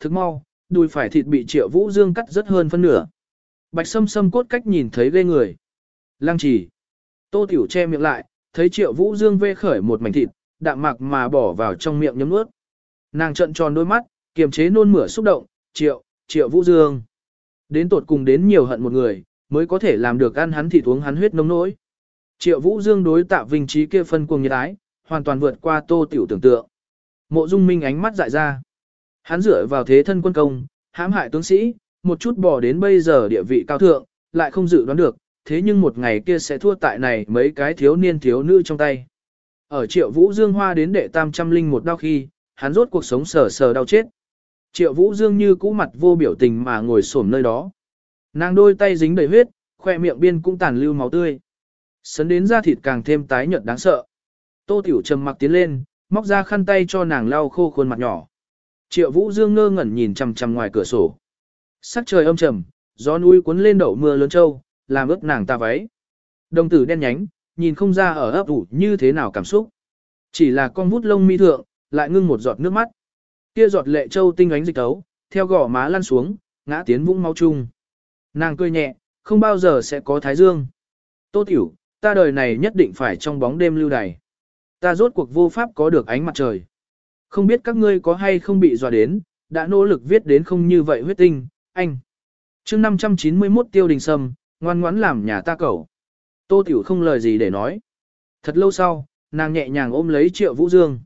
thức mau, đùi phải thịt bị triệu vũ dương cắt rất hơn phân nửa. Bạch sâm sâm cốt cách nhìn thấy ghê người. Lăng chỉ. Tô tiểu che miệng lại, thấy triệu vũ dương vê khởi một mảnh thịt, đạm mạc mà bỏ vào trong miệng nhấm nuốt. Nàng trợn tròn đôi mắt, kiềm chế nôn mửa xúc động, triệu, triệu vũ dương. Đến tột cùng đến nhiều hận một người, mới có thể làm được ăn hắn thịt uống hắn huyết nông nỗi. Triệu vũ dương đối tạ vinh trí kia phân cuồng nhiệt ái, hoàn toàn vượt qua tô tiểu tưởng tượng. Mộ dung minh ánh mắt dại ra. Hắn dựa vào thế thân quân công, hãm hại tướng sĩ, một chút bỏ đến bây giờ địa vị cao thượng, lại không dự đoán được, thế nhưng một ngày kia sẽ thua tại này mấy cái thiếu niên thiếu nữ trong tay. Ở triệu vũ dương hoa đến đệ tam trăm linh một đau khi, hắn rốt cuộc sống sờ sờ đau chết. Triệu vũ dương như cũ mặt vô biểu tình mà ngồi xổm nơi đó. Nàng đôi tay dính đầy huyết, khoe miệng biên cũng tàn lưu máu tươi. Sấn đến da thịt càng thêm tái nhợt đáng sợ. Tô Tiểu Trầm mặc tiến lên, móc ra khăn tay cho nàng lau khô khuôn mặt nhỏ. Triệu Vũ Dương ngơ ngẩn nhìn chằm chằm ngoài cửa sổ. Sắc trời âm trầm, gió núi cuốn lên đậu mưa lớn trâu, làm ướt nàng ta váy. Đồng tử đen nhánh, nhìn không ra ở ấp ủ như thế nào cảm xúc. Chỉ là con vút lông mi thượng, lại ngưng một giọt nước mắt. Kia giọt lệ châu tinh ánh dịch tấu, theo gò má lăn xuống, ngã tiến vũng máu chung. Nàng cười nhẹ, không bao giờ sẽ có thái dương. Tô tiểu, ta đời này nhất định phải trong bóng đêm lưu đày. Ta rốt cuộc vô pháp có được ánh mặt trời. Không biết các ngươi có hay không bị dọa đến, đã nỗ lực viết đến không như vậy huyết tinh, anh. chương 591 tiêu đình sâm, ngoan ngoãn làm nhà ta cẩu. Tô Tiểu không lời gì để nói. Thật lâu sau, nàng nhẹ nhàng ôm lấy Triệu Vũ Dương.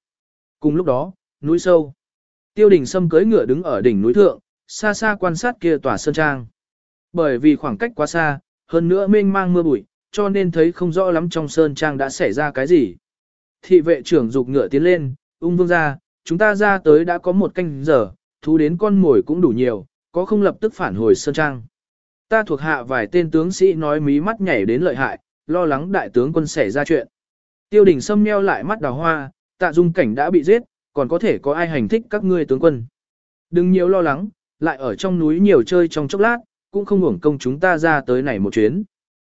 Cùng lúc đó, núi sâu. Tiêu đình sâm cưỡi ngựa đứng ở đỉnh núi thượng, xa xa quan sát kia tòa sơn trang. Bởi vì khoảng cách quá xa, hơn nữa mênh mang mưa bụi, cho nên thấy không rõ lắm trong sơn trang đã xảy ra cái gì. Thị vệ trưởng dục ngựa tiến lên, ung vương ra, chúng ta ra tới đã có một canh giờ, thú đến con mồi cũng đủ nhiều, có không lập tức phản hồi sơn trang. Ta thuộc hạ vài tên tướng sĩ nói mí mắt nhảy đến lợi hại, lo lắng đại tướng quân xảy ra chuyện. Tiêu đình sâm meo lại mắt đào hoa, tạ dung cảnh đã bị giết, còn có thể có ai hành thích các ngươi tướng quân. Đừng nhiều lo lắng, lại ở trong núi nhiều chơi trong chốc lát, cũng không hưởng công chúng ta ra tới này một chuyến.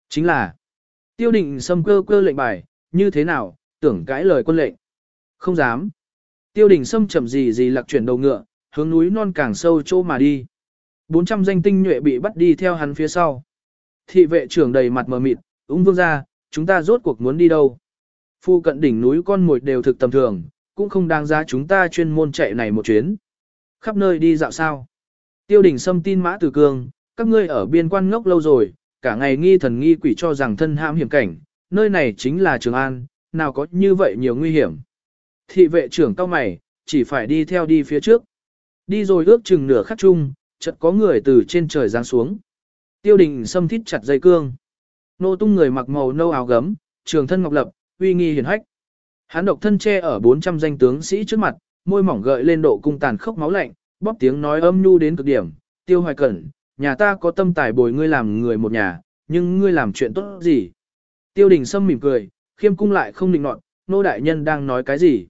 Chính là, tiêu đình sâm cơ cơ lệnh bài, như thế nào, tưởng cãi lời quân lệnh. Không dám. Tiêu đình sâm chậm gì gì lạc chuyển đầu ngựa, hướng núi non càng sâu chỗ mà đi. 400 danh tinh nhuệ bị bắt đi theo hắn phía sau. Thị vệ trưởng đầy mặt mờ mịt, ung vương ra, chúng ta rốt cuộc muốn đi đâu. Phu cận đỉnh núi con mồi đều thực tầm thường, cũng không đáng giá chúng ta chuyên môn chạy này một chuyến. Khắp nơi đi dạo sao. Tiêu đình xâm tin mã từ cường, các ngươi ở biên quan ngốc lâu rồi, cả ngày nghi thần nghi quỷ cho rằng thân ham hiểm cảnh, nơi này chính là Trường An, nào có như vậy nhiều nguy hiểm. Thị vệ trưởng cao mày, chỉ phải đi theo đi phía trước. Đi rồi ước chừng nửa khắc chung, chợt có người từ trên trời giáng xuống. Tiêu đình xâm thít chặt dây cương. Nô tung người mặc màu nâu áo gấm, trường thân ngọc lập, uy nghi hiển hách. Hắn độc thân che ở 400 danh tướng sĩ trước mặt, môi mỏng gợi lên độ cung tàn khốc máu lạnh, bóp tiếng nói âm nhu đến cực điểm. Tiêu hoài cẩn, nhà ta có tâm tài bồi ngươi làm người một nhà, nhưng ngươi làm chuyện tốt gì? Tiêu đình sâm mỉm cười, khiêm cung lại không định nọt, nô đại nhân đang nói cái gì?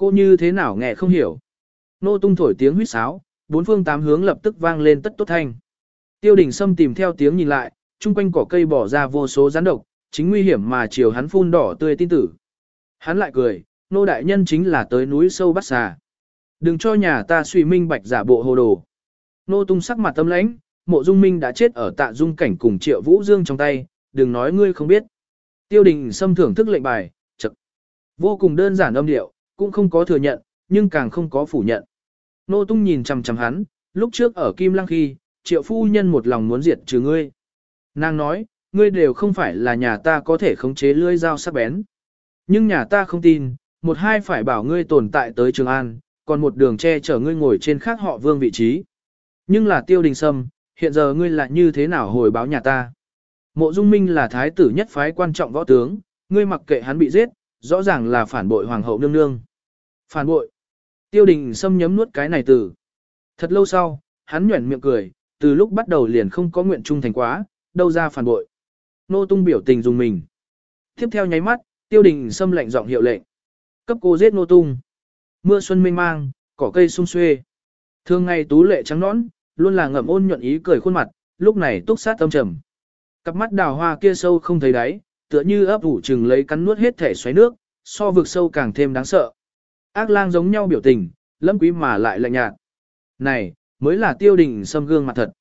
Cô như thế nào nghe không hiểu? Nô tung thổi tiếng huýt sáo, bốn phương tám hướng lập tức vang lên tất tốt thanh. Tiêu đình sâm tìm theo tiếng nhìn lại, chung quanh cỏ cây bỏ ra vô số rắn độc, chính nguy hiểm mà chiều hắn phun đỏ tươi tin tử. Hắn lại cười, nô đại nhân chính là tới núi sâu bắt xà. Đừng cho nhà ta suy minh bạch giả bộ hồ đồ. Nô tung sắc mặt tâm lãnh, mộ dung minh đã chết ở tạ dung cảnh cùng triệu vũ dương trong tay, đừng nói ngươi không biết. Tiêu đình xâm thưởng thức lệnh bài, chậm. Vô cùng đơn giản âm điệu, cũng không có thừa nhận, nhưng càng không có phủ nhận. Nô tung nhìn chằm chằm hắn, lúc trước ở Kim Lăng khi, triệu phu nhân một lòng muốn diệt trừ ngươi. Nàng nói, ngươi đều không phải là nhà ta có thể khống chế lưỡi dao sắc bén. Nhưng nhà ta không tin, một hai phải bảo ngươi tồn tại tới Trường An, còn một đường che chở ngươi ngồi trên khác họ vương vị trí. Nhưng là tiêu đình sâm, hiện giờ ngươi lại như thế nào hồi báo nhà ta? Mộ Dung Minh là thái tử nhất phái quan trọng võ tướng, ngươi mặc kệ hắn bị giết, rõ ràng là phản bội hoàng hậu nương nương. Phản bội. Tiêu đình xâm nhấm nuốt cái này từ. Thật lâu sau, hắn nhuẩn miệng cười, từ lúc bắt đầu liền không có nguyện trung thành quá, đâu ra phản bội. Nô tung biểu tình dùng mình. Tiếp theo nháy mắt, tiêu đình xâm lệnh giọng hiệu lệnh. Cấp cô giết nô tung. Mưa xuân mênh mang, cỏ cây sung xuê. Thường ngày tú lệ trắng nõn, luôn là ngậm ôn nhuận ý cười khuôn mặt, lúc này túc sát tâm trầm. Cặp mắt đào hoa kia sâu không thấy đáy, tựa như ấp ủ chừng lấy cắn nuốt hết thể xoáy nước, so vực sâu càng thêm đáng sợ. Ác lang giống nhau biểu tình, lâm quý mà lại lạnh nhạt. Này, mới là tiêu đình xâm gương mặt thật.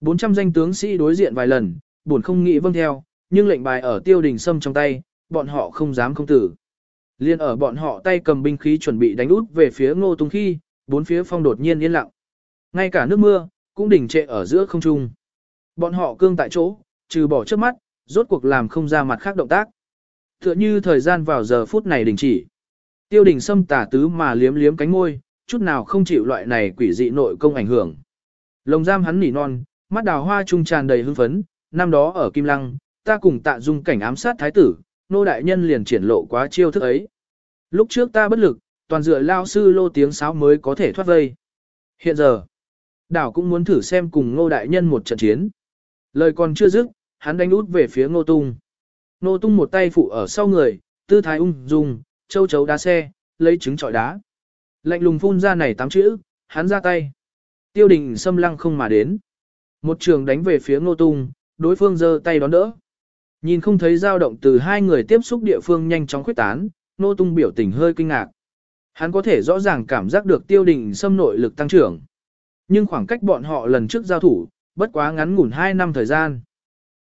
400 danh tướng sĩ đối diện vài lần, buồn không nghĩ vâng theo, nhưng lệnh bài ở tiêu đình xâm trong tay, bọn họ không dám không tử. Liên ở bọn họ tay cầm binh khí chuẩn bị đánh út về phía ngô tung khi, bốn phía phong đột nhiên yên lặng. Ngay cả nước mưa, cũng đỉnh trệ ở giữa không trung. Bọn họ cương tại chỗ, trừ bỏ trước mắt, rốt cuộc làm không ra mặt khác động tác. Tựa như thời gian vào giờ phút này đình chỉ. Tiêu đình xâm tả tứ mà liếm liếm cánh môi, chút nào không chịu loại này quỷ dị nội công ảnh hưởng. Lồng giam hắn nỉ non, mắt đào hoa trung tràn đầy hưng phấn, năm đó ở Kim Lăng, ta cùng tạ dung cảnh ám sát thái tử, nô đại nhân liền triển lộ quá chiêu thức ấy. Lúc trước ta bất lực, toàn dựa lao sư lô tiếng sáo mới có thể thoát vây. Hiện giờ, đảo cũng muốn thử xem cùng ngô đại nhân một trận chiến. Lời còn chưa dứt, hắn đánh út về phía ngô tung. Ngô tung một tay phụ ở sau người, tư thái ung dung, châu chấu đá xe, lấy trứng trọi đá. Lạnh lùng phun ra này tám chữ, hắn ra tay. Tiêu đình xâm lăng không mà đến. Một trường đánh về phía ngô tung, đối phương giơ tay đón đỡ. Nhìn không thấy dao động từ hai người tiếp xúc địa phương nhanh chóng khuyết tán, ngô tung biểu tình hơi kinh ngạc. Hắn có thể rõ ràng cảm giác được tiêu đình xâm nội lực tăng trưởng. Nhưng khoảng cách bọn họ lần trước giao thủ, bất quá ngắn ngủn hai năm thời gian.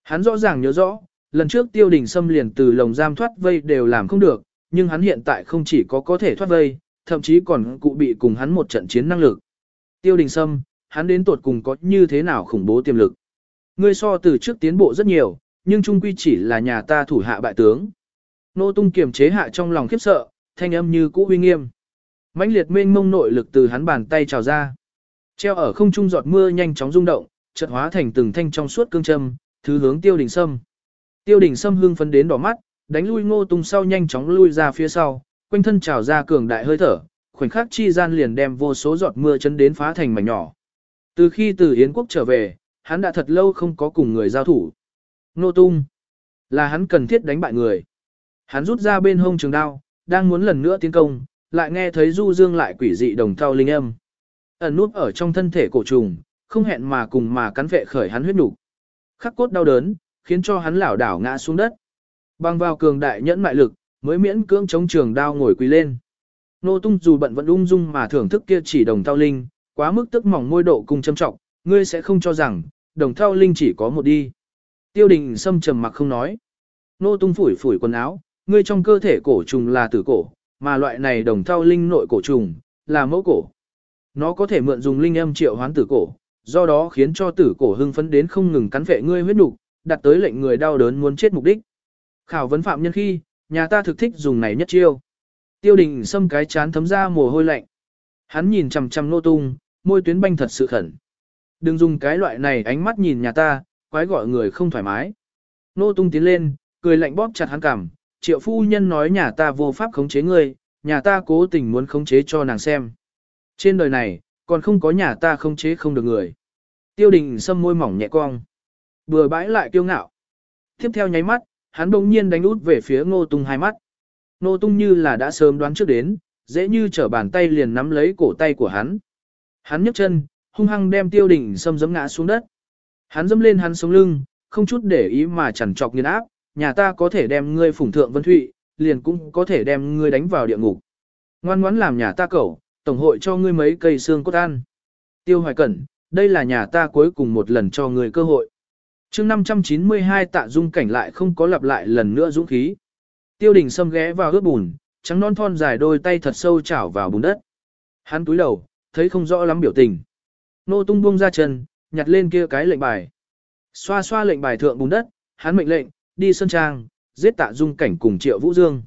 Hắn rõ ràng nhớ rõ, lần trước tiêu đình xâm liền từ lồng giam thoát vây đều làm không được, nhưng hắn hiện tại không chỉ có có thể thoát vây, thậm chí còn cụ bị cùng hắn một trận chiến năng lực. Tiêu đình sâm, hắn đến tuột cùng có như thế nào khủng bố tiềm lực. Ngươi so từ trước tiến bộ rất nhiều, nhưng trung quy chỉ là nhà ta thủ hạ bại tướng. Nô tung kiềm chế hạ trong lòng khiếp sợ, thanh âm như cũ uy nghiêm. mãnh liệt mênh mông nội lực từ hắn bàn tay trào ra. Treo ở không trung giọt mưa nhanh chóng rung động, chợt hóa thành từng thanh trong suốt cương châm, thứ hướng tiêu đình sâm. Tiêu đình sâm hưng phấn đến đỏ mắt, đánh lui ngô tung sau nhanh chóng lui ra phía sau, quanh thân trào ra cường đại hơi thở, khoảnh khắc chi gian liền đem vô số giọt mưa chấn đến phá thành mảnh nhỏ. Từ khi từ Yến quốc trở về, hắn đã thật lâu không có cùng người giao thủ. Ngô tung, là hắn cần thiết đánh bại người. Hắn rút ra bên hông trường đao, đang muốn lần nữa tiến công, lại nghe thấy du dương lại quỷ dị đồng thao linh âm. Ẩn nút ở trong thân thể cổ trùng, không hẹn mà cùng mà cắn vệ khởi hắn huyết nục. Khắc cốt đau đớn, khiến cho hắn lảo đảo ngã xuống đất. Bằng vào cường đại nhẫn mại lực, mới miễn cưỡng chống trường đao ngồi quỳ lên. Nô tung dù bận vẫn ung dung mà thưởng thức kia chỉ đồng thao linh, quá mức tức mỏng môi độ cùng châm trọng, ngươi sẽ không cho rằng, đồng thao linh chỉ có một đi. Tiêu đình sâm trầm mặc không nói. Nô tung phủi phủi quần áo, ngươi trong cơ thể cổ trùng là tử cổ, mà loại này đồng thao linh nội cổ trùng, là mẫu cổ. Nó có thể mượn dùng linh âm triệu hoán tử cổ, do đó khiến cho tử cổ hưng phấn đến không ngừng cắn vệ ngươi huyết nục, đặt tới lệnh người đau đớn muốn chết mục đích. Khảo vấn phạm nhân khi, nhà ta thực thích dùng này nhất chiêu. Tiêu đình xâm cái chán thấm ra mồ hôi lạnh. Hắn nhìn chằm chằm nô tung, môi tuyến banh thật sự khẩn. Đừng dùng cái loại này ánh mắt nhìn nhà ta, quái gọi người không thoải mái. Nô tung tiến lên, cười lạnh bóp chặt hắn cằm. Triệu phu nhân nói nhà ta vô pháp khống chế ngươi, nhà ta cố tình muốn khống chế cho nàng xem. Trên đời này, còn không có nhà ta khống chế không được người. Tiêu đình xâm môi mỏng nhẹ cong. Bừa bãi lại kiêu ngạo. Tiếp theo nháy mắt, hắn bỗng nhiên đánh út về phía ngô tung hai mắt. Ngô tung như là đã sớm đoán trước đến, dễ như trở bàn tay liền nắm lấy cổ tay của hắn. Hắn nhấc chân, hung hăng đem tiêu đỉnh xâm dấm ngã xuống đất. Hắn dẫm lên hắn sống lưng, không chút để ý mà chẳng chọc nghiền áp, nhà ta có thể đem ngươi phủng thượng vân thụy, liền cũng có thể đem ngươi đánh vào địa ngục. Ngoan ngoãn làm nhà ta cẩu, tổng hội cho ngươi mấy cây xương cốt ăn. Tiêu hoài cẩn, đây là nhà ta cuối cùng một lần cho ngươi cơ hội chương 592 tạ dung cảnh lại không có lặp lại lần nữa dũng khí. Tiêu đình xâm ghé vào ướt bùn, trắng non thon dài đôi tay thật sâu chảo vào bùn đất. Hắn túi đầu, thấy không rõ lắm biểu tình. Nô tung buông ra chân, nhặt lên kia cái lệnh bài. Xoa xoa lệnh bài thượng bùn đất, hắn mệnh lệnh, đi sân trang, giết tạ dung cảnh cùng triệu vũ dương.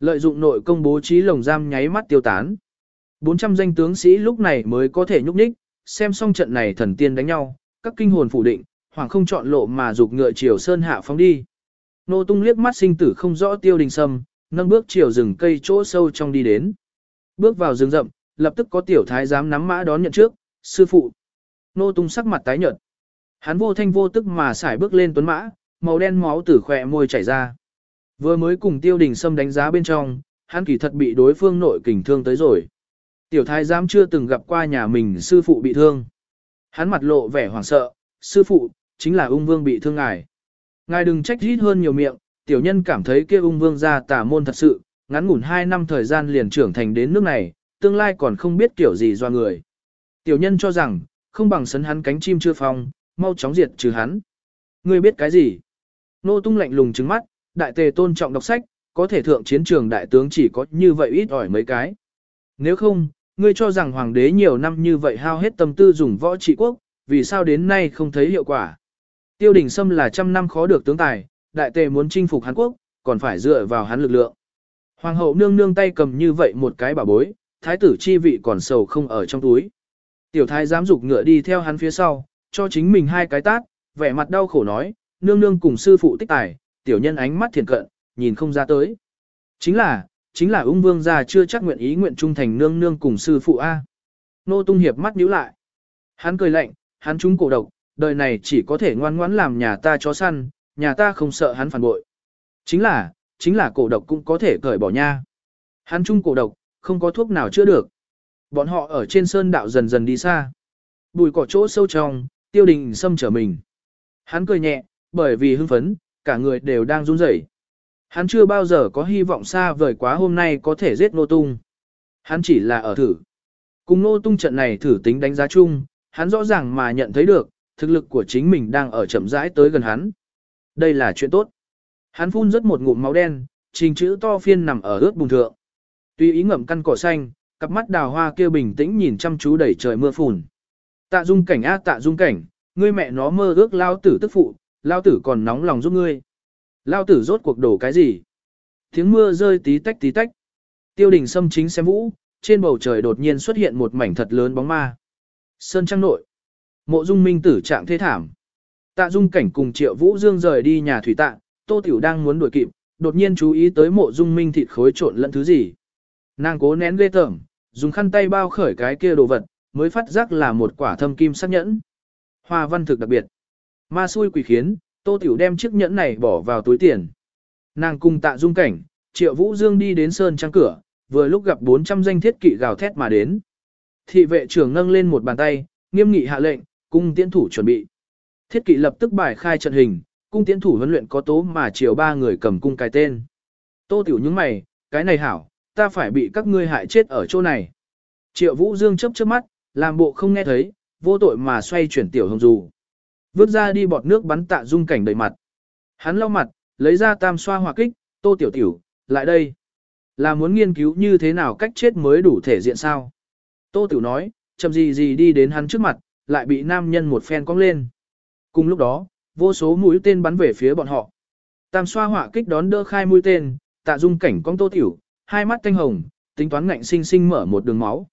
Lợi dụng nội công bố trí lồng giam nháy mắt tiêu tán. 400 danh tướng sĩ lúc này mới có thể nhúc nhích, xem xong trận này thần tiên đánh nhau, các kinh hồn phủ định, hoàng không chọn lộ mà dục ngựa chiều sơn hạ phóng đi. Nô tung liếc mắt sinh tử không rõ tiêu đình sâm, nâng bước chiều rừng cây chỗ sâu trong đi đến. Bước vào rừng rậm, lập tức có tiểu thái giám nắm mã đón nhận trước, sư phụ. Nô tung sắc mặt tái nhợt. Hắn vô thanh vô tức mà xài bước lên tuấn mã, màu đen máu từ khỏe môi chảy ra. Vừa mới cùng tiêu đình sâm đánh giá bên trong, hắn kỳ thật bị đối phương nội kình thương tới rồi. Tiểu thái giám chưa từng gặp qua nhà mình sư phụ bị thương. Hắn mặt lộ vẻ hoảng sợ, sư phụ, chính là ung vương bị thương ngài. Ngài đừng trách rít hơn nhiều miệng, tiểu nhân cảm thấy kia ung vương ra tà môn thật sự, ngắn ngủn 2 năm thời gian liền trưởng thành đến nước này, tương lai còn không biết kiểu gì do người. Tiểu nhân cho rằng, không bằng sấn hắn cánh chim chưa phong, mau chóng diệt trừ hắn. Ngươi biết cái gì? Nô tung lạnh lùng trứng mắt, đại tề tôn trọng đọc sách, có thể thượng chiến trường đại tướng chỉ có như vậy ít ỏi mấy cái. Nếu không, ngươi cho rằng hoàng đế nhiều năm như vậy hao hết tâm tư dùng võ trị quốc, vì sao đến nay không thấy hiệu quả. Tiêu đình Sâm là trăm năm khó được tướng tài, đại tề muốn chinh phục Hàn Quốc, còn phải dựa vào hắn lực lượng. Hoàng hậu nương nương tay cầm như vậy một cái bảo bối, thái tử chi vị còn sầu không ở trong túi. Tiểu thái dám dục ngựa đi theo hắn phía sau, cho chính mình hai cái tát, vẻ mặt đau khổ nói, nương nương cùng sư phụ tích tài, tiểu nhân ánh mắt thiền cận, nhìn không ra tới. Chính là, chính là ung vương gia chưa chắc nguyện ý nguyện trung thành nương nương cùng sư phụ A. Nô tung hiệp mắt nhíu lại. Hắn cười lạnh, hắn trúng cổ độc, đời này chỉ có thể ngoan ngoãn làm nhà ta chó săn, nhà ta không sợ hắn phản bội. Chính là, chính là cổ độc cũng có thể cởi bỏ nha. Hắn chung cổ độc, không có thuốc nào chữa được. Bọn họ ở trên sơn đạo dần dần đi xa. Bùi cỏ chỗ sâu trong, tiêu đình xâm trở mình. Hắn cười nhẹ, bởi vì hưng phấn, cả người đều đang run rẩy. Hắn chưa bao giờ có hy vọng xa vời quá hôm nay có thể giết nô tung. Hắn chỉ là ở thử. Cùng nô tung trận này thử tính đánh giá chung, hắn rõ ràng mà nhận thấy được, thực lực của chính mình đang ở chậm rãi tới gần hắn. Đây là chuyện tốt. Hắn phun rất một ngụm máu đen, trình chữ to phiên nằm ở ướt bùng thượng. Tuy ý ngậm căn cỏ xanh, cặp mắt đào hoa kia bình tĩnh nhìn chăm chú đẩy trời mưa phùn. Tạ dung cảnh á tạ dung cảnh, ngươi mẹ nó mơ ước lao tử tức phụ, lao tử còn nóng lòng giúp ngươi. Lao tử rốt cuộc đổ cái gì? Tiếng mưa rơi tí tách tí tách. Tiêu đình xâm chính xem vũ, trên bầu trời đột nhiên xuất hiện một mảnh thật lớn bóng ma. Sơn Trăng Nội. Mộ dung minh tử trạng thế thảm. Tạ dung cảnh cùng triệu vũ dương rời đi nhà thủy tạ, tô tiểu đang muốn đuổi kịp, đột nhiên chú ý tới mộ dung minh thịt khối trộn lẫn thứ gì. Nàng cố nén ghê tởm, dùng khăn tay bao khởi cái kia đồ vật, mới phát giác là một quả thâm kim sắc nhẫn. Hoa văn thực đặc biệt. Ma xui quỷ khiến, tô tiểu đem chiếc nhẫn này bỏ vào túi tiền. Nàng cùng tạ dung cảnh, triệu vũ dương đi đến sơn trang cửa, vừa lúc gặp 400 danh thiết kỵ gào thét mà đến. Thị vệ trưởng nâng lên một bàn tay, nghiêm nghị hạ lệnh, cung tiễn thủ chuẩn bị. Thiết kỵ lập tức bài khai trận hình, cung tiễn thủ huấn luyện có tố mà chiều ba người cầm cung cài tên. Tô tiểu những mày, cái này hảo, ta phải bị các ngươi hại chết ở chỗ này. Triệu Vũ Dương chớp chớp mắt, làm bộ không nghe thấy, vô tội mà xoay chuyển tiểu hồng dù. Vứt ra đi bọt nước bắn tạ dung cảnh đầy mặt. Hắn lau mặt, lấy ra tam xoa hỏa kích, tô tiểu tiểu, lại đây. Là muốn nghiên cứu như thế nào cách chết mới đủ thể diện sao. Tô tiểu nói, chậm gì gì đi đến hắn trước mặt, lại bị nam nhân một phen cong lên. Cùng lúc đó, vô số mũi tên bắn về phía bọn họ. Tam xoa hỏa kích đón đỡ khai mũi tên, tạ dung cảnh cong tô tiểu, hai mắt thanh hồng, tính toán ngạnh sinh sinh mở một đường máu.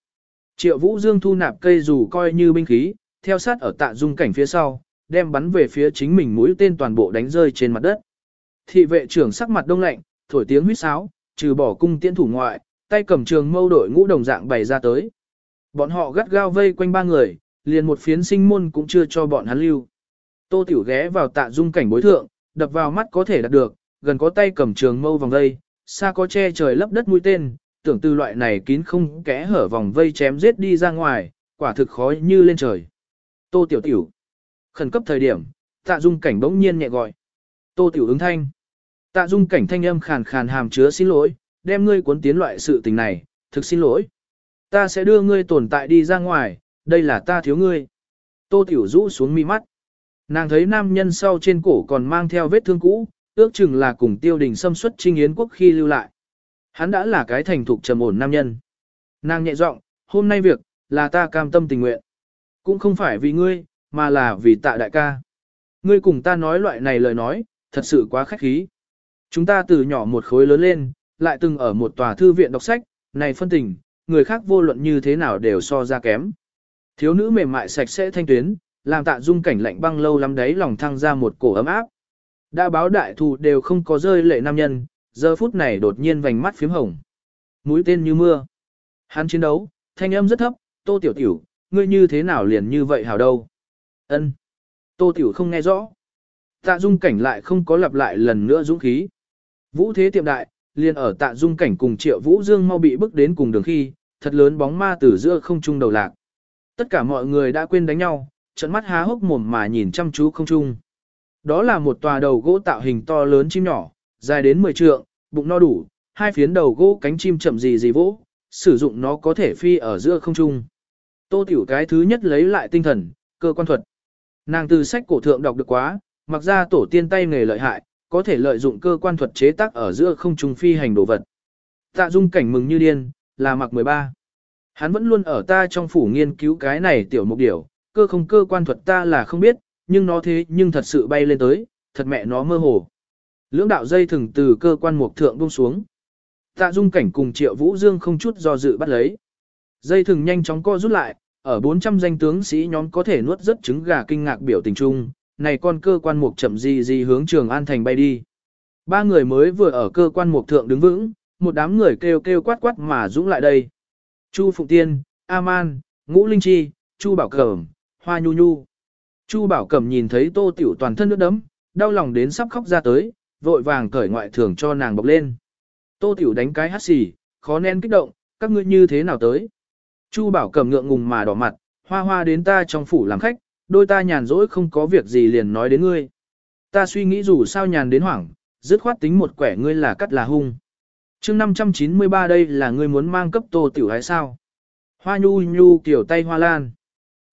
Triệu Vũ Dương thu nạp cây dù coi như binh khí, theo sát ở tạ dung cảnh phía sau, đem bắn về phía chính mình mũi tên toàn bộ đánh rơi trên mặt đất. Thị vệ trưởng sắc mặt đông lạnh, thổi tiếng huýt sáo, trừ bỏ cung tiễn thủ ngoại, tay cầm trường mâu đội ngũ đồng dạng bày ra tới. Bọn họ gắt gao vây quanh ba người, liền một phiến sinh môn cũng chưa cho bọn hắn lưu. Tô Tiểu ghé vào tạ dung cảnh bối thượng, đập vào mắt có thể đạt được, gần có tay cầm trường mâu vòng dây, xa có che trời lấp đất mũi tên, tưởng từ loại này kín không kẽ hở vòng vây chém giết đi ra ngoài, quả thực khó như lên trời. Tô Tiểu Tiểu. Khẩn cấp thời điểm, tạ dung cảnh bỗng nhiên nhẹ gọi. Tô Tiểu ứng thanh. Tạ dung cảnh thanh âm khàn khàn hàm chứa xin lỗi, đem ngươi cuốn tiến loại sự tình này, thực xin lỗi. Ta sẽ đưa ngươi tồn tại đi ra ngoài, đây là ta thiếu ngươi. Tô Tiểu rũ xuống mi mắt. Nàng thấy nam nhân sau trên cổ còn mang theo vết thương cũ, ước chừng là cùng tiêu đình xâm xuất trinh yến quốc khi lưu lại. Hắn đã là cái thành thục trầm ổn nam nhân. Nàng nhẹ giọng, hôm nay việc, là ta cam tâm tình nguyện. Cũng không phải vì ngươi, mà là vì tạ đại ca. Ngươi cùng ta nói loại này lời nói, thật sự quá khách khí. Chúng ta từ nhỏ một khối lớn lên, lại từng ở một tòa thư viện đọc sách, này phân tình, người khác vô luận như thế nào đều so ra kém. Thiếu nữ mềm mại sạch sẽ thanh tuyến, làm tạ dung cảnh lạnh băng lâu lắm đấy lòng thăng ra một cổ ấm áp. Đã báo đại thù đều không có rơi lệ nam nhân, giờ phút này đột nhiên vành mắt phím hồng. Mũi tên như mưa. Hắn chiến đấu, thanh âm rất thấp, tô tiểu tiểu, ngươi như thế nào liền như vậy hảo đâu. ân Tô tiểu không nghe rõ. Tạ dung cảnh lại không có lặp lại lần nữa dũng khí. Vũ thế tiệm đại, liền ở tạ dung cảnh cùng triệu vũ dương mau bị bước đến cùng đường khi, thật lớn bóng ma từ giữa không trung đầu lạc. Tất cả mọi người đã quên đánh nhau, trận mắt há hốc mồm mà nhìn chăm chú không trung. Đó là một tòa đầu gỗ tạo hình to lớn chim nhỏ, dài đến 10 trượng, bụng no đủ, hai phiến đầu gỗ cánh chim chậm gì gì vỗ, sử dụng nó có thể phi ở giữa không trung. Tô Tiểu cái thứ nhất lấy lại tinh thần, cơ quan thuật. Nàng từ sách cổ thượng đọc được quá, mặc ra tổ tiên tay nghề lợi hại, có thể lợi dụng cơ quan thuật chế tác ở giữa không trung phi hành đồ vật. Tạ dung cảnh mừng như điên, là mặc 13. Hắn vẫn luôn ở ta trong phủ nghiên cứu cái này tiểu mục điểu, cơ không cơ quan thuật ta là không biết, nhưng nó thế nhưng thật sự bay lên tới, thật mẹ nó mơ hồ. Lưỡng đạo dây thừng từ cơ quan mục thượng buông xuống. Tạ dung cảnh cùng triệu vũ dương không chút do dự bắt lấy. Dây thừng nhanh chóng co rút lại, ở 400 danh tướng sĩ nhóm có thể nuốt rất trứng gà kinh ngạc biểu tình chung, này con cơ quan mục chậm gì gì hướng trường an thành bay đi. Ba người mới vừa ở cơ quan mục thượng đứng vững, một đám người kêu kêu quát quát mà dũng lại đây. Chu Phụng Tiên, A-man, Ngũ Linh Chi, Chu Bảo Cẩm, Hoa Nhu Nhu. Chu Bảo Cẩm nhìn thấy tô tiểu toàn thân nước đấm, đau lòng đến sắp khóc ra tới, vội vàng cởi ngoại thường cho nàng bọc lên. Tô tiểu đánh cái hát xì, khó nén kích động, các ngươi như thế nào tới. Chu Bảo Cẩm ngượng ngùng mà đỏ mặt, hoa hoa đến ta trong phủ làm khách, đôi ta nhàn rỗi không có việc gì liền nói đến ngươi. Ta suy nghĩ dù sao nhàn đến hoảng, dứt khoát tính một quẻ ngươi là cắt là hung chương 593 đây là ngươi muốn mang cấp tô tiểu hay sao? Hoa nhu nhu kiểu tay hoa lan.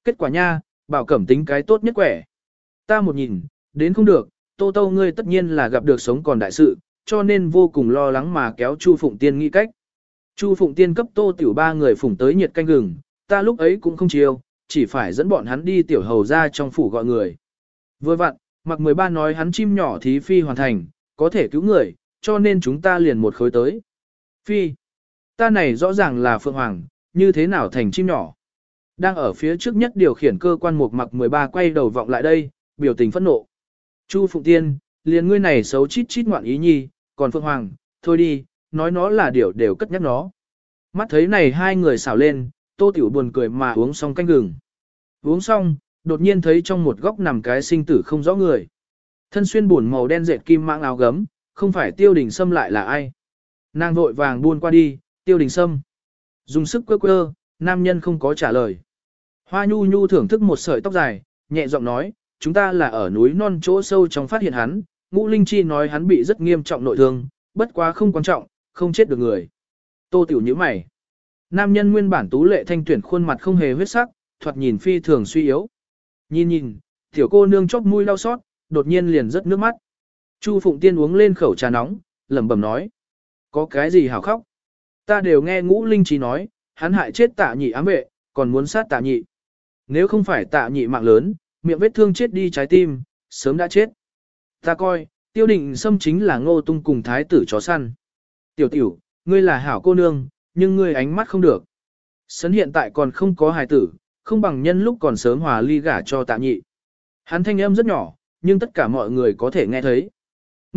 Kết quả nha, bảo cẩm tính cái tốt nhất quẻ. Ta một nhìn, đến không được, tô tô ngươi tất nhiên là gặp được sống còn đại sự, cho nên vô cùng lo lắng mà kéo Chu Phụng Tiên nghĩ cách. Chu Phụng Tiên cấp tô tiểu ba người phủng tới nhiệt canh gừng, ta lúc ấy cũng không chiêu, chỉ phải dẫn bọn hắn đi tiểu hầu ra trong phủ gọi người. Vừa vặn, mặc 13 nói hắn chim nhỏ thí phi hoàn thành, có thể cứu người, cho nên chúng ta liền một khối tới. Phi, ta này rõ ràng là Phượng Hoàng, như thế nào thành chim nhỏ. Đang ở phía trước nhất điều khiển cơ quan mục mặc 13 quay đầu vọng lại đây, biểu tình phẫn nộ. Chu Phụng Tiên, liền ngươi này xấu chít chít ngoạn ý nhi, còn Phượng Hoàng, thôi đi, nói nó là điều đều cất nhắc nó. Mắt thấy này hai người xảo lên, tô tiểu buồn cười mà uống xong canh gừng. Uống xong, đột nhiên thấy trong một góc nằm cái sinh tử không rõ người. Thân xuyên buồn màu đen dệt kim mạng áo gấm, không phải tiêu đình Sâm lại là ai. Nàng vội vàng buôn qua đi, tiêu đình Sâm, Dùng sức quơ quơ, nam nhân không có trả lời. Hoa nhu nhu thưởng thức một sợi tóc dài, nhẹ giọng nói, chúng ta là ở núi non chỗ sâu trong phát hiện hắn, ngũ linh chi nói hắn bị rất nghiêm trọng nội thương, bất quá không quan trọng, không chết được người. Tô tiểu như mày. Nam nhân nguyên bản tú lệ thanh tuyển khuôn mặt không hề huyết sắc, thoạt nhìn phi thường suy yếu. Nhìn nhìn, tiểu cô nương chóp mũi đau xót, đột nhiên liền rớt nước mắt. Chu Phụng Tiên uống lên khẩu trà nóng, lẩm bẩm nói. Có cái gì hảo khóc? Ta đều nghe ngũ linh trí nói, hắn hại chết tạ nhị ám vệ, còn muốn sát tạ nhị. Nếu không phải tạ nhị mạng lớn, miệng vết thương chết đi trái tim, sớm đã chết. Ta coi, tiêu định xâm chính là ngô tung cùng thái tử chó săn. Tiểu tiểu, ngươi là hảo cô nương, nhưng ngươi ánh mắt không được. Sấn hiện tại còn không có hài tử, không bằng nhân lúc còn sớm hòa ly gả cho tạ nhị. Hắn thanh âm rất nhỏ, nhưng tất cả mọi người có thể nghe thấy.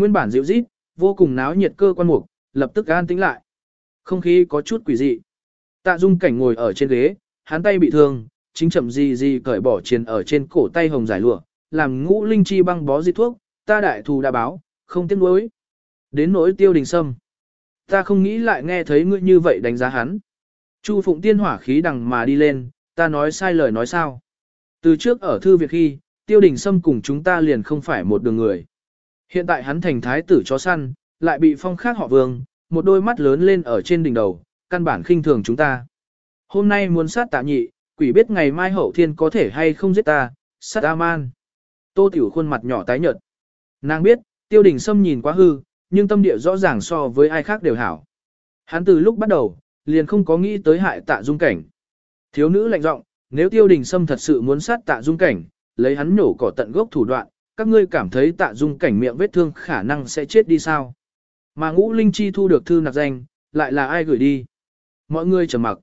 Nguyên bản dịu rít, vô cùng náo nhiệt cơ quan mục, lập tức an tĩnh lại. Không khí có chút quỷ dị. Tạ Dung cảnh ngồi ở trên ghế, hắn tay bị thương, chính chậm gì gì cởi bỏ chiến ở trên cổ tay hồng giải lụa, làm ngũ linh chi băng bó di thuốc, ta đại thù đã báo, không tiếc nuối. Đến nỗi tiêu đình sâm. Ta không nghĩ lại nghe thấy ngươi như vậy đánh giá hắn. Chu Phụng Tiên hỏa khí đằng mà đi lên, ta nói sai lời nói sao. Từ trước ở thư việc khi, tiêu đình sâm cùng chúng ta liền không phải một đường người. Hiện tại hắn thành thái tử chó săn, lại bị phong khác họ vương, một đôi mắt lớn lên ở trên đỉnh đầu, căn bản khinh thường chúng ta. Hôm nay muốn sát tạ nhị, quỷ biết ngày mai hậu thiên có thể hay không giết ta, sát A-man. Tô tiểu khuôn mặt nhỏ tái nhợt. Nàng biết, tiêu đình sâm nhìn quá hư, nhưng tâm địa rõ ràng so với ai khác đều hảo. Hắn từ lúc bắt đầu, liền không có nghĩ tới hại tạ dung cảnh. Thiếu nữ lạnh giọng, nếu tiêu đình sâm thật sự muốn sát tạ dung cảnh, lấy hắn nổ cỏ tận gốc thủ đoạn, các ngươi cảm thấy tạ dung cảnh miệng vết thương khả năng sẽ chết đi sao? Mà ngũ linh chi thu được thư nạp danh, lại là ai gửi đi? Mọi người trầm mặc.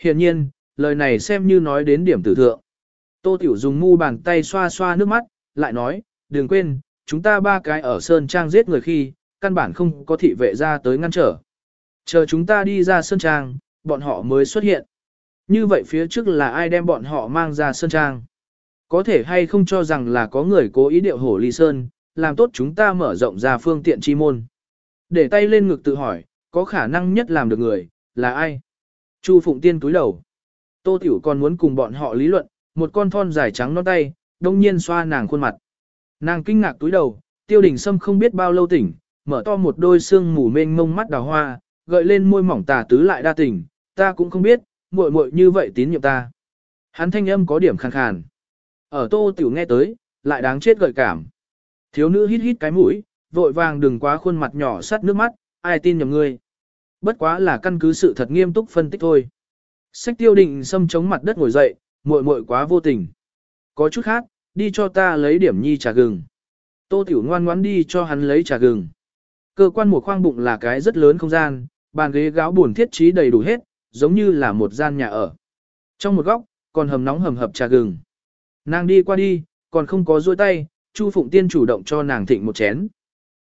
Hiển nhiên, lời này xem như nói đến điểm tử thượng. Tô Tiểu dùng mu bàn tay xoa xoa nước mắt, lại nói, đừng quên, chúng ta ba cái ở Sơn Trang giết người khi, căn bản không có thị vệ ra tới ngăn trở. Chờ chúng ta đi ra Sơn Trang, bọn họ mới xuất hiện. Như vậy phía trước là ai đem bọn họ mang ra Sơn Trang? Có thể hay không cho rằng là có người cố ý điệu hổ ly sơn, làm tốt chúng ta mở rộng ra phương tiện chi môn. Để tay lên ngực tự hỏi, có khả năng nhất làm được người, là ai? Chu Phụng Tiên túi đầu. Tô Tiểu còn muốn cùng bọn họ lý luận, một con thon dài trắng non tay, đông nhiên xoa nàng khuôn mặt. Nàng kinh ngạc túi đầu, tiêu đình sâm không biết bao lâu tỉnh, mở to một đôi xương mù mênh mông mắt đào hoa, gợi lên môi mỏng tà tứ lại đa tình, ta cũng không biết, muội muội như vậy tín nhiệm ta. Hắn thanh âm có điểm khàn khàn. Ở tô tiểu nghe tới, lại đáng chết gợi cảm. Thiếu nữ hít hít cái mũi, vội vàng đừng quá khuôn mặt nhỏ sắt nước mắt, ai tin nhầm ngươi. Bất quá là căn cứ sự thật nghiêm túc phân tích thôi. Sách tiêu định xâm chống mặt đất ngồi dậy, muội muội quá vô tình. Có chút khác, đi cho ta lấy điểm nhi trà gừng. Tô tiểu ngoan ngoãn đi cho hắn lấy trà gừng. Cơ quan một khoang bụng là cái rất lớn không gian, bàn ghế gáo buồn thiết trí đầy đủ hết, giống như là một gian nhà ở. Trong một góc, còn hầm nóng hầm hập trà gừng. Nàng đi qua đi, còn không có dôi tay, Chu Phụng Tiên chủ động cho nàng thịnh một chén.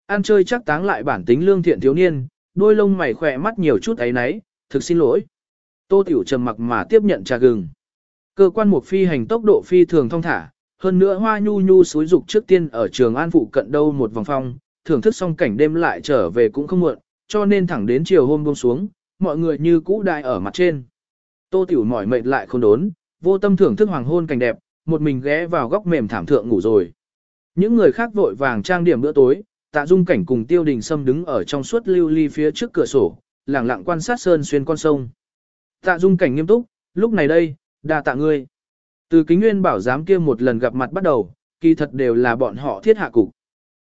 Ăn chơi chắc táng lại bản tính lương thiện thiếu niên, đôi lông mày khỏe mắt nhiều chút ấy nấy, thực xin lỗi. Tô Tiểu trầm mặc mà tiếp nhận trà gừng. Cơ quan một phi hành tốc độ phi thường thông thả, hơn nữa hoa nhu nhu suối dục trước tiên ở trường an phụ cận đâu một vòng phong, thưởng thức xong cảnh đêm lại trở về cũng không muộn, cho nên thẳng đến chiều hôm buông xuống, mọi người như cũ đại ở mặt trên. Tô Tiểu mỏi mệt lại không đốn, vô tâm thưởng thức hoàng hôn cảnh đẹp, một mình ghé vào góc mềm thảm thượng ngủ rồi. Những người khác vội vàng trang điểm bữa tối, tạ dung cảnh cùng tiêu đình sâm đứng ở trong suốt lưu ly phía trước cửa sổ, lẳng lặng quan sát sơn xuyên con sông. Tạ dung cảnh nghiêm túc, lúc này đây, đa tạ ngươi. Từ kính nguyên bảo giám kia một lần gặp mặt bắt đầu, kỳ thật đều là bọn họ thiết hạ cục.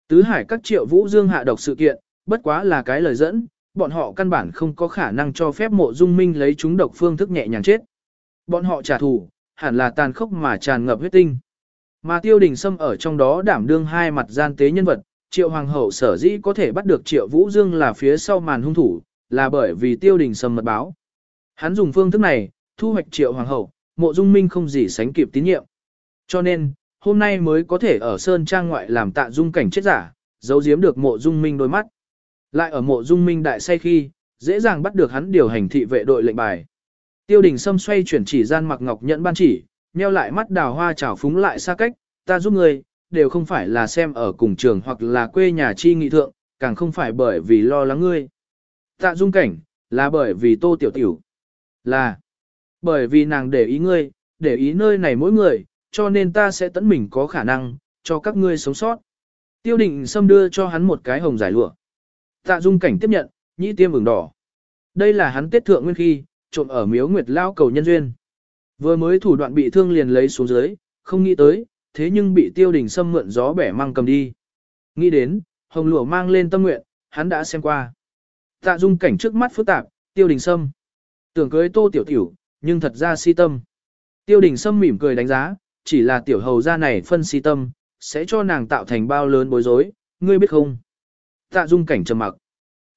Tứ hải các triệu vũ dương hạ độc sự kiện, bất quá là cái lời dẫn, bọn họ căn bản không có khả năng cho phép mộ dung minh lấy chúng độc phương thức nhẹ nhàng chết. Bọn họ trả thù, hẳn là tàn khốc mà tràn ngập huyết tinh. Mà tiêu đình sâm ở trong đó đảm đương hai mặt gian tế nhân vật, triệu hoàng hậu sở dĩ có thể bắt được triệu vũ dương là phía sau màn hung thủ, là bởi vì tiêu đình sâm mật báo. Hắn dùng phương thức này, thu hoạch triệu hoàng hậu, mộ dung minh không gì sánh kịp tín nhiệm. Cho nên, hôm nay mới có thể ở Sơn Trang ngoại làm tạ dung cảnh chết giả, giấu giếm được mộ dung minh đôi mắt. Lại ở mộ dung minh đại say khi, dễ dàng bắt được hắn điều hành thị vệ đội lệnh bài. Tiêu đình Sâm xoay chuyển chỉ gian mặc ngọc nhận ban chỉ, nheo lại mắt đào hoa trào phúng lại xa cách, ta giúp người, đều không phải là xem ở cùng trường hoặc là quê nhà chi nghị thượng, càng không phải bởi vì lo lắng ngươi. Tạ dung cảnh, là bởi vì tô tiểu tiểu. Là, bởi vì nàng để ý ngươi, để ý nơi này mỗi người, cho nên ta sẽ tẫn mình có khả năng, cho các ngươi sống sót. Tiêu định Sâm đưa cho hắn một cái hồng giải lụa. Tạ dung cảnh tiếp nhận, nhĩ tiêm ửng đỏ. Đây là hắn tiết thượng nguyên khi, trộm ở miếu nguyệt lao cầu nhân duyên. Vừa mới thủ đoạn bị thương liền lấy xuống dưới, không nghĩ tới, thế nhưng bị tiêu đình sâm mượn gió bẻ mang cầm đi. Nghĩ đến, hồng lụa mang lên tâm nguyện, hắn đã xem qua. Tạ dung cảnh trước mắt phức tạp, tiêu đình sâm. Tưởng cưới tô tiểu tiểu, nhưng thật ra si tâm. Tiêu đình sâm mỉm cười đánh giá, chỉ là tiểu hầu gia này phân si tâm, sẽ cho nàng tạo thành bao lớn bối rối, ngươi biết không? Tạ dung cảnh trầm mặc.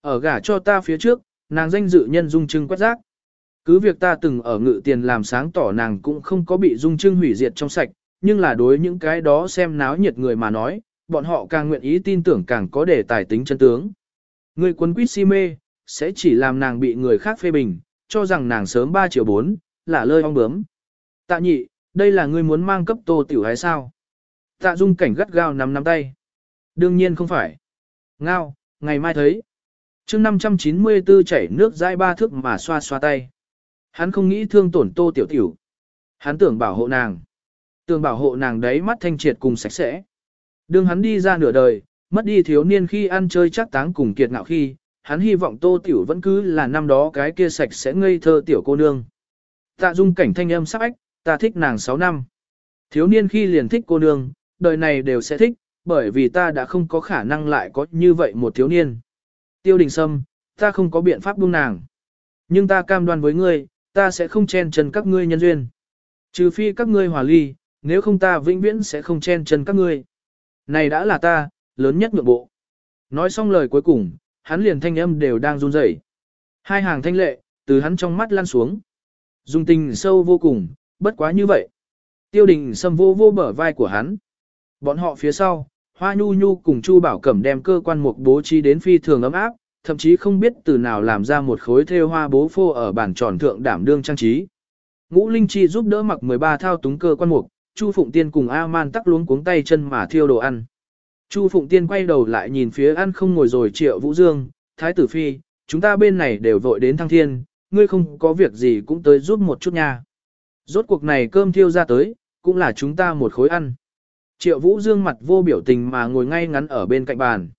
Ở gả cho ta phía trước, nàng danh dự nhân dung trưng quét rác. Cứ việc ta từng ở ngự tiền làm sáng tỏ nàng cũng không có bị dung trưng hủy diệt trong sạch, nhưng là đối những cái đó xem náo nhiệt người mà nói, bọn họ càng nguyện ý tin tưởng càng có để tài tính chân tướng. Người quân quýt si mê, sẽ chỉ làm nàng bị người khác phê bình, cho rằng nàng sớm 3 triệu 4, là lơi ong bướm. Tạ nhị, đây là ngươi muốn mang cấp tô tiểu hay sao? Tạ dung cảnh gắt gao nắm nắm tay. Đương nhiên không phải. Ngao, ngày mai thấy. mươi 594 chảy nước dai ba thước mà xoa xoa tay. Hắn không nghĩ thương tổn tô tiểu tiểu. Hắn tưởng bảo hộ nàng. Tưởng bảo hộ nàng đấy mắt thanh triệt cùng sạch sẽ. đường hắn đi ra nửa đời, mất đi thiếu niên khi ăn chơi chắc táng cùng kiệt ngạo khi, hắn hy vọng tô tiểu vẫn cứ là năm đó cái kia sạch sẽ ngây thơ tiểu cô nương. Tạ dung cảnh thanh âm sắc ách, ta thích nàng 6 năm. Thiếu niên khi liền thích cô nương, đời này đều sẽ thích, bởi vì ta đã không có khả năng lại có như vậy một thiếu niên. Tiêu đình sâm, ta không có biện pháp buông nàng. Nhưng ta cam đoan với ngươi, ta sẽ không chen chân các ngươi nhân duyên. Trừ phi các ngươi hòa ly, nếu không ta vĩnh viễn sẽ không chen chân các ngươi. Này đã là ta, lớn nhất ngược bộ. Nói xong lời cuối cùng, hắn liền thanh âm đều đang run rẩy. Hai hàng thanh lệ, từ hắn trong mắt lan xuống. Dung tình sâu vô cùng, bất quá như vậy. Tiêu đình xâm vô vô bở vai của hắn. Bọn họ phía sau, Hoa Nhu Nhu cùng Chu Bảo Cẩm đem cơ quan mục bố trí đến phi thường ấm áp, thậm chí không biết từ nào làm ra một khối thêu hoa bố phô ở bản tròn thượng đảm đương trang trí. Ngũ Linh Chi giúp đỡ mặc 13 thao túng cơ quan mục, Chu Phụng Tiên cùng A-man tắc luống cuống tay chân mà thiêu đồ ăn. Chu Phụng Tiên quay đầu lại nhìn phía ăn không ngồi rồi triệu Vũ Dương, Thái tử Phi, chúng ta bên này đều vội đến thăng thiên, ngươi không có việc gì cũng tới giúp một chút nha. Rốt cuộc này cơm thiêu ra tới, cũng là chúng ta một khối ăn. Triệu Vũ Dương mặt vô biểu tình mà ngồi ngay ngắn ở bên cạnh bàn.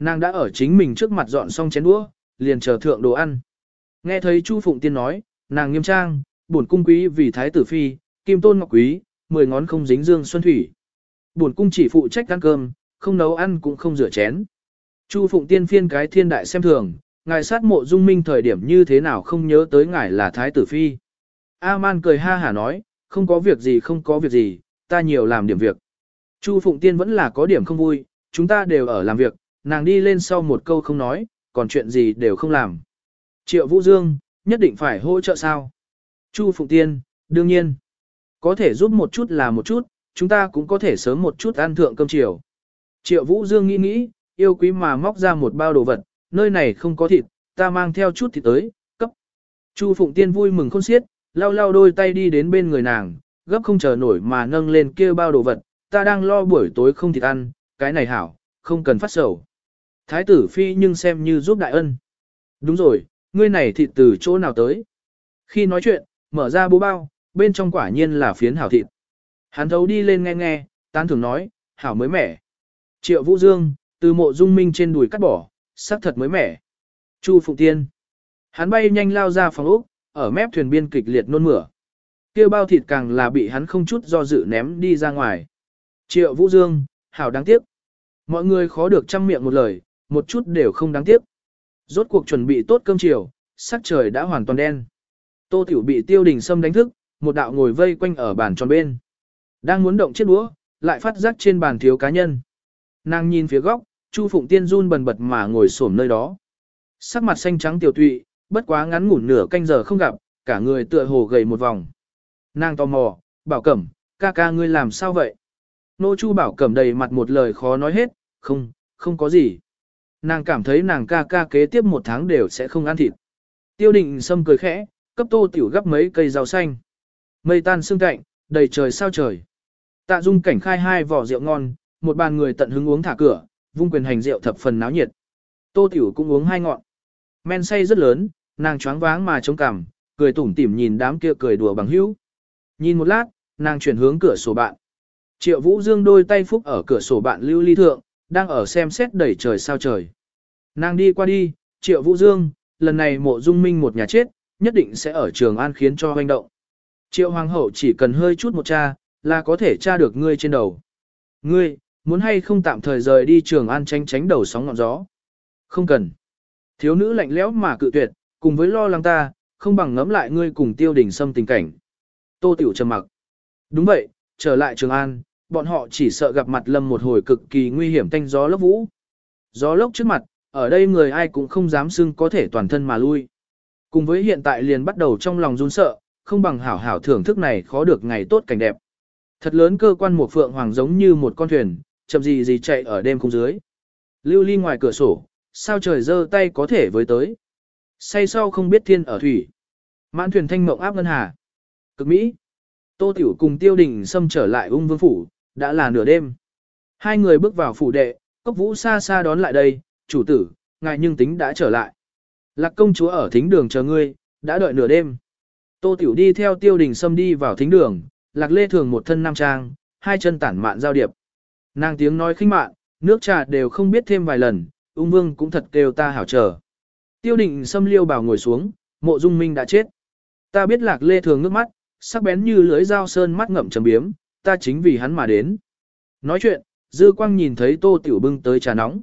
Nàng đã ở chính mình trước mặt dọn xong chén đũa, liền chờ thượng đồ ăn. Nghe thấy Chu Phụng Tiên nói, nàng nghiêm trang, bổn cung quý vì thái tử phi, kim tôn ngọc quý, mười ngón không dính dương xuân thủy. Buồn cung chỉ phụ trách ăn cơm, không nấu ăn cũng không rửa chén. Chu Phụng Tiên phiên cái thiên đại xem thường, ngài sát mộ dung minh thời điểm như thế nào không nhớ tới ngài là thái tử phi. A-man cười ha hả nói, không có việc gì không có việc gì, ta nhiều làm điểm việc. Chu Phụng Tiên vẫn là có điểm không vui, chúng ta đều ở làm việc, nàng đi lên sau một câu không nói, còn chuyện gì đều không làm. Triệu Vũ Dương, nhất định phải hỗ trợ sao? Chu Phụng Tiên, đương nhiên. Có thể giúp một chút là một chút, chúng ta cũng có thể sớm một chút ăn thượng cơm chiều. Triệu Vũ Dương nghĩ nghĩ, yêu quý mà móc ra một bao đồ vật, nơi này không có thịt, ta mang theo chút thịt tới, cấp. Chu Phụng Tiên vui mừng khôn xiết, lau lau đôi tay đi đến bên người nàng, gấp không chờ nổi mà nâng lên kia bao đồ vật, ta đang lo buổi tối không thịt ăn, cái này hảo, không cần phát sầu. Thái tử phi nhưng xem như giúp đại ân. Đúng rồi, ngươi này thịt từ chỗ nào tới? Khi nói chuyện, mở ra bố bao, bên trong quả nhiên là phiến hảo thịt. Hắn thấu đi lên nghe nghe, tán thường nói, hảo mới mẻ. Triệu Vũ Dương, từ mộ dung minh trên đùi cắt bỏ, sắc thật mới mẻ. Chu Phụng Tiên. Hắn bay nhanh lao ra phòng ốc, ở mép thuyền biên kịch liệt nôn mửa. Kêu bao thịt càng là bị hắn không chút do dự ném đi ra ngoài. Triệu Vũ Dương, hảo đáng tiếc. Mọi người khó được chăm miệng một lời, một chút đều không đáng tiếc. Rốt cuộc chuẩn bị tốt cơm chiều, sắc trời đã hoàn toàn đen. Tô Tiểu bị tiêu đình sâm đánh thức, một đạo ngồi vây quanh ở bàn tròn bên. Đang muốn động chiếc đũa, lại phát giác trên bàn thiếu cá nhân. Nàng nhìn phía góc, Chu Phụng Tiên run bần bật mà ngồi xổm nơi đó. Sắc mặt xanh trắng tiểu tụy, bất quá ngắn ngủn nửa canh giờ không gặp, cả người tựa hồ gầy một vòng. Nàng tò mò, bảo cẩm, ca ca ngươi làm sao vậy? Nô Chu bảo cẩm đầy mặt một lời khó nói hết, không, không có gì. Nàng cảm thấy nàng ca ca kế tiếp một tháng đều sẽ không ăn thịt. Tiêu định sâm cười khẽ, cấp tô tiểu gấp mấy cây rau xanh. Mây tan sương cạnh, đầy trời sao trời. Tạ dung cảnh khai hai vỏ rượu ngon, một bàn người tận hứng uống thả cửa, vung quyền hành rượu thập phần náo nhiệt. Tô tiểu cũng uống hai ngọn. Men say rất lớn, nàng choáng váng mà chống cằm, cười tủm tỉm nhìn đám kia cười đùa bằng hữu. Nhìn một lát, nàng chuyển hướng cửa sổ bạn. Triệu Vũ Dương đôi tay phúc ở cửa sổ bạn lưu ly thượng, đang ở xem xét đẩy trời sao trời. Nàng đi qua đi, Triệu Vũ Dương, lần này mộ dung minh một nhà chết, nhất định sẽ ở trường an khiến cho hoành động. Triệu Hoàng hậu chỉ cần hơi chút một cha, là có thể tra được ngươi trên đầu. Ngươi, muốn hay không tạm thời rời đi trường an tránh tránh đầu sóng ngọn gió? Không cần. Thiếu nữ lạnh lẽo mà cự tuyệt, cùng với lo lắng ta, không bằng ngẫm lại ngươi cùng tiêu đình xâm tình cảnh. Tô Tiểu trầm mặc. Đúng vậy, trở lại Trường An, bọn họ chỉ sợ gặp mặt lâm một hồi cực kỳ nguy hiểm tanh gió lốc vũ. Gió lốc trước mặt, ở đây người ai cũng không dám xưng có thể toàn thân mà lui. Cùng với hiện tại liền bắt đầu trong lòng run sợ, không bằng hảo hảo thưởng thức này khó được ngày tốt cảnh đẹp. Thật lớn cơ quan một phượng hoàng giống như một con thuyền, chậm gì gì chạy ở đêm không dưới. Lưu ly ngoài cửa sổ, sao trời dơ tay có thể với tới. Say sau không biết thiên ở thủy. Mãn thuyền thanh mộng áp ngân hà. Cực Mỹ. Tô Tiểu cùng Tiêu Đình xâm trở lại ung vương phủ, đã là nửa đêm. Hai người bước vào phủ đệ, cốc vũ xa xa đón lại đây, chủ tử, ngài nhưng tính đã trở lại. Lạc công chúa ở thính đường chờ ngươi, đã đợi nửa đêm. Tô Tiểu đi theo Tiêu Đình xâm đi vào thính đường, Lạc Lê thường một thân nam trang, hai chân tản mạn giao điệp. Nàng tiếng nói khinh mạn, nước trà đều không biết thêm vài lần, ung vương cũng thật kêu ta hảo chờ. Tiêu định xâm liêu bảo ngồi xuống, mộ dung minh đã chết. Ta biết lạc lê thường nước mắt, sắc bén như lưới dao sơn mắt ngậm trầm biếm, ta chính vì hắn mà đến. Nói chuyện, dư quang nhìn thấy tô tiểu bưng tới trà nóng.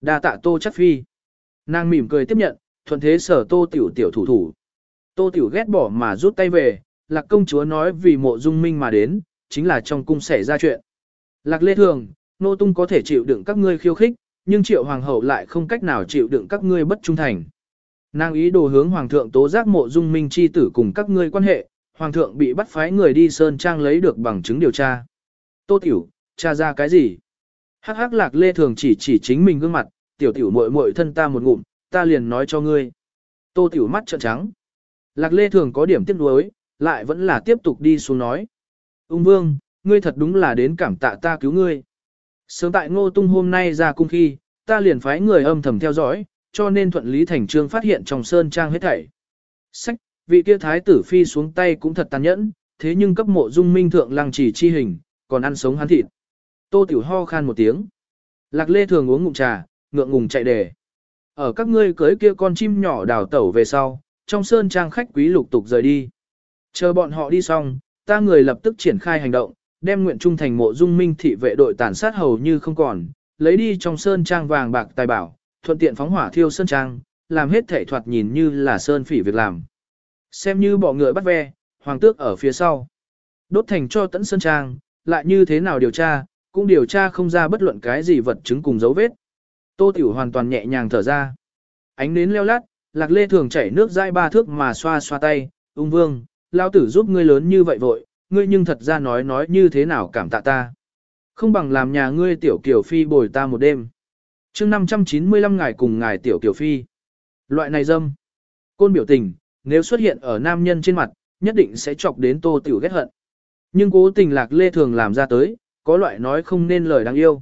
đa tạ tô chắc phi. Nàng mỉm cười tiếp nhận, thuận thế sở tô tiểu tiểu thủ thủ. Tô tiểu ghét bỏ mà rút tay về, lạc công chúa nói vì mộ dung minh mà đến, chính là trong cung xảy ra chuyện. Lạc lê thường, nô tung có thể chịu đựng các ngươi khiêu khích, nhưng triệu hoàng hậu lại không cách nào chịu đựng các ngươi bất trung thành. Nàng ý đồ hướng hoàng thượng tố giác mộ dung minh chi tử cùng các ngươi quan hệ, hoàng thượng bị bắt phái người đi sơn trang lấy được bằng chứng điều tra. Tô tiểu, tra ra cái gì? Hắc hắc lạc lê thường chỉ chỉ chính mình gương mặt, tiểu tiểu muội muội thân ta một ngụm, ta liền nói cho ngươi. Tô tiểu mắt trợn trắng. Lạc lê thường có điểm tiếc nuối, lại vẫn là tiếp tục đi xuống nói. Ung vương, ngươi thật đúng là đến cảm tạ ta cứu ngươi. Sớm tại ngô tung hôm nay ra cung khi, ta liền phái người âm thầm theo dõi, cho nên thuận lý thành trương phát hiện trong sơn trang hết thảy. Sách, vị kia thái tử phi xuống tay cũng thật tàn nhẫn, thế nhưng cấp mộ dung minh thượng lăng chỉ chi hình, còn ăn sống hắn thịt. Tô tiểu ho khan một tiếng. Lạc lê thường uống ngụm trà, ngượng ngùng chạy đề. Ở các ngươi cưới kia con chim nhỏ đào tẩu về sau, trong sơn trang khách quý lục tục rời đi. Chờ bọn họ đi xong, ta người lập tức triển khai hành động, đem nguyện trung thành mộ dung minh thị vệ đội tàn sát hầu như không còn, lấy đi trong sơn trang vàng bạc tài bảo, thuận tiện phóng hỏa thiêu sơn trang, làm hết thể thoạt nhìn như là sơn phỉ việc làm. Xem như bỏ ngựa bắt ve, hoàng tước ở phía sau. Đốt thành cho tẫn sơn trang, lại như thế nào điều tra, cũng điều tra không ra bất luận cái gì vật chứng cùng dấu vết. Tô Tiểu hoàn toàn nhẹ nhàng thở ra. Ánh nến leo lát, lạc lê thường chảy nước dai ba thước mà xoa xoa tay, ung vương, lao tử giúp ngươi lớn như vậy vội, ngươi nhưng thật ra nói nói như thế nào cảm tạ ta. Không bằng làm nhà ngươi tiểu kiểu phi bồi ta một đêm. chương 595 ngày cùng ngài tiểu kiểu phi. Loại này dâm. Côn biểu tình, nếu xuất hiện ở nam nhân trên mặt, nhất định sẽ chọc đến tô tiểu ghét hận. Nhưng cố tình lạc lê thường làm ra tới, có loại nói không nên lời đáng yêu.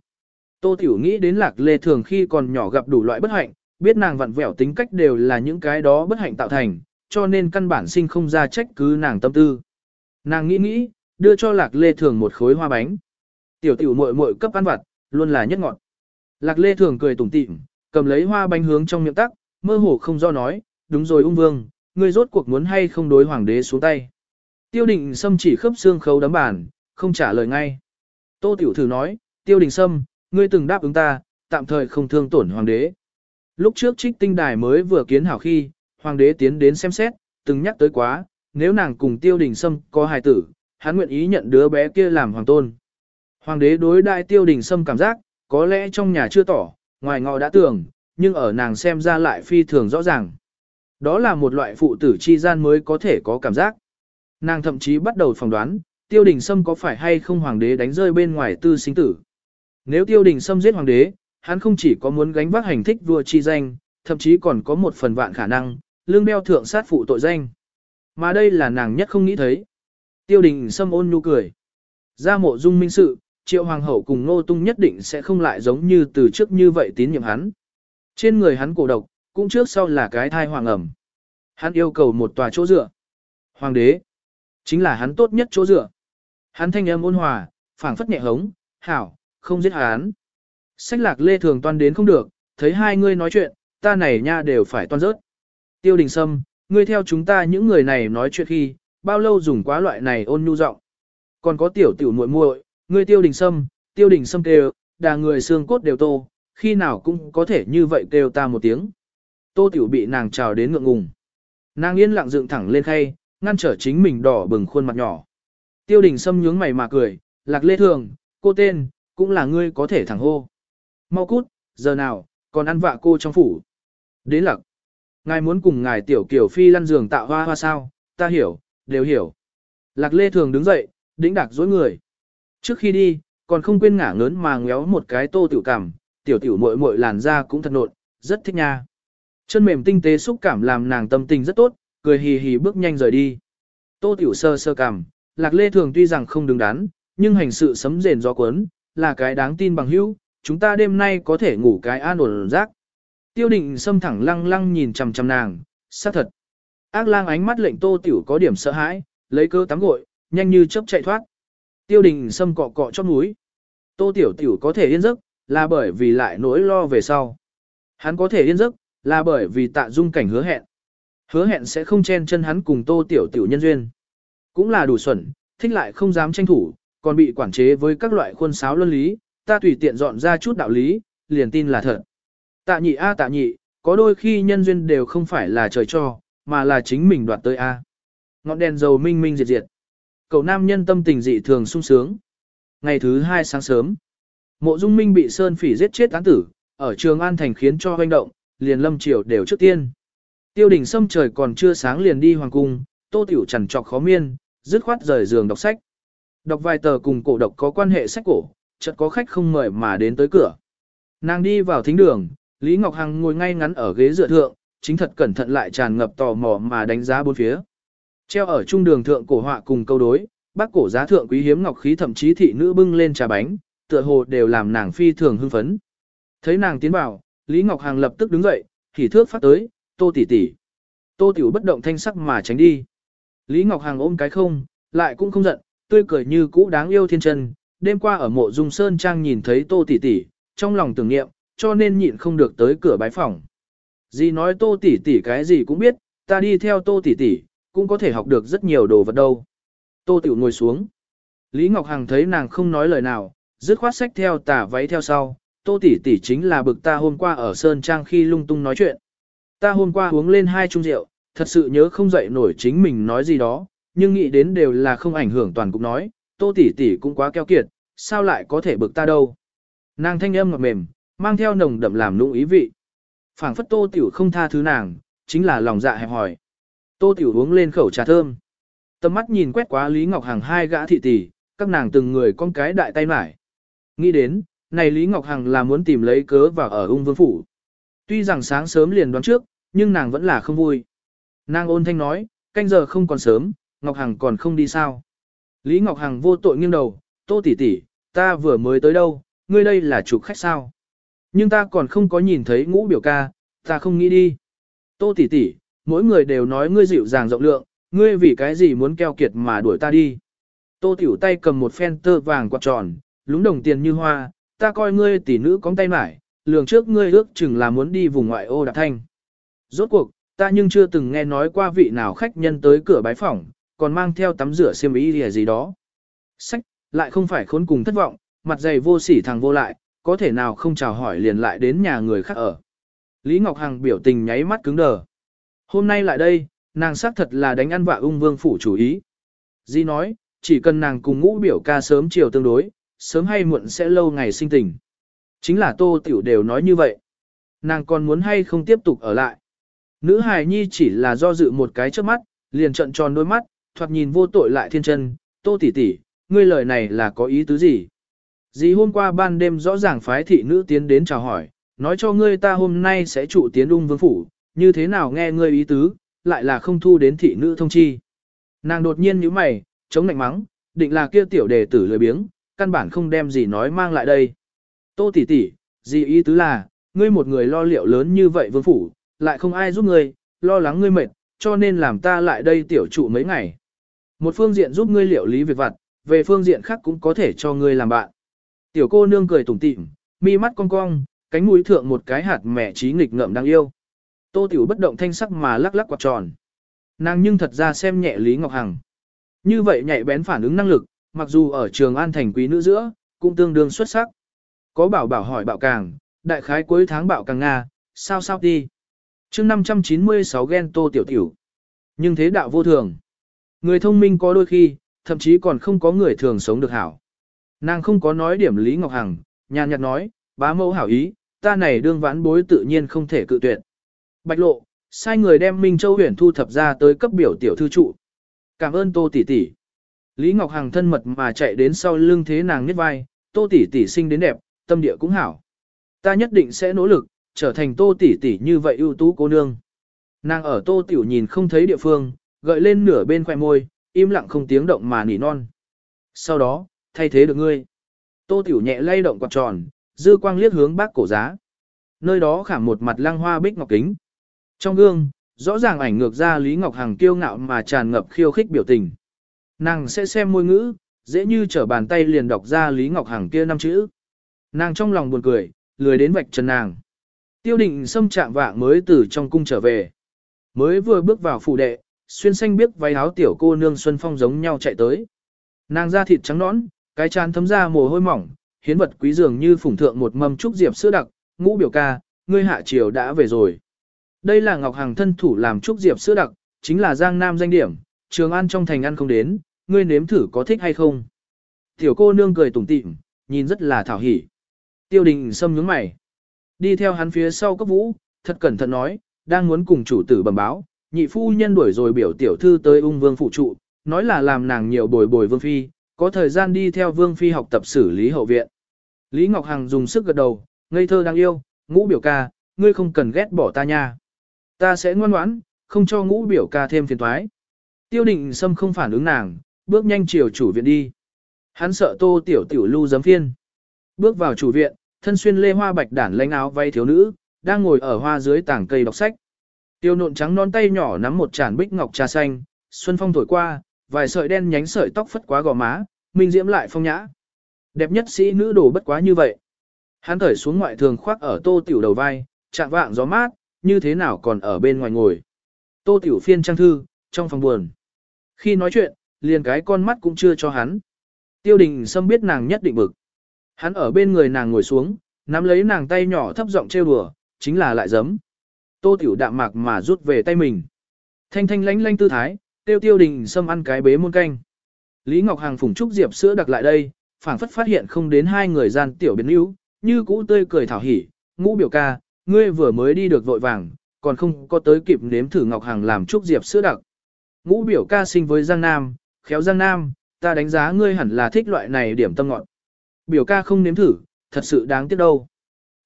Tô tiểu nghĩ đến lạc lê thường khi còn nhỏ gặp đủ loại bất hạnh, biết nàng vặn vẹo tính cách đều là những cái đó bất hạnh tạo thành, cho nên căn bản sinh không ra trách cứ nàng tâm tư. Nàng nghĩ nghĩ, đưa cho lạc lê thường một khối hoa bánh. Tiểu tiểu muội muội cấp ăn vặt, luôn là nhất ngọt. Lạc lê thường cười tủm tỉm, cầm lấy hoa bánh hướng trong miệng tắc, mơ hồ không do nói, đúng rồi ung vương, ngươi rốt cuộc muốn hay không đối hoàng đế xuống tay. Tiêu đình sâm chỉ khớp xương khấu đấm bàn, không trả lời ngay. Tô tiểu thử nói, tiêu đình sâm, ngươi từng đáp ứng ta, tạm thời không thương tổn hoàng đế. Lúc trước trích tinh đài mới vừa kiến hảo khi, hoàng đế tiến đến xem xét, từng nhắc tới quá, nếu nàng cùng tiêu đình sâm có hài tử, hắn nguyện ý nhận đứa bé kia làm hoàng tôn. Hoàng đế đối đại tiêu đình sâm cảm giác, có lẽ trong nhà chưa tỏ, ngoài ngọ đã tưởng, nhưng ở nàng xem ra lại phi thường rõ ràng. Đó là một loại phụ tử chi gian mới có thể có cảm giác. Nàng thậm chí bắt đầu phỏng đoán, tiêu đình sâm có phải hay không hoàng đế đánh rơi bên ngoài tư sinh tử. Nếu tiêu đình sâm giết hoàng đế, hắn không chỉ có muốn gánh vác hành thích vua chi danh, thậm chí còn có một phần vạn khả năng, lương đeo thượng sát phụ tội danh. Mà đây là nàng nhất không nghĩ thấy. Tiêu đình sâm ôn nhu cười. Ra mộ dung minh sự, triệu hoàng hậu cùng ngô tung nhất định sẽ không lại giống như từ trước như vậy tín nhiệm hắn. Trên người hắn cổ độc, cũng trước sau là cái thai hoàng ẩm. Hắn yêu cầu một tòa chỗ dựa. Hoàng đế, chính là hắn tốt nhất chỗ dựa. Hắn thanh âm ôn hòa, phảng phất nhẹ hống, hảo, không giết hắn. Sách lạc lê thường toan đến không được, thấy hai ngươi nói chuyện, ta này nha đều phải toan rớt. Tiêu đình sâm, ngươi theo chúng ta những người này nói chuyện khi, bao lâu dùng quá loại này ôn nhu giọng. Còn có tiểu tiểu muội muội, ngươi tiêu đình sâm, tiêu đình sâm kêu, đà người xương cốt đều tô, khi nào cũng có thể như vậy kêu ta một tiếng. Tô tiểu bị nàng trào đến ngượng ngùng. Nàng yên lặng dựng thẳng lên khay, ngăn trở chính mình đỏ bừng khuôn mặt nhỏ. Tiêu đình xâm nhướng mày mà cười, lạc lê thường, cô tên, cũng là ngươi có thể thẳng hô. Mau cút, giờ nào, còn ăn vạ cô trong phủ. Đến lặc. Ngài muốn cùng ngài tiểu kiểu phi lăn giường tạo hoa hoa sao, ta hiểu, đều hiểu. Lạc lê thường đứng dậy, đĩnh đạc dối người. Trước khi đi, còn không quên ngả ngớn mà ngéo một cái tô tiểu cảm, tiểu tiểu muội muội làn da cũng thật nộn, rất thích nha. Chân mềm tinh tế xúc cảm làm nàng tâm tình rất tốt, cười hì hì bước nhanh rời đi. Tô tiểu sơ sơ cảm, lạc lê thường tuy rằng không đứng đắn, nhưng hành sự sấm rền gió cuốn, là cái đáng tin bằng hữu, chúng ta đêm nay có thể ngủ cái an ổn rác. Tiêu định xâm thẳng lăng lăng nhìn chằm chằm nàng, xác thật. Ác lang ánh mắt lệnh tô tiểu có điểm sợ hãi, lấy cơ tắm gội, nhanh như chớp chạy thoát. Tiêu đình xâm cọ cọ trong núi. Tô tiểu tiểu có thể yên giấc, là bởi vì lại nỗi lo về sau. Hắn có thể yên giấc, là bởi vì tạ dung cảnh hứa hẹn. Hứa hẹn sẽ không chen chân hắn cùng tô tiểu tiểu nhân duyên. Cũng là đủ xuẩn, thích lại không dám tranh thủ, còn bị quản chế với các loại khuôn sáo luân lý, ta tùy tiện dọn ra chút đạo lý, liền tin là thật. Tạ nhị a tạ nhị, có đôi khi nhân duyên đều không phải là trời cho, mà là chính mình đoạt tới a. Ngọn đèn dầu minh minh diệt diệt. Cậu nam nhân tâm tình dị thường sung sướng. Ngày thứ hai sáng sớm, mộ dung minh bị Sơn Phỉ giết chết án tử, ở trường An Thành khiến cho hoành động, liền lâm triều đều trước tiên. Tiêu đình sâm trời còn chưa sáng liền đi hoàng cung, tô tiểu chằn trọc khó miên, dứt khoát rời giường đọc sách. Đọc vài tờ cùng cổ độc có quan hệ sách cổ, chợt có khách không mời mà đến tới cửa. Nàng đi vào thính đường, Lý Ngọc Hằng ngồi ngay ngắn ở ghế dựa thượng, chính thật cẩn thận lại tràn ngập tò mò mà đánh giá bốn phía. Treo ở trung đường thượng cổ họa cùng câu đối, bác cổ giá thượng quý hiếm ngọc khí thậm chí thị nữ bưng lên trà bánh, tựa hồ đều làm nàng phi thường hưng phấn. Thấy nàng tiến vào, Lý Ngọc Hàng lập tức đứng dậy, thì thước phát tới, tô tỷ tỷ. Tô tiểu bất động thanh sắc mà tránh đi. Lý Ngọc Hàng ôm cái không, lại cũng không giận, tươi cười như cũ đáng yêu thiên chân. Đêm qua ở mộ dung sơn trang nhìn thấy tô tỷ tỷ, trong lòng tưởng niệm, cho nên nhịn không được tới cửa bái phòng. Dì nói tô tỷ tỷ cái gì cũng biết, ta đi theo tô tỷ tỷ, cũng có thể học được rất nhiều đồ vật đâu. Tô Tiểu ngồi xuống. Lý Ngọc Hằng thấy nàng không nói lời nào, dứt khoát sách theo tả váy theo sau. Tô tỷ tỷ chính là bực ta hôm qua ở Sơn Trang khi lung tung nói chuyện. Ta hôm qua uống lên hai chung rượu, thật sự nhớ không dậy nổi chính mình nói gì đó, nhưng nghĩ đến đều là không ảnh hưởng toàn cục nói, Tô tỷ tỷ cũng quá keo kiệt, sao lại có thể bực ta đâu. Nàng thanh âm ngọt mềm, mang theo nồng đậm làm nụ ý vị. phảng phất Tô Tiểu không tha thứ nàng, chính là lòng dạ hẹp hỏi. Tô Tiểu uống lên khẩu trà thơm. Tầm mắt nhìn quét quá Lý Ngọc Hằng hai gã thị tỷ, các nàng từng người con cái đại tay mải. Nghĩ đến, này Lý Ngọc Hằng là muốn tìm lấy cớ vào ở ung vương phủ. Tuy rằng sáng sớm liền đoán trước, nhưng nàng vẫn là không vui. Nàng ôn thanh nói, canh giờ không còn sớm, Ngọc Hằng còn không đi sao. Lý Ngọc Hằng vô tội nghiêng đầu, tô tỷ tỷ, ta vừa mới tới đâu, ngươi đây là chủ khách sao. Nhưng ta còn không có nhìn thấy ngũ biểu ca, ta không nghĩ đi. Tô tỷ tỷ, mỗi người đều nói ngươi dịu dàng rộng lượng, ngươi vì cái gì muốn keo kiệt mà đuổi ta đi. Tô tiểu tay cầm một phen tơ vàng quạt tròn, lúng đồng tiền như hoa, ta coi ngươi tỷ nữ cóng tay mải, lường trước ngươi ước chừng là muốn đi vùng ngoại ô đạp thanh. Rốt cuộc, ta nhưng chưa từng nghe nói qua vị nào khách nhân tới cửa bái phỏng, còn mang theo tắm rửa xiêm y gì, gì đó. Sách, lại không phải khốn cùng thất vọng, mặt dày vô sỉ thằng vô lại, có thể nào không chào hỏi liền lại đến nhà người khác ở. Lý Ngọc Hằng biểu tình nháy mắt cứng đờ. Hôm nay lại đây, nàng xác thật là đánh ăn vạ ung vương phủ chủ ý. Di nói, chỉ cần nàng cùng ngũ biểu ca sớm chiều tương đối, sớm hay muộn sẽ lâu ngày sinh tình. Chính là tô tiểu đều nói như vậy. Nàng còn muốn hay không tiếp tục ở lại. Nữ hài nhi chỉ là do dự một cái trước mắt, liền trận tròn đôi mắt, thoạt nhìn vô tội lại thiên chân, tô tỷ tỷ, ngươi lời này là có ý tứ gì? Dì hôm qua ban đêm rõ ràng phái thị nữ tiến đến chào hỏi, nói cho ngươi ta hôm nay sẽ trụ tiến ung vương phủ, như thế nào nghe ngươi ý tứ, lại là không thu đến thị nữ thông chi. Nàng đột nhiên nhíu mày, chống lạnh mắng, định là kia tiểu đề tử lười biếng, căn bản không đem gì nói mang lại đây. Tô tỷ tỷ, gì ý tứ là, ngươi một người lo liệu lớn như vậy vương phủ, lại không ai giúp ngươi, lo lắng ngươi mệt, cho nên làm ta lại đây tiểu trụ mấy ngày. Một phương diện giúp ngươi liệu lý việc vặt, về phương diện khác cũng có thể cho ngươi làm bạn. Tiểu cô nương cười tủm tỉm, mi mắt cong cong, cánh mũi thượng một cái hạt mẹ trí nghịch ngợm đang yêu. Tô Tiểu bất động thanh sắc mà lắc lắc quạt tròn. Nàng nhưng thật ra xem nhẹ Lý Ngọc Hằng. Như vậy nhạy bén phản ứng năng lực, mặc dù ở trường an thành quý nữ giữa, cũng tương đương xuất sắc. Có bảo bảo hỏi bảo càng, đại khái cuối tháng bảo càng Nga, sao sao đi. chương 596 ghen Tô Tiểu Tiểu. Nhưng thế đạo vô thường. Người thông minh có đôi khi, thậm chí còn không có người thường sống được hảo. Nàng không có nói điểm Lý Ngọc Hằng, nhàn nhạt nói, bá mẫu hảo ý, ta này đương vãn bối tự nhiên không thể cự tuyệt. Bạch lộ, sai người đem Minh Châu huyền thu thập ra tới cấp biểu tiểu thư trụ. Cảm ơn Tô tỷ tỷ. Lý Ngọc Hằng thân mật mà chạy đến sau lưng thế nàng nhét vai, Tô tỷ tỷ sinh đến đẹp, tâm địa cũng hảo. Ta nhất định sẽ nỗ lực, trở thành Tô tỷ tỷ như vậy ưu tú cô nương. Nàng ở Tô tiểu nhìn không thấy địa phương, gợi lên nửa bên khoẻ môi, im lặng không tiếng động mà nỉ non. Sau đó, thay thế được ngươi. Tô tiểu nhẹ lay động quạt tròn, dư quang liếc hướng bác cổ giá. Nơi đó khảm một mặt lăng hoa bích ngọc kính. Trong gương, rõ ràng ảnh ngược ra Lý Ngọc Hằng kiêu ngạo mà tràn ngập khiêu khích biểu tình. Nàng sẽ xem môi ngữ, dễ như trở bàn tay liền đọc ra Lý Ngọc Hằng kia năm chữ. Nàng trong lòng buồn cười, lười đến vạch trần nàng. Tiêu định xâm chạm vạng mới từ trong cung trở về. Mới vừa bước vào phủ đệ, xuyên xanh biết váy áo tiểu cô nương Xuân Phong giống nhau chạy tới. Nàng da thịt trắng nõn, cái chán thấm ra mồ hôi mỏng, hiến vật quý dường như phủng thượng một mâm trúc diệp sữa đặc, ngũ biểu ca, ngươi hạ triều đã về rồi. Đây là Ngọc Hằng thân thủ làm trúc diệp sữa đặc, chính là Giang Nam danh điểm, trường ăn trong thành ăn không đến, ngươi nếm thử có thích hay không. Tiểu cô nương cười tủm tỉm, nhìn rất là thảo hỉ. Tiêu đình sâm nhướng mày. Đi theo hắn phía sau cấp vũ, thật cẩn thận nói, đang muốn cùng chủ tử bẩm báo, nhị phu nhân đuổi rồi biểu tiểu thư tới ung vương phụ trụ, nói là làm nàng nhiều bồi bồi vương phi, có thời gian đi theo vương phi học tập xử lý hậu viện. Lý Ngọc Hằng dùng sức gật đầu, ngây thơ đang yêu, ngũ biểu ca, ngươi không cần ghét bỏ ta nha. Ta sẽ ngoan ngoãn, không cho ngũ biểu ca thêm phiền toái. Tiêu định Sâm không phản ứng nàng, bước nhanh chiều chủ viện đi. Hắn sợ tô tiểu tiểu lưu giấm phiên. Bước vào chủ viện, thân xuyên lê hoa bạch đản lánh áo vay thiếu nữ, đang ngồi ở hoa dưới tảng cây đọc sách. Tiêu nộn trắng non tay nhỏ nắm một chản bích ngọc trà xanh, xuân phong thổi qua, vài sợi đen nhánh sợi tóc phất quá gò má, minh diễm lại phong nhã. Đẹp nhất sĩ nữ đồ bất quá như vậy. Hắn thởi xuống ngoại thường khoác ở tô tiểu đầu vai, chạm vạng gió mát, như thế nào còn ở bên ngoài ngồi. Tô tiểu phiên trang thư, trong phòng buồn. Khi nói chuyện, liền cái con mắt cũng chưa cho hắn. Tiêu đình Sâm biết nàng nhất định bực. Hắn ở bên người nàng ngồi xuống, nắm lấy nàng tay nhỏ thấp giọng trêu đùa, chính là lại giấm. Tô tiểu đạm mạc mà rút về tay mình. Thanh thanh lánh lánh tư thái, tiêu tiêu đình Sâm ăn cái bế muôn canh. Lý Ngọc Hàng phủng trúc diệp sữa đặc lại đây, phảng phất phát hiện không đến hai người gian tiểu biến yếu, như cũ tươi cười thảo hỉ, ngũ biểu ca, ngươi vừa mới đi được vội vàng, còn không có tới kịp nếm thử Ngọc hàng làm trúc diệp sữa đặc. Ngũ biểu ca sinh với Giang Nam, khéo Giang Nam, ta đánh giá ngươi hẳn là thích loại này điểm tâm ngọt. Biểu ca không nếm thử, thật sự đáng tiếc đâu.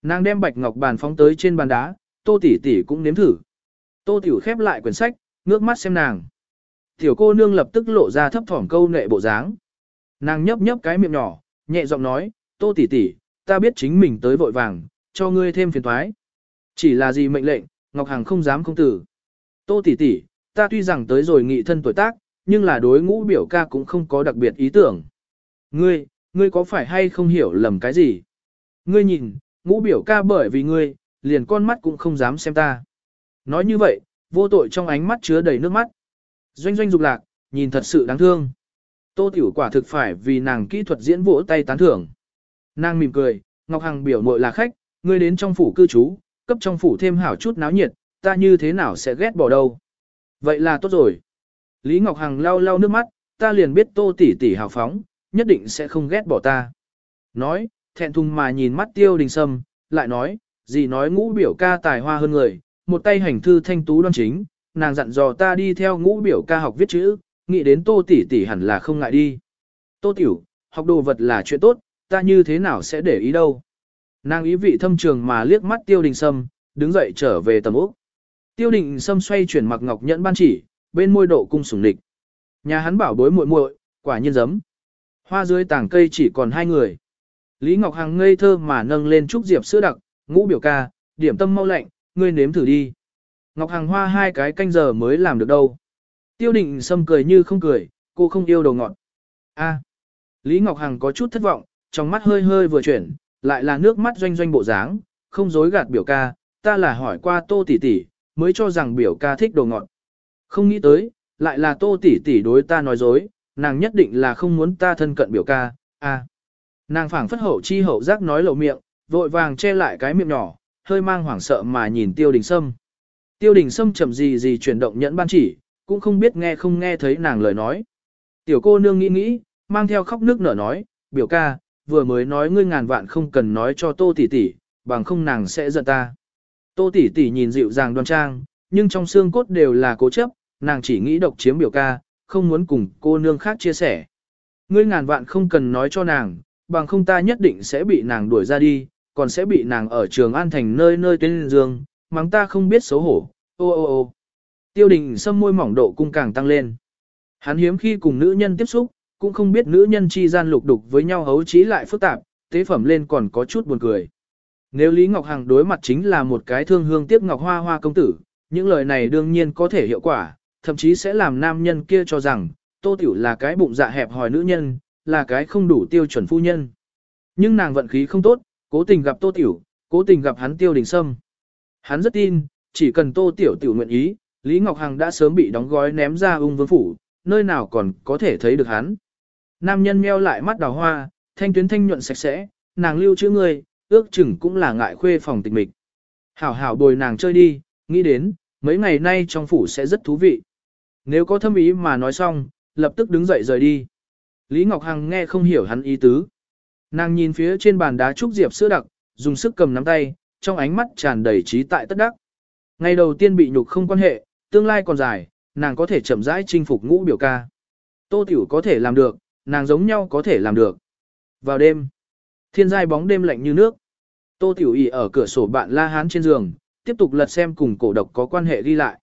Nàng đem bạch ngọc bàn phóng tới trên bàn đá, tô tỷ tỷ cũng nếm thử. Tô tiểu khép lại quyển sách, ngước mắt xem nàng. Tiểu cô nương lập tức lộ ra thấp thỏm câu nệ bộ dáng. Nàng nhấp nhấp cái miệng nhỏ, nhẹ giọng nói, tô tỷ tỷ, ta biết chính mình tới vội vàng, cho ngươi thêm phiền toái. Chỉ là gì mệnh lệnh, Ngọc Hằng không dám không tử. Tô tỷ tỷ, ta tuy rằng tới rồi nghị thân tuổi tác, nhưng là đối ngũ biểu ca cũng không có đặc biệt ý tưởng. Ngươi, ngươi có phải hay không hiểu lầm cái gì? Ngươi nhìn, ngũ biểu ca bởi vì ngươi, liền con mắt cũng không dám xem ta. Nói như vậy, vô tội trong ánh mắt chứa đầy nước mắt. Doanh doanh dục lạc, nhìn thật sự đáng thương. Tô tiểu quả thực phải vì nàng kỹ thuật diễn vỗ tay tán thưởng. Nàng mỉm cười, Ngọc Hằng biểu muội là khách, ngươi đến trong phủ cư trú, cấp trong phủ thêm hảo chút náo nhiệt, ta như thế nào sẽ ghét bỏ đâu. Vậy là tốt rồi. Lý Ngọc Hằng lau lau nước mắt, ta liền biết tô tỷ tỷ hào phóng, nhất định sẽ không ghét bỏ ta. Nói, thẹn thùng mà nhìn mắt tiêu đình sâm, lại nói, gì nói ngũ biểu ca tài hoa hơn người, một tay hành thư thanh tú đoan chính, nàng dặn dò ta đi theo ngũ biểu ca học viết chữ, nghĩ đến tô tỷ tỷ hẳn là không ngại đi. Tô tiểu, học đồ vật là chuyện tốt, ta như thế nào sẽ để ý đâu. Nàng ý vị thâm trường mà liếc mắt tiêu đình sâm, đứng dậy trở về tầm úc. Tiêu đình sâm xoay chuyển mặc ngọc nhẫn ban chỉ, bên môi độ cung sủng địch. Nhà hắn bảo bối muội muội, quả nhiên giấm. Hoa dưới tảng cây chỉ còn hai người. Lý Ngọc Hằng ngây thơ mà nâng lên trúc diệp sữa đặc, ngũ biểu ca, điểm tâm mau lạnh, ngươi nếm thử đi. Ngọc Hằng hoa hai cái canh giờ mới làm được đâu. Tiêu định sâm cười như không cười, cô không yêu đồ ngọt. A. Lý Ngọc Hằng có chút thất vọng, trong mắt hơi hơi vừa chuyển, lại là nước mắt doanh doanh bộ dáng, không dối gạt biểu ca, ta là hỏi qua tô tỷ tỷ, mới cho rằng biểu ca thích đồ ngọt. Không nghĩ tới, lại là tô tỷ tỷ đối ta nói dối, nàng nhất định là không muốn ta thân cận biểu ca, a. Nàng phảng phất hậu chi hậu giác nói lộ miệng, vội vàng che lại cái miệng nhỏ, hơi mang hoảng sợ mà nhìn tiêu đình sâm. Tiêu đình sâm chậm gì gì chuyển động nhẫn ban chỉ, cũng không biết nghe không nghe thấy nàng lời nói. Tiểu cô nương nghĩ nghĩ, mang theo khóc nước nở nói, biểu ca, vừa mới nói ngươi ngàn vạn không cần nói cho tô tỷ tỷ, bằng không nàng sẽ giận ta. Tô tỷ tỷ nhìn dịu dàng đoan trang, nhưng trong xương cốt đều là cố chấp, nàng chỉ nghĩ độc chiếm biểu ca, không muốn cùng cô nương khác chia sẻ. Ngươi ngàn vạn không cần nói cho nàng, bằng không ta nhất định sẽ bị nàng đuổi ra đi, còn sẽ bị nàng ở trường an thành nơi nơi tên dương, mắng ta không biết xấu hổ, ô ô ô. Tiêu đình sâm môi mỏng độ cung càng tăng lên. Hắn hiếm khi cùng nữ nhân tiếp xúc, cũng không biết nữ nhân chi gian lục đục với nhau hấu trí lại phức tạp, tế phẩm lên còn có chút buồn cười. Nếu Lý Ngọc Hằng đối mặt chính là một cái thương hương tiếc ngọc hoa hoa công tử, những lời này đương nhiên có thể hiệu quả, thậm chí sẽ làm nam nhân kia cho rằng, Tô Tiểu là cái bụng dạ hẹp hòi nữ nhân, là cái không đủ tiêu chuẩn phu nhân. Nhưng nàng vận khí không tốt, cố tình gặp Tô Tiểu, cố tình gặp hắn tiêu đình sâm. Hắn rất tin, chỉ cần Tô Tiểu Tiểu nguyện ý, Lý Ngọc Hằng đã sớm bị đóng gói ném ra ung vương phủ, nơi nào còn có thể thấy được hắn. Nam nhân meo lại mắt đào hoa, thanh tuyến thanh nhuận sạch sẽ, nàng lưu chữ người, ước chừng cũng là ngại khuê phòng tịch mịch. Hảo hảo bồi nàng chơi đi, nghĩ đến, mấy ngày nay trong phủ sẽ rất thú vị. Nếu có thâm ý mà nói xong, lập tức đứng dậy rời đi. Lý Ngọc Hằng nghe không hiểu hắn ý tứ. Nàng nhìn phía trên bàn đá trúc diệp sữa đặc, dùng sức cầm nắm tay, trong ánh mắt tràn đầy trí tại tất đắc. Ngày đầu tiên bị nhục không quan hệ, tương lai còn dài, nàng có thể chậm rãi chinh phục ngũ biểu ca. Tô Tiểu có thể làm được, nàng giống nhau có thể làm được. Vào đêm, thiên giai bóng đêm lạnh như nước. Tô Tiểu ỉ ở cửa sổ bạn La Hán trên giường, tiếp tục lật xem cùng cổ độc có quan hệ ghi lại.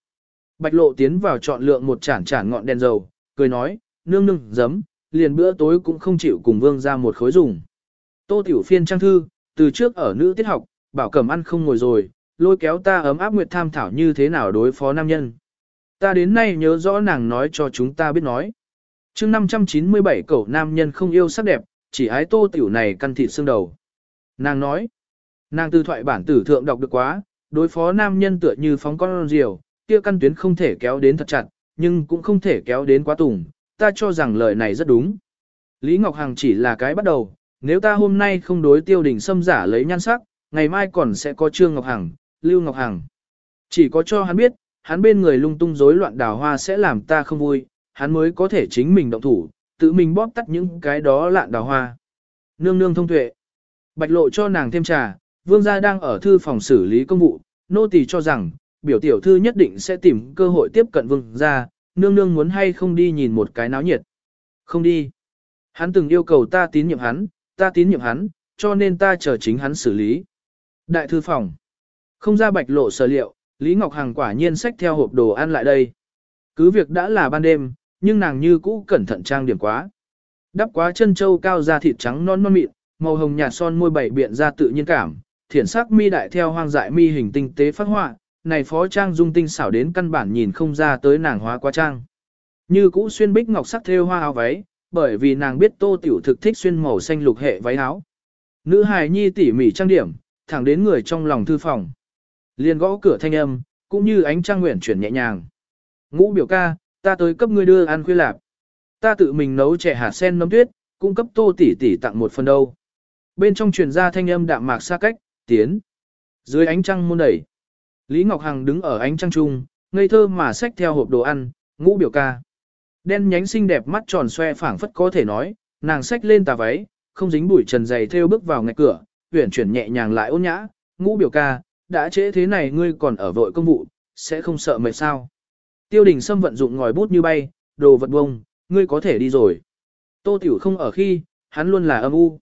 Bạch lộ tiến vào chọn lượng một chản chản ngọn đèn dầu, cười nói, nương nương, giấm, liền bữa tối cũng không chịu cùng vương ra một khối dùng. Tô Tiểu phiên trang thư, từ trước ở nữ tiết học, bảo cầm ăn không ngồi rồi, lôi kéo ta ấm áp nguyệt tham thảo như thế nào đối phó nam nhân. Ta đến nay nhớ rõ nàng nói cho chúng ta biết nói. chương 597 cậu nam nhân không yêu sắc đẹp, chỉ ái tô tiểu này căn thịt xương đầu. Nàng nói, nàng từ thoại bản tử thượng đọc được quá, đối phó nam nhân tựa như phóng con diều, kia căn tuyến không thể kéo đến thật chặt, nhưng cũng không thể kéo đến quá tùng, ta cho rằng lời này rất đúng. Lý Ngọc Hằng chỉ là cái bắt đầu, nếu ta hôm nay không đối tiêu đình xâm giả lấy nhan sắc, ngày mai còn sẽ có Trương Ngọc Hằng, Lưu Ngọc Hằng. Chỉ có cho hắn biết, hắn bên người lung tung rối loạn đào hoa sẽ làm ta không vui, hắn mới có thể chính mình động thủ, tự mình bóp tắt những cái đó lạn đào hoa. Nương nương thông tuệ. Bạch lộ cho nàng thêm trà, vương gia đang ở thư phòng xử lý công vụ, nô tỳ cho rằng, biểu tiểu thư nhất định sẽ tìm cơ hội tiếp cận vương gia, nương nương muốn hay không đi nhìn một cái náo nhiệt. Không đi. Hắn từng yêu cầu ta tín nhiệm hắn, ta tín nhiệm hắn, cho nên ta chờ chính hắn xử lý. Đại thư phòng. Không ra bạch lộ sở liệu, Lý Ngọc Hằng quả nhiên xách theo hộp đồ ăn lại đây. Cứ việc đã là ban đêm, nhưng nàng như cũ cẩn thận trang điểm quá. Đắp quá chân châu cao da thịt trắng non non mịn, màu hồng nhạt son môi bảy biện ra tự nhiên cảm, thiển sắc mi đại theo hoang dại mi hình tinh tế phát họa, này phó trang dung tinh xảo đến căn bản nhìn không ra tới nàng hóa quá trang. Như cũ xuyên bích ngọc sắc thêu hoa áo váy, bởi vì nàng biết Tô Tiểu thực thích xuyên màu xanh lục hệ váy áo. Nữ hài nhi tỉ mỉ trang điểm, thẳng đến người trong lòng thư phòng. Liền gõ cửa thanh âm, cũng như ánh trang nguyện chuyển nhẹ nhàng. Ngũ biểu ca, ta tới cấp ngươi đưa ăn khuya lạp. Ta tự mình nấu chè hạt sen nấm tuyết, cung cấp tô tỷ tỷ tặng một phần đâu. Bên trong truyền ra thanh âm đạm mạc xa cách, tiến. Dưới ánh trăng môn đẩy. Lý Ngọc Hằng đứng ở ánh trăng trung, ngây thơ mà xách theo hộp đồ ăn, ngũ biểu ca. Đen nhánh xinh đẹp mắt tròn xoe phảng phất có thể nói, nàng xách lên tà váy, không dính bụi trần dày theo bước vào ngạch cửa, uyển chuyển nhẹ nhàng lại ôn nhã, ngũ biểu ca, đã trễ thế này ngươi còn ở vội công vụ, sẽ không sợ mệt sao. Tiêu đình Sâm vận dụng ngòi bút như bay, đồ vật bông, ngươi có thể đi rồi. Tô Tiểu không ở khi, hắn luôn là âm u.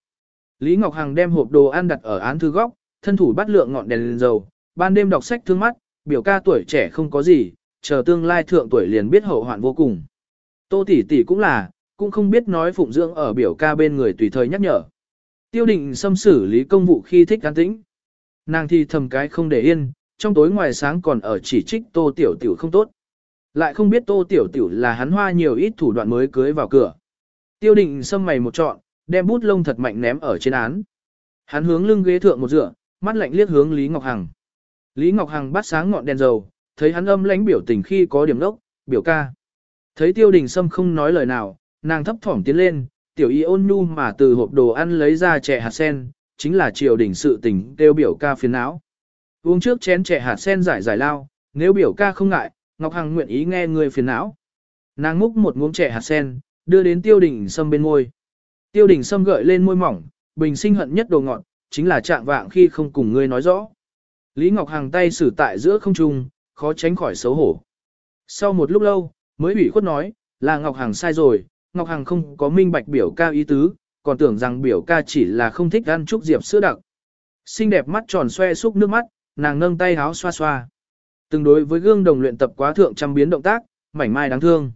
Lý Ngọc Hằng đem hộp đồ ăn đặt ở án thư góc, thân thủ bắt lượng ngọn đèn lên dầu, ban đêm đọc sách thương mắt, biểu ca tuổi trẻ không có gì, chờ tương lai thượng tuổi liền biết hậu hoạn vô cùng. Tô tỷ tỷ cũng là, cũng không biết nói phụng dưỡng ở biểu ca bên người tùy thời nhắc nhở. Tiêu định xâm xử lý công vụ khi thích an tĩnh. Nàng thì thầm cái không để yên, trong tối ngoài sáng còn ở chỉ trích tô tiểu tiểu không tốt. Lại không biết tô tiểu tiểu là hắn hoa nhiều ít thủ đoạn mới cưới vào cửa. Tiêu định xâm mày một trọn, đem bút lông thật mạnh ném ở trên án. Hắn hướng lưng ghế thượng một dựa, mắt lạnh liếc hướng Lý Ngọc Hằng. Lý Ngọc Hằng bắt sáng ngọn đèn dầu, thấy hắn âm lãnh biểu tình khi có điểm đốc, biểu ca. Thấy tiêu đình sâm không nói lời nào, nàng thấp thỏm tiến lên, tiểu y ôn nhu mà từ hộp đồ ăn lấy ra chè hạt sen, chính là triều đình sự tình tiêu biểu ca phiền não. Uống trước chén chè hạt sen giải giải lao, nếu biểu ca không ngại, Ngọc Hằng nguyện ý nghe người phiền não. Nàng múc một muỗng chè hạt sen, đưa đến tiêu đình sâm bên môi. Tiêu đình sâm gợi lên môi mỏng, bình sinh hận nhất đồ ngọt, chính là trạng vạng khi không cùng ngươi nói rõ. Lý Ngọc Hằng tay xử tại giữa không trung, khó tránh khỏi xấu hổ. Sau một lúc lâu, mới ủy khuất nói, là Ngọc Hằng sai rồi, Ngọc Hằng không có minh bạch biểu ca ý tứ, còn tưởng rằng biểu ca chỉ là không thích ăn trúc diệp sữa đặc. Xinh đẹp mắt tròn xoe xúc nước mắt, nàng nâng tay háo xoa xoa. Từng đối với gương đồng luyện tập quá thượng trăm biến động tác, mảnh mai đáng thương.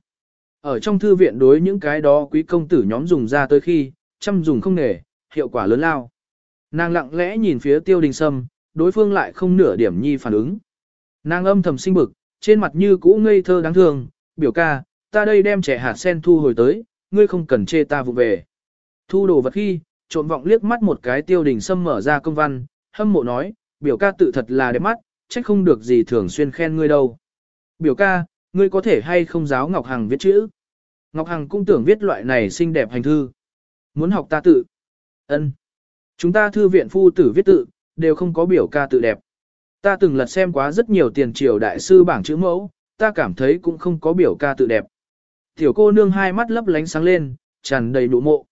Ở trong thư viện đối những cái đó quý công tử nhóm dùng ra tới khi, chăm dùng không nể, hiệu quả lớn lao. Nàng lặng lẽ nhìn phía tiêu đình sâm, đối phương lại không nửa điểm nhi phản ứng. Nàng âm thầm sinh bực, trên mặt như cũ ngây thơ đáng thương, biểu ca, ta đây đem trẻ hạt sen thu hồi tới, ngươi không cần chê ta vụ về. Thu đồ vật khi, trộn vọng liếc mắt một cái tiêu đình sâm mở ra công văn, hâm mộ nói, biểu ca tự thật là đẹp mắt, trách không được gì thường xuyên khen ngươi đâu. Biểu ca, ngươi có thể hay không giáo Ngọc Hằng viết chữ? Ngọc Hằng cũng tưởng viết loại này xinh đẹp hành thư. Muốn học ta tự. ân Chúng ta thư viện phu tử viết tự, đều không có biểu ca tự đẹp. Ta từng lật xem quá rất nhiều tiền triều đại sư bảng chữ mẫu, ta cảm thấy cũng không có biểu ca tự đẹp. Tiểu cô nương hai mắt lấp lánh sáng lên, tràn đầy nụ mộ.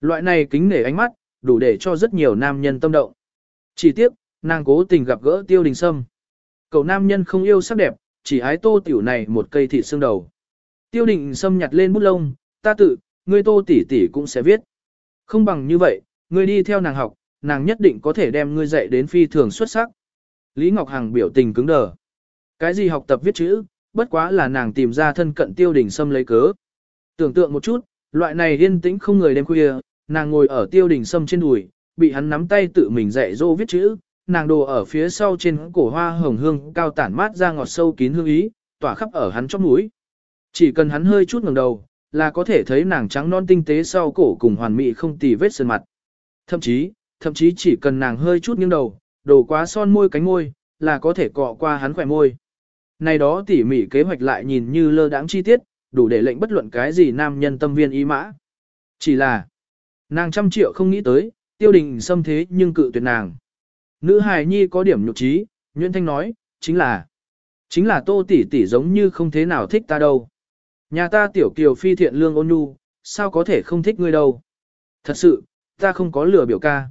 Loại này kính nể ánh mắt, đủ để cho rất nhiều nam nhân tâm động. Chỉ tiếc, nàng cố tình gặp gỡ tiêu đình sâm. Cậu nam nhân không yêu sắc đẹp, chỉ ái tô tiểu này một cây thịt xương đầu. Tiêu đình sâm nhặt lên bút lông, ta tự, ngươi tô tỷ tỷ cũng sẽ viết. Không bằng như vậy, ngươi đi theo nàng học, nàng nhất định có thể đem ngươi dạy đến phi thường xuất sắc. Lý Ngọc Hằng biểu tình cứng đờ. Cái gì học tập viết chữ, bất quá là nàng tìm ra thân cận tiêu đình sâm lấy cớ. Tưởng tượng một chút, loại này yên tĩnh không người đêm khuya, nàng ngồi ở tiêu đình sâm trên đùi, bị hắn nắm tay tự mình dạy dỗ viết chữ, nàng đồ ở phía sau trên cổ hoa hồng hương cao tản mát ra ngọt sâu kín hương ý, tỏa khắp ở hắn trong mũi. Chỉ cần hắn hơi chút ngẩng đầu, là có thể thấy nàng trắng non tinh tế sau cổ cùng hoàn mỹ không tì vết sơn mặt. Thậm chí, thậm chí chỉ cần nàng hơi chút nghiêng đầu, đổ quá son môi cánh môi, là có thể cọ qua hắn khỏe môi. Này đó tỉ mỉ kế hoạch lại nhìn như lơ đãng chi tiết, đủ để lệnh bất luận cái gì nam nhân tâm viên ý mã. Chỉ là, nàng trăm triệu không nghĩ tới, tiêu đình xâm thế nhưng cự tuyệt nàng. Nữ hài nhi có điểm nhục trí, Nguyễn Thanh nói, chính là, chính là tô tỷ tỷ giống như không thế nào thích ta đâu. Nhà ta tiểu kiều phi thiện lương ôn nhu, sao có thể không thích ngươi đâu. Thật sự, ta không có lừa biểu ca.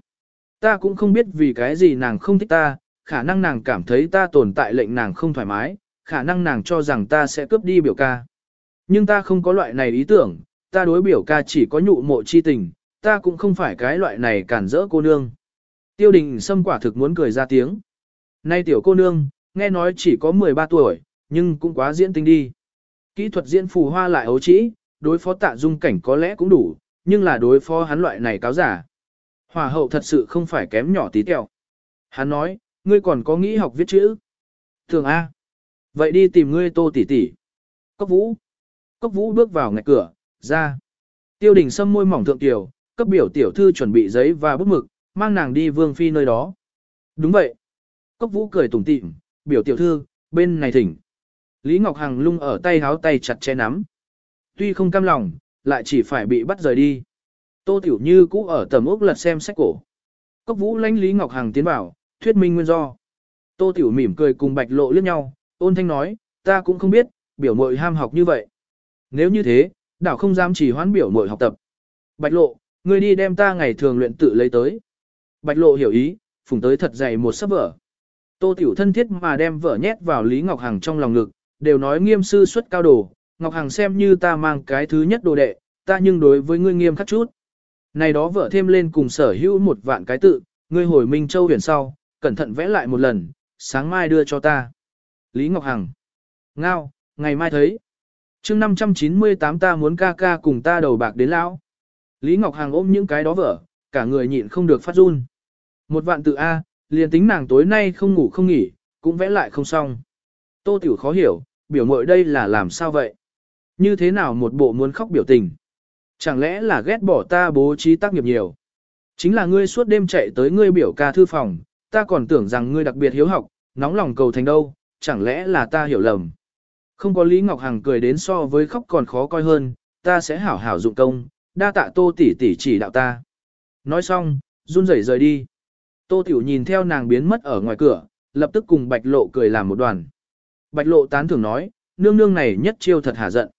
Ta cũng không biết vì cái gì nàng không thích ta, khả năng nàng cảm thấy ta tồn tại lệnh nàng không thoải mái, khả năng nàng cho rằng ta sẽ cướp đi biểu ca. Nhưng ta không có loại này ý tưởng, ta đối biểu ca chỉ có nhụ mộ chi tình, ta cũng không phải cái loại này cản rỡ cô nương. Tiêu đình Sâm quả thực muốn cười ra tiếng. Nay tiểu cô nương, nghe nói chỉ có 13 tuổi, nhưng cũng quá diễn tinh đi. Kỹ thuật diễn phù hoa lại ấu trĩ, đối phó tạ dung cảnh có lẽ cũng đủ, nhưng là đối phó hắn loại này cáo giả. Hòa hậu thật sự không phải kém nhỏ tí tẹo. Hắn nói, ngươi còn có nghĩ học viết chữ. Thường A. Vậy đi tìm ngươi tô tỷ tỷ. Cốc vũ. Cốc vũ bước vào ngạch cửa, ra. Tiêu đình sâm môi mỏng thượng tiểu, cấp biểu tiểu thư chuẩn bị giấy và bút mực, mang nàng đi vương phi nơi đó. Đúng vậy. Cốc vũ cười tủm tỉm, biểu tiểu thư, bên này thỉnh. Lý Ngọc Hằng lung ở tay háo tay chặt che nắm. Tuy không cam lòng, lại chỉ phải bị bắt rời đi. Tô Tiểu Như cũ ở tầm ốc lật xem sách cổ. Cốc vũ lãnh Lý Ngọc Hằng tiến vào, thuyết minh nguyên do. Tô Tiểu mỉm cười cùng bạch lộ liếc nhau, ôn thanh nói, ta cũng không biết, biểu mội ham học như vậy. Nếu như thế, đảo không dám chỉ hoán biểu mội học tập. Bạch lộ, ngươi đi đem ta ngày thường luyện tự lấy tới. Bạch lộ hiểu ý, phùng tới thật dày một sấp vở. Tô Tiểu thân thiết mà đem vở nhét vào Lý Ngọc Hằng trong lòng ngực, đều nói nghiêm sư xuất cao đồ, Ngọc Hằng xem như ta mang cái thứ nhất đồ đệ, ta nhưng đối với ngươi nghiêm khắc chút. Này đó vợ thêm lên cùng sở hữu một vạn cái tự, ngươi hồi Minh Châu huyền sau, cẩn thận vẽ lại một lần, sáng mai đưa cho ta. Lý Ngọc Hằng. Ngao, ngày mai thấy. chương 598 ta muốn ca ca cùng ta đầu bạc đến lão. Lý Ngọc Hằng ôm những cái đó vợ, cả người nhịn không được phát run. Một vạn tự A, liền tính nàng tối nay không ngủ không nghỉ, cũng vẽ lại không xong. Tô Tiểu khó hiểu, biểu mội đây là làm sao vậy? Như thế nào một bộ muốn khóc biểu tình? Chẳng lẽ là ghét bỏ ta bố trí tác nghiệp nhiều? Chính là ngươi suốt đêm chạy tới ngươi biểu ca thư phòng, ta còn tưởng rằng ngươi đặc biệt hiếu học, nóng lòng cầu thành đâu, chẳng lẽ là ta hiểu lầm? Không có Lý Ngọc Hằng cười đến so với khóc còn khó coi hơn, ta sẽ hảo hảo dụng công, đa tạ tô tỷ tỷ chỉ đạo ta. Nói xong, run rẩy rời đi. Tô Tiểu nhìn theo nàng biến mất ở ngoài cửa, lập tức cùng Bạch Lộ cười làm một đoàn. Bạch Lộ tán thưởng nói, nương nương này nhất chiêu thật hả giận.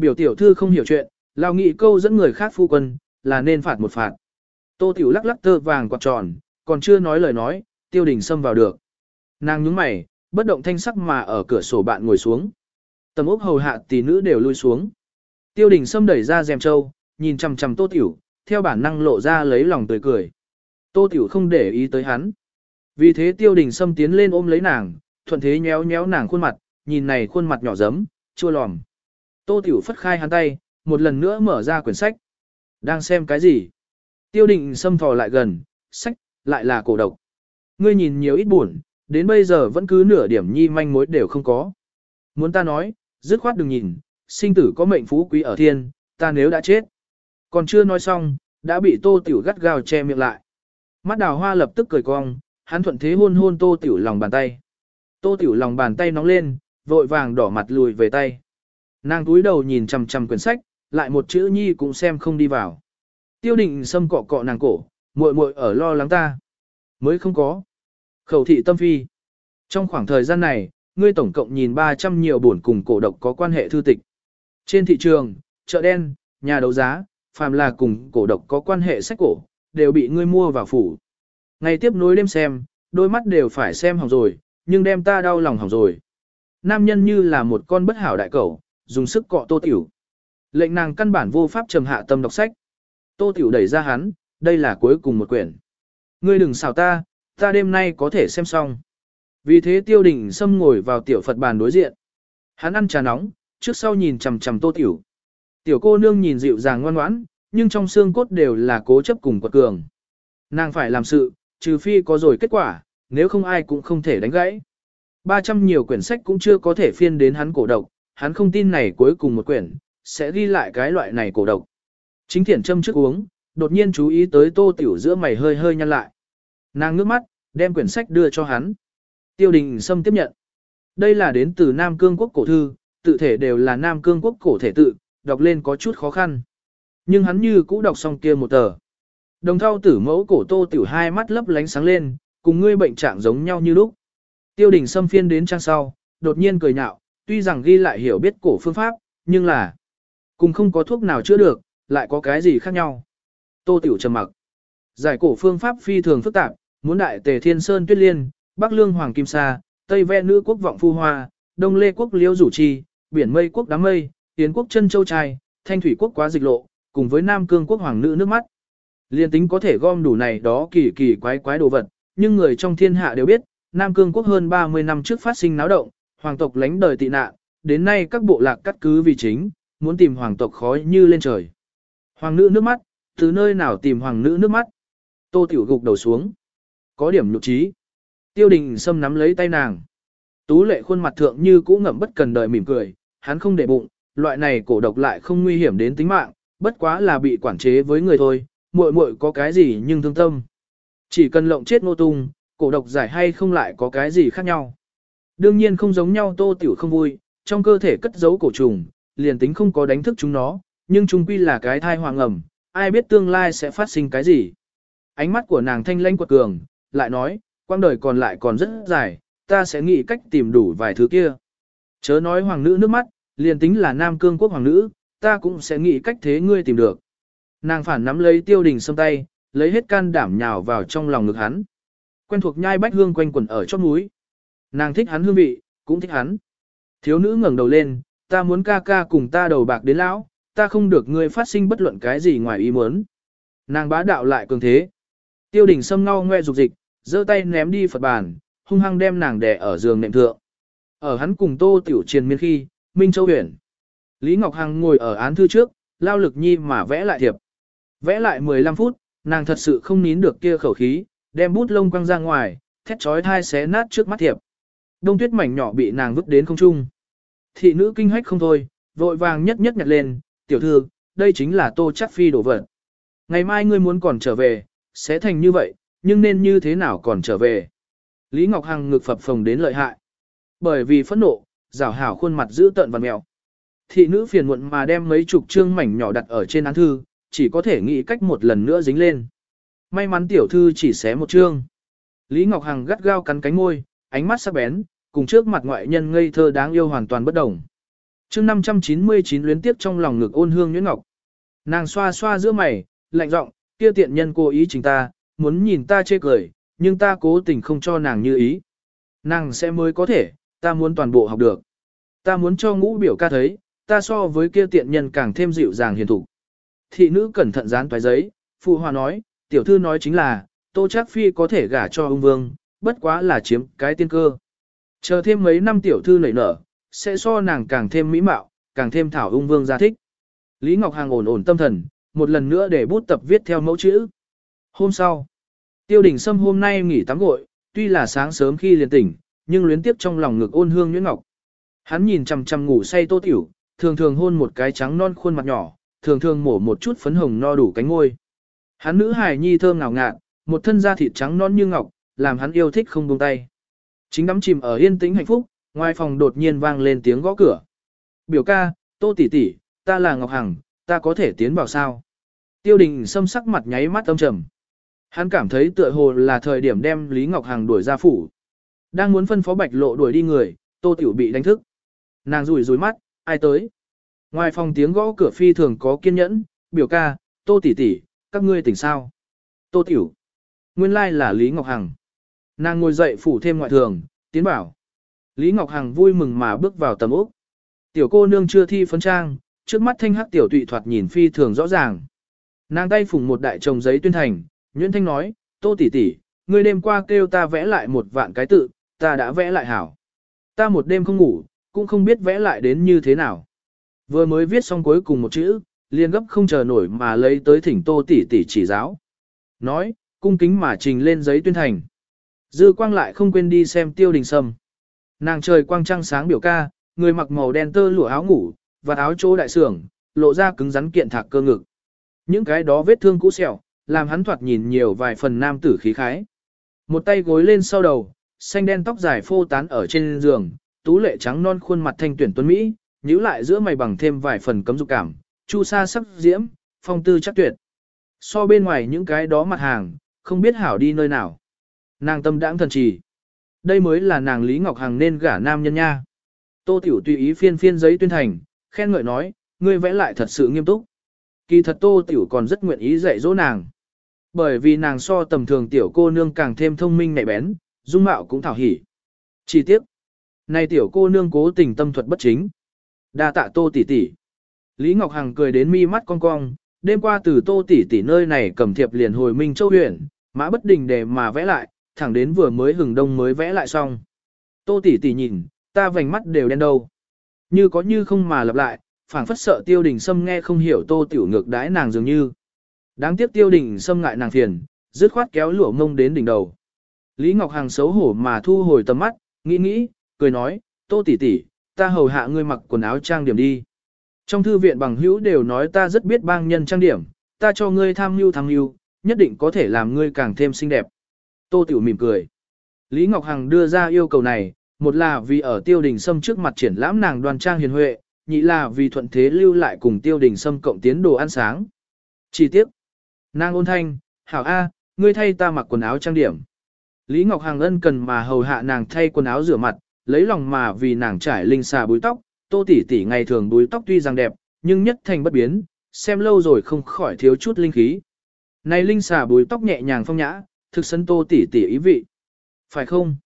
Biểu tiểu thư không hiểu chuyện, lao nghị câu dẫn người khác phu quân, là nên phạt một phạt. Tô Tiểu lắc lắc tơ vàng quạt tròn, còn chưa nói lời nói, tiêu đình xâm vào được. Nàng nhúng mày, bất động thanh sắc mà ở cửa sổ bạn ngồi xuống. Tầm ốc hầu hạ tỷ nữ đều lui xuống. Tiêu đình xâm đẩy ra rèm trâu, nhìn chằm chằm Tô Tiểu, theo bản năng lộ ra lấy lòng tươi cười. Tô Tiểu không để ý tới hắn. Vì thế tiêu đình xâm tiến lên ôm lấy nàng, thuận thế nhéo nhéo nàng khuôn mặt, nhìn này khuôn mặt nhỏ giấm, chua lòm. Tô Tiểu phất khai hắn tay, một lần nữa mở ra quyển sách. Đang xem cái gì? Tiêu đình xâm thò lại gần, sách, lại là cổ độc. Ngươi nhìn nhiều ít buồn, đến bây giờ vẫn cứ nửa điểm nhi manh mối đều không có. Muốn ta nói, dứt khoát đừng nhìn, sinh tử có mệnh phú quý ở thiên, ta nếu đã chết. Còn chưa nói xong, đã bị tô tiểu gắt gao che miệng lại. Mắt đào hoa lập tức cười cong, hắn thuận thế hôn hôn tô tiểu lòng bàn tay. Tô tiểu lòng bàn tay nóng lên, vội vàng đỏ mặt lùi về tay. Nàng túi đầu nhìn chằm chằm quyển sách, lại một chữ nhi cũng xem không đi vào. Tiêu định xâm cọ cọ nàng cổ, muội muội ở lo lắng ta. Mới không có. Khẩu thị tâm phi. Trong khoảng thời gian này, ngươi tổng cộng nhìn 300 nhiều buồn cùng cổ độc có quan hệ thư tịch. Trên thị trường, chợ đen, nhà đấu giá, phàm là cùng cổ độc có quan hệ sách cổ, đều bị ngươi mua vào phủ. Ngày tiếp nối đêm xem, đôi mắt đều phải xem hỏng rồi, nhưng đem ta đau lòng hỏng rồi. Nam nhân như là một con bất hảo đại cẩu, dùng sức cọ tô tiểu. Lệnh nàng căn bản vô pháp trầm hạ tâm đọc sách. Tô tiểu đẩy ra hắn, đây là cuối cùng một quyển. Ngươi đừng xào ta, ta đêm nay có thể xem xong. Vì thế tiêu đình xâm ngồi vào tiểu Phật bàn đối diện. Hắn ăn trà nóng, trước sau nhìn chằm chằm tô tiểu. Tiểu cô nương nhìn dịu dàng ngoan ngoãn, nhưng trong xương cốt đều là cố chấp cùng quật cường. Nàng phải làm sự, trừ phi có rồi kết quả, nếu không ai cũng không thể đánh gãy. 300 nhiều quyển sách cũng chưa có thể phiên đến hắn cổ độc, hắn không tin này cuối cùng một quyển, sẽ ghi lại cái loại này cổ độc. Chính thiển châm trước uống, đột nhiên chú ý tới tô tiểu giữa mày hơi hơi nhăn lại. Nàng ngước mắt, đem quyển sách đưa cho hắn. Tiêu đình Sâm tiếp nhận. Đây là đến từ Nam Cương Quốc cổ thư, tự thể đều là Nam Cương quốc cổ thể tự, đọc lên có chút khó khăn. Nhưng hắn như cũ đọc xong kia một tờ. Đồng thao tử mẫu cổ tô tiểu hai mắt lấp lánh sáng lên, cùng ngươi bệnh trạng giống nhau như lúc. Tiêu đình xâm phiên đến trang sau, đột nhiên cười nhạo, tuy rằng ghi lại hiểu biết cổ phương pháp, nhưng là cùng không có thuốc nào chữa được, lại có cái gì khác nhau. Tô tiểu trầm mặc. Giải cổ phương pháp phi thường phức tạp, muốn đại tề thiên sơn tuyết liên, bắc lương hoàng kim sa, tây ve nữ quốc vọng phu hoa, đông lê quốc liễu rủ chi, biển mây quốc đám mây, tiến quốc chân châu trai, thanh thủy quốc quá dịch lộ, cùng với nam cương quốc hoàng nữ nước mắt. Liên tính có thể gom đủ này đó kỳ kỳ quái quái đồ vật, nhưng người trong thiên hạ đều biết, Nam Cương quốc hơn 30 năm trước phát sinh náo động, hoàng tộc lánh đời tị nạn, đến nay các bộ lạc cắt cứ vì chính, muốn tìm hoàng tộc khói như lên trời. Hoàng nữ nước mắt, từ nơi nào tìm hoàng nữ nước mắt? Tô Tiểu gục đầu xuống. Có điểm nhục trí. Tiêu đình xâm nắm lấy tay nàng. Tú lệ khuôn mặt thượng như cũ ngậm bất cần đời mỉm cười, hắn không để bụng, loại này cổ độc lại không nguy hiểm đến tính mạng, bất quá là bị quản chế với người thôi, muội muội có cái gì nhưng thương tâm. Chỉ cần lộng chết nô tung, cổ độc giải hay không lại có cái gì khác nhau. Đương nhiên không giống nhau tô tiểu không vui, trong cơ thể cất giấu cổ trùng, liền tính không có đánh thức chúng nó, nhưng chúng quy là cái thai hoàng ẩm, ai biết tương lai sẽ phát sinh cái gì. Ánh mắt của nàng thanh lanh quật cường, lại nói, quang đời còn lại còn rất dài, ta sẽ nghĩ cách tìm đủ vài thứ kia. Chớ nói hoàng nữ nước mắt, liền tính là nam cương quốc hoàng nữ, ta cũng sẽ nghĩ cách thế ngươi tìm được. Nàng phản nắm lấy tiêu đình xâm tay, lấy hết can đảm nhào vào trong lòng ngực hắn. Quen thuộc nhai bách hương quanh quẩn ở chót núi. Nàng thích hắn hương vị, cũng thích hắn. Thiếu nữ ngẩng đầu lên, ta muốn ca ca cùng ta đầu bạc đến lão, ta không được ngươi phát sinh bất luận cái gì ngoài ý muốn. Nàng bá đạo lại cường thế. Tiêu đình sâm ngao ngoe dục dịch, giơ tay ném đi Phật bàn, hung hăng đem nàng đè ở giường nệm thượng. Ở hắn cùng tô tiểu triền miên khi, Minh Châu huyền. Lý Ngọc Hằng ngồi ở án thư trước, lao lực nhi mà vẽ lại thiệp. Vẽ lại 15 phút, nàng thật sự không nín được kia khẩu khí, đem bút lông quăng ra ngoài, thét chói thai xé nát trước mắt thiệp. Đông tuyết mảnh nhỏ bị nàng vứt đến không trung. Thị nữ kinh hách không thôi, vội vàng nhất nhất nhặt lên, tiểu thư, đây chính là tô chắc phi đổ vật. Ngày mai ngươi muốn còn trở về, sẽ thành như vậy, nhưng nên như thế nào còn trở về. Lý Ngọc Hằng ngực phập phồng đến lợi hại. Bởi vì phẫn nộ, rảo hảo khuôn mặt giữ tợn và mèo. Thị nữ phiền muộn mà đem mấy chục trương mảnh nhỏ đặt ở trên án thư, chỉ có thể nghĩ cách một lần nữa dính lên. May mắn tiểu thư chỉ xé một chương. Lý Ngọc Hằng gắt gao cắn cánh môi, ánh mắt sắc bén, cùng trước mặt ngoại nhân ngây thơ đáng yêu hoàn toàn bất đồng. chương 599 luyến tiếp trong lòng ngực ôn hương nhuyễn ngọc. Nàng xoa xoa giữa mày, lạnh giọng, kia tiện nhân cố ý chính ta, muốn nhìn ta chê cười, nhưng ta cố tình không cho nàng như ý. Nàng sẽ mới có thể, ta muốn toàn bộ học được. Ta muốn cho ngũ biểu ca thấy, ta so với kia tiện nhân càng thêm dịu dàng hiền thủ. Thị nữ cẩn thận dán toái giấy, phụ hòa nói, tiểu thư nói chính là, tô chắc phi có thể gả cho ung vương, bất quá là chiếm cái tiên cơ. Chờ thêm mấy năm tiểu thư nảy nở, sẽ so nàng càng thêm mỹ mạo, càng thêm thảo ung vương gia thích. Lý Ngọc Hàng ổn ổn tâm thần, một lần nữa để bút tập viết theo mẫu chữ. Hôm sau, tiêu đình sâm hôm nay nghỉ tắm gội, tuy là sáng sớm khi liền tỉnh, nhưng luyến tiếp trong lòng ngực ôn hương nhuyễn ngọc. Hắn nhìn chằm chằm ngủ say tô tiểu, thường thường hôn một cái trắng non khuôn mặt nhỏ, thường thường mổ một chút phấn hồng no đủ cánh ngôi. Hắn nữ hài nhi thơm ngào ngạt, một thân da thịt trắng non như ngọc, làm hắn yêu thích không buông tay. Chính đắm chìm ở yên tĩnh hạnh phúc, ngoài phòng đột nhiên vang lên tiếng gõ cửa. Biểu ca, tô tỷ tỷ, ta là Ngọc Hằng, ta có thể tiến vào sao? Tiêu đình xâm sắc mặt nháy mắt âm trầm. Hắn cảm thấy tựa hồ là thời điểm đem Lý Ngọc Hằng đuổi ra phủ. Đang muốn phân phó bạch lộ đuổi đi người, tô tiểu bị đánh thức. Nàng rủi rủi mắt, ai tới? Ngoài phòng tiếng gõ cửa phi thường có kiên nhẫn, biểu ca, tô tỷ tỷ, các ngươi tỉnh sao? Tô tiểu. Nguyên lai là Lý Ngọc Hằng. Nàng ngồi dậy phủ thêm ngoại thường, tiến bảo. Lý Ngọc Hằng vui mừng mà bước vào tầm ốc. Tiểu cô nương chưa thi phấn trang, trước mắt thanh hắc tiểu tụy thoạt nhìn phi thường rõ ràng. Nàng tay phủng một đại chồng giấy tuyên thành, Nguyễn Thanh nói, tô tỷ tỷ, ngươi đêm qua kêu ta vẽ lại một vạn cái tự, ta đã vẽ lại hảo. Ta một đêm không ngủ, cũng không biết vẽ lại đến như thế nào. Vừa mới viết xong cuối cùng một chữ, liền gấp không chờ nổi mà lấy tới thỉnh tô tỷ tỷ chỉ giáo. Nói, cung kính mà trình lên giấy tuyên thành. Dư quang lại không quên đi xem tiêu đình sâm. Nàng trời quang trăng sáng biểu ca, người mặc màu đen tơ lụa áo ngủ, và áo chỗ đại sưởng, lộ ra cứng rắn kiện thạc cơ ngực. Những cái đó vết thương cũ sẹo, làm hắn thoạt nhìn nhiều vài phần nam tử khí khái. Một tay gối lên sau đầu, xanh đen tóc dài phô tán ở trên giường, tú lệ trắng non khuôn mặt thanh tuyển tuấn Mỹ, nhíu lại giữa mày bằng thêm vài phần cấm dục cảm, chu sa sắc diễm, phong tư chắc tuyệt. So bên ngoài những cái đó mặt hàng, không biết hảo đi nơi nào. Nàng tâm đãng thần trì. Đây mới là nàng Lý Ngọc Hằng nên gả nam nhân nha. Tô Tiểu tùy ý phiên phiên giấy tuyên thành, khen ngợi nói, ngươi vẽ lại thật sự nghiêm túc. Kỳ thật Tô Tiểu còn rất nguyện ý dạy dỗ nàng. Bởi vì nàng so tầm thường tiểu cô nương càng thêm thông minh nhạy bén, dung mạo cũng thảo hỉ. Chỉ tiếc, nay tiểu cô nương cố tình tâm thuật bất chính. Đa tạ Tô tỷ tỷ. Lý Ngọc Hằng cười đến mi mắt cong cong, đêm qua từ Tô tỷ tỷ nơi này cầm thiệp liền hồi Minh Châu huyện, mã bất đình để mà vẽ lại, thẳng đến vừa mới hừng đông mới vẽ lại xong. Tô tỷ tỷ nhìn, ta vành mắt đều đen đâu. Như có như không mà lặp lại, phảng phất sợ tiêu đình sâm nghe không hiểu tô tiểu ngược đãi nàng dường như. Đáng tiếc tiêu đình sâm ngại nàng phiền, dứt khoát kéo lụa mông đến đỉnh đầu. Lý Ngọc Hằng xấu hổ mà thu hồi tầm mắt, nghĩ nghĩ, cười nói, tô tỷ tỷ, ta hầu hạ ngươi mặc quần áo trang điểm đi. Trong thư viện bằng hữu đều nói ta rất biết bang nhân trang điểm, ta cho ngươi tham mưu tham mưu, nhất định có thể làm ngươi càng thêm xinh đẹp. Tô Tiểu mỉm cười. Lý Ngọc Hằng đưa ra yêu cầu này, một là vì ở tiêu đình sâm trước mặt triển lãm nàng đoan trang hiền huệ, nhị là vì thuận thế lưu lại cùng tiêu đình sâm cộng tiến đồ ăn sáng. Chi tiết. Nàng ôn thanh, hảo A, ngươi thay ta mặc quần áo trang điểm. Lý Ngọc Hằng ân cần mà hầu hạ nàng thay quần áo rửa mặt, lấy lòng mà vì nàng trải linh xà búi tóc, tô tỷ tỷ ngày thường búi tóc tuy rằng đẹp, nhưng nhất thành bất biến, xem lâu rồi không khỏi thiếu chút linh khí. Này linh xà búi tóc nhẹ nhàng phong nhã, thực sân tô tỷ tỷ ý vị. Phải không?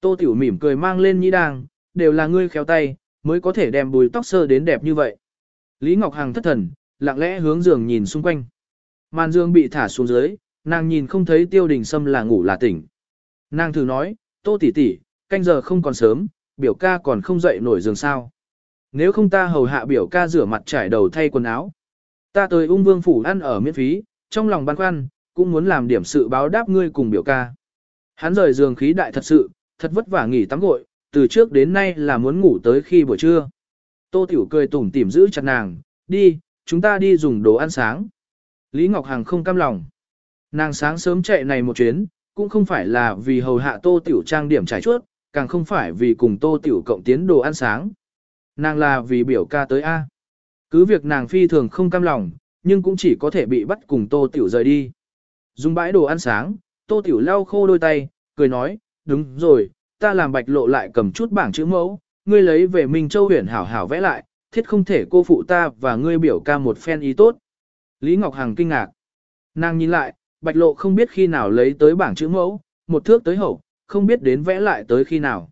Tô tiểu mỉm cười mang lên nhĩ đàng, đều là ngươi khéo tay, mới có thể đem bùi tóc sơ đến đẹp như vậy. Lý Ngọc Hằng thất thần, lặng lẽ hướng giường nhìn xung quanh. Màn dương bị thả xuống dưới, nàng nhìn không thấy tiêu đình sâm là ngủ là tỉnh. Nàng thử nói, tô tỷ tỷ, canh giờ không còn sớm, biểu ca còn không dậy nổi giường sao. Nếu không ta hầu hạ biểu ca rửa mặt trải đầu thay quần áo. Ta tới ung vương phủ ăn ở miễn phí, trong lòng băn khoăn, cũng muốn làm điểm sự báo đáp ngươi cùng biểu ca. Hắn rời giường khí đại thật sự, thật vất vả nghỉ tắm gội, từ trước đến nay là muốn ngủ tới khi buổi trưa. Tô Tiểu cười tủm tỉm giữ chặt nàng, đi, chúng ta đi dùng đồ ăn sáng. Lý Ngọc Hằng không cam lòng. Nàng sáng sớm chạy này một chuyến, cũng không phải là vì hầu hạ Tô Tiểu trang điểm trải chuốt, càng không phải vì cùng Tô Tiểu cộng tiến đồ ăn sáng. Nàng là vì biểu ca tới A. Cứ việc nàng phi thường không cam lòng, nhưng cũng chỉ có thể bị bắt cùng Tô Tiểu rời đi. Dùng bãi đồ ăn sáng, Tô Tiểu lau khô đôi tay, cười nói, đúng rồi, ta làm bạch lộ lại cầm chút bảng chữ mẫu, ngươi lấy về Minh Châu huyền hảo hảo vẽ lại, thiết không thể cô phụ ta và ngươi biểu ca một phen ý tốt. Lý Ngọc Hằng kinh ngạc. Nàng nhìn lại, bạch lộ không biết khi nào lấy tới bảng chữ mẫu, một thước tới hậu, không biết đến vẽ lại tới khi nào.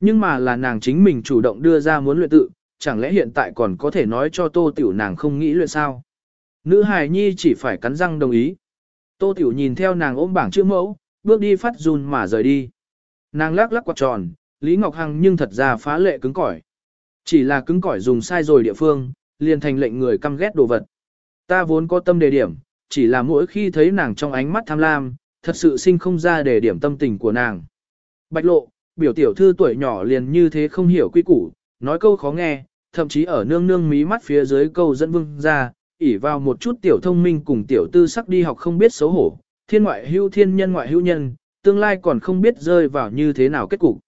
Nhưng mà là nàng chính mình chủ động đưa ra muốn luyện tự, chẳng lẽ hiện tại còn có thể nói cho tô tiểu nàng không nghĩ luyện sao. Nữ hài nhi chỉ phải cắn răng đồng ý. Tô tiểu nhìn theo nàng ôm bảng chữ mẫu, bước đi phát run mà rời đi. Nàng lắc lắc quạt tròn, Lý Ngọc Hằng nhưng thật ra phá lệ cứng cỏi. Chỉ là cứng cỏi dùng sai rồi địa phương, liền thành lệnh người căm ghét đồ vật. Ta vốn có tâm đề điểm, chỉ là mỗi khi thấy nàng trong ánh mắt tham lam, thật sự sinh không ra đề điểm tâm tình của nàng. Bạch lộ, biểu tiểu thư tuổi nhỏ liền như thế không hiểu quy củ, nói câu khó nghe, thậm chí ở nương nương mí mắt phía dưới câu dẫn vương ra, ỉ vào một chút tiểu thông minh cùng tiểu tư sắc đi học không biết xấu hổ, thiên ngoại hưu thiên nhân ngoại hưu nhân, tương lai còn không biết rơi vào như thế nào kết cục.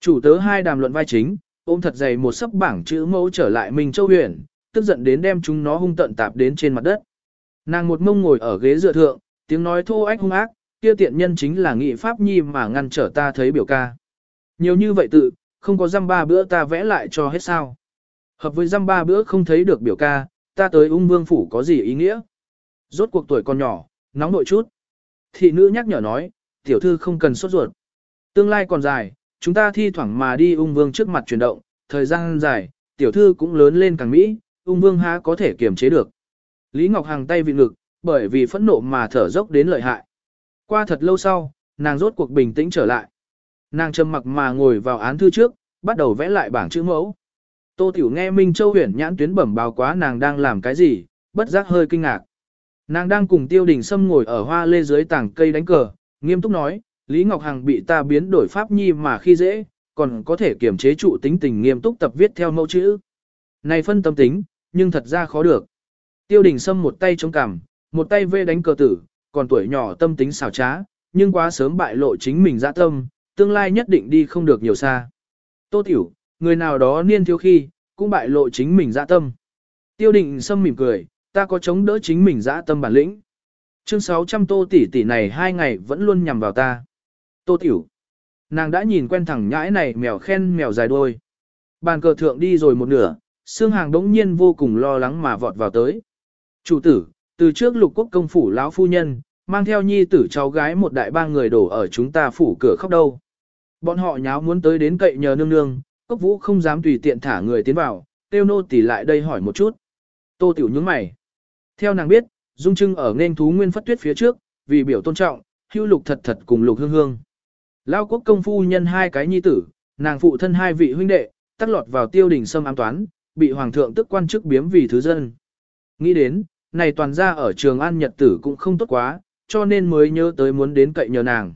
Chủ tớ hai đàm luận vai chính, ôm thật dày một sấp bảng chữ mẫu trở lại mình Châu huyện, tức giận đến đem chúng nó hung tận tạp đến trên mặt đất. Nàng một mông ngồi ở ghế dựa thượng, tiếng nói thô ách hung ác, kia tiện nhân chính là nghị pháp nhi mà ngăn trở ta thấy biểu ca. Nhiều như vậy tự, không có dăm ba bữa ta vẽ lại cho hết sao. Hợp với dăm ba bữa không thấy được biểu ca, ta tới ung vương phủ có gì ý nghĩa. Rốt cuộc tuổi còn nhỏ, nóng nội chút. Thị nữ nhắc nhở nói, tiểu thư không cần sốt ruột. Tương lai còn dài, chúng ta thi thoảng mà đi ung vương trước mặt chuyển động, thời gian dài, tiểu thư cũng lớn lên càng mỹ, ung vương há có thể kiềm chế được. Lý Ngọc Hằng tay vị ngực, bởi vì phẫn nộ mà thở dốc đến lợi hại. Qua thật lâu sau, nàng rốt cuộc bình tĩnh trở lại. Nàng trầm mặc mà ngồi vào án thư trước, bắt đầu vẽ lại bảng chữ mẫu. Tô Tiểu nghe Minh Châu huyền nhãn tuyến bẩm báo quá nàng đang làm cái gì, bất giác hơi kinh ngạc. Nàng đang cùng Tiêu Đình Sâm ngồi ở hoa lê dưới tảng cây đánh cờ, nghiêm túc nói, Lý Ngọc Hằng bị ta biến đổi pháp nhi mà khi dễ, còn có thể kiểm chế trụ tính tình nghiêm túc tập viết theo mẫu chữ. Này phân tâm tính, nhưng thật ra khó được. Tiêu đình Sâm một tay chống cằm, một tay vê đánh cờ tử, còn tuổi nhỏ tâm tính xảo trá, nhưng quá sớm bại lộ chính mình dã tâm, tương lai nhất định đi không được nhiều xa. Tô Tiểu, người nào đó niên thiếu khi, cũng bại lộ chính mình dã tâm. Tiêu định sâm mỉm cười, ta có chống đỡ chính mình dã tâm bản lĩnh. Chương 600 tô tỷ tỷ này hai ngày vẫn luôn nhằm vào ta. Tô tiểu. Nàng đã nhìn quen thẳng nhãi này mèo khen mèo dài đôi. Bàn cờ thượng đi rồi một nửa, xương hàng đống nhiên vô cùng lo lắng mà vọt vào tới. Chủ tử, từ trước lục quốc công phủ lão phu nhân, mang theo nhi tử cháu gái một đại ba người đổ ở chúng ta phủ cửa khóc đâu. Bọn họ nháo muốn tới đến cậy nhờ nương nương, cốc vũ không dám tùy tiện thả người tiến vào, tiêu nô tỉ lại đây hỏi một chút. Tô tiểu nhướng mày. Theo nàng biết, Dung Trưng ở nên thú nguyên phất tuyết phía trước, vì biểu tôn trọng, hưu lục thật thật cùng lục hương hương. Lao quốc công phu nhân hai cái nhi tử, nàng phụ thân hai vị huynh đệ, tắc lọt vào tiêu đình sâm ám toán, bị hoàng thượng tức quan chức biếm vì thứ dân. Nghĩ đến, này toàn ra ở trường an nhật tử cũng không tốt quá, cho nên mới nhớ tới muốn đến cậy nhờ nàng.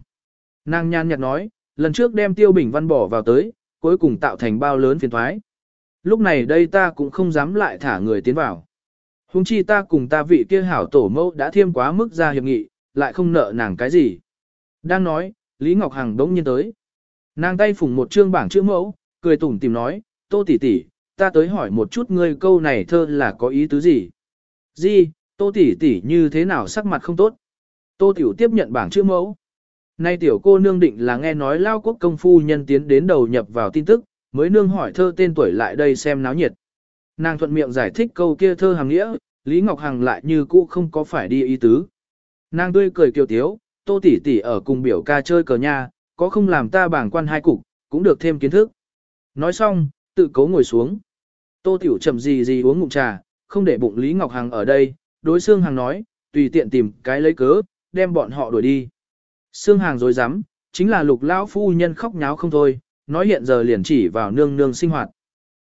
Nàng nhan nhạt nói, lần trước đem tiêu bình văn bỏ vào tới, cuối cùng tạo thành bao lớn phiền thoái. Lúc này đây ta cũng không dám lại thả người tiến vào. Hùng chi ta cùng ta vị kia hảo tổ mẫu đã thiêm quá mức ra hiệp nghị, lại không nợ nàng cái gì. Đang nói, Lý Ngọc Hằng đống nhiên tới. Nàng tay phủng một trương bảng chữ mẫu, cười tủm tìm nói, tô tỷ tỷ, ta tới hỏi một chút ngươi câu này thơ là có ý tứ gì. Gì, tô tỷ tỷ như thế nào sắc mặt không tốt. Tô tiểu tiếp nhận bảng chữ mẫu. Nay tiểu cô nương định là nghe nói lao quốc công phu nhân tiến đến đầu nhập vào tin tức, mới nương hỏi thơ tên tuổi lại đây xem náo nhiệt. Nàng thuận miệng giải thích câu kia thơ hàng nghĩa, Lý Ngọc Hằng lại như cũ không có phải đi ý tứ. Nàng tươi cười kiều tiếu, tô tỷ tỷ ở cùng biểu ca chơi cờ nha, có không làm ta bảng quan hai cục, cũng được thêm kiến thức. Nói xong, tự cố ngồi xuống. Tô tiểu chậm gì gì uống ngụm trà, không để bụng Lý Ngọc Hằng ở đây, đối xương Hằng nói, tùy tiện tìm cái lấy cớ, đem bọn họ đuổi đi. Sương Hàng dối rắm chính là lục lão phu nhân khóc nháo không thôi, nói hiện giờ liền chỉ vào nương nương sinh hoạt.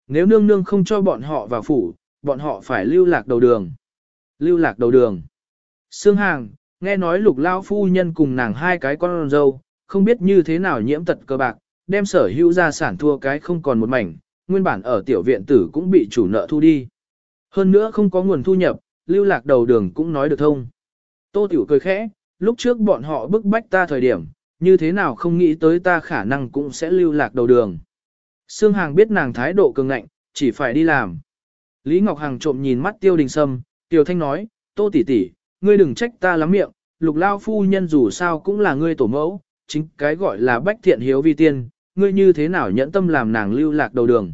Nếu nương nương không cho bọn họ vào phủ, bọn họ phải lưu lạc đầu đường. Lưu lạc đầu đường. Sương Hàng, nghe nói lục lão phu nhân cùng nàng hai cái con dâu, không biết như thế nào nhiễm tật cơ bạc, đem sở hữu gia sản thua cái không còn một mảnh, nguyên bản ở tiểu viện tử cũng bị chủ nợ thu đi. Hơn nữa không có nguồn thu nhập, lưu lạc đầu đường cũng nói được thông. Tô Tiểu cười khẽ, lúc trước bọn họ bức bách ta thời điểm, như thế nào không nghĩ tới ta khả năng cũng sẽ lưu lạc đầu đường. Sương Hàng biết nàng thái độ cường ngạnh, chỉ phải đi làm. Lý Ngọc Hằng trộm nhìn mắt Tiêu Đình Sâm, Tiêu Thanh nói, Tô tỷ tỷ, ngươi đừng trách ta lắm miệng, lục lao phu nhân dù sao cũng là ngươi tổ mẫu, chính cái gọi là bách thiện hiếu vi tiên, ngươi như thế nào nhẫn tâm làm nàng lưu lạc đầu đường.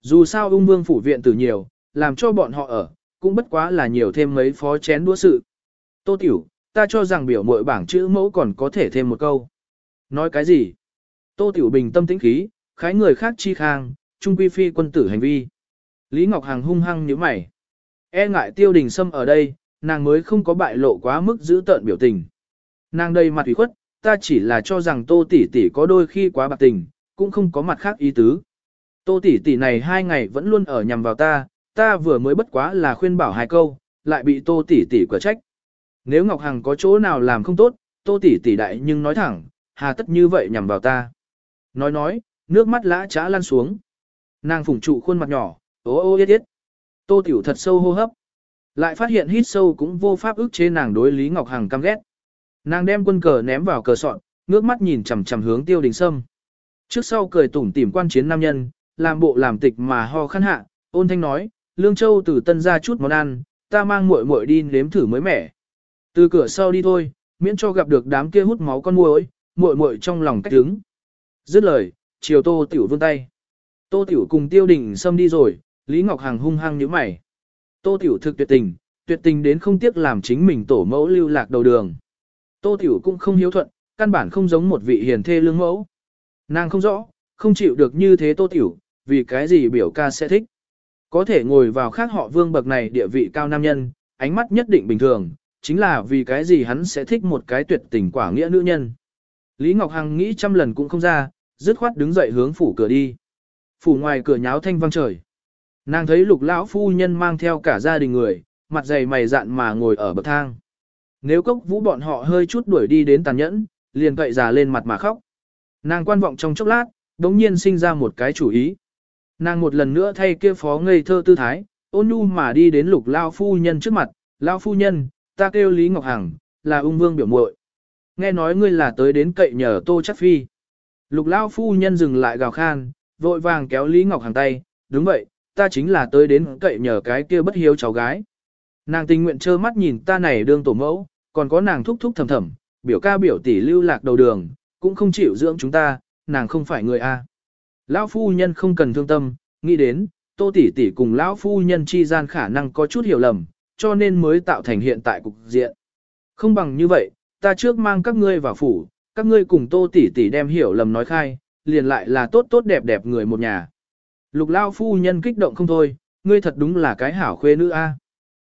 Dù sao ung vương phủ viện tử nhiều, làm cho bọn họ ở, cũng bất quá là nhiều thêm mấy phó chén đũa sự. Tô Tiểu, ta cho rằng biểu mội bảng chữ mẫu còn có thể thêm một câu. Nói cái gì? Tô Tiểu bình tâm tĩnh khí, khái người khác chi khang, trung quy phi quân tử hành vi. Lý Ngọc Hằng hung hăng nhíu mày. E ngại tiêu đình sâm ở đây, nàng mới không có bại lộ quá mức giữ tợn biểu tình. Nàng đây mặt ủy khuất, ta chỉ là cho rằng tô tỷ tỷ có đôi khi quá bạc tình, cũng không có mặt khác ý tứ. Tô tỷ tỷ này hai ngày vẫn luôn ở nhằm vào ta, ta vừa mới bất quá là khuyên bảo hai câu, lại bị tô tỷ tỷ quả trách. Nếu Ngọc Hằng có chỗ nào làm không tốt, tô tỷ tỷ đại nhưng nói thẳng, hà tất như vậy nhằm vào ta. Nói nói, nước mắt lã trá lan xuống. Nàng phủng trụ khuôn mặt nhỏ, ô ô yết yết. Tô tiểu thật sâu hô hấp. Lại phát hiện hít sâu cũng vô pháp ức chế nàng đối Lý Ngọc Hằng căm ghét. Nàng đem quân cờ ném vào cờ sọn, ngước mắt nhìn chằm chằm hướng tiêu đình sâm. Trước sau cười tủm tỉm quan chiến nam nhân, làm bộ làm tịch mà ho khăn hạ, ôn thanh nói, Lương Châu từ tân ra chút món ăn, ta mang muội muội đi nếm thử mới mẻ. Từ cửa sau đi thôi, miễn cho gặp được đám kia hút máu con muỗi, muội muội trong lòng cách đứng. Dứt lời, chiều Tô Tiểu vươn tay. Tô Tiểu cùng Tiêu Đình Sâm đi rồi, Lý Ngọc Hằng hung hăng nhíu mày. Tô Tiểu thực tuyệt tình, tuyệt tình đến không tiếc làm chính mình tổ mẫu lưu lạc đầu đường. Tô Tiểu cũng không hiếu thuận, căn bản không giống một vị hiền thê lương mẫu. Nàng không rõ, không chịu được như thế Tô Tiểu, vì cái gì biểu ca sẽ thích. Có thể ngồi vào khác họ vương bậc này địa vị cao nam nhân, ánh mắt nhất định bình thường, chính là vì cái gì hắn sẽ thích một cái tuyệt tình quả nghĩa nữ nhân. Lý Ngọc Hằng nghĩ trăm lần cũng không ra, dứt khoát đứng dậy hướng phủ cửa đi. Phủ ngoài cửa nháo thanh vang trời. Nàng thấy lục lão phu nhân mang theo cả gia đình người, mặt dày mày dạn mà ngồi ở bậc thang. Nếu cốc vũ bọn họ hơi chút đuổi đi đến tàn nhẫn, liền cậy già lên mặt mà khóc. Nàng quan vọng trong chốc lát, đống nhiên sinh ra một cái chủ ý. Nàng một lần nữa thay kia phó ngây thơ tư thái, ôn nhu mà đi đến lục lao phu nhân trước mặt, lao phu nhân, ta kêu Lý Ngọc Hằng, là ung vương biểu muội. Nghe nói ngươi là tới đến cậy nhờ tô chắc phi. Lục lao phu nhân dừng lại gào khan, vội vàng kéo Lý Ngọc Hằng tay, đúng vậy, ta chính là tới đến cậy nhờ cái kia bất hiếu cháu gái. Nàng tình nguyện trơ mắt nhìn ta này đương tổ mẫu, còn có nàng thúc thúc thầm thầm, biểu ca biểu tỷ lưu lạc đầu đường, cũng không chịu dưỡng chúng ta, nàng không phải người A. Lão phu nhân không cần thương tâm, nghĩ đến, tô tỷ tỷ cùng lão phu nhân chi gian khả năng có chút hiểu lầm, cho nên mới tạo thành hiện tại cục diện. Không bằng như vậy, ta trước mang các ngươi vào phủ, các ngươi cùng tô tỷ tỷ đem hiểu lầm nói khai, liền lại là tốt tốt đẹp đẹp người một nhà. Lục lao phu nhân kích động không thôi, ngươi thật đúng là cái hảo khuê nữ a.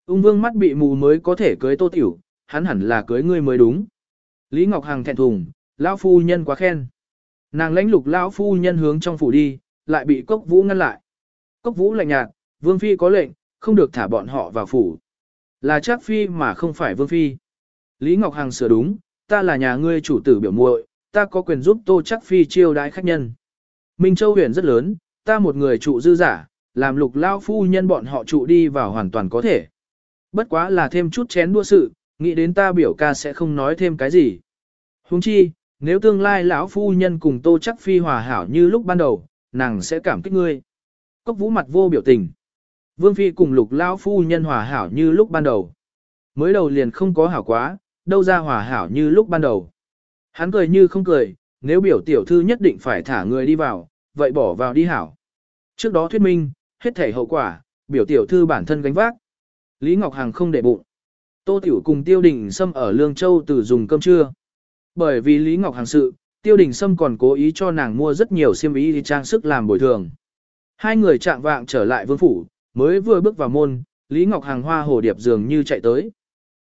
Ung vương mắt bị mù mới có thể cưới tô tiểu, hắn hẳn là cưới ngươi mới đúng. Lý Ngọc Hằng thẹn thùng, lão phu nhân quá khen. Nàng lãnh lục lão phu nhân hướng trong phủ đi, lại bị cốc vũ ngăn lại. Cốc vũ lạnh nhạt, vương phi có lệnh, không được thả bọn họ vào phủ. Là chắc phi mà không phải vương phi. Lý Ngọc Hằng sửa đúng, ta là nhà ngươi chủ tử biểu muội, ta có quyền giúp tô chắc phi chiêu đái khách nhân. Minh Châu huyện rất lớn, ta một người trụ dư giả, làm lục lao phu nhân bọn họ trụ đi vào hoàn toàn có thể. Bất quá là thêm chút chén đua sự, nghĩ đến ta biểu ca sẽ không nói thêm cái gì. Huống chi, nếu tương lai lão phu nhân cùng tô chắc phi hòa hảo như lúc ban đầu, nàng sẽ cảm kích ngươi. Cốc vũ mặt vô biểu tình. Vương phi cùng lục lão phu nhân hòa hảo như lúc ban đầu. Mới đầu liền không có hảo quá, đâu ra hòa hảo như lúc ban đầu. Hắn cười như không cười, nếu biểu tiểu thư nhất định phải thả người đi vào, vậy bỏ vào đi hảo. Trước đó thuyết minh, hết thể hậu quả, biểu tiểu thư bản thân gánh vác. Lý Ngọc Hằng không để bụng. Tô Tiểu cùng Tiêu Đình Sâm ở Lương Châu từ dùng cơm trưa. Bởi vì Lý Ngọc Hằng sự, Tiêu Đình Sâm còn cố ý cho nàng mua rất nhiều xiêm y trang sức làm bồi thường. Hai người chạm vạng trở lại vương phủ, mới vừa bước vào môn, Lý Ngọc Hàng hoa hồ điệp dường như chạy tới.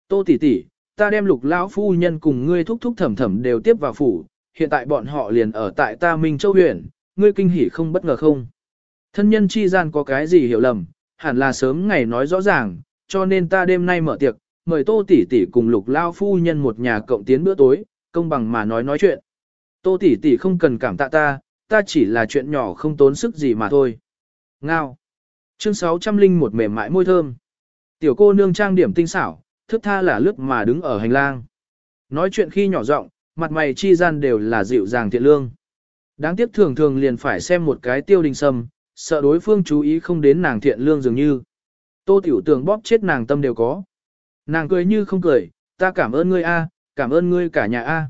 Tô tỷ tỷ, ta đem lục lão phu nhân cùng ngươi thúc thúc thẩm thẩm đều tiếp vào phủ, hiện tại bọn họ liền ở tại ta Minh Châu huyện, ngươi kinh hỉ không bất ngờ không? Thân nhân chi gian có cái gì hiểu lầm, hẳn là sớm ngày nói rõ ràng, cho nên ta đêm nay mở tiệc, mời Tô tỷ tỷ cùng Lục lão phu nhân một nhà cộng tiến bữa tối, công bằng mà nói nói chuyện. Tô tỷ tỷ không cần cảm tạ ta, ta chỉ là chuyện nhỏ không tốn sức gì mà thôi. Ngao. Chương 600 linh một mềm mại môi thơm. Tiểu cô nương trang điểm tinh xảo, thức tha là lướt mà đứng ở hành lang. Nói chuyện khi nhỏ giọng, mặt mày chi gian đều là dịu dàng thiện lương. Đáng tiếc thường thường liền phải xem một cái tiêu đình sâm, sợ đối phương chú ý không đến nàng thiện lương dường như. Tô tiểu tường bóp chết nàng tâm đều có. Nàng cười như không cười, ta cảm ơn ngươi a, cảm ơn ngươi cả nhà a.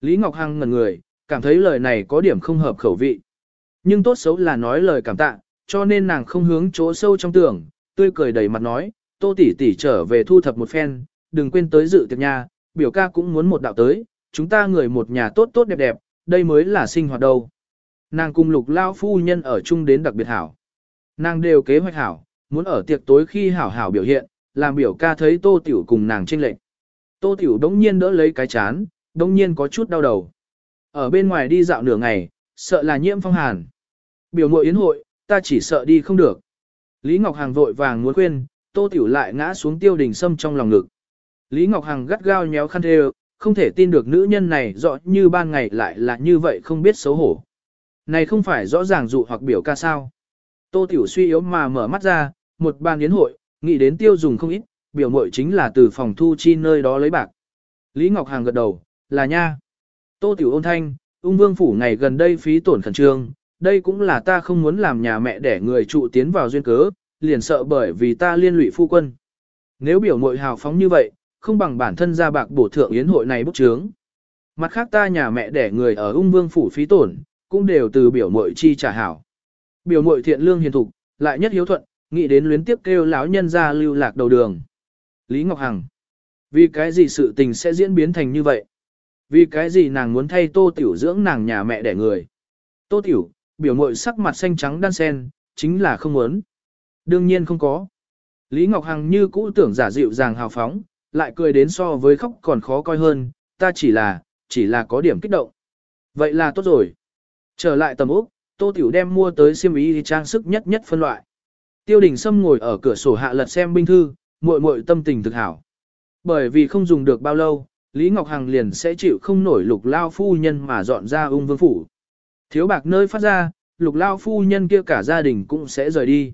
Lý Ngọc Hằng ngẩn người, cảm thấy lời này có điểm không hợp khẩu vị. Nhưng tốt xấu là nói lời cảm tạ, cho nên nàng không hướng chỗ sâu trong tưởng, tươi cười đầy mặt nói, tô tỷ tỷ trở về thu thập một phen, đừng quên tới dự tiệc nhà, biểu ca cũng muốn một đạo tới, chúng ta người một nhà tốt tốt đẹp đẹp, đây mới là sinh hoạt đâu. Nàng cùng lục lao phu nhân ở chung đến đặc biệt hảo. Nàng đều kế hoạch hảo, muốn ở tiệc tối khi hảo hảo biểu hiện, làm biểu ca thấy tô tiểu cùng nàng tranh lệnh. Tô tiểu đống nhiên đỡ lấy cái chán, đống nhiên có chút đau đầu. Ở bên ngoài đi dạo nửa ngày, sợ là nhiễm phong hàn. Biểu mội yến hội, ta chỉ sợ đi không được. Lý Ngọc Hằng vội vàng muốn khuyên, tô tiểu lại ngã xuống tiêu đình sâm trong lòng ngực. Lý Ngọc Hằng gắt gao nhéo khăn thê không thể tin được nữ nhân này rõ như ban ngày lại là như vậy không biết xấu hổ. Này không phải rõ ràng dụ hoặc biểu ca sao. Tô Tiểu suy yếu mà mở mắt ra, một bàn yến hội, nghĩ đến tiêu dùng không ít, biểu mội chính là từ phòng thu chi nơi đó lấy bạc. Lý Ngọc Hàng gật đầu, là nha. Tô Tiểu ôn thanh, ung vương phủ ngày gần đây phí tổn khẩn trương, đây cũng là ta không muốn làm nhà mẹ để người trụ tiến vào duyên cớ, liền sợ bởi vì ta liên lụy phu quân. Nếu biểu mội hào phóng như vậy, không bằng bản thân ra bạc bổ thượng yến hội này bốc trướng. Mặt khác ta nhà mẹ để người ở ung vương phủ phí tổn, cũng đều từ biểu mội chi trả hảo. Biểu mội thiện lương hiền thục, lại nhất hiếu thuận, nghĩ đến luyến tiếp kêu lão nhân ra lưu lạc đầu đường. Lý Ngọc Hằng. Vì cái gì sự tình sẽ diễn biến thành như vậy? Vì cái gì nàng muốn thay tô tiểu dưỡng nàng nhà mẹ đẻ người? Tô tiểu, biểu mội sắc mặt xanh trắng đan sen, chính là không muốn. Đương nhiên không có. Lý Ngọc Hằng như cũ tưởng giả dịu dàng hào phóng, lại cười đến so với khóc còn khó coi hơn, ta chỉ là, chỉ là có điểm kích động. Vậy là tốt rồi. Trở lại tầm úc, Tô Tiểu đem mua tới xiêm y trang sức nhất nhất phân loại. Tiêu Đình Sâm ngồi ở cửa sổ hạ lật xem binh thư, muội muội tâm tình thực hảo. Bởi vì không dùng được bao lâu, Lý Ngọc Hằng liền sẽ chịu không nổi lục lao phu nhân mà dọn ra ung vương phủ. Thiếu bạc nơi phát ra, lục lao phu nhân kia cả gia đình cũng sẽ rời đi.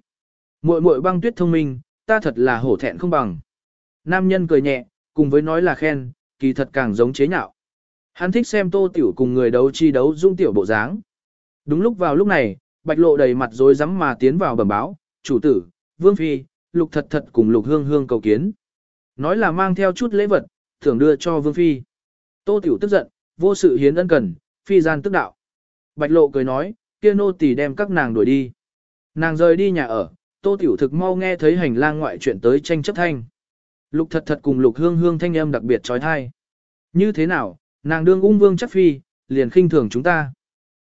Muội muội băng tuyết thông minh, ta thật là hổ thẹn không bằng. Nam nhân cười nhẹ, cùng với nói là khen, kỳ thật càng giống chế nhạo. Hắn thích xem tô tiểu cùng người đấu chi đấu dung tiểu bộ dáng. Đúng lúc vào lúc này, bạch lộ đầy mặt rối rắm mà tiến vào bẩm báo, chủ tử, vương phi, lục thật thật cùng lục hương hương cầu kiến. Nói là mang theo chút lễ vật, thưởng đưa cho vương phi. Tô tiểu tức giận, vô sự hiến ân cần, phi gian tức đạo. Bạch lộ cười nói, kia nô tỳ đem các nàng đuổi đi. Nàng rời đi nhà ở, tô tiểu thực mau nghe thấy hành lang ngoại chuyện tới tranh chấp thanh. Lục thật thật cùng lục hương hương thanh âm đặc biệt trói thai. Như thế nào, nàng đương ung vương chắc phi, liền khinh thường chúng ta.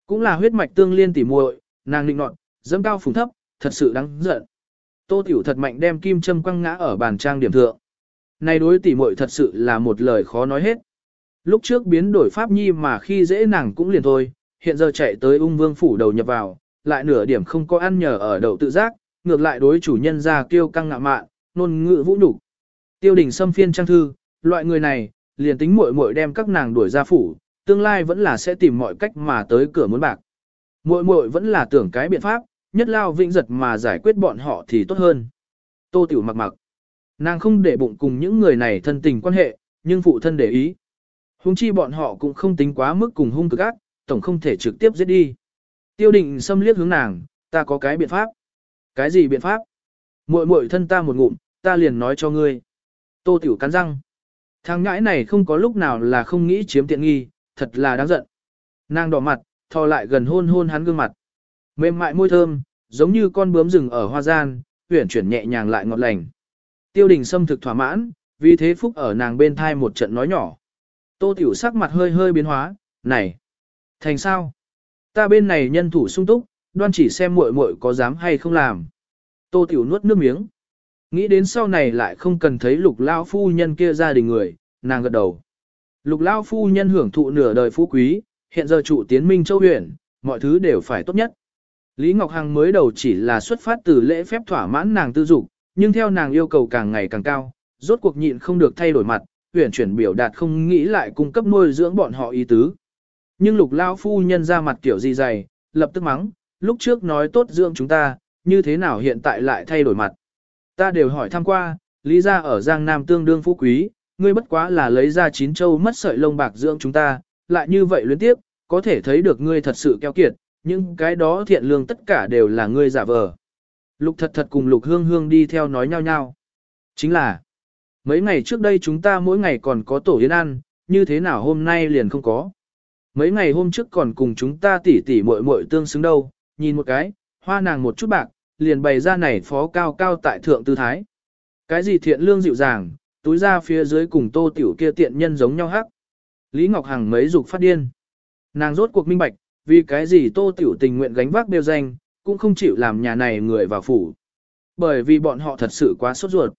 Cũng là huyết mạch tương liên tỉ muội, nàng định nọt, dẫm cao phùng thấp, thật sự đáng giận. Tô tiểu thật mạnh đem kim châm quăng ngã ở bàn trang điểm thượng. Này đối tỉ muội thật sự là một lời khó nói hết. Lúc trước biến đổi pháp nhi mà khi dễ nàng cũng liền thôi, hiện giờ chạy tới ung vương phủ đầu nhập vào, lại nửa điểm không có ăn nhờ ở đầu tự giác, ngược lại đối chủ nhân ra kêu căng ngạ mạn, nôn ngự vũ nhục. Tiêu đình xâm phiên trang thư, loại người này, liền tính muội muội đem các nàng đuổi ra phủ, tương lai vẫn là sẽ tìm mọi cách mà tới cửa muốn bạc. Muội muội vẫn là tưởng cái biện pháp, nhất lao vĩnh giật mà giải quyết bọn họ thì tốt hơn. Tô Tiểu mặc mặc. Nàng không để bụng cùng những người này thân tình quan hệ, nhưng phụ thân để ý. Hùng chi bọn họ cũng không tính quá mức cùng hung cực ác, tổng không thể trực tiếp giết đi. Tiêu định xâm liếc hướng nàng, ta có cái biện pháp. Cái gì biện pháp? Muội muội thân ta một ngụm, ta liền nói cho ngươi. Tô Tiểu cắn răng. Thằng ngãi này không có lúc nào là không nghĩ chiếm tiện nghi, thật là đáng giận. Nàng đỏ mặt, thò lại gần hôn hôn hắn gương mặt. Mềm mại môi thơm, giống như con bướm rừng ở hoa gian, huyển chuyển nhẹ nhàng lại ngọt lành. Tiêu đình xâm thực thỏa mãn, vì thế phúc ở nàng bên thai một trận nói nhỏ. Tô tiểu sắc mặt hơi hơi biến hóa, này, thành sao? Ta bên này nhân thủ sung túc, đoan chỉ xem muội muội có dám hay không làm. Tô tiểu nuốt nước miếng. Nghĩ đến sau này lại không cần thấy lục lao phu nhân kia gia đình người, nàng gật đầu. Lục lao phu nhân hưởng thụ nửa đời phú quý, hiện giờ trụ tiến minh châu huyện, mọi thứ đều phải tốt nhất. Lý Ngọc Hằng mới đầu chỉ là xuất phát từ lễ phép thỏa mãn nàng tư dục, nhưng theo nàng yêu cầu càng ngày càng cao, rốt cuộc nhịn không được thay đổi mặt, huyện chuyển biểu đạt không nghĩ lại cung cấp nuôi dưỡng bọn họ ý tứ. Nhưng lục lao phu nhân ra mặt kiểu gì dày, lập tức mắng, lúc trước nói tốt dưỡng chúng ta, như thế nào hiện tại lại thay đổi mặt. Ta đều hỏi thăm qua, lý ra ở Giang Nam tương đương phú quý, ngươi bất quá là lấy ra chín châu mất sợi lông bạc dưỡng chúng ta, lại như vậy luyến tiếp, có thể thấy được ngươi thật sự keo kiệt, nhưng cái đó thiện lương tất cả đều là ngươi giả vờ. Lục thật thật cùng lục hương hương đi theo nói nhau nhau. Chính là, mấy ngày trước đây chúng ta mỗi ngày còn có tổ yến ăn, như thế nào hôm nay liền không có. Mấy ngày hôm trước còn cùng chúng ta tỉ tỉ muội muội tương xứng đâu, nhìn một cái, hoa nàng một chút bạc, liền bày ra này phó cao cao tại thượng tư thái. Cái gì thiện lương dịu dàng, túi ra phía dưới cùng tô tiểu kia tiện nhân giống nhau hắc. Lý Ngọc Hằng mấy dục phát điên. Nàng rốt cuộc minh bạch, vì cái gì tô tiểu tình nguyện gánh vác đều danh, cũng không chịu làm nhà này người vào phủ. Bởi vì bọn họ thật sự quá sốt ruột.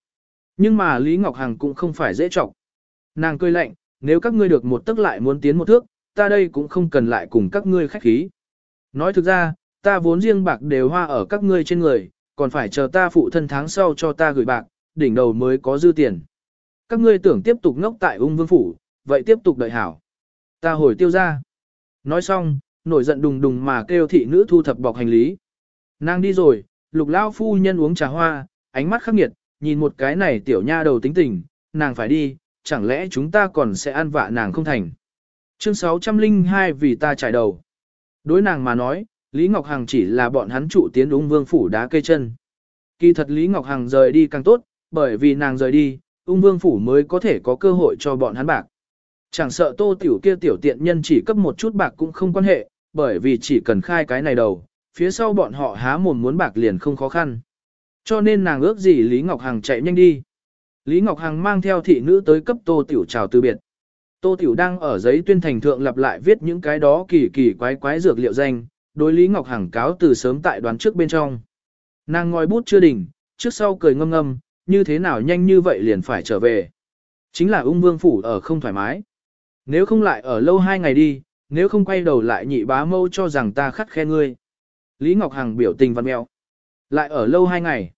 Nhưng mà Lý Ngọc Hằng cũng không phải dễ trọng. Nàng cười lạnh, nếu các ngươi được một tức lại muốn tiến một thước, ta đây cũng không cần lại cùng các ngươi khách khí. Nói thực ra, ta vốn riêng bạc đều hoa ở các ngươi trên người, còn phải chờ ta phụ thân tháng sau cho ta gửi bạc, đỉnh đầu mới có dư tiền. Các ngươi tưởng tiếp tục ngốc tại ung vương phủ, vậy tiếp tục đợi hảo. Ta hồi tiêu ra. Nói xong, nổi giận đùng đùng mà kêu thị nữ thu thập bọc hành lý. Nàng đi rồi, lục lao phu nhân uống trà hoa, ánh mắt khắc nghiệt, nhìn một cái này tiểu nha đầu tính tình, nàng phải đi, chẳng lẽ chúng ta còn sẽ ăn vạ nàng không thành. Chương 602 vì ta trải đầu. Đối nàng mà nói, Lý Ngọc Hằng chỉ là bọn hắn trụ tiến ung vương phủ đá cây chân. Kỳ thật Lý Ngọc Hằng rời đi càng tốt, bởi vì nàng rời đi, ung vương phủ mới có thể có cơ hội cho bọn hắn bạc. Chẳng sợ tô tiểu kia tiểu tiện nhân chỉ cấp một chút bạc cũng không quan hệ, bởi vì chỉ cần khai cái này đầu, phía sau bọn họ há mồm muốn bạc liền không khó khăn. Cho nên nàng ước gì Lý Ngọc Hằng chạy nhanh đi. Lý Ngọc Hằng mang theo thị nữ tới cấp tô tiểu chào từ biệt. Tô tiểu đang ở giấy tuyên thành thượng lặp lại viết những cái đó kỳ kỳ quái quái dược liệu danh, đối Lý Ngọc Hằng cáo từ sớm tại đoán trước bên trong. Nàng ngòi bút chưa đỉnh, trước sau cười ngâm ngâm, như thế nào nhanh như vậy liền phải trở về. Chính là ung vương phủ ở không thoải mái. Nếu không lại ở lâu hai ngày đi, nếu không quay đầu lại nhị bá mâu cho rằng ta khắt khe ngươi. Lý Ngọc Hằng biểu tình văn mèo. Lại ở lâu hai ngày.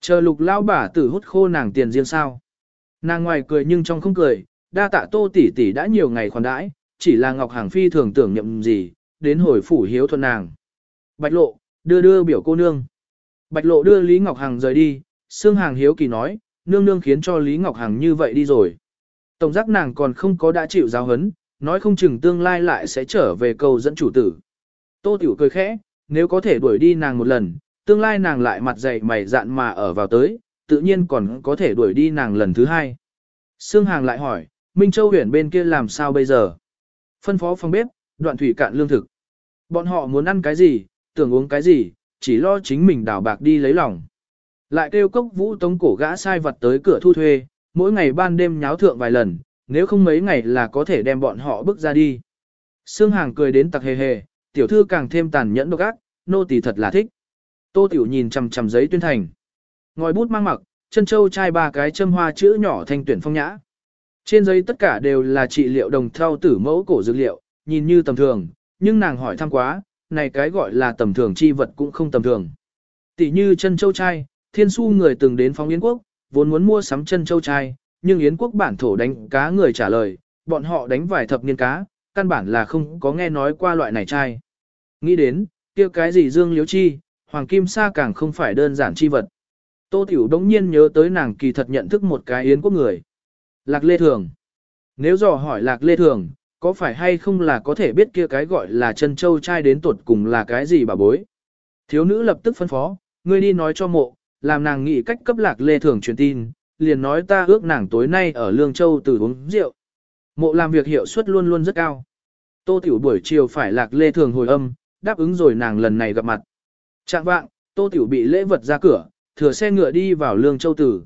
Chờ lục lao bà tử hút khô nàng tiền riêng sao. Nàng ngoài cười nhưng trong không cười, đa tạ tô tỷ tỷ đã nhiều ngày khoản đãi, chỉ là Ngọc Hằng phi thường tưởng nhậm gì, đến hồi phủ hiếu thuận nàng. Bạch lộ, đưa đưa biểu cô nương. Bạch lộ đưa Lý Ngọc Hằng rời đi, Sương Hàng hiếu kỳ nói, nương nương khiến cho Lý Ngọc Hằng như vậy đi rồi. Tổng giác nàng còn không có đã chịu giáo hấn, nói không chừng tương lai lại sẽ trở về cầu dẫn chủ tử. Tô Tiểu cười khẽ, nếu có thể đuổi đi nàng một lần, tương lai nàng lại mặt dày mày dạn mà ở vào tới, tự nhiên còn có thể đuổi đi nàng lần thứ hai. Sương Hàng lại hỏi, Minh Châu huyện bên kia làm sao bây giờ? Phân phó phòng bếp, đoạn thủy cạn lương thực. Bọn họ muốn ăn cái gì, tưởng uống cái gì, chỉ lo chính mình đảo bạc đi lấy lòng. Lại kêu cốc vũ tống cổ gã sai vật tới cửa thu thuê, mỗi ngày ban đêm nháo thượng vài lần, nếu không mấy ngày là có thể đem bọn họ bước ra đi. Sương Hàng cười đến tặc hề hề, tiểu thư càng thêm tàn nhẫn độc ác, nô tỳ thật là thích. Tô Tiểu nhìn chằm chằm giấy tuyên thành. Ngòi bút mang mặc, chân châu chai ba cái châm hoa chữ nhỏ thanh tuyển phong nhã. Trên giấy tất cả đều là trị liệu đồng thau tử mẫu cổ dược liệu, nhìn như tầm thường, nhưng nàng hỏi thăm quá, này cái gọi là tầm thường chi vật cũng không tầm thường. Tỷ như chân châu chai, thiên su người từng đến phóng Yến quốc, vốn muốn mua sắm chân châu chai, nhưng Yến quốc bản thổ đánh cá người trả lời, bọn họ đánh vài thập niên cá, căn bản là không có nghe nói qua loại này chai. Nghĩ đến, kia cái gì dương liếu chi, hoàng kim sa càng không phải đơn giản chi vật. Tô Tiểu đống nhiên nhớ tới nàng kỳ thật nhận thức một cái Yến quốc người. Lạc Lê Thường. Nếu dò hỏi Lạc Lê Thường, có phải hay không là có thể biết kia cái gọi là chân châu trai đến tuột cùng là cái gì bà bối. Thiếu nữ lập tức phân phó, ngươi đi nói cho mộ, làm nàng nghĩ cách cấp Lạc Lê Thường truyền tin, liền nói ta ước nàng tối nay ở Lương Châu từ uống rượu. Mộ làm việc hiệu suất luôn luôn rất cao. Tô Tiểu buổi chiều phải Lạc Lê Thường hồi âm, đáp ứng rồi nàng lần này gặp mặt. Trạng vạng, Tô Tiểu bị lễ vật ra cửa, thừa xe ngựa đi vào Lương Châu Tử.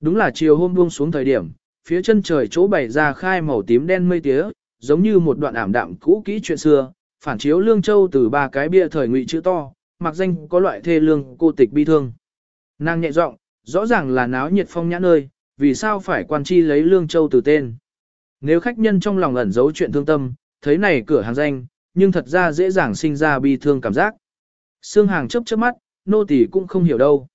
Đúng là chiều hôm buông xuống thời điểm, phía chân trời chỗ bày ra khai màu tím đen mây tía, giống như một đoạn ảm đạm cũ kỹ chuyện xưa, phản chiếu Lương Châu từ ba cái bia thời ngụy chữ to, mặc danh có loại thê lương cô tịch bi thương. Nàng nhẹ giọng, rõ ràng là náo nhiệt phong nhã nơi, vì sao phải quan chi lấy Lương Châu từ tên. Nếu khách nhân trong lòng ẩn giấu chuyện thương tâm, thấy này cửa hàng danh, nhưng thật ra dễ dàng sinh ra bi thương cảm giác. Sương hàng chớp chớp mắt, nô tỳ cũng không hiểu đâu.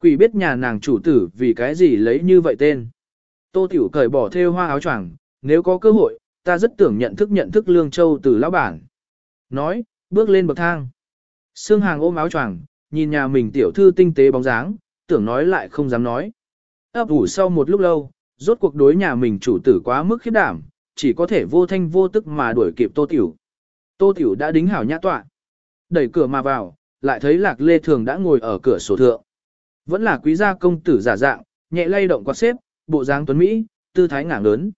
Quỷ biết nhà nàng chủ tử vì cái gì lấy như vậy tên. Tô Tiểu cởi bỏ thêu hoa áo choàng, nếu có cơ hội, ta rất tưởng nhận thức nhận thức Lương Châu từ lão bản. Nói, bước lên bậc thang. Sương hàng ôm áo choàng, nhìn nhà mình tiểu thư tinh tế bóng dáng, tưởng nói lại không dám nói. Ấp ủ sau một lúc lâu, rốt cuộc đối nhà mình chủ tử quá mức khiếp đảm, chỉ có thể vô thanh vô tức mà đuổi kịp Tô Tiểu. Tô Tiểu đã đính hảo nhã tọa. Đẩy cửa mà vào, lại thấy Lạc Lê Thường đã ngồi ở cửa sổ thượng. Vẫn là quý gia công tử giả dạng, nhẹ lay động quạt xếp, bộ dáng tuấn Mỹ, tư thái ngảng lớn.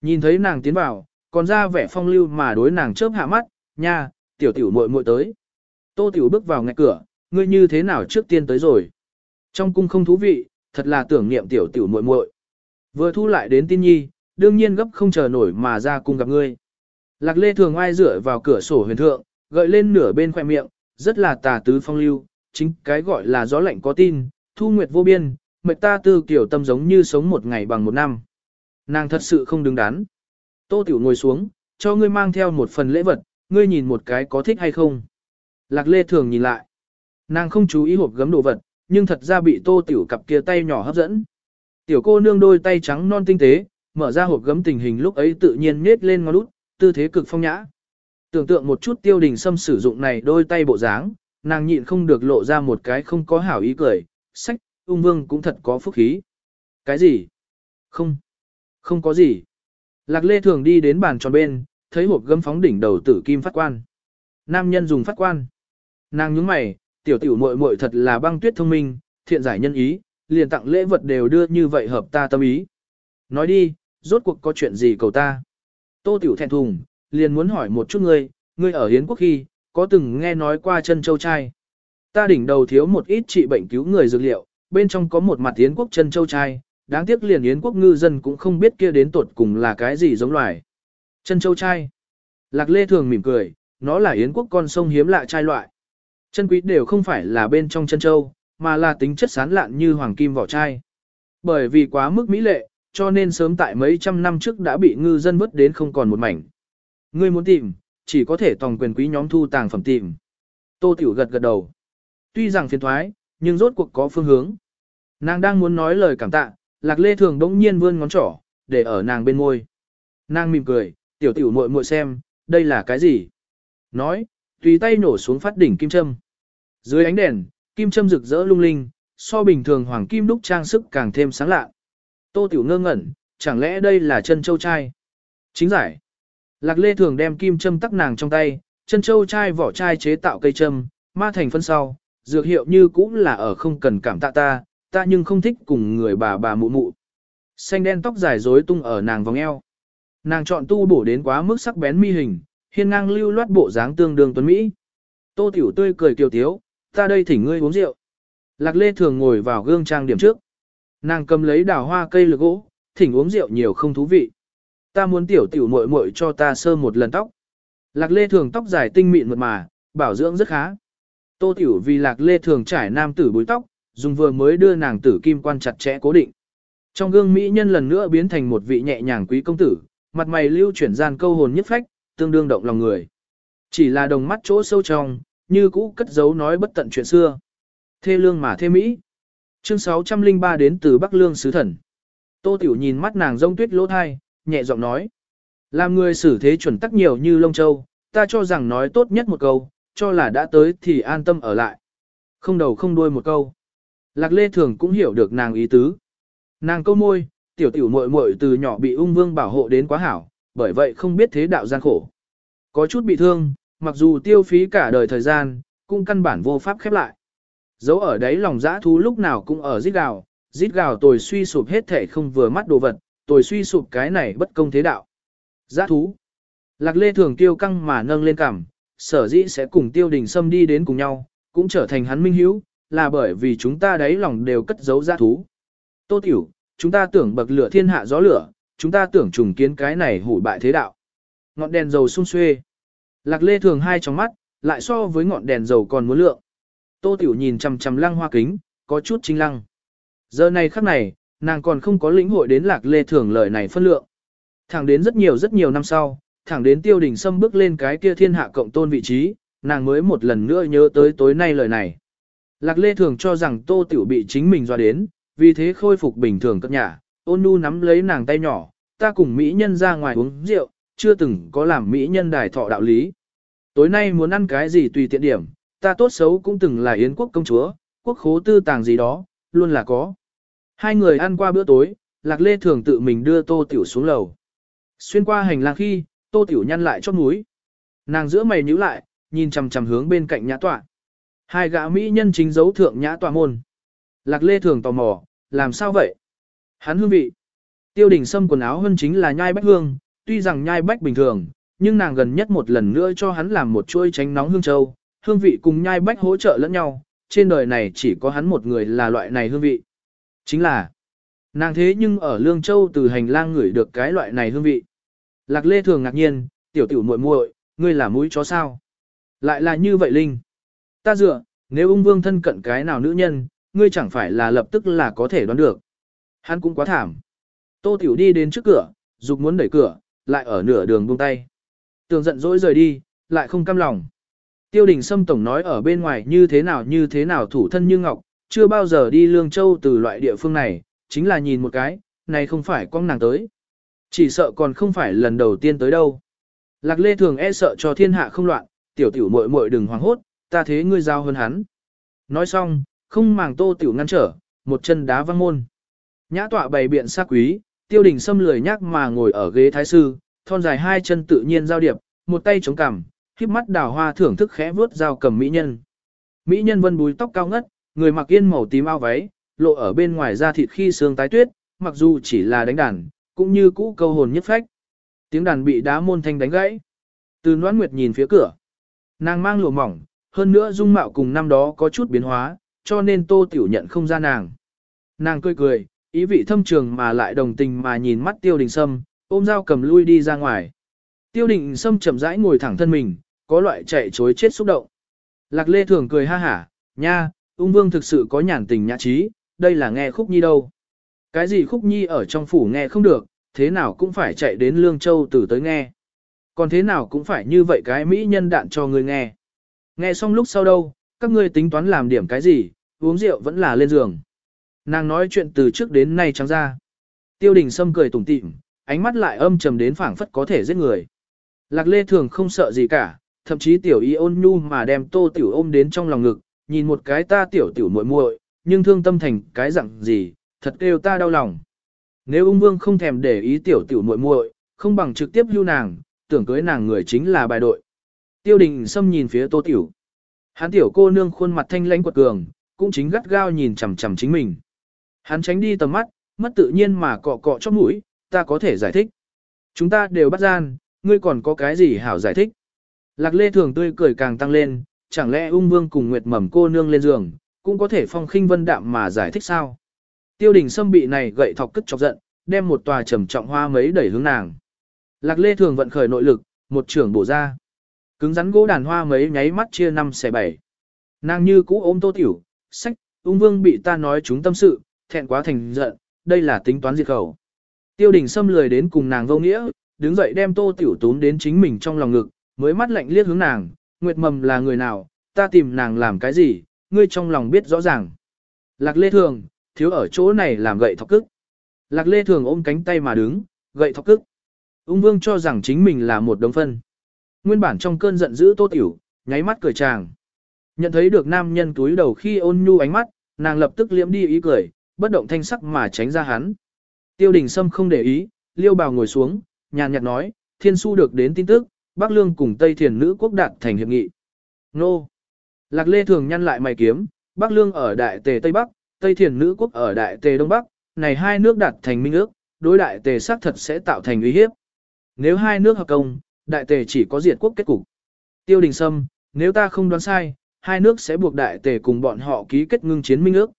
Nhìn thấy nàng tiến vào, còn ra vẻ phong lưu mà đối nàng chớp hạ mắt, nha, tiểu tiểu muội muội tới. Tô tiểu bước vào ngạch cửa, ngươi như thế nào trước tiên tới rồi. Trong cung không thú vị, thật là tưởng niệm tiểu tiểu muội muội. Vừa thu lại đến tin nhi, đương nhiên gấp không chờ nổi mà ra cung gặp ngươi. Lạc lê thường ai dựa vào cửa sổ huyền thượng, gợi lên nửa bên khoe miệng, rất là tà tứ phong lưu, chính cái gọi là gió lạnh có tin, thu nguyệt vô biên, mệt ta tư kiểu tâm giống như sống một ngày bằng một năm. Nàng thật sự không đứng đắn. Tô Tiểu ngồi xuống, cho ngươi mang theo một phần lễ vật, ngươi nhìn một cái có thích hay không. Lạc Lê thường nhìn lại. Nàng không chú ý hộp gấm đồ vật, nhưng thật ra bị Tô Tiểu cặp kia tay nhỏ hấp dẫn. Tiểu cô nương đôi tay trắng non tinh tế, mở ra hộp gấm tình hình lúc ấy tự nhiên nết lên ngón út, tư thế cực phong nhã. Tưởng tượng một chút tiêu đình xâm sử dụng này đôi tay bộ dáng, nàng nhịn không được lộ ra một cái không có hảo ý cười, sách, ung vương cũng thật có phúc khí. Cái gì? Không. Không có gì. Lạc lê thường đi đến bàn tròn bên, thấy hộp gấm phóng đỉnh đầu tử kim phát quan. Nam nhân dùng phát quan. Nàng nhướng mày, tiểu tiểu muội muội thật là băng tuyết thông minh, thiện giải nhân ý, liền tặng lễ vật đều đưa như vậy hợp ta tâm ý. Nói đi, rốt cuộc có chuyện gì cầu ta? Tô tiểu thẹn thùng, liền muốn hỏi một chút ngươi, ngươi ở Hiến Quốc khi, có từng nghe nói qua chân châu trai. Ta đỉnh đầu thiếu một ít trị bệnh cứu người dược liệu, bên trong có một mặt Yến quốc chân châu trai, đáng tiếc liền Yến quốc ngư dân cũng không biết kia đến tột cùng là cái gì giống loài. Chân châu trai. Lạc Lê thường mỉm cười, nó là Yến quốc con sông hiếm lạ trai loại. Chân quý đều không phải là bên trong chân châu, mà là tính chất sán lạn như hoàng kim vỏ trai. Bởi vì quá mức mỹ lệ, cho nên sớm tại mấy trăm năm trước đã bị ngư dân vứt đến không còn một mảnh. Ngươi muốn tìm, chỉ có thể tòng quyền quý nhóm thu tàng phẩm tìm. Tô Tiểu gật gật đầu. Tuy rằng phiền thoái, nhưng rốt cuộc có phương hướng. Nàng đang muốn nói lời cảm tạ, Lạc Lê Thường đống nhiên vươn ngón trỏ, để ở nàng bên môi. Nàng mỉm cười, tiểu tiểu muội muội xem, đây là cái gì? Nói, tùy tay nổ xuống phát đỉnh kim châm. Dưới ánh đèn, kim châm rực rỡ lung linh, so bình thường hoàng kim đúc trang sức càng thêm sáng lạ. Tô tiểu ngơ ngẩn, chẳng lẽ đây là chân châu trai? Chính giải. Lạc Lê Thường đem kim châm tắc nàng trong tay, chân châu trai vỏ chai chế tạo cây châm, ma thành phân sau, dược hiệu như cũng là ở không cần cảm tạ ta, ta nhưng không thích cùng người bà bà mụ mụ. Xanh đen tóc dài rối tung ở nàng vòng eo. Nàng chọn tu bổ đến quá mức sắc bén mi hình, hiên ngang lưu loát bộ dáng tương đương tuấn Mỹ. Tô Tiểu tươi cười kiều tiếu, ta đây thỉnh ngươi uống rượu. Lạc Lê thường ngồi vào gương trang điểm trước. Nàng cầm lấy đào hoa cây lược gỗ, thỉnh uống rượu nhiều không thú vị. Ta muốn tiểu tiểu muội muội cho ta sơ một lần tóc. Lạc Lê thường tóc dài tinh mịn mượt mà, bảo dưỡng rất khá. Tô tiểu vì Lạc Lê thường trải nam tử búi tóc, dùng vừa mới đưa nàng tử kim quan chặt chẽ cố định. Trong gương mỹ nhân lần nữa biến thành một vị nhẹ nhàng quý công tử, mặt mày lưu chuyển gian câu hồn nhất phách, tương đương động lòng người. Chỉ là đồng mắt chỗ sâu trong, như cũ cất giấu nói bất tận chuyện xưa. Thê lương mà thê mỹ. Chương 603 đến từ Bắc Lương Sứ Thần. Tô Tiểu nhìn mắt nàng rông tuyết lỗ thai, nhẹ giọng nói. Làm người xử thế chuẩn tắc nhiều như lông châu, ta cho rằng nói tốt nhất một câu, cho là đã tới thì an tâm ở lại. Không đầu không đuôi một câu. Lạc Lê Thường cũng hiểu được nàng ý tứ. Nàng câu môi, tiểu tiểu muội muội từ nhỏ bị ung vương bảo hộ đến quá hảo, bởi vậy không biết thế đạo gian khổ. Có chút bị thương, mặc dù tiêu phí cả đời thời gian, cũng căn bản vô pháp khép lại. Dấu ở đấy lòng dã thú lúc nào cũng ở rít gào, rít gào tồi suy sụp hết thể không vừa mắt đồ vật, tồi suy sụp cái này bất công thế đạo. Dã thú. Lạc Lê thường tiêu căng mà nâng lên cằm, sở dĩ sẽ cùng tiêu đình Sâm đi đến cùng nhau, cũng trở thành hắn minh hữu, là bởi vì chúng ta đấy lòng đều cất giấu ra thú. Tô tiểu, chúng ta tưởng bậc lửa thiên hạ gió lửa, chúng ta tưởng trùng kiến cái này hủy bại thế đạo. Ngọn đèn dầu sung xuê. Lạc Lê thường hai trong mắt, lại so với ngọn đèn dầu còn muốn lượng. Tô Tiểu nhìn chằm chằm lăng hoa kính, có chút chính lăng. Giờ này khắc này, nàng còn không có lĩnh hội đến lạc lê thường lời này phân lượng. Thẳng đến rất nhiều rất nhiều năm sau, thẳng đến tiêu đình xâm bước lên cái kia thiên hạ cộng tôn vị trí, nàng mới một lần nữa nhớ tới tối nay lời này. Lạc lê thường cho rằng tô tiểu bị chính mình dọa đến, vì thế khôi phục bình thường cất nhà, ôn nu nắm lấy nàng tay nhỏ, ta cùng mỹ nhân ra ngoài uống rượu, chưa từng có làm mỹ nhân đài thọ đạo lý. Tối nay muốn ăn cái gì tùy tiện điểm, ta tốt xấu cũng từng là yến quốc công chúa, quốc khố tư tàng gì đó, luôn là có. Hai người ăn qua bữa tối, Lạc Lê thường tự mình đưa Tô Tiểu xuống lầu. Xuyên qua hành lang khi, Tô Tiểu nhăn lại chót núi. Nàng giữa mày nhíu lại, nhìn chằm chằm hướng bên cạnh nhã tọa. Hai gã mỹ nhân chính dấu thượng nhã tọa môn. Lạc Lê thường tò mò, làm sao vậy? Hắn hương vị. Tiêu đình Sâm quần áo hơn chính là nhai bách hương, tuy rằng nhai bách bình thường, nhưng nàng gần nhất một lần nữa cho hắn làm một chuôi tránh nóng hương châu, hương vị cùng nhai bách hỗ trợ lẫn nhau, trên đời này chỉ có hắn một người là loại này hương vị. Chính là, nàng thế nhưng ở Lương Châu từ hành lang ngửi được cái loại này hương vị. Lạc Lê thường ngạc nhiên, tiểu tiểu muội muội, ngươi là mũi chó sao? Lại là như vậy Linh. Ta dựa, nếu ung vương thân cận cái nào nữ nhân, ngươi chẳng phải là lập tức là có thể đoán được. Hắn cũng quá thảm. Tô tiểu đi đến trước cửa, dục muốn đẩy cửa, lại ở nửa đường buông tay. Tường giận dỗi rời đi, lại không cam lòng. Tiêu đình Sâm Tổng nói ở bên ngoài như thế nào như thế nào thủ thân như ngọc, chưa bao giờ đi Lương Châu từ loại địa phương này, chính là nhìn một cái, này không phải con nàng tới. Chỉ sợ còn không phải lần đầu tiên tới đâu. Lạc Lê thường e sợ cho thiên hạ không loạn, tiểu tiểu muội muội đừng hoảng hốt, ta thế ngươi giao hơn hắn. Nói xong, không màng tô tiểu ngăn trở, một chân đá văng môn. Nhã tọa bày biện sắc quý, tiêu đình Sâm lười nhắc mà ngồi ở ghế thái sư, thon dài hai chân tự nhiên giao điệp, một tay chống cằm, khiếp mắt đào hoa thưởng thức khẽ vuốt dao cầm mỹ nhân. Mỹ nhân vân búi tóc cao ngất, người mặc yên màu tím ao váy, lộ ở bên ngoài da thịt khi sương tái tuyết, mặc dù chỉ là đánh đàn, cũng như cũ câu hồn nhất phách. Tiếng đàn bị đá môn thanh đánh gãy. Từ Noãn Nguyệt nhìn phía cửa. Nàng mang lụa mỏng, hơn nữa dung mạo cùng năm đó có chút biến hóa, cho nên Tô Tiểu nhận không ra nàng. Nàng cười cười, ý vị thâm trường mà lại đồng tình mà nhìn mắt Tiêu Đình Sâm, ôm dao cầm lui đi ra ngoài. Tiêu Đình Sâm chậm rãi ngồi thẳng thân mình, có loại chạy chối chết xúc động. Lạc Lê thường cười ha hả, nha, ung vương thực sự có nhàn tình nhã trí, đây là nghe khúc nhi đâu. Cái gì khúc nhi ở trong phủ nghe không được, thế nào cũng phải chạy đến Lương Châu từ tới nghe. Còn thế nào cũng phải như vậy cái mỹ nhân đạn cho người nghe. Nghe xong lúc sau đâu, các ngươi tính toán làm điểm cái gì, uống rượu vẫn là lên giường. Nàng nói chuyện từ trước đến nay trắng ra. Tiêu đình Sâm cười tủm tỉm, ánh mắt lại âm trầm đến phảng phất có thể giết người. Lạc Lê thường không sợ gì cả, thậm chí tiểu y ôn nhu mà đem tô tiểu ôm đến trong lòng ngực, nhìn một cái ta tiểu tiểu muội muội, nhưng thương tâm thành cái dạng gì, thật kêu ta đau lòng. Nếu ung vương không thèm để ý tiểu tiểu muội muội, không bằng trực tiếp lưu nàng, tưởng cưới nàng người chính là bài đội. Tiêu đình xâm nhìn phía tô tiểu. Hắn tiểu cô nương khuôn mặt thanh lãnh quật cường, cũng chính gắt gao nhìn chằm chằm chính mình. Hắn tránh đi tầm mắt, mất tự nhiên mà cọ cọ chóp mũi, ta có thể giải thích. Chúng ta đều bắt gian, ngươi còn có cái gì hảo giải thích. Lạc lê thường tươi cười càng tăng lên, chẳng lẽ ung vương cùng nguyệt mầm cô nương lên giường, cũng có thể phong khinh vân đạm mà giải thích sao. Tiêu đình sâm bị này gậy thọc cất chọc giận, đem một tòa trầm trọng hoa mấy đẩy hướng nàng. Lạc lê thường vận khởi nội lực, một trưởng bổ ra. Cứng rắn gỗ đàn hoa mấy nháy mắt chia năm xẻ bảy. Nàng như cũ ôm tô tiểu, sách, ung vương bị ta nói chúng tâm sự, thẹn quá thành giận, đây là tính toán diệt khẩu. Tiêu đình Sâm lười đến cùng nàng vô nghĩa, đứng dậy đem tô tiểu tún đến chính mình trong lòng ngực, mới mắt lạnh liếc hướng nàng, Nguyệt Mầm là người nào, ta tìm nàng làm cái gì, ngươi trong lòng biết rõ ràng. Lạc Lê Thường, thiếu ở chỗ này làm gậy thọc cức. Lạc Lê Thường ôm cánh tay mà đứng, gậy thọc cức. Ung Vương cho rằng chính mình là một đống phân. Nguyên bản trong cơn giận dữ Tô Tiểu, nháy mắt cười chàng. Nhận thấy được nam nhân túi đầu khi ôn nhu ánh mắt, nàng lập tức liễm đi ý cười, bất động thanh sắc mà tránh ra hắn. Tiêu đình Sâm không để ý, liêu bào ngồi xuống, nhàn nhạt nói, thiên su được đến tin tức, Bắc Lương cùng Tây Thiền nữ quốc đạt thành hiệp nghị. Nô! Lạc Lê thường nhăn lại mày kiếm, Bắc Lương ở Đại Tề Tây Bắc, Tây Thiền nữ quốc ở Đại Tề Đông Bắc, này hai nước đạt thành minh ước, đối Đại Tề xác thật sẽ tạo thành uy hiếp. Nếu hai nước hợp công, Đại Tề chỉ có diệt quốc kết cục. Tiêu Đình Sâm, nếu ta không đoán sai, hai nước sẽ buộc Đại Tề cùng bọn họ ký kết ngưng chiến minh ước.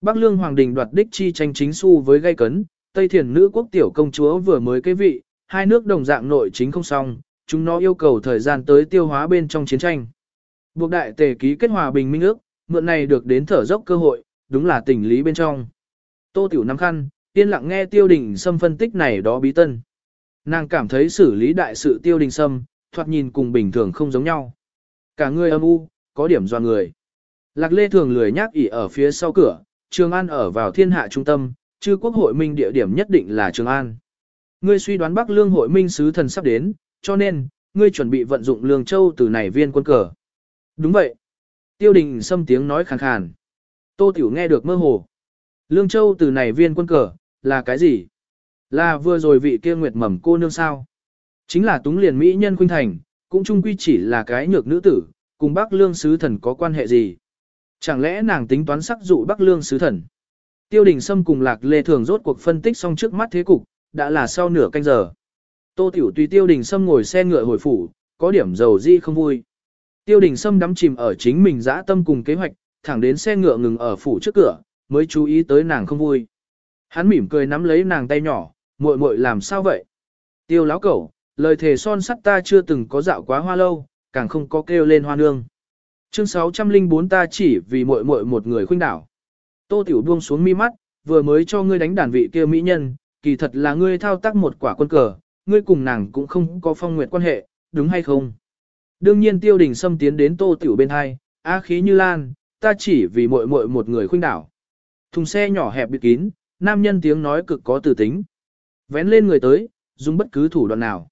Bắc Lương Hoàng Đình đoạt đích chi tranh chính su với gây cấn, Tây Thiền nữ quốc tiểu công chúa vừa mới kế vị, hai nước đồng dạng nội chính không xong, chúng nó yêu cầu thời gian tới tiêu hóa bên trong chiến tranh. Buộc đại tề ký kết hòa bình minh ước, mượn này được đến thở dốc cơ hội, đúng là tình lý bên trong. Tô Tiểu nắm khăn, yên lặng nghe tiêu đình sâm phân tích này đó bí tân. Nàng cảm thấy xử lý đại sự tiêu đình sâm, thoạt nhìn cùng bình thường không giống nhau. Cả người âm u, có điểm doan người. Lạc Lê thường lười nhác ỉ ở phía sau cửa, Trường An ở vào thiên hạ trung tâm, chứ quốc hội minh địa điểm nhất định là Trường An. Ngươi suy đoán Bắc Lương hội minh sứ thần sắp đến, cho nên, ngươi chuẩn bị vận dụng lương châu từ này viên quân cờ. Đúng vậy. Tiêu đình xâm tiếng nói khàn khàn. Tô Tiểu nghe được mơ hồ. Lương châu từ này viên quân cờ, là cái gì? Là vừa rồi vị kia nguyệt mầm cô nương sao? Chính là túng liền Mỹ nhân khuynh thành, cũng chung quy chỉ là cái nhược nữ tử, cùng bác lương sứ thần có quan hệ gì? Chẳng lẽ nàng tính toán sắc dụ bác lương sứ thần? Tiêu đình Sâm cùng lạc lê thường rốt cuộc phân tích xong trước mắt thế cục, đã là sau nửa canh giờ. Tô Tiểu tùy Tiêu Đình Sâm ngồi xe ngựa hồi phủ, có điểm dầu di không vui. Tiêu Đình Sâm đắm chìm ở chính mình dã tâm cùng kế hoạch, thẳng đến xe ngựa ngừng ở phủ trước cửa, mới chú ý tới nàng không vui. Hắn mỉm cười nắm lấy nàng tay nhỏ, muội muội làm sao vậy? Tiêu láo cẩu, lời thề son sắt ta chưa từng có dạo quá hoa lâu, càng không có kêu lên hoa nương. Chương 604 ta chỉ vì muội muội một người khuynh đảo. Tô Tiểu buông xuống mi mắt, vừa mới cho ngươi đánh đàn vị kia mỹ nhân, kỳ thật là ngươi thao tác một quả quân cờ, ngươi cùng nàng cũng không có phong nguyệt quan hệ, đúng hay không? Đương nhiên tiêu đình xâm tiến đến tô tiểu bên hai, á khí như lan, ta chỉ vì muội muội một người khuynh đảo. Thùng xe nhỏ hẹp bịt kín, nam nhân tiếng nói cực có tử tính. Vén lên người tới, dùng bất cứ thủ đoạn nào.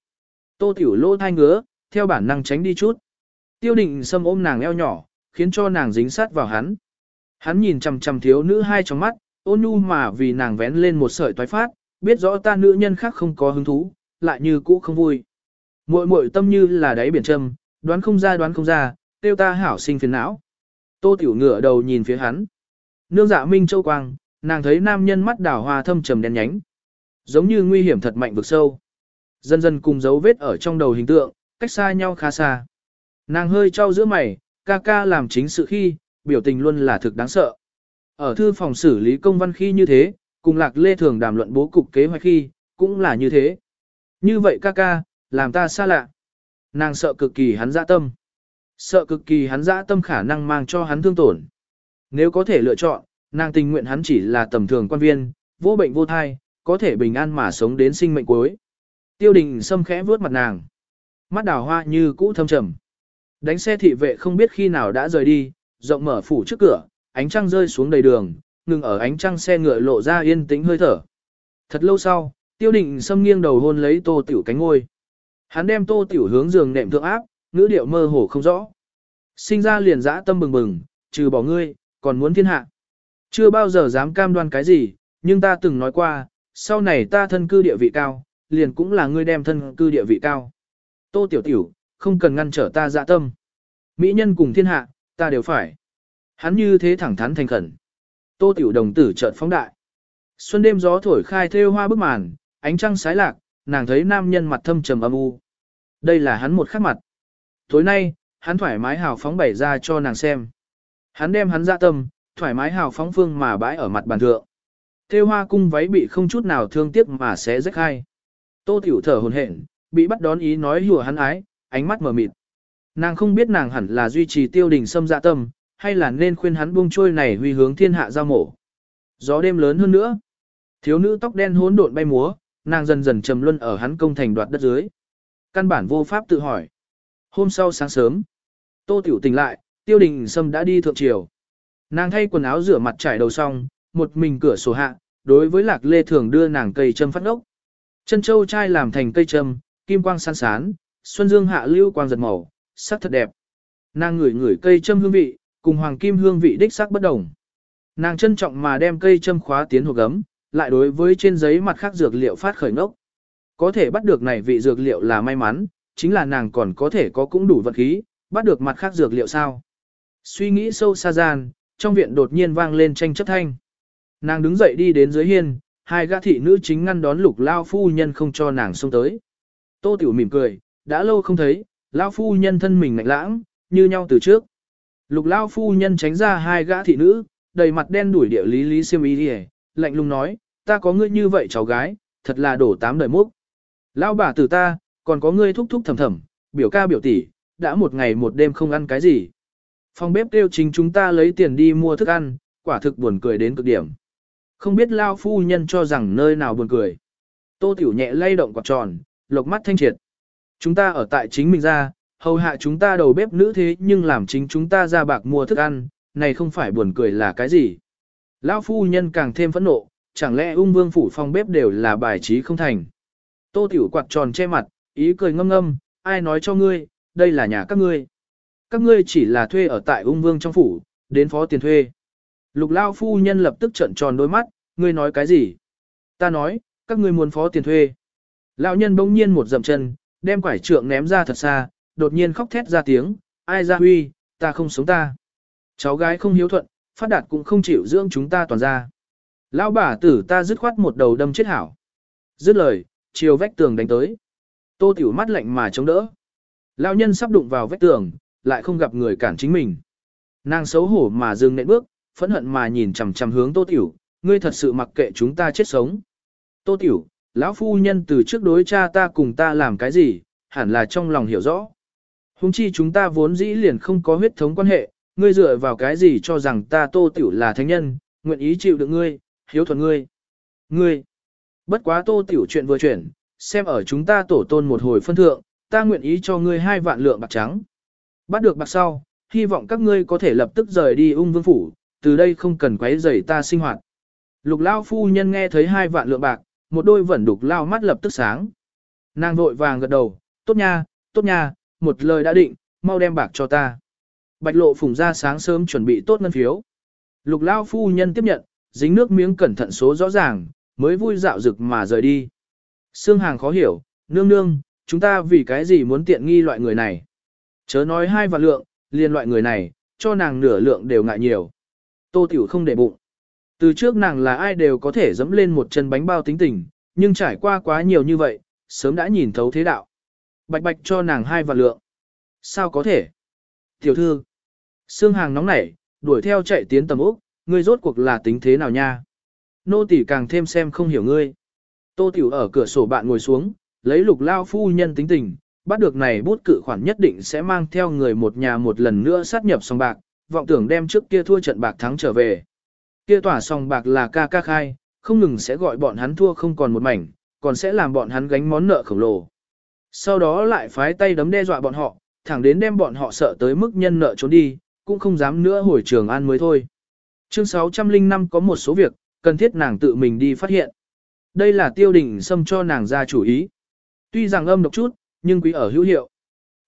Tô tiểu lô thai ngứa, theo bản năng tránh đi chút. Tiêu đình xâm ôm nàng eo nhỏ, khiến cho nàng dính sát vào hắn. Hắn nhìn chằm chằm thiếu nữ hai trong mắt, ôn nhu mà vì nàng vén lên một sợi toái phát, biết rõ ta nữ nhân khác không có hứng thú, lại như cũ không vui. Muội muội tâm như là đáy biển châm, đoán không ra đoán không ra, tiêu ta hảo sinh phiền não. Tô tiểu ngửa đầu nhìn phía hắn. Nương dạ minh châu quang, nàng thấy nam nhân mắt đảo hoa thâm trầm đen nhánh. Giống như nguy hiểm thật mạnh vực sâu. Dần dần cùng dấu vết ở trong đầu hình tượng, cách xa nhau khá xa. Nàng hơi trao giữa mày, ca ca làm chính sự khi, biểu tình luôn là thực đáng sợ. Ở thư phòng xử lý công văn khi như thế, cùng lạc lê thường đàm luận bố cục kế hoạch khi, cũng là như thế. Như vậy ca ca, làm ta xa lạ. Nàng sợ cực kỳ hắn dã tâm. Sợ cực kỳ hắn dã tâm khả năng mang cho hắn thương tổn. Nếu có thể lựa chọn, nàng tình nguyện hắn chỉ là tầm thường quan viên, vô bệnh vô thai, có thể bình an mà sống đến sinh mệnh cuối. Tiêu đình xâm khẽ vuốt mặt nàng. Mắt đào hoa như cũ thâm trầm. Đánh xe thị vệ không biết khi nào đã rời đi, rộng mở phủ trước cửa, ánh trăng rơi xuống đầy đường, ngừng ở ánh trăng xe ngựa lộ ra yên tĩnh hơi thở. Thật lâu sau, Tiêu Đình xâm nghiêng đầu hôn lấy tô tiểu cánh ngôi. Hắn đem tô tiểu hướng giường nệm thượng áp, ngữ điệu mơ hồ không rõ. Sinh ra liền dã tâm bừng bừng, trừ bỏ ngươi, còn muốn thiên hạ. Chưa bao giờ dám cam đoan cái gì, nhưng ta từng nói qua, sau này ta thân cư địa vị cao, liền cũng là ngươi đem thân cư địa vị cao. Tô tiểu tiểu, không cần ngăn trở ta dã tâm. Mỹ nhân cùng thiên hạ, ta đều phải. Hắn như thế thẳng thắn thành khẩn. Tô tiểu đồng tử chợt phóng đại. Xuân đêm gió thổi khai thêu hoa bức màn, ánh trăng sái lạc, nàng thấy nam nhân mặt thâm trầm âm u. Đây là hắn một khắc mặt. Tối nay, hắn thoải mái hào phóng bày ra cho nàng xem. Hắn đem hắn ra tâm, thoải mái hào phóng phương mà bãi ở mặt bàn thượng. Thêu hoa cung váy bị không chút nào thương tiếc mà sẽ rách hai. Tô tiểu thở hồn hển, bị bắt đón ý nói hùa hắn ái, ánh mắt mở mịt. Nàng không biết nàng hẳn là duy trì tiêu đình xâm dạ tâm, hay là nên khuyên hắn buông trôi này huy hướng thiên hạ giao mổ. Gió đêm lớn hơn nữa. Thiếu nữ tóc đen hỗn độn bay múa, nàng dần dần trầm luân ở hắn công thành đoạt đất dưới. Căn bản vô pháp tự hỏi. Hôm sau sáng sớm, Tô Tiểu tỉnh lại, Tiêu Đình Sâm đã đi thượng triều. Nàng thay quần áo rửa mặt trải đầu xong, một mình cửa sổ hạ, đối với Lạc Lê thường đưa nàng cây châm phát ốc. Chân châu trai làm thành cây châm, kim quang san sán, xuân dương hạ lưu quang giật màu, sắc thật đẹp. Nàng ngửi ngửi cây châm hương vị, cùng hoàng kim hương vị đích sắc bất đồng. Nàng trân trọng mà đem cây châm khóa tiến hộp gấm, lại đối với trên giấy mặt khác dược liệu phát khởi ngốc. Có thể bắt được này vị dược liệu là may mắn, chính là nàng còn có thể có cũng đủ vật khí, bắt được mặt khác dược liệu sao. Suy nghĩ sâu xa gian, trong viện đột nhiên vang lên tranh chấp thanh. Nàng đứng dậy đi đến dưới hiên, hai gã thị nữ chính ngăn đón lục lao phu nhân không cho nàng xông tới. Tô Tiểu mỉm cười, đã lâu không thấy, lao phu nhân thân mình lạnh lãng, như nhau từ trước. Lục lao phu nhân tránh ra hai gã thị nữ, đầy mặt đen đuổi địa lý lý siêm ý đi lạnh lùng nói, ta có ngươi như vậy cháu gái, thật là đổ tám đời múc. Lao bà tử ta, còn có ngươi thúc thúc thầm thầm, biểu ca biểu tỷ, đã một ngày một đêm không ăn cái gì. Phòng bếp kêu chính chúng ta lấy tiền đi mua thức ăn, quả thực buồn cười đến cực điểm. Không biết Lao phu nhân cho rằng nơi nào buồn cười. Tô Tiểu nhẹ lay động quạt tròn, lộc mắt thanh triệt. Chúng ta ở tại chính mình ra, hầu hạ chúng ta đầu bếp nữ thế nhưng làm chính chúng ta ra bạc mua thức ăn, này không phải buồn cười là cái gì. Lão phu nhân càng thêm phẫn nộ, chẳng lẽ ung vương phủ phòng bếp đều là bài trí không thành. Tô tiểu quạt tròn che mặt, ý cười ngâm ngâm, ai nói cho ngươi, đây là nhà các ngươi. Các ngươi chỉ là thuê ở tại ung vương trong phủ, đến phó tiền thuê. Lục lao phu nhân lập tức trợn tròn đôi mắt, ngươi nói cái gì? Ta nói, các ngươi muốn phó tiền thuê. Lão nhân bỗng nhiên một dậm chân, đem quải trượng ném ra thật xa, đột nhiên khóc thét ra tiếng, ai ra huy, ta không sống ta. Cháu gái không hiếu thuận, phát đạt cũng không chịu dưỡng chúng ta toàn ra. Lão bà tử ta dứt khoát một đầu đâm chết hảo. Dứt lời, chiều vách tường đánh tới. Tô tiểu mắt lạnh mà chống đỡ. Lão nhân sắp đụng vào vách tường, lại không gặp người cản chính mình. Nàng xấu hổ mà dừng nện bước, phẫn hận mà nhìn chằm chằm hướng Tô tiểu, ngươi thật sự mặc kệ chúng ta chết sống. Tô tiểu, lão phu nhân từ trước đối cha ta cùng ta làm cái gì, hẳn là trong lòng hiểu rõ. Hùng chi chúng ta vốn dĩ liền không có huyết thống quan hệ, ngươi dựa vào cái gì cho rằng ta tô tiểu là thánh nhân, nguyện ý chịu được ngươi, hiếu thuận ngươi. Ngươi, bất quá tô tiểu chuyện vừa chuyển, xem ở chúng ta tổ tôn một hồi phân thượng, ta nguyện ý cho ngươi hai vạn lượng bạc trắng. Bắt được bạc sau, hy vọng các ngươi có thể lập tức rời đi ung vương phủ, từ đây không cần quấy rầy ta sinh hoạt. Lục lao phu nhân nghe thấy hai vạn lượng bạc, một đôi vẫn đục lao mắt lập tức sáng. Nàng vội vàng gật đầu, tốt nha, tốt nha, một lời đã định, mau đem bạc cho ta. Bạch lộ phùng ra sáng sớm chuẩn bị tốt ngân phiếu. Lục lao phu nhân tiếp nhận, dính nước miếng cẩn thận số rõ ràng, mới vui dạo rực mà rời đi. Sương hàng khó hiểu, nương nương, chúng ta vì cái gì muốn tiện nghi loại người này. Chớ nói hai vạn lượng, liền loại người này, cho nàng nửa lượng đều ngại nhiều. Tô tiểu không để bụng. Từ trước nàng là ai đều có thể dẫm lên một chân bánh bao tính tình, nhưng trải qua quá nhiều như vậy, sớm đã nhìn thấu thế đạo. Bạch bạch cho nàng hai vạn lượng. Sao có thể? Tiểu thư. Sương hàng nóng nảy, đuổi theo chạy tiến tầm úc, ngươi rốt cuộc là tính thế nào nha? Nô tỷ càng thêm xem không hiểu ngươi. Tô tiểu ở cửa sổ bạn ngồi xuống, lấy lục lao phu nhân tính tình, bắt được này bút cự khoản nhất định sẽ mang theo người một nhà một lần nữa sát nhập sòng bạc, vọng tưởng đem trước kia thua trận bạc thắng trở về. Kia tỏa sòng bạc là ca ca khai, không ngừng sẽ gọi bọn hắn thua không còn một mảnh, còn sẽ làm bọn hắn gánh món nợ khổng lồ. Sau đó lại phái tay đấm đe dọa bọn họ, thẳng đến đem bọn họ sợ tới mức nhân nợ trốn đi, cũng không dám nữa hồi trường an mới thôi. Chương 605 có một số việc, cần thiết nàng tự mình đi phát hiện. Đây là tiêu đình xâm cho nàng ra chủ ý. Tuy rằng âm độc chút, nhưng quý ở hữu hiệu.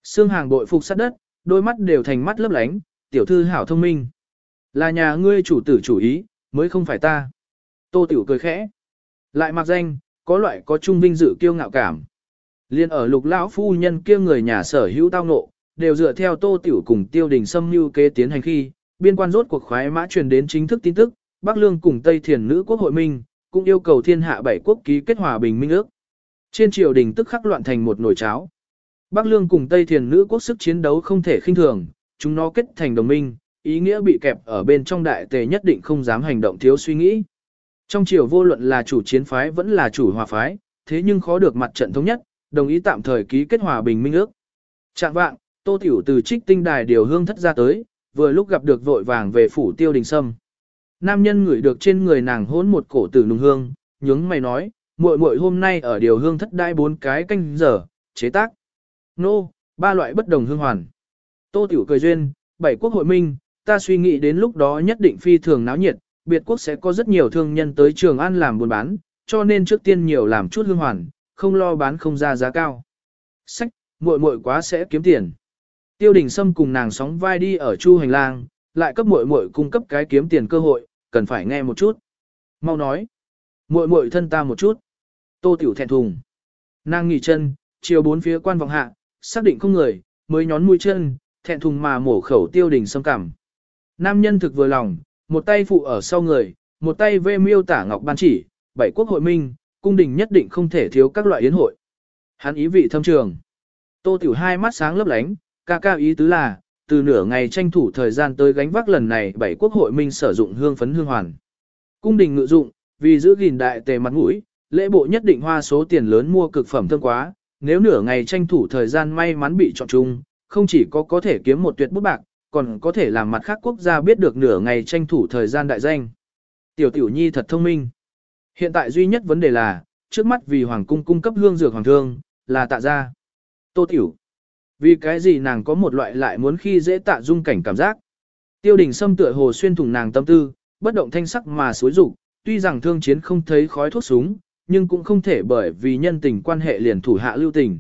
Sương hàng bội phục sát đất, đôi mắt đều thành mắt lấp lánh, tiểu thư hảo thông minh. Là nhà ngươi chủ tử chủ ý, mới không phải ta. Tô tiểu cười khẽ. Lại mặc danh, có loại có trung vinh dự kiêu ngạo cảm. Liên ở lục lão phu nhân kia người nhà sở hữu tao ngộ, đều dựa theo tô tiểu cùng tiêu đình xâm mưu kế tiến hành khi, biên quan rốt cuộc khoái mã truyền đến chính thức tin tức, Bắc Lương cùng Tây Thiền nữ quốc hội minh, cũng yêu cầu thiên hạ bảy quốc ký kết hòa bình minh ước. Trên triều đình tức khắc loạn thành một nồi cháo. Bắc Lương cùng Tây Thiền nữ quốc sức chiến đấu không thể khinh thường, chúng nó kết thành đồng minh, ý nghĩa bị kẹp ở bên trong đại tề nhất định không dám hành động thiếu suy nghĩ. Trong triều vô luận là chủ chiến phái vẫn là chủ hòa phái, thế nhưng khó được mặt trận thống nhất, đồng ý tạm thời ký kết hòa bình minh ước. Trạng vạng, Tô Tiểu từ trích tinh đài điều hương thất ra tới, vừa lúc gặp được vội vàng về phủ tiêu đình sâm. Nam nhân ngửi được trên người nàng hôn một cổ tử nùng hương, nhướng mày nói, muội muội hôm nay ở điều hương thất đai bốn cái canh giờ, chế tác. Nô, ba loại bất đồng hương hoàn. Tô Tiểu cười duyên, bảy quốc hội minh, ta suy nghĩ đến lúc đó nhất định phi thường náo nhiệt, biệt quốc sẽ có rất nhiều thương nhân tới trường ăn làm buôn bán, cho nên trước tiên nhiều làm chút hương hoàn, không lo bán không ra giá cao. Sách, muội muội quá sẽ kiếm tiền. Tiêu đình Sâm cùng nàng sóng vai đi ở chu hành lang, lại cấp muội muội cung cấp cái kiếm tiền cơ hội, cần phải nghe một chút. Mau nói. muội muội thân ta một chút. Tô tiểu thẹn thùng. Nàng nghỉ chân, chiều bốn phía quan vọng hạ, xác định không người, mới nhón mũi chân, thẹn thùng mà mổ khẩu tiêu đình xâm cảm. Nam nhân thực vừa lòng, một tay phụ ở sau người, một tay vê miêu tả ngọc ban chỉ, bảy quốc hội minh, cung đình nhất định không thể thiếu các loại yến hội. Hắn ý vị thâm trường. Tô Tiểu hai mắt sáng lấp lánh, ca ca ý tứ là, từ nửa ngày tranh thủ thời gian tới gánh vác lần này bảy quốc hội minh sử dụng hương phấn hương hoàn. Cung đình ngự dụng, vì giữ gìn đại tề mặt mũi, lễ bộ nhất định hoa số tiền lớn mua cực phẩm thương quá, nếu nửa ngày tranh thủ thời gian may mắn bị chọn chung, không chỉ có có thể kiếm một tuyệt bút bạc, còn có thể làm mặt khác quốc gia biết được nửa ngày tranh thủ thời gian đại danh. Tiểu tiểu nhi thật thông minh. Hiện tại duy nhất vấn đề là, trước mắt vì hoàng cung cung cấp hương dược hoàng thương, là tạ gia. Tô tiểu. Vì cái gì nàng có một loại lại muốn khi dễ tạ dung cảnh cảm giác. Tiêu đình xâm tựa hồ xuyên thủng nàng tâm tư, bất động thanh sắc mà xối rụng, tuy rằng thương chiến không thấy khói thuốc súng, nhưng cũng không thể bởi vì nhân tình quan hệ liền thủ hạ lưu tình.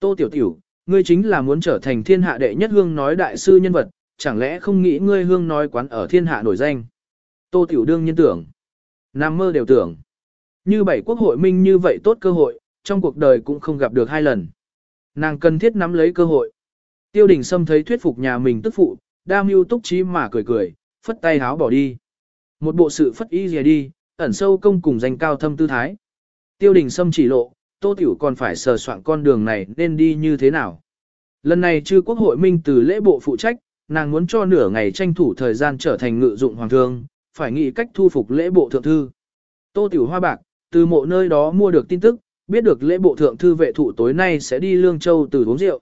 Tô tiểu tiểu, ngươi chính là muốn trở thành thiên hạ đệ nhất hương nói đại sư nhân vật, chẳng lẽ không nghĩ ngươi hương nói quán ở thiên hạ nổi danh. Tô tiểu đương nhiên tưởng. Nam mơ đều tưởng. Như bảy quốc hội minh như vậy tốt cơ hội, trong cuộc đời cũng không gặp được hai lần. Nàng cần thiết nắm lấy cơ hội. Tiêu đình Sâm thấy thuyết phục nhà mình tức phụ, đa mưu túc trí mà cười cười, phất tay háo bỏ đi. Một bộ sự phất y rìa đi, ẩn sâu công cùng danh cao thâm tư thái. Tiêu đình Sâm chỉ lộ, tô tiểu còn phải sờ soạn con đường này nên đi như thế nào. Lần này chư quốc hội minh từ lễ bộ phụ trách, nàng muốn cho nửa ngày tranh thủ thời gian trở thành ngự dụng hoàng thương, phải nghĩ cách thu phục lễ bộ thượng thư. Tô tiểu hoa bạc, từ mộ nơi đó mua được tin tức, biết được lễ bộ thượng thư vệ thụ tối nay sẽ đi Lương Châu từ uống rượu.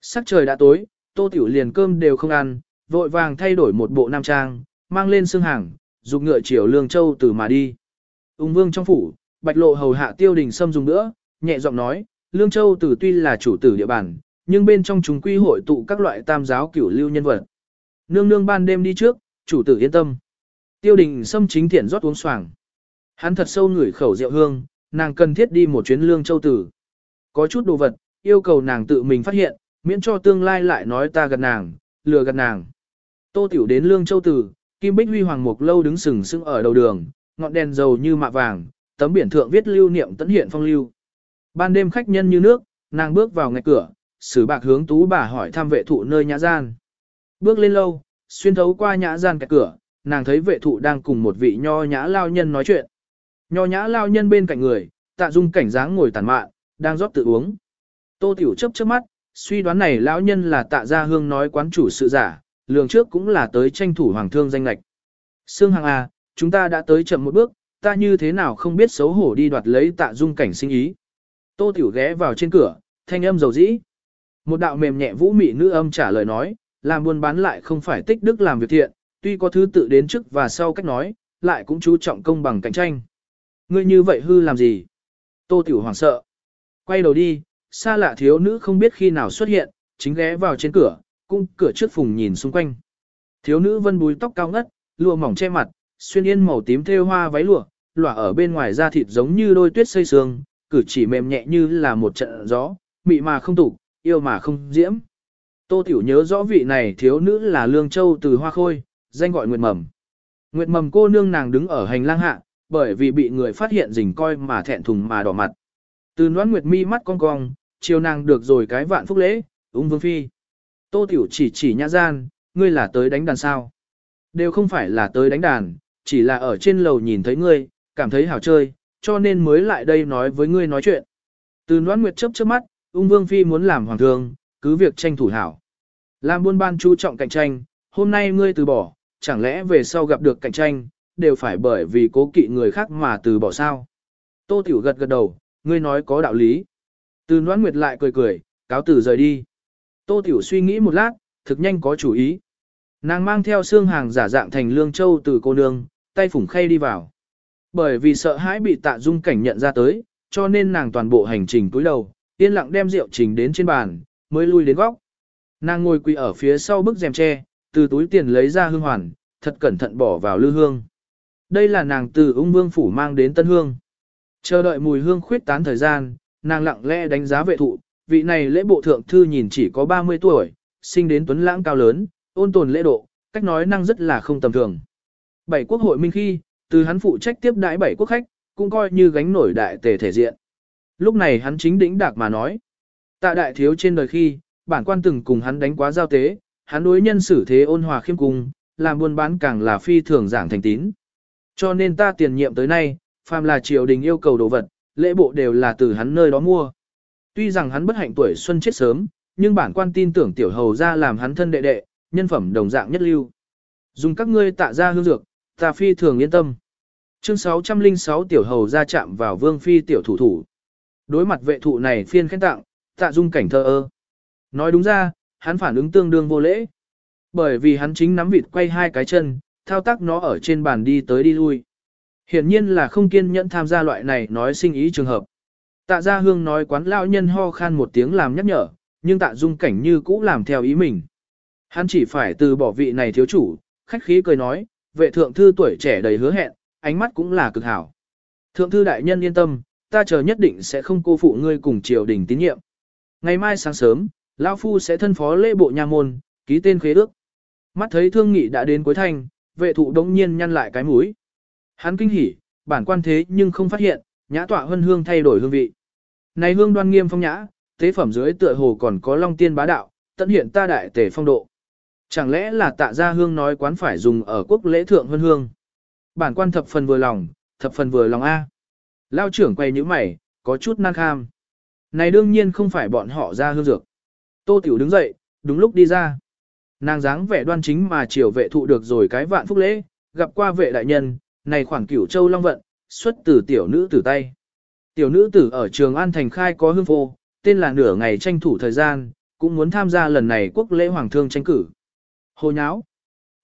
Sắc trời đã tối, tô tiểu liền cơm đều không ăn, vội vàng thay đổi một bộ nam trang, mang lên xương hàng, dục ngựa chiều Lương Châu từ mà đi. Ung vương trong phủ, bạch lộ hầu hạ tiêu đình xâm dùng nữa, nhẹ giọng nói, Lương Châu từ tuy là chủ tử địa bàn, nhưng bên trong chúng quy hội tụ các loại tam giáo cửu lưu nhân vật. Nương nương ban đêm đi trước, chủ tử yên tâm. Tiêu đình xâm chính thiện rót uống xoàng. Hắn thật sâu ngửi khẩu rượu hương, nàng cần thiết đi một chuyến lương châu tử. Có chút đồ vật, yêu cầu nàng tự mình phát hiện, miễn cho tương lai lại nói ta gạt nàng, lừa gạt nàng. Tô tiểu đến lương châu tử, kim bích huy hoàng mục lâu đứng sừng sững ở đầu đường, ngọn đèn dầu như mạ vàng, tấm biển thượng viết lưu niệm tấn hiện phong lưu. Ban đêm khách nhân như nước, nàng bước vào ngay cửa, sử bạc hướng tú bà hỏi thăm vệ thụ nơi nhã gian. Bước lên lâu, xuyên thấu qua nhã gian cái cửa, nàng thấy vệ thụ đang cùng một vị nho nhã lao nhân nói chuyện. Nho nhã lao nhân bên cạnh người, tạ dung cảnh dáng ngồi tàn mạn, đang rót tự uống. Tô tiểu chấp chớp mắt, suy đoán này lão nhân là tạ gia hương nói quán chủ sự giả, lường trước cũng là tới tranh thủ hoàng thương danh lạch. Sương Hằng à, chúng ta đã tới chậm một bước, ta như thế nào không biết xấu hổ đi đoạt lấy tạ dung cảnh sinh ý. Tô tiểu ghé vào trên cửa, thanh âm dầu dĩ. Một đạo mềm nhẹ vũ mị nữ âm trả lời nói, làm buôn bán lại không phải tích đức làm việc thiện, tuy có thứ tự đến trước và sau cách nói, lại cũng chú trọng công bằng cạnh tranh. Ngươi như vậy hư làm gì? Tô Tiểu Hoàng sợ. Quay đầu đi, xa lạ thiếu nữ không biết khi nào xuất hiện, chính ghé vào trên cửa, cung cửa trước phùng nhìn xung quanh. Thiếu nữ vân búi tóc cao ngất, lụa mỏng che mặt, xuyên yên màu tím thêu hoa váy lụa, lỏa ở bên ngoài da thịt giống như đôi tuyết xây sương, cử chỉ mềm nhẹ như là một trận gió, mị mà không tủ, yêu mà không diễm. Tô Tiểu nhớ rõ vị này thiếu nữ là Lương Châu từ Hoa Khôi, danh gọi Nguyệt Mầm. Nguyệt Mầm cô nương nàng đứng ở hành lang hạ, bởi vì bị người phát hiện rình coi mà thẹn thùng mà đỏ mặt. Từ noãn nguyệt mi mắt cong cong, chiều nàng được rồi cái vạn phúc lễ, ung vương phi. Tô Tiểu chỉ chỉ nhã gian, ngươi là tới đánh đàn sao. Đều không phải là tới đánh đàn, chỉ là ở trên lầu nhìn thấy ngươi, cảm thấy hảo chơi, cho nên mới lại đây nói với ngươi nói chuyện. Từ Noãn Nguyệt chớp chớp mắt, ung vương phi muốn làm hoàng thương, cứ việc tranh thủ hảo. Làm buôn ban chú trọng cạnh tranh, hôm nay ngươi từ bỏ, chẳng lẽ về sau gặp được cạnh tranh, đều phải bởi vì cố kỵ người khác mà từ bỏ sao. Tô Tiểu gật gật đầu, ngươi nói có đạo lý. Từ Noãn Nguyệt lại cười cười, cáo tử rời đi. Tô Tiểu suy nghĩ một lát, thực nhanh có chủ ý. Nàng mang theo xương hàng giả dạng thành lương châu từ cô nương, tay phủng khay đi vào. Bởi vì sợ hãi bị tạ dung cảnh nhận ra tới, cho nên nàng toàn bộ hành trình cúi đầu, yên lặng đem rượu trình đến trên bàn, mới lui đến góc. Nàng ngồi quỳ ở phía sau bức rèm tre, từ túi tiền lấy ra hương hoàn, thật cẩn thận bỏ vào lư hương. Đây là nàng từ ung vương phủ mang đến tân hương. Chờ đợi mùi hương khuyết tán thời gian, nàng lặng lẽ đánh giá vệ thụ, vị này lễ bộ thượng thư nhìn chỉ có 30 tuổi, sinh đến tuấn lãng cao lớn, ôn tồn lễ độ, cách nói năng rất là không tầm thường. Bảy quốc hội minh khi, từ hắn phụ trách tiếp đãi bảy quốc khách, cũng coi như gánh nổi đại tề thể diện. Lúc này hắn chính đỉnh đạc mà nói. Tạ đại thiếu trên đời khi, bản quan từng cùng hắn đánh quá giao tế, hắn đối nhân xử thế ôn hòa khiêm cung, làm buôn bán càng là phi thường giảng thành tín. Cho nên ta tiền nhiệm tới nay, phàm là triều đình yêu cầu đồ vật, lễ bộ đều là từ hắn nơi đó mua. Tuy rằng hắn bất hạnh tuổi xuân chết sớm, nhưng bản quan tin tưởng tiểu hầu ra làm hắn thân đệ đệ, nhân phẩm đồng dạng nhất lưu. Dùng các ngươi tạ ra hương dược, ta phi thường yên tâm. Chương 606 tiểu hầu ra chạm vào vương phi tiểu thủ thủ. Đối mặt vệ thụ này phiên khen tặng, tạ dung cảnh thơ ơ. Nói đúng ra, hắn phản ứng tương đương vô lễ. Bởi vì hắn chính nắm vịt quay hai cái chân, thao tác nó ở trên bàn đi tới đi lui. Hiển nhiên là không kiên nhẫn tham gia loại này nói sinh ý trường hợp. Tạ gia hương nói quán lão nhân ho khan một tiếng làm nhắc nhở, nhưng tạ dung cảnh như cũ làm theo ý mình. Hắn chỉ phải từ bỏ vị này thiếu chủ, khách khí cười nói, vệ thượng thư tuổi trẻ đầy hứa hẹn, ánh mắt cũng là cực hảo. Thượng thư đại nhân yên tâm, ta chờ nhất định sẽ không cô phụ ngươi cùng triều đình tín nhiệm. Ngày mai sáng sớm, lão phu sẽ thân phó lễ bộ nha môn, ký tên khế ước. Mắt thấy thương nghị đã đến cuối thanh, vệ thụ đống nhiên nhăn lại cái mũi. Hắn kinh hỉ, bản quan thế nhưng không phát hiện, nhã tọa hân hương thay đổi hương vị. Này hương đoan nghiêm phong nhã, tế phẩm dưới tựa hồ còn có long tiên bá đạo, tận hiện ta đại tể phong độ. Chẳng lẽ là tạ gia hương nói quán phải dùng ở quốc lễ thượng hân hương. Bản quan thập phần vừa lòng, thập phần vừa lòng A. Lao trưởng quay như mày, có chút năng kham. Này đương nhiên không phải bọn họ ra hương dược. Tô Tiểu đứng dậy, đúng lúc đi ra. Nàng dáng vẻ đoan chính mà chiều vệ thụ được rồi cái vạn phúc lễ, gặp qua vệ đại nhân, này khoảng cửu châu long vận, xuất từ tiểu nữ tử tay. Tiểu nữ tử ở trường An Thành khai có hương phô, tên là nửa ngày tranh thủ thời gian, cũng muốn tham gia lần này quốc lễ hoàng thương tranh cử. Hồ nháo.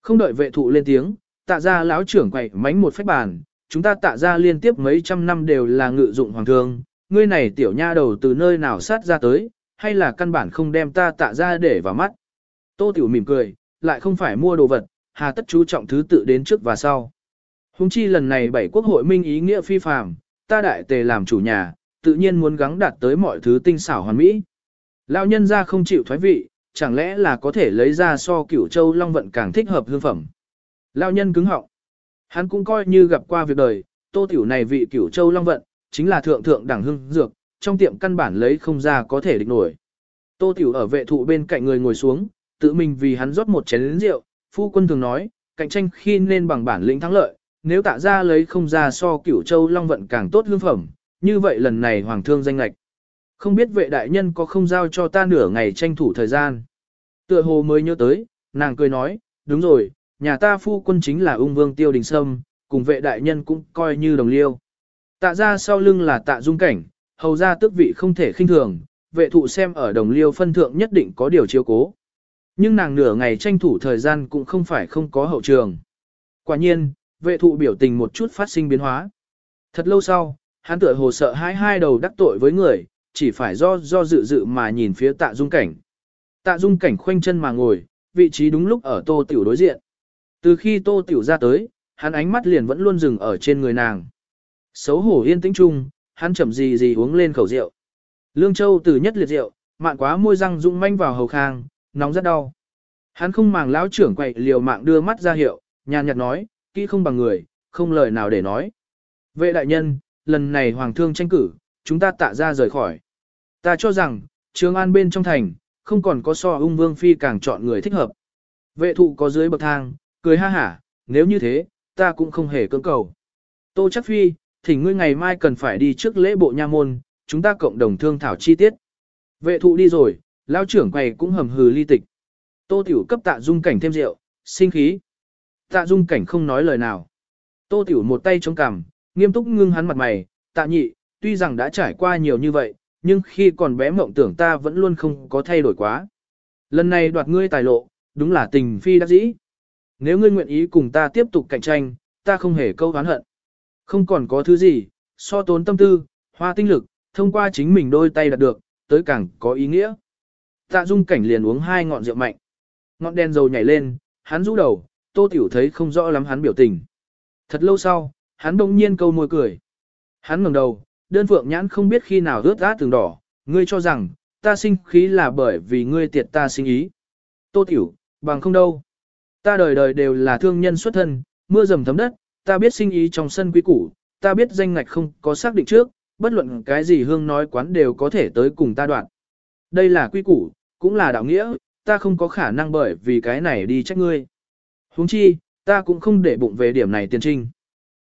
Không đợi vệ thụ lên tiếng, tạ ra lão trưởng quậy mánh một phách bàn, chúng ta tạ ra liên tiếp mấy trăm năm đều là ngự dụng hoàng thương, ngươi này tiểu nha đầu từ nơi nào sát ra tới, hay là căn bản không đem ta tạ ra để vào mắt. Tô tiểu mỉm cười, lại không phải mua đồ vật, hà tất chú trọng thứ tự đến trước và sau. Hùng chi lần này bảy quốc hội minh ý nghĩa phi phàm, ta đại tề làm chủ nhà, tự nhiên muốn gắng đạt tới mọi thứ tinh xảo hoàn mỹ. Lão nhân ra không chịu thoái vị, chẳng lẽ là có thể lấy ra so cửu châu long vận càng thích hợp hương phẩm. Lão nhân cứng họng. Hắn cũng coi như gặp qua việc đời, tô tiểu này vị cửu châu long vận, chính là thượng thượng đẳng hương dược, trong tiệm căn bản lấy không ra có thể địch nổi. Tô tiểu ở vệ thụ bên cạnh người ngồi xuống, tự mình vì hắn rót một chén rượu, phu quân thường nói, cạnh tranh khi nên bằng bản lĩnh thắng lợi, nếu tạ ra lấy không ra so cửu châu long vận càng tốt hương phẩm, như vậy lần này hoàng thương danh lạch. Không biết vệ đại nhân có không giao cho ta nửa ngày tranh thủ thời gian. Tựa hồ mới nhớ tới, nàng cười nói, đúng rồi, nhà ta phu quân chính là ung vương tiêu đình sâm, cùng vệ đại nhân cũng coi như đồng liêu. Tạ ra sau lưng là tạ dung cảnh, hầu ra tước vị không thể khinh thường, vệ thụ xem ở đồng liêu phân thượng nhất định có điều chiếu cố. Nhưng nàng nửa ngày tranh thủ thời gian cũng không phải không có hậu trường. Quả nhiên, vệ thụ biểu tình một chút phát sinh biến hóa. Thật lâu sau, hắn tựa hồ sợ hai hai đầu đắc tội với người, chỉ phải do do dự dự mà nhìn phía tạ dung cảnh. Tạ dung cảnh khoanh chân mà ngồi, vị trí đúng lúc ở tô tiểu đối diện. Từ khi tô tiểu ra tới, hắn ánh mắt liền vẫn luôn dừng ở trên người nàng. Xấu hổ yên tĩnh chung, hắn chậm gì gì uống lên khẩu rượu. Lương Châu từ nhất liệt rượu, mạn quá môi răng rung manh vào hầu khang, nóng rất đau. Hắn không màng lão trưởng quậy liều mạng đưa mắt ra hiệu, nhàn nhạt nói, kỹ không bằng người, không lời nào để nói. Vệ đại nhân, lần này hoàng thương tranh cử, chúng ta tạ ra rời khỏi. Ta cho rằng, Trường An bên trong thành, không còn có so ung vương phi càng chọn người thích hợp. Vệ thụ có dưới bậc thang, cười ha hả, nếu như thế, ta cũng không hề cưỡng cầu. Tô chắc phi, thỉnh ngươi ngày mai cần phải đi trước lễ bộ nha môn, chúng ta cộng đồng thương thảo chi tiết. Vệ thụ đi rồi, lao trưởng quầy cũng hầm hừ ly tịch. Tô tiểu cấp tạ dung cảnh thêm rượu, sinh khí. Tạ dung cảnh không nói lời nào. Tô tiểu một tay chống cằm, nghiêm túc ngưng hắn mặt mày, tạ nhị, tuy rằng đã trải qua nhiều như vậy, nhưng khi còn bé mộng tưởng ta vẫn luôn không có thay đổi quá. Lần này đoạt ngươi tài lộ, đúng là tình phi đắc dĩ. Nếu ngươi nguyện ý cùng ta tiếp tục cạnh tranh, ta không hề câu hán hận. Không còn có thứ gì, so tốn tâm tư, hoa tinh lực, thông qua chính mình đôi tay đạt được, tới càng có ý nghĩa. Tạ dung cảnh liền uống hai ngọn rượu mạnh. Ngọn đèn dầu nhảy lên, hắn rũ đầu, tô tiểu thấy không rõ lắm hắn biểu tình. Thật lâu sau, hắn đông nhiên câu môi cười. Hắn ngẩng đầu, đơn phượng nhãn không biết khi nào rớt át từng đỏ, ngươi cho rằng, ta sinh khí là bởi vì ngươi tiệt ta sinh ý. Tô tiểu, bằng không đâu. Ta đời đời đều là thương nhân xuất thân, mưa dầm thấm đất, ta biết sinh ý trong sân quý củ, ta biết danh ngạch không có xác định trước, bất luận cái gì hương nói quán đều có thể tới cùng ta đoạn. Đây là quy củ, cũng là đạo nghĩa, ta không có khả năng bởi vì cái này đi trách ngươi. huống chi, ta cũng không để bụng về điểm này tiền trinh.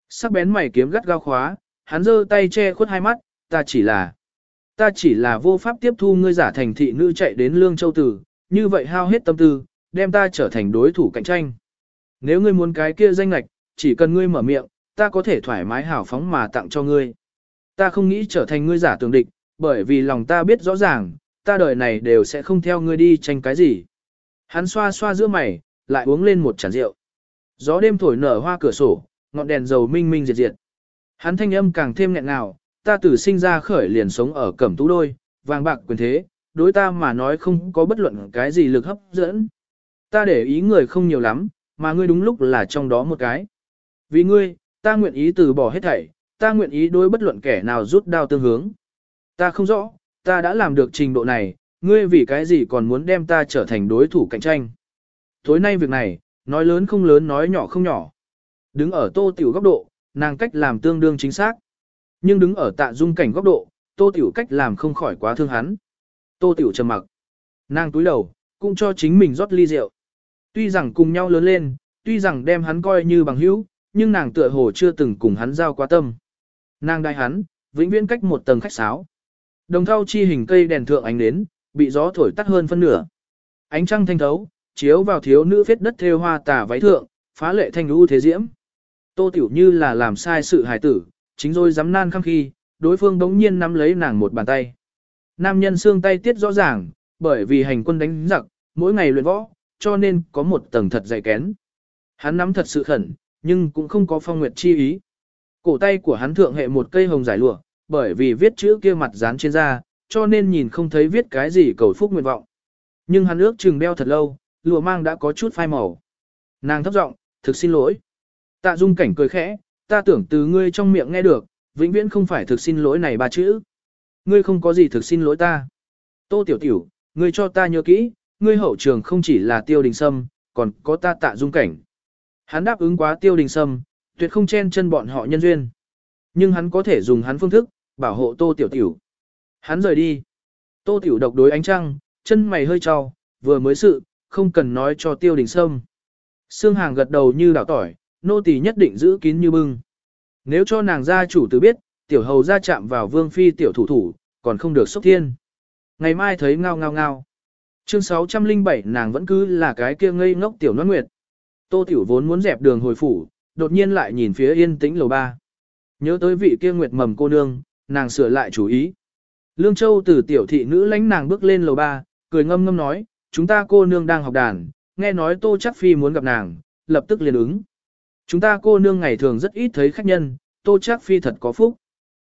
Sắc bén mày kiếm gắt gao khóa, hắn giơ tay che khuất hai mắt, ta chỉ là, ta chỉ là vô pháp tiếp thu ngươi giả thành thị nữ chạy đến lương châu tử, như vậy hao hết tâm tư, đem ta trở thành đối thủ cạnh tranh. Nếu ngươi muốn cái kia danh lạch, chỉ cần ngươi mở miệng, ta có thể thoải mái hào phóng mà tặng cho ngươi. Ta không nghĩ trở thành ngươi giả tường địch, bởi vì lòng ta biết rõ ràng, ta đời này đều sẽ không theo ngươi đi tranh cái gì. Hắn xoa xoa giữa mày, lại uống lên một chản rượu. Gió đêm thổi nở hoa cửa sổ, ngọn đèn dầu minh minh diệt diệt. Hắn thanh âm càng thêm nghẹn ngào, ta tử sinh ra khởi liền sống ở cẩm tú đôi, vàng bạc quyền thế, đối ta mà nói không có bất luận cái gì lực hấp dẫn. Ta để ý người không nhiều lắm, mà ngươi đúng lúc là trong đó một cái. Vì ngươi, ta nguyện ý từ bỏ hết thảy, ta nguyện ý đối bất luận kẻ nào rút đao tương hướng. Ta không rõ, ta đã làm được trình độ này, ngươi vì cái gì còn muốn đem ta trở thành đối thủ cạnh tranh. Tối nay việc này, nói lớn không lớn nói nhỏ không nhỏ. Đứng ở tô tiểu góc độ, nàng cách làm tương đương chính xác. Nhưng đứng ở tạ dung cảnh góc độ, tô tiểu cách làm không khỏi quá thương hắn. Tô tiểu trầm mặc. Nàng túi đầu, cũng cho chính mình rót ly rượu. Tuy rằng cùng nhau lớn lên, tuy rằng đem hắn coi như bằng hữu, nhưng nàng tựa hồ chưa từng cùng hắn giao quá tâm. Nàng đai hắn, vĩnh viễn cách một tầng khách sáo. Đồng thau chi hình cây đèn thượng ánh đến bị gió thổi tắt hơn phân nửa. Ánh trăng thanh thấu, chiếu vào thiếu nữ phết đất thêu hoa tả váy thượng, phá lệ thanh lưu thế diễm. Tô tiểu như là làm sai sự hài tử, chính rồi dám nan khăng khi, đối phương đống nhiên nắm lấy nàng một bàn tay. Nam nhân xương tay tiết rõ ràng, bởi vì hành quân đánh giặc, mỗi ngày luyện võ, cho nên có một tầng thật dày kén. Hắn nắm thật sự khẩn, nhưng cũng không có phong nguyệt chi ý. Cổ tay của hắn thượng hệ một cây hồng giải lụa, bởi vì viết chữ kia mặt dán trên da, cho nên nhìn không thấy viết cái gì cầu phúc nguyện vọng. Nhưng hắn ước chừng đeo thật lâu, lụa mang đã có chút phai màu. Nàng thấp giọng, thực xin lỗi. Tạ dung cảnh cười khẽ, ta tưởng từ ngươi trong miệng nghe được, vĩnh viễn không phải thực xin lỗi này ba chữ. Ngươi không có gì thực xin lỗi ta. Tô tiểu tiểu, ngươi cho ta nhớ kỹ, ngươi hậu trường không chỉ là tiêu đình sâm, còn có ta tạ dung cảnh. Hắn đáp ứng quá tiêu đình sâm, tuyệt không chen chân bọn họ nhân duyên. Nhưng hắn có thể dùng hắn phương thức, bảo hộ tô tiểu tiểu. Hắn rời đi. Tô tiểu độc đối ánh trăng, chân mày hơi trao, vừa mới sự, không cần nói cho tiêu đình sâm. Sương hàng gật đầu như đảo tỏi, nô tỳ nhất định giữ kín như bưng. Nếu cho nàng gia chủ tử biết, tiểu hầu ra chạm vào vương phi tiểu thủ thủ, còn không được sốc thiên. Ngày mai thấy ngao ngao ngao. Chương 607 nàng vẫn cứ là cái kia ngây ngốc tiểu noan nguyệt. Tô tiểu vốn muốn dẹp đường hồi phủ, đột nhiên lại nhìn phía yên tĩnh lầu ba. Nhớ tới vị kia nguyệt mầm cô nương, nàng sửa lại chủ ý. Lương Châu từ tiểu thị nữ lãnh nàng bước lên lầu ba, cười ngâm ngâm nói, chúng ta cô nương đang học đàn, nghe nói Tô Chắc Phi muốn gặp nàng, lập tức liền ứng. Chúng ta cô nương ngày thường rất ít thấy khách nhân, Tô Chắc Phi thật có phúc.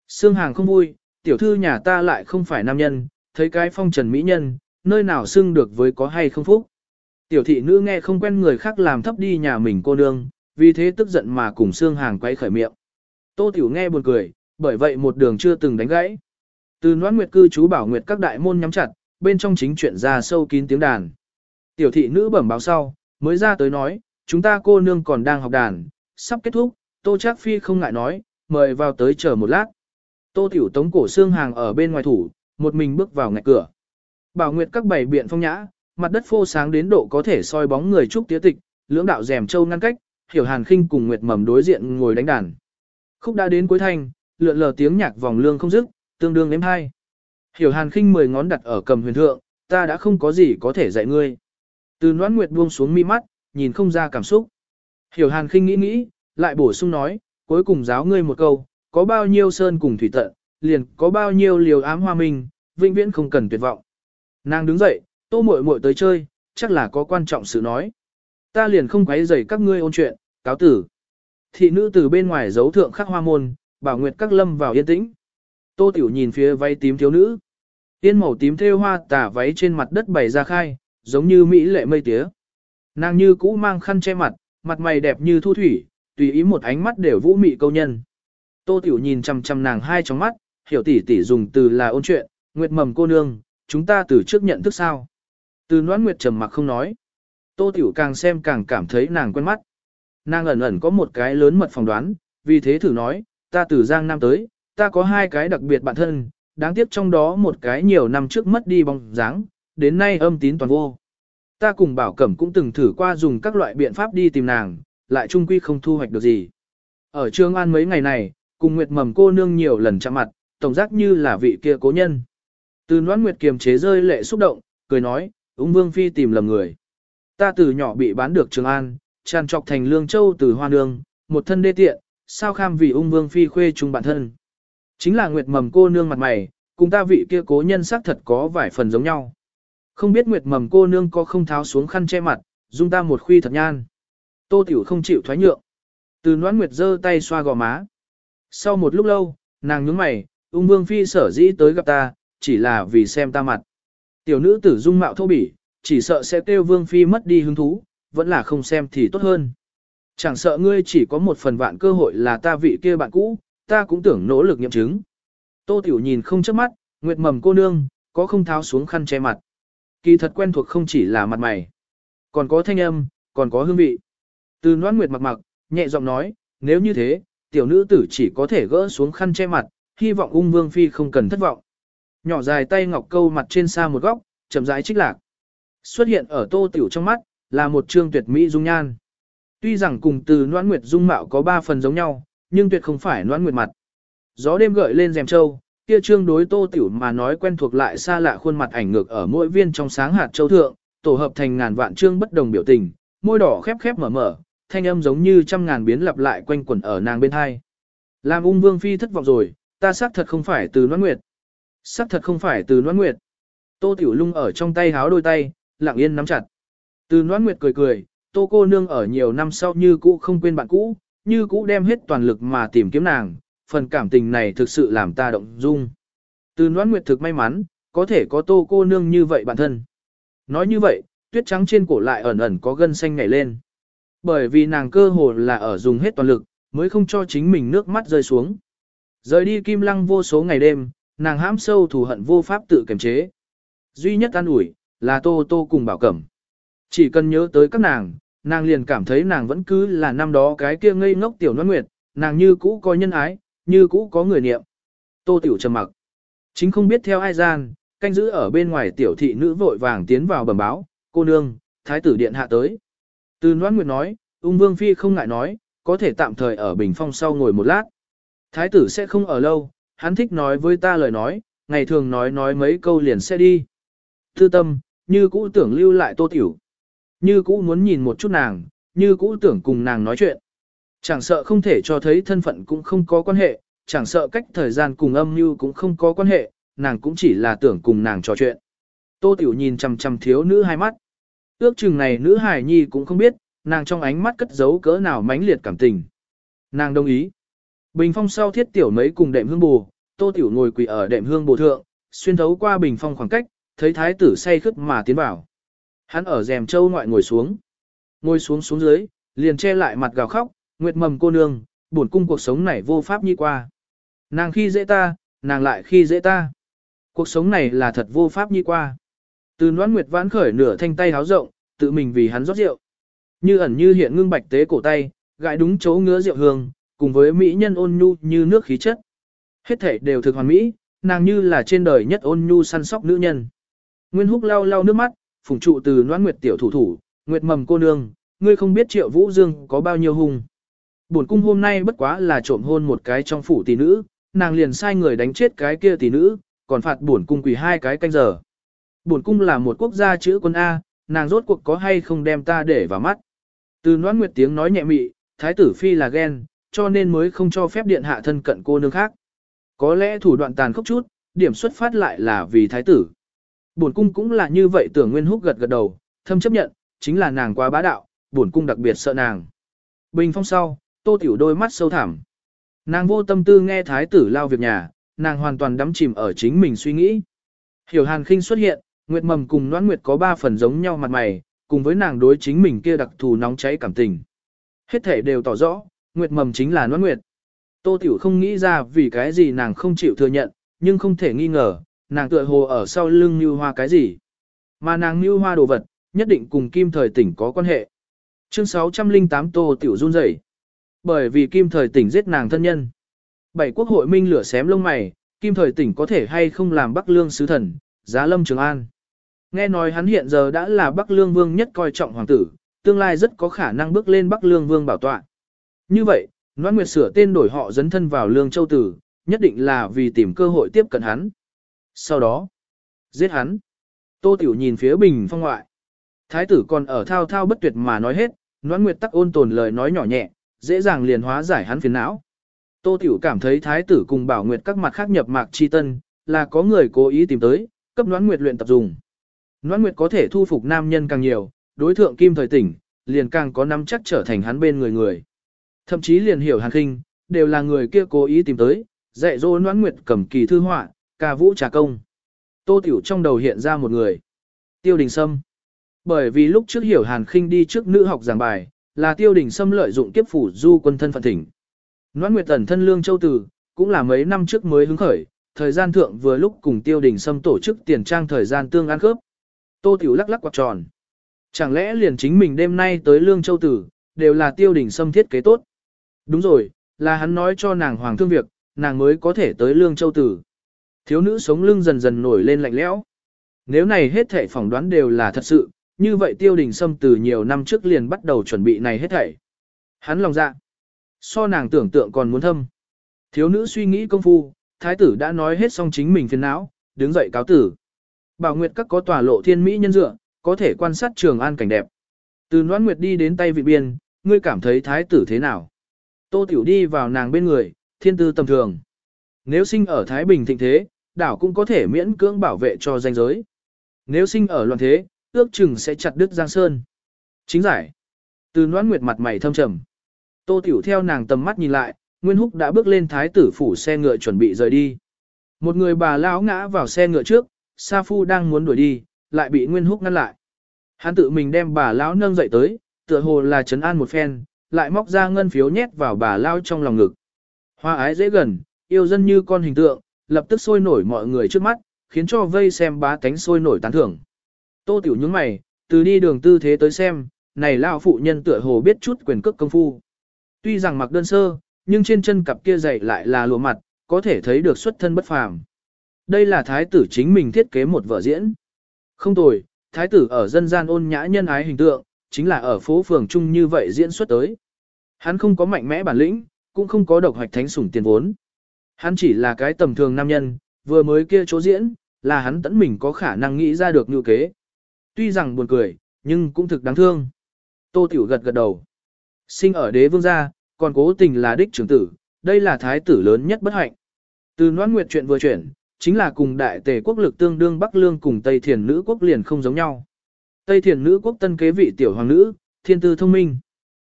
Sương Hàng không vui, tiểu thư nhà ta lại không phải nam nhân, thấy cái phong trần mỹ nhân, nơi nào xưng được với có hay không phúc. Tiểu thị nữ nghe không quen người khác làm thấp đi nhà mình cô nương, vì thế tức giận mà cùng Sương Hàng quay khởi miệng. Tô Tiểu nghe buồn cười, bởi vậy một đường chưa từng đánh gãy. Từ noãn nguyệt cư chú bảo nguyệt các đại môn nhắm chặt, bên trong chính chuyện ra sâu kín tiếng đàn. Tiểu thị nữ bẩm báo sau, mới ra tới nói, chúng ta cô nương còn đang học đàn, sắp kết thúc, Tô Trác Phi không ngại nói, mời vào tới chờ một lát. Tô Tiểu Tống cổ xương hàng ở bên ngoài thủ, một mình bước vào ngạch cửa. Bảo Nguyệt các bảy biện phong nhã, mặt đất phô sáng đến độ có thể soi bóng người trúc tía tịch, lưỡng đạo rèm châu ngăn cách, Hiểu Hàn Khinh cùng Nguyệt Mầm đối diện ngồi đánh đàn. Khúc đã đến cuối thanh, lượn lờ tiếng nhạc vòng lương không dứt, tương đương đếm hai. Hiểu Hàn Khinh mười ngón đặt ở cầm huyền thượng, ta đã không có gì có thể dạy ngươi. Từ Noãn Nguyệt buông xuống mi mắt, nhìn không ra cảm xúc. Hiểu Hàn Khinh nghĩ nghĩ, lại bổ sung nói, cuối cùng giáo ngươi một câu, có bao nhiêu sơn cùng thủy tận, liền có bao nhiêu liều ám hoa minh, vĩnh viễn không cần tuyệt vọng. Nàng đứng dậy, tô muội muội tới chơi, chắc là có quan trọng sự nói. Ta liền không quấy rầy các ngươi ôn chuyện, cáo tử. Thị nữ từ bên ngoài giấu thượng khắc hoa môn, bảo nguyệt các lâm vào yên tĩnh. Tô tiểu nhìn phía váy tím thiếu nữ. Tiên màu tím thêu hoa tả váy trên mặt đất bày ra khai, giống như mỹ lệ mây tía. Nàng như cũ mang khăn che mặt, mặt mày đẹp như thu thủy, tùy ý một ánh mắt đều vũ mị câu nhân. Tô Tiểu nhìn chằm chằm nàng hai trong mắt, hiểu tỷ tỷ dùng từ là ôn chuyện, Nguyệt mầm cô nương, chúng ta từ trước nhận thức sao. Từ noãn Nguyệt trầm mặc không nói. Tô Tiểu càng xem càng cảm thấy nàng quen mắt. Nàng ẩn ẩn có một cái lớn mật phỏng đoán, vì thế thử nói, ta từ Giang Nam tới, ta có hai cái đặc biệt bạn thân, đáng tiếc trong đó một cái nhiều năm trước mất đi bóng dáng, đến nay âm tín toàn vô. Ta cùng Bảo Cẩm cũng từng thử qua dùng các loại biện pháp đi tìm nàng, lại trung quy không thu hoạch được gì. Ở Trương An mấy ngày này, cùng Nguyệt Mầm cô nương nhiều lần chạm mặt, tổng giác như là vị kia cố nhân. Từ Noãn Nguyệt kiềm chế rơi lệ xúc động, cười nói, ung vương phi tìm lầm người. Ta từ nhỏ bị bán được Trường An, tràn trọc thành Lương Châu từ Hoa Nương, một thân đê tiện, sao kham vì ung vương phi khuê chung bản thân. Chính là Nguyệt Mầm cô nương mặt mày, cùng ta vị kia cố nhân xác thật có vài phần giống nhau. Không biết Nguyệt Mầm cô nương có không tháo xuống khăn che mặt, dung ta một khuy thật nhan. Tô Tiểu không chịu thoái nhượng. Từ Noãn Nguyệt giơ tay xoa gò má. Sau một lúc lâu, nàng nhướng mày, ung vương phi sở dĩ tới gặp ta, chỉ là vì xem ta mặt. Tiểu nữ tử dung mạo thô bỉ, chỉ sợ sẽ kêu vương phi mất đi hứng thú, vẫn là không xem thì tốt hơn. Chẳng sợ ngươi chỉ có một phần vạn cơ hội là ta vị kia bạn cũ, ta cũng tưởng nỗ lực nghiệm chứng. Tô Tiểu nhìn không chớp mắt, Nguyệt mầm cô nương, có không tháo xuống khăn che mặt. Kỳ thật quen thuộc không chỉ là mặt mày, còn có thanh âm, còn có hương vị. Từ Noãn Nguyệt mặc mặc, nhẹ giọng nói, nếu như thế, tiểu nữ tử chỉ có thể gỡ xuống khăn che mặt, hy vọng ung vương phi không cần thất vọng. Nhỏ dài tay ngọc câu mặt trên xa một góc, chậm rãi trích lạc. Xuất hiện ở tô tiểu trong mắt, là một trương tuyệt mỹ dung nhan. Tuy rằng cùng từ noãn nguyệt dung mạo có ba phần giống nhau, nhưng tuyệt không phải noãn nguyệt mặt. Gió đêm gợi lên rèm châu, kia trương đối tô tiểu mà nói quen thuộc lại xa lạ khuôn mặt ảnh ngược ở mỗi viên trong sáng hạt châu thượng, tổ hợp thành ngàn vạn trương bất đồng biểu tình, môi đỏ khép khép mở mở, thanh âm giống như trăm ngàn biến lặp lại quanh quẩn ở nàng bên hai. Làm ung vương phi thất vọng rồi, ta xác thật không phải từ noãn nguyệt. Xác thật không phải từ noãn nguyệt. Tô tiểu lung ở trong tay háo đôi tay, lặng yên nắm chặt. Từ noãn nguyệt cười cười, tô cô nương ở nhiều năm sau như cũ không quên bạn cũ, như cũ đem hết toàn lực mà tìm kiếm nàng, phần cảm tình này thực sự làm ta động dung. Từ noãn nguyệt thực may mắn, có thể có tô cô nương như vậy bản thân. Nói như vậy, tuyết trắng trên cổ lại ẩn ẩn có gân xanh nhảy lên. Bởi vì nàng cơ hồ là ở dùng hết toàn lực, mới không cho chính mình nước mắt rơi xuống. Rời đi kim lăng vô số ngày đêm, nàng hãm sâu thù hận vô pháp tự kiềm chế. Duy nhất an ủi, là tô tô cùng bảo cẩm. Chỉ cần nhớ tới các nàng, nàng liền cảm thấy nàng vẫn cứ là năm đó cái kia ngây ngốc tiểu noan nguyệt, nàng như cũ có nhân ái, như cũ có người niệm. Tô tiểu trầm mặc. Chính không biết theo ai gian, canh giữ ở bên ngoài tiểu thị nữ vội vàng tiến vào bẩm báo, cô nương, thái tử điện hạ tới. Từ Noãn Nguyệt nói, ung vương phi không ngại nói, có thể tạm thời ở bình phong sau ngồi một lát. Thái tử sẽ không ở lâu, hắn thích nói với ta lời nói, ngày thường nói nói mấy câu liền sẽ đi. Thư tâm, như cũ tưởng lưu lại tô tiểu. Như cũ muốn nhìn một chút nàng, như cũ tưởng cùng nàng nói chuyện. Chẳng sợ không thể cho thấy thân phận cũng không có quan hệ, chẳng sợ cách thời gian cùng âm như cũng không có quan hệ, nàng cũng chỉ là tưởng cùng nàng trò chuyện. Tô Tiểu nhìn chằm chằm thiếu nữ hai mắt. Ước chừng này nữ hài nhi cũng không biết, nàng trong ánh mắt cất giấu cỡ nào mãnh liệt cảm tình. Nàng đồng ý. Bình phong sau thiết tiểu mấy cùng đệm hương bù, Tô Tiểu ngồi quỳ ở đệm hương bù thượng, xuyên thấu qua bình phong khoảng cách, thấy thái tử say khướt mà tiến vào. Hắn ở rèm châu ngoại ngồi xuống. Ngồi xuống xuống dưới, liền che lại mặt gào khóc, nguyệt mầm cô nương, buồn cung cuộc sống này vô pháp nhi qua. Nàng khi dễ ta, nàng lại khi dễ ta. Cuộc sống này là thật vô pháp nhi qua. Từ noãn nguyệt vãn khởi nửa thanh tay háo rộng, tự mình vì hắn rót rượu. Như ẩn như hiện ngưng bạch tế cổ tay, gãi đúng chỗ ngứa rượu hương, cùng với mỹ nhân ôn nhu như nước khí chất. Hết thể đều thực hoàn mỹ, nàng như là trên đời nhất ôn nhu săn sóc nữ nhân. Nguyên Húc lau lau nước mắt, phùng trụ từ Noãn Nguyệt tiểu thủ thủ, Nguyệt mầm cô nương, ngươi không biết Triệu Vũ Dương có bao nhiêu hung. Bổn cung hôm nay bất quá là trộm hôn một cái trong phủ tỷ nữ, nàng liền sai người đánh chết cái kia tỷ nữ, còn phạt bổn cung quỳ hai cái canh giờ. Bổn cung là một quốc gia chữ quân A, nàng rốt cuộc có hay không đem ta để vào mắt. Từ Noãn Nguyệt tiếng nói nhẹ mị, thái tử phi là ghen, cho nên mới không cho phép điện hạ thân cận cô nương khác. Có lẽ thủ đoạn tàn khốc chút, điểm xuất phát lại là vì thái tử. Bổn cung cũng là như vậy tưởng Nguyên Húc gật gật đầu, thâm chấp nhận, chính là nàng quá bá đạo, bổn cung đặc biệt sợ nàng. Bình phong sau, Tô Tiểu đôi mắt sâu thẳm. Nàng vô tâm tư nghe thái tử lao việc nhà, nàng hoàn toàn đắm chìm ở chính mình suy nghĩ. Hiểu Hàn Khinh xuất hiện, Nguyệt Mầm cùng Noãn Nguyệt có ba phần giống nhau mặt mày, cùng với nàng đối chính mình kia đặc thù nóng cháy cảm tình. Hết thể đều tỏ rõ, Nguyệt Mầm chính là Noãn Nguyệt. Tô Tiểu không nghĩ ra vì cái gì nàng không chịu thừa nhận, nhưng không thể nghi ngờ, nàng tựa hồ ở sau lưng như hoa cái gì. Mà nàng như hoa đồ vật, nhất định cùng kim thời tỉnh có quan hệ. Chương 608 Tô Tiểu run rẩy Bởi vì kim thời tỉnh giết nàng thân nhân. Bảy quốc hội minh lửa xém lông mày, kim thời tỉnh có thể hay không làm Bắc Lương sứ thần, giá lâm Trường An. Nghe nói hắn hiện giờ đã là Bắc Lương Vương nhất coi trọng hoàng tử, tương lai rất có khả năng bước lên Bắc Lương Vương bảo tọa. Như vậy, Noãn Nguyệt sửa tên đổi họ dấn thân vào Lương Châu Tử, nhất định là vì tìm cơ hội tiếp cận hắn. Sau đó, giết hắn. Tô Tiểu nhìn phía bình phong ngoại. Thái tử còn ở thao thao bất tuyệt mà nói hết, Noãn Nguyệt tắc ôn tồn lời nói nhỏ nhẹ, dễ dàng liền hóa giải hắn phiền não. Tô Tiểu cảm thấy thái tử cùng Bảo Nguyệt các mặt khác nhập mạc chi tân, là có người cố ý tìm tới, cấp Noãn Nguyệt luyện tập dùng. Noãn Nguyệt có thể thu phục nam nhân càng nhiều, đối thượng kim thời tỉnh, liền càng có nắm chắc trở thành hắn bên người người. Thậm chí liền hiểu hàn khinh, đều là người kia cố ý tìm tới, dạy dỗ Noãn Nguyệt cầm kỳ thư họa, ca vũ trà công. Tô Tiểu trong đầu hiện ra một người. Tiêu Đình Sâm. Bởi vì lúc trước hiểu hàn khinh đi trước nữ học giảng bài, là Tiêu Đình Sâm lợi dụng kiếp phủ du quân thân phận thỉnh. Noãn Nguyệt tần thân lương châu tử, cũng là mấy năm trước mới hứng khởi, thời gian thượng vừa lúc cùng Tiêu Đình Sâm tổ chức tiền trang thời gian tương ăn khớp. Tô Tiểu lắc lắc quạt tròn. Chẳng lẽ liền chính mình đêm nay tới lương châu tử, đều là Tiêu Đình Sâm thiết kế tốt. Đúng rồi, là hắn nói cho nàng hoàng thương việc, nàng mới có thể tới lương châu tử. Thiếu nữ sống lưng dần dần nổi lên lạnh lẽo. Nếu này hết thảy phỏng đoán đều là thật sự, như vậy tiêu đình sâm từ nhiều năm trước liền bắt đầu chuẩn bị này hết thảy. Hắn lòng dạ. So nàng tưởng tượng còn muốn thâm. Thiếu nữ suy nghĩ công phu, thái tử đã nói hết xong chính mình phiền não, đứng dậy cáo tử. Bảo Nguyệt các có tòa lộ thiên mỹ nhân dựa, có thể quan sát trường an cảnh đẹp. Từ Noãn Nguyệt đi đến tay vị biên, ngươi cảm thấy thái tử thế nào? Tô Tiểu đi vào nàng bên người, thiên tư tầm thường. Nếu sinh ở Thái Bình thịnh thế, đảo cũng có thể miễn cưỡng bảo vệ cho danh giới. Nếu sinh ở loạn thế, ước chừng sẽ chặt đứt Giang Sơn. Chính giải. Từ noãn nguyệt mặt mày thâm trầm. Tô Tiểu theo nàng tầm mắt nhìn lại, Nguyên Húc đã bước lên thái tử phủ xe ngựa chuẩn bị rời đi. Một người bà lão ngã vào xe ngựa trước, Sa Phu đang muốn đuổi đi, lại bị Nguyên Húc ngăn lại. Hắn tự mình đem bà lão nâng dậy tới, tựa hồ là trấn an một phen, lại móc ra ngân phiếu nhét vào bà lão trong lòng ngực. Hoa ái dễ gần, yêu dân như con hình tượng, lập tức sôi nổi mọi người trước mắt, khiến cho vây xem bá tánh sôi nổi tán thưởng. Tô Tiểu nhướng mày, từ đi đường tư thế tới xem, này lão phụ nhân tựa hồ biết chút quyền cước công phu. Tuy rằng mặc đơn sơ, nhưng trên chân cặp kia dày lại là lụa mặt, có thể thấy được xuất thân bất phàm. Đây là thái tử chính mình thiết kế một vở diễn. Không tồi, thái tử ở dân gian ôn nhã nhân ái hình tượng, chính là ở phố phường chung như vậy diễn xuất tới. Hắn không có mạnh mẽ bản lĩnh, cũng không có độc hoạch thánh sủng tiền vốn. Hắn chỉ là cái tầm thường nam nhân, vừa mới kia chỗ diễn, là hắn tẫn mình có khả năng nghĩ ra được như kế. Tuy rằng buồn cười, nhưng cũng thực đáng thương. Tô Tiểu gật gật đầu. Sinh ở đế vương gia, còn cố tình là đích trưởng tử, đây là thái tử lớn nhất bất hạnh. Từ noan nguyệt chuyện vừa chuyển, chính là cùng đại tề quốc lực tương đương Bắc Lương cùng Tây Thiền nữ quốc liền không giống nhau. Tây Thiền nữ quốc tân kế vị tiểu hoàng nữ, thiên tư thông minh.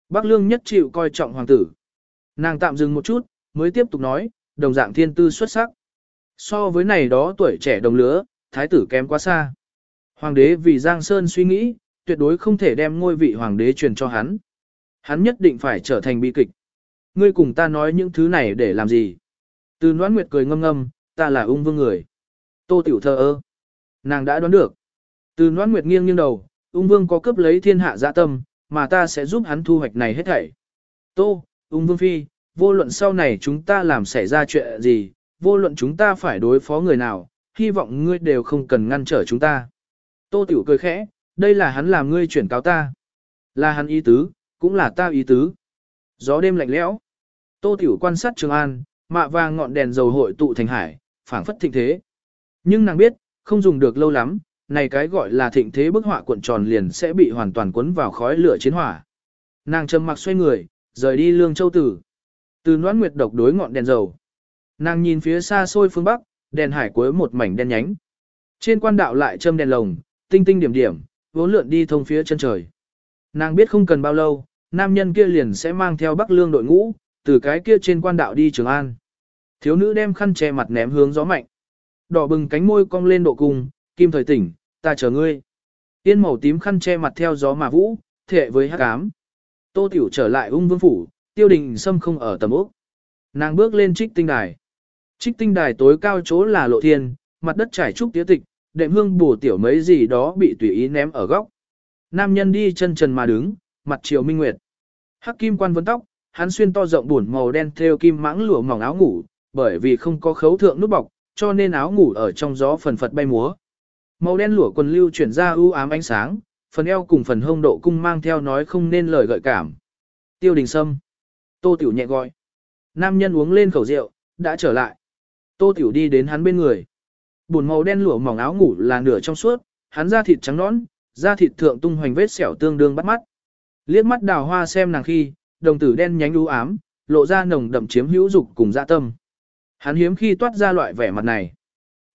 Bắc Lương nhất chịu coi trọng hoàng tử. Nàng tạm dừng một chút, mới tiếp tục nói, đồng dạng thiên tư xuất sắc. So với này đó tuổi trẻ đồng lứa, thái tử kém quá xa. Hoàng đế vì Giang Sơn suy nghĩ, tuyệt đối không thể đem ngôi vị hoàng đế truyền cho hắn. Hắn nhất định phải trở thành bi kịch. Ngươi cùng ta nói những thứ này để làm gì? Từ Noãn Nguyệt cười ngâm ngâm, ta là ung vương người. Tô Tiểu thơ ơ. Nàng đã đoán được. Từ Noãn Nguyệt nghiêng nghiêng đầu, ung vương có cấp lấy thiên hạ dạ tâm, mà ta sẽ giúp hắn thu hoạch này hết thảy. Tô, ung vương phi, vô luận sau này chúng ta làm xảy ra chuyện gì, vô luận chúng ta phải đối phó người nào, hy vọng ngươi đều không cần ngăn trở chúng ta. Tô Tiểu cười khẽ, đây là hắn làm ngươi chuyển cáo ta. Là hắn ý tứ, cũng là ta ý tứ. Gió đêm lạnh lẽo. Tô Tiểu quan sát Trường An, mạ vàng ngọn đèn dầu hội tụ thành hải, phảng phất thịnh thế. Nhưng nàng biết, không dùng được lâu lắm, này cái gọi là thịnh thế bức họa cuộn tròn liền sẽ bị hoàn toàn cuốn vào khói lửa chiến hỏa. Nàng trầm mặc xoay người, rời đi Lương Châu Tử. Từ Noãn Nguyệt độc đối ngọn đèn dầu. Nàng nhìn phía xa xôi phương bắc, đèn hải cuối một mảnh đen nhánh. Trên quan đạo lại châm đèn lồng, tinh tinh điểm điểm, vốn lượn đi thông phía chân trời. Nàng biết không cần bao lâu, nam nhân kia liền sẽ mang theo Bắc Lương đội ngũ, từ cái kia trên quan đạo đi Trường An. Thiếu nữ đem khăn che mặt ném hướng gió mạnh. Đỏ bừng cánh môi cong lên độ cung, kim thời tỉnh, ta chờ ngươi. Tiên màu tím khăn che mặt theo gió mà vũ, thệ với hắc ám. Tô Tiểu trở lại ung vương phủ, tiêu đình sâm không ở tầm ốc. Nàng bước lên trích tinh đài. Trích tinh đài tối cao chỗ là lộ thiên, mặt đất trải trúc tía tịch, đệm hương bổ tiểu mấy gì đó bị tùy ý ném ở góc. Nam nhân đi chân trần mà đứng, mặt chiều minh nguyệt. Hắc kim quan vấn tóc, hắn xuyên to rộng buồn màu đen theo kim mãng lụa mỏng áo ngủ, bởi vì không có khấu thượng nút bọc, cho nên áo ngủ ở trong gió phần phật bay múa. Màu đen lụa quần lưu chuyển ra ưu ám ánh sáng, phần eo cùng phần hông độ cung mang theo nói không nên lời gợi cảm. Tiêu đình sâm. Tô Tiểu nhẹ gọi. Nam nhân uống lên khẩu rượu, đã trở lại. Tô Tiểu đi đến hắn bên người. Bùn màu đen lụa mỏng áo ngủ là nửa trong suốt, hắn da thịt trắng nõn, da thịt thượng tung hoành vết sẹo tương đương bắt mắt. Liếc mắt đào hoa xem nàng khi, đồng tử đen nhánh u ám, lộ ra nồng đậm chiếm hữu dục cùng dạ tâm. Hắn hiếm khi toát ra loại vẻ mặt này.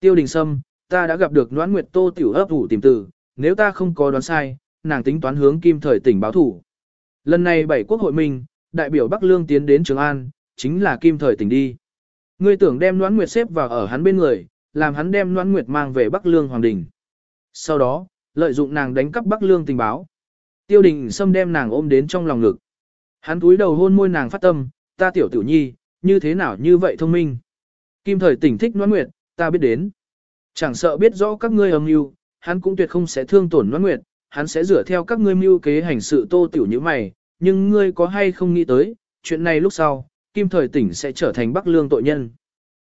Tiêu đình sâm, ta đã gặp được noãn nguyệt tô tiểu ấp ủ tìm từ, nếu ta không có đoán sai, nàng tính toán hướng kim thời tỉnh báo thủ. Lần này bảy quốc hội minh, đại biểu Bắc Lương tiến đến Trường An, chính là kim thời tỉnh đi. Ngươi tưởng đem noãn nguyệt xếp vào ở hắn bên người, làm hắn đem noãn nguyệt mang về Bắc Lương Hoàng Đình. Sau đó, lợi dụng nàng đánh cắp Bắc Lương tình báo. Tiêu đình xâm đem nàng ôm đến trong lòng ngực. Hắn túi đầu hôn môi nàng phát tâm, ta tiểu tiểu nhi, như thế nào như vậy thông minh. Kim thời tỉnh thích noãn nguyệt, ta biết đến. Chẳng sợ biết rõ các ngươi âm mưu, hắn cũng tuyệt không sẽ thương tổn noãn nguyệt, hắn sẽ rửa theo các ngươi mưu kế hành sự tô tiểu như mày, nhưng ngươi có hay không nghĩ tới, chuyện này lúc sau, kim thời tỉnh sẽ trở thành Bắc Lương tội nhân.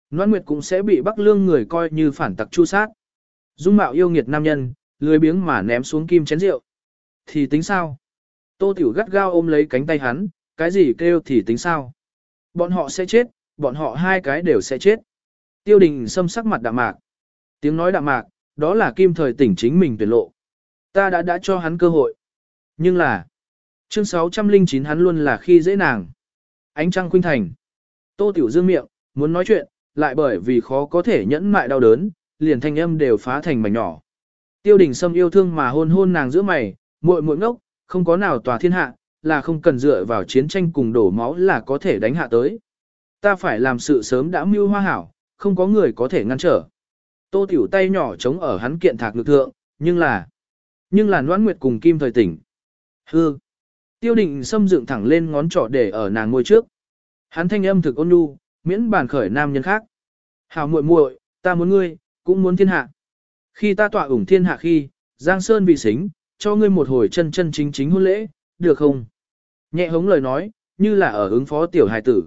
Noãn Nguyệt cũng sẽ bị Bắc Lương người coi như phản tặc chu sát. Dung mạo yêu nghiệt nam nhân, lười biếng mà ném xuống kim chén rượu. Thì tính sao? Tô Tiểu gắt gao ôm lấy cánh tay hắn, cái gì kêu thì tính sao? Bọn họ sẽ chết, bọn họ hai cái đều sẽ chết. Tiêu đình xâm sắc mặt đạm mạc. Tiếng nói đạm mạc, đó là kim thời tỉnh chính mình tuyệt lộ. Ta đã đã cho hắn cơ hội. Nhưng là, chương 609 hắn luôn là khi dễ nàng. Ánh trăng khuynh thành. Tô Tiểu dương miệng, muốn nói chuyện, lại bởi vì khó có thể nhẫn mại đau đớn, liền thanh âm đều phá thành mảnh nhỏ. Tiêu đình Sâm yêu thương mà hôn hôn nàng giữa mày, muội muội ngốc, không có nào tòa thiên hạ, là không cần dựa vào chiến tranh cùng đổ máu là có thể đánh hạ tới. Ta phải làm sự sớm đã mưu hoa hảo, không có người có thể ngăn trở. Tô tiểu tay nhỏ chống ở hắn kiện thạc lực thượng, nhưng là, nhưng là noãn nguyệt cùng kim thời tỉnh. Hư. Tiêu định xâm dựng thẳng lên ngón trỏ để ở nàng ngồi trước. Hắn thanh âm thực ôn nhu, miễn bàn khởi nam nhân khác. Hảo muội muội, ta muốn ngươi, cũng muốn thiên hạ. Khi ta tọa ủng thiên hạ khi, Giang Sơn vì xính, cho ngươi một hồi chân chân chính chính hôn lễ, được không? Nhẹ hống lời nói, như là ở ứng phó tiểu hài tử.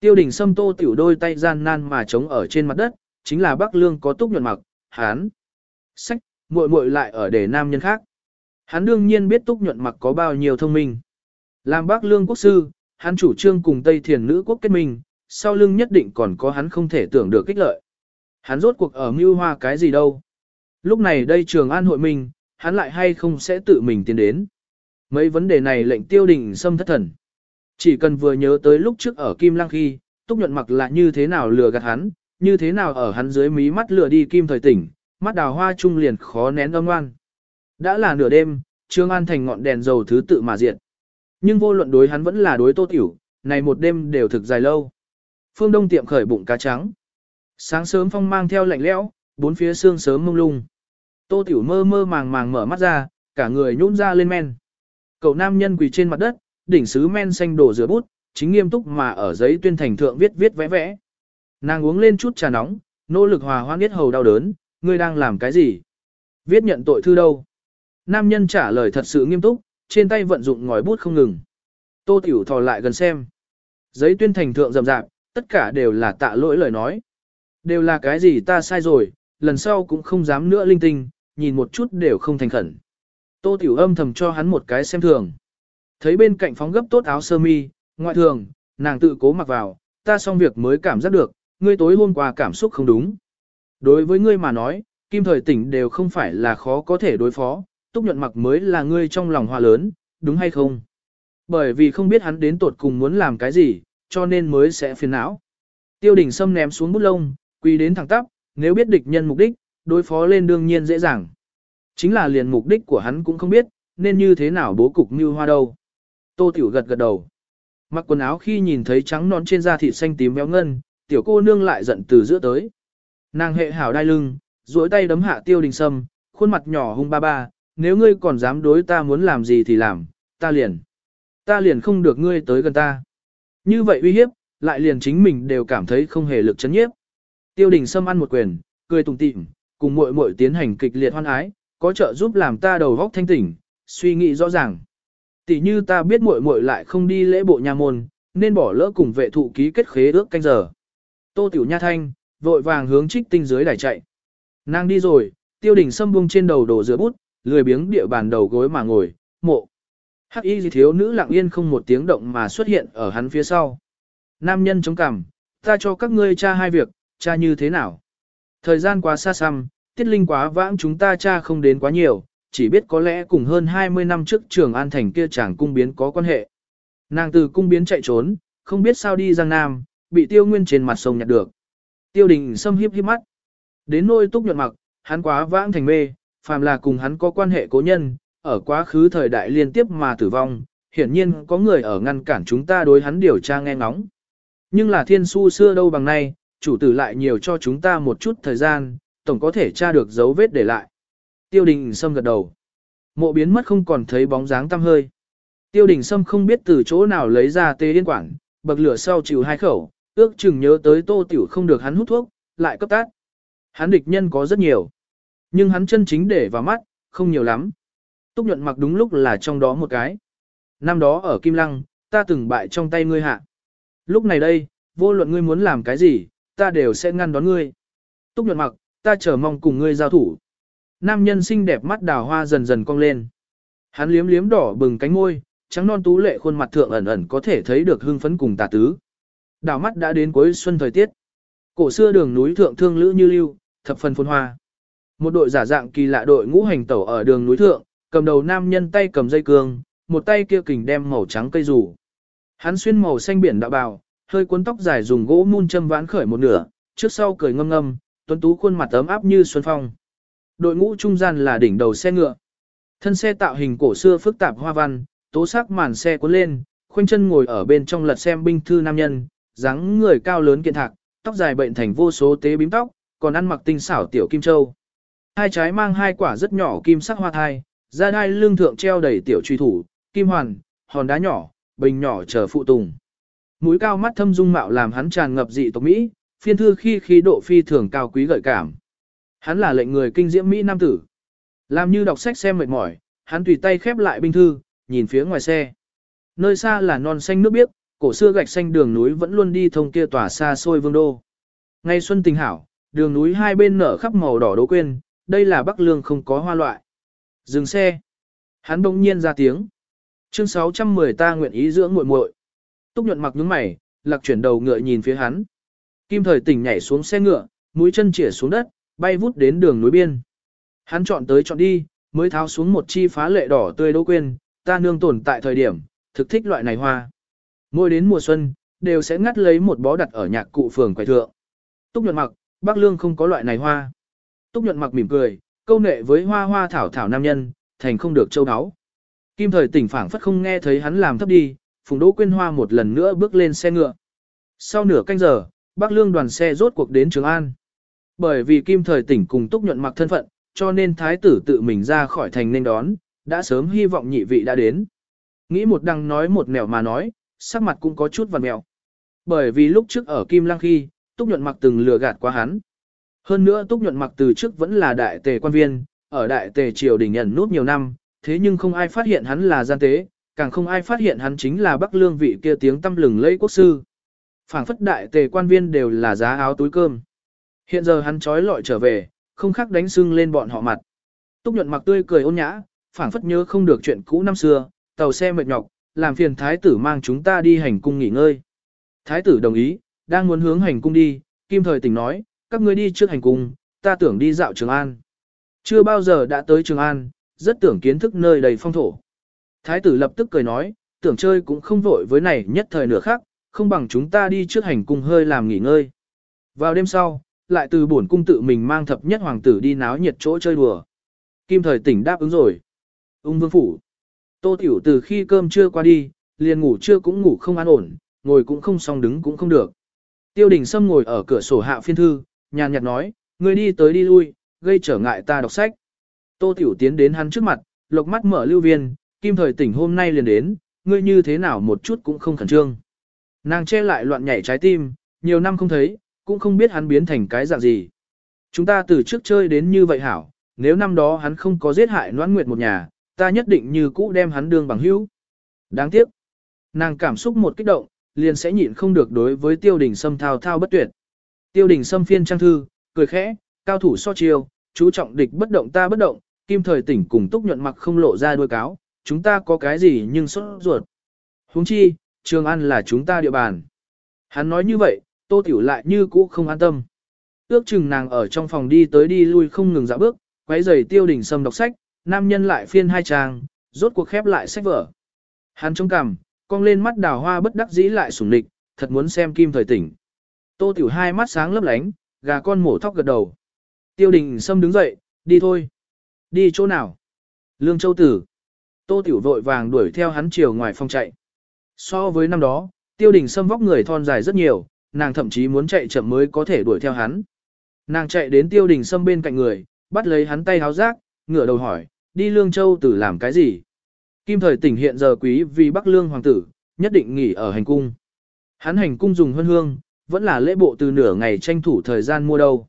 Tiêu đình xâm tô tiểu đôi tay gian nan mà chống ở trên mặt đất, chính là Bắc Lương có túc nhuận mặc, hán. Sách, muội muội lại ở để nam nhân khác. Hắn đương nhiên biết túc nhuận mặc có bao nhiêu thông minh. Làm Bắc Lương quốc sư, hắn chủ trương cùng Tây Thiền nữ quốc kết minh, sau lưng nhất định còn có hắn không thể tưởng được kích lợi. Hắn rốt cuộc ở mưu hoa cái gì đâu. Lúc này đây trường an hội minh, hắn lại hay không sẽ tự mình tiến đến. Mấy vấn đề này lệnh tiêu đình xâm thất thần. Chỉ cần vừa nhớ tới lúc trước ở Kim Lăng khi, Túc nhuận mặc là như thế nào lừa gạt hắn, như thế nào ở hắn dưới mí mắt lừa đi Kim thời tỉnh, mắt đào hoa trung liền khó nén âm ngoan. Đã là nửa đêm, Trương An thành ngọn đèn dầu thứ tự mà diệt. Nhưng vô luận đối hắn vẫn là đối Tô Tiểu, này một đêm đều thực dài lâu. Phương Đông tiệm khởi bụng cá trắng. Sáng sớm phong mang theo lạnh lẽo, bốn phía sương sớm mông lung. Tô Tiểu mơ mơ màng màng mở mắt ra, cả người nhũn ra lên men. Cậu nam nhân quỳ trên mặt đất, đỉnh sứ men xanh đổ rửa bút, chính nghiêm túc mà ở giấy tuyên thành thượng viết viết vẽ vẽ. Nàng uống lên chút trà nóng, nỗ lực hòa hoãn biết hầu đau đớn, ngươi đang làm cái gì? Viết nhận tội thư đâu? Nam nhân trả lời thật sự nghiêm túc, trên tay vận dụng ngòi bút không ngừng. Tô Tiểu thò lại gần xem. Giấy tuyên thành thượng rầm rạp, tất cả đều là tạ lỗi lời nói. Đều là cái gì ta sai rồi, lần sau cũng không dám nữa linh tinh, nhìn một chút đều không thành khẩn. Tô Tiểu âm thầm cho hắn một cái xem thường. Thấy bên cạnh phóng gấp tốt áo sơ mi, ngoại thường, nàng tự cố mặc vào, ta xong việc mới cảm giác được, ngươi tối hôm qua cảm xúc không đúng. Đối với ngươi mà nói, kim thời tỉnh đều không phải là khó có thể đối phó, túc nhuận mặc mới là ngươi trong lòng hoa lớn, đúng hay không? Bởi vì không biết hắn đến tột cùng muốn làm cái gì, cho nên mới sẽ phiền não. Tiêu đình Sâm ném xuống bút lông, quỳ đến thẳng tắp, nếu biết địch nhân mục đích, đối phó lên đương nhiên dễ dàng. Chính là liền mục đích của hắn cũng không biết, nên như thế nào bố cục như hoa đâu. Tô Tiểu gật gật đầu. Mặc quần áo khi nhìn thấy trắng nón trên da thịt xanh tím béo ngân, tiểu cô nương lại giận từ giữa tới. Nàng hệ hảo đai lưng, duỗi tay đấm hạ tiêu đình sâm, khuôn mặt nhỏ hung ba ba, nếu ngươi còn dám đối ta muốn làm gì thì làm, ta liền. Ta liền không được ngươi tới gần ta. Như vậy uy hiếp, lại liền chính mình đều cảm thấy không hề lực chấn nhiếp. Tiêu đình sâm ăn một quyền, cười tùng tịm, cùng muội muội tiến hành kịch liệt hoan ái, có trợ giúp làm ta đầu góc thanh tỉnh, suy nghĩ rõ ràng. Tỷ như ta biết muội muội lại không đi lễ bộ nha môn, nên bỏ lỡ cùng vệ thụ ký kết khế ước canh giờ. Tô Tiểu Nha Thanh, vội vàng hướng trích tinh dưới đài chạy. Nàng đi rồi, tiêu đình sâm buông trên đầu đổ giữa bút, lười biếng địa bàn đầu gối mà ngồi, mộ. Hắc y gì thiếu nữ lặng yên không một tiếng động mà xuất hiện ở hắn phía sau. Nam nhân chống cằm, ta cho các ngươi tra hai việc, tra như thế nào. Thời gian quá xa xăm, tiết linh quá vãng chúng ta tra không đến quá nhiều, chỉ biết có lẽ cùng hơn 20 năm trước trường An Thành kia chàng cung biến có quan hệ. Nàng từ cung biến chạy trốn, không biết sao đi Giang Nam, bị tiêu nguyên trên mặt sông nhặt được. Tiêu đình xâm hiếp hiếp mắt. Đến nôi túc nhuận mặc, hắn quá vãng thành mê, phàm là cùng hắn có quan hệ cố nhân, ở quá khứ thời đại liên tiếp mà tử vong, hiển nhiên có người ở ngăn cản chúng ta đối hắn điều tra nghe ngóng. Nhưng là thiên su xưa đâu bằng nay, chủ tử lại nhiều cho chúng ta một chút thời gian, tổng có thể tra được dấu vết để lại. Tiêu đình Sâm gật đầu. Mộ biến mất không còn thấy bóng dáng tăm hơi. Tiêu đình Sâm không biết từ chỗ nào lấy ra tê điên quản, bậc lửa sau chịu hai khẩu, ước chừng nhớ tới tô tiểu không được hắn hút thuốc, lại cấp tát. Hắn địch nhân có rất nhiều. Nhưng hắn chân chính để vào mắt, không nhiều lắm. Túc nhuận mặc đúng lúc là trong đó một cái. Năm đó ở Kim Lăng, ta từng bại trong tay ngươi hạ. Lúc này đây, vô luận ngươi muốn làm cái gì, ta đều sẽ ngăn đón ngươi. Túc nhuận mặc, ta chờ mong cùng ngươi giao thủ. Nam nhân xinh đẹp mắt đào hoa dần dần cong lên. Hắn liếm liếm đỏ bừng cánh môi, trắng non tú lệ khuôn mặt thượng ẩn ẩn có thể thấy được hưng phấn cùng tà tứ. Đào mắt đã đến cuối xuân thời tiết. Cổ xưa đường núi thượng thương lữ như lưu, thập phần phồn hoa. Một đội giả dạng kỳ lạ đội ngũ hành tẩu ở đường núi thượng, cầm đầu nam nhân tay cầm dây cương, một tay kia kình đem màu trắng cây rủ. Hắn xuyên màu xanh biển đạo bào, hơi cuốn tóc dài dùng gỗ mun châm vãn khởi một nửa, trước sau cười ngâm ngâm, tuấn tú khuôn mặt ấm áp như xuân phong. Đội ngũ trung gian là đỉnh đầu xe ngựa. Thân xe tạo hình cổ xưa phức tạp hoa văn, tố sắc màn xe cuốn lên, khoanh chân ngồi ở bên trong lật xem binh thư nam nhân, dáng người cao lớn kiện thạc, tóc dài bệnh thành vô số tế bím tóc, còn ăn mặc tinh xảo tiểu kim châu. Hai trái mang hai quả rất nhỏ kim sắc hoa thai, ra đai lưng thượng treo đầy tiểu truy thủ, kim hoàn, hòn đá nhỏ, bình nhỏ chờ phụ tùng. Mũi cao mắt thâm dung mạo làm hắn tràn ngập dị tộc Mỹ, phiên thư khi khí độ phi thường cao quý gợi cảm. Hắn là lệnh người kinh diễm Mỹ nam tử. Làm như đọc sách xem mệt mỏi, hắn tùy tay khép lại binh thư, nhìn phía ngoài xe. Nơi xa là non xanh nước biếc, cổ xưa gạch xanh đường núi vẫn luôn đi thông kia tỏa xa xôi vương đô. Ngay xuân tình hảo, đường núi hai bên nở khắp màu đỏ đố quên, đây là Bắc Lương không có hoa loại. Dừng xe. Hắn bỗng nhiên ra tiếng. Chương 610 ta nguyện ý dưỡng muội muội. Túc nhuận mặc nhướng mày, lạc chuyển đầu ngựa nhìn phía hắn. Kim thời tỉnh nhảy xuống xe ngựa, mũi chân chĩa xuống đất, bay vút đến đường núi biên. Hắn chọn tới chọn đi, mới tháo xuống một chi phá lệ đỏ tươi đỗ quên, ta nương tồn tại thời điểm, thực thích loại này hoa. Mỗi đến mùa xuân, đều sẽ ngắt lấy một bó đặt ở nhạc cụ phường quầy thượng. Túc nhuận mặc, bác lương không có loại này hoa. Túc nhuận mặc mỉm cười, câu nệ với hoa hoa thảo thảo nam nhân, thành không được châu áo. Kim thời tỉnh phảng phất không nghe thấy hắn làm thấp đi, phùng đỗ Quyên hoa một lần nữa bước lên xe ngựa. Sau nửa canh giờ, bác lương đoàn xe rốt cuộc đến Trường An. Bởi vì kim thời tỉnh cùng túc nhuận mặc thân phận, cho nên thái tử tự mình ra khỏi thành nên đón, đã sớm hy vọng nhị vị đã đến. Nghĩ một đằng nói một mèo mà nói, sắc mặt cũng có chút vằn mèo. Bởi vì lúc trước ở Kim Lăng khi, Túc Nhuận Mặc từng lừa gạt qua hắn. Hơn nữa Túc Nhuận Mặc từ trước vẫn là đại tề quan viên, ở đại tề triều đình nhận nút nhiều năm, thế nhưng không ai phát hiện hắn là gian tế, càng không ai phát hiện hắn chính là Bắc Lương vị kia tiếng tâm lừng lẫy quốc sư. Phảng phất đại tề quan viên đều là giá áo túi cơm. Hiện giờ hắn trói lọi trở về, không khác đánh sưng lên bọn họ mặt. Túc nhuận mặc tươi cười ôn nhã, phảng phất nhớ không được chuyện cũ năm xưa, tàu xe mệt nhọc, làm phiền thái tử mang chúng ta đi hành cung nghỉ ngơi. Thái tử đồng ý, đang muốn hướng hành cung đi, Kim Thời tỉnh nói, các ngươi đi trước hành cung, ta tưởng đi dạo Trường An. Chưa bao giờ đã tới Trường An, rất tưởng kiến thức nơi đầy phong thổ. Thái tử lập tức cười nói, tưởng chơi cũng không vội với này nhất thời nửa khác, không bằng chúng ta đi trước hành cung hơi làm nghỉ ngơi. Vào đêm sau, lại từ bổn cung tự mình mang thập nhất hoàng tử đi náo nhiệt chỗ chơi đùa. Kim thời tỉnh đáp ứng rồi. Ung vương phủ. Tô tiểu từ khi cơm trưa qua đi, liền ngủ trưa cũng ngủ không an ổn, ngồi cũng không xong đứng cũng không được. Tiêu đình Sâm ngồi ở cửa sổ hạ phiên thư, nhàn nhạt nói, Ngươi đi tới đi lui, gây trở ngại ta đọc sách. Tô tiểu tiến đến hắn trước mặt, lộc mắt mở lưu viên, kim thời tỉnh hôm nay liền đến, ngươi như thế nào một chút cũng không khẩn trương. Nàng che lại loạn nhảy trái tim, nhiều năm không thấy, cũng không biết hắn biến thành cái dạng gì. Chúng ta từ trước chơi đến như vậy hảo, nếu năm đó hắn không có giết hại noãn nguyệt một nhà, ta nhất định như cũ đem hắn đương bằng hữu. Đáng tiếc, nàng cảm xúc một kích động, liền sẽ nhịn không được đối với tiêu đình sâm thao thao bất tuyệt. Tiêu đình sâm phiên trang thư, cười khẽ, cao thủ so chiêu, chú trọng địch bất động ta bất động, kim thời tỉnh cùng túc nhuận mặc không lộ ra đuôi cáo, chúng ta có cái gì nhưng sốt ruột. huống chi, Trường An là chúng ta địa bàn. Hắn nói như vậy, Tô Tiểu lại như cũ không an tâm. Ước chừng nàng ở trong phòng đi tới đi lui không ngừng dạo bước, quấy giày tiêu đình sâm đọc sách, nam nhân lại phiên hai trang, rốt cuộc khép lại sách vở. Hắn trông cằm, cong lên mắt đào hoa bất đắc dĩ lại sủng địch, thật muốn xem kim thời tỉnh. Tô Tiểu hai mắt sáng lấp lánh, gà con mổ thóc gật đầu. Tiêu đình sâm đứng dậy, đi thôi. Đi chỗ nào? Lương Châu Tử. Tô Tiểu vội vàng đuổi theo hắn chiều ngoài phòng chạy. So với năm đó, tiêu đình sâm vóc người thon dài rất nhiều, nàng thậm chí muốn chạy chậm mới có thể đuổi theo hắn. Nàng chạy đến tiêu đình sâm bên cạnh người, bắt lấy hắn tay háo rác, ngửa đầu hỏi, đi Lương Châu tử làm cái gì? Kim thời tỉnh hiện giờ quý vì Bắc Lương Hoàng tử, nhất định nghỉ ở hành cung. Hắn hành cung dùng hương hương, vẫn là lễ bộ từ nửa ngày tranh thủ thời gian mua đâu.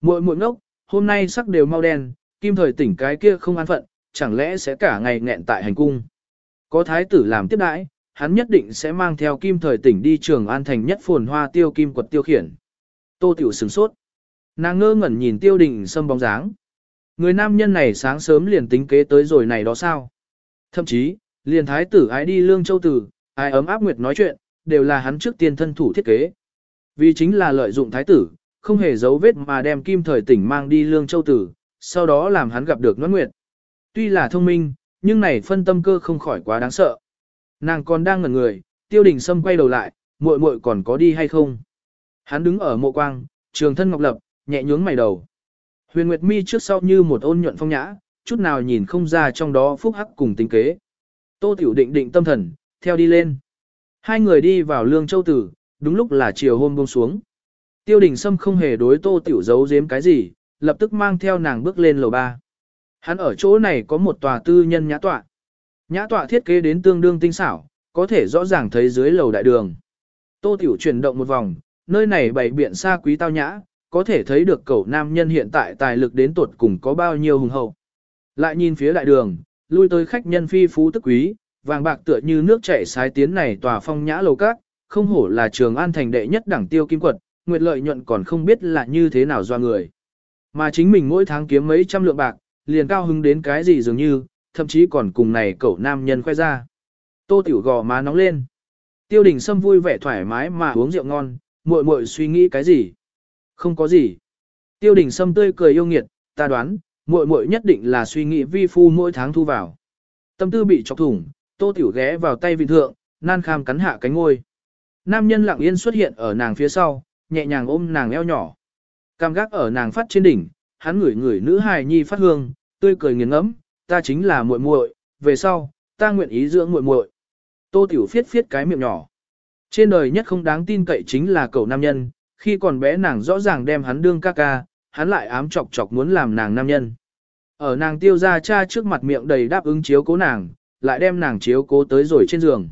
Muội muội ngốc, hôm nay sắc đều mau đen, kim thời tỉnh cái kia không an phận, chẳng lẽ sẽ cả ngày nghẹn tại hành cung. Có thái tử làm tiếp đãi, hắn nhất định sẽ mang theo kim thời tỉnh đi trường an thành nhất phồn hoa tiêu kim quật tiêu khiển. Tô tiểu sửng sốt. Nàng ngơ ngẩn nhìn tiêu đình sâm bóng dáng. Người nam nhân này sáng sớm liền tính kế tới rồi này đó sao? Thậm chí, liền thái tử ái đi lương châu tử, ai ấm áp nguyệt nói chuyện, đều là hắn trước tiên thân thủ thiết kế. Vì chính là lợi dụng thái tử, không hề giấu vết mà đem kim thời tỉnh mang đi lương châu tử, sau đó làm hắn gặp được noãn nguyệt. Tuy là thông minh, nhưng này phân tâm cơ không khỏi quá đáng sợ. Nàng còn đang ngẩn người, tiêu đình sâm quay đầu lại, muội muội còn có đi hay không? Hắn đứng ở mộ quang, trường thân ngọc lập, nhẹ nhướng mày đầu. Huyền Nguyệt Mi trước sau như một ôn nhuận phong nhã, chút nào nhìn không ra trong đó phúc hắc cùng tính kế. Tô Tiểu định định tâm thần, theo đi lên. Hai người đi vào lương châu tử, đúng lúc là chiều hôm buông xuống. Tiêu đình Sâm không hề đối Tô Tiểu giấu giếm cái gì, lập tức mang theo nàng bước lên lầu ba. Hắn ở chỗ này có một tòa tư nhân nhã tọa. Nhã tọa thiết kế đến tương đương tinh xảo, có thể rõ ràng thấy dưới lầu đại đường. Tô Tiểu chuyển động một vòng, nơi này bày biện xa quý tao nhã, có thể thấy được cậu nam nhân hiện tại tài lực đến tuột cùng có bao nhiêu hùng hậu. Lại nhìn phía đại đường, lui tới khách nhân phi phú tức quý, vàng bạc tựa như nước chảy sái tiến này tòa phong nhã lầu các không hổ là trường an thành đệ nhất đẳng tiêu kim quật, nguyệt lợi nhuận còn không biết là như thế nào do người. Mà chính mình mỗi tháng kiếm mấy trăm lượng bạc, liền cao hứng đến cái gì dường như, thậm chí còn cùng này cậu nam nhân khoe ra. Tô tiểu gò má nóng lên. Tiêu đình Sâm vui vẻ thoải mái mà uống rượu ngon, muội muội suy nghĩ cái gì? Không có gì. Tiêu đình Sâm tươi cười yêu nghiệt, ta đoán, muội muội nhất định là suy nghĩ vi phu mỗi tháng thu vào. Tâm tư bị chọc thủng, tô tiểu ghé vào tay vị thượng, nan kham cắn hạ cánh ngôi. Nam nhân lặng yên xuất hiện ở nàng phía sau, nhẹ nhàng ôm nàng eo nhỏ. Cam gác ở nàng phát trên đỉnh, hắn ngửi ngửi nữ hài nhi phát hương, tươi cười nghiền ngẫm, ta chính là muội muội, về sau, ta nguyện ý dưỡng muội muội. Tô Tiểu phiết phiết cái miệng nhỏ. Trên đời nhất không đáng tin cậy chính là cậu nam nhân, khi còn bé nàng rõ ràng đem hắn đương ca ca, hắn lại ám chọc chọc muốn làm nàng nam nhân. Ở nàng tiêu ra cha trước mặt miệng đầy đáp ứng chiếu cố nàng, lại đem nàng chiếu cố tới rồi trên giường.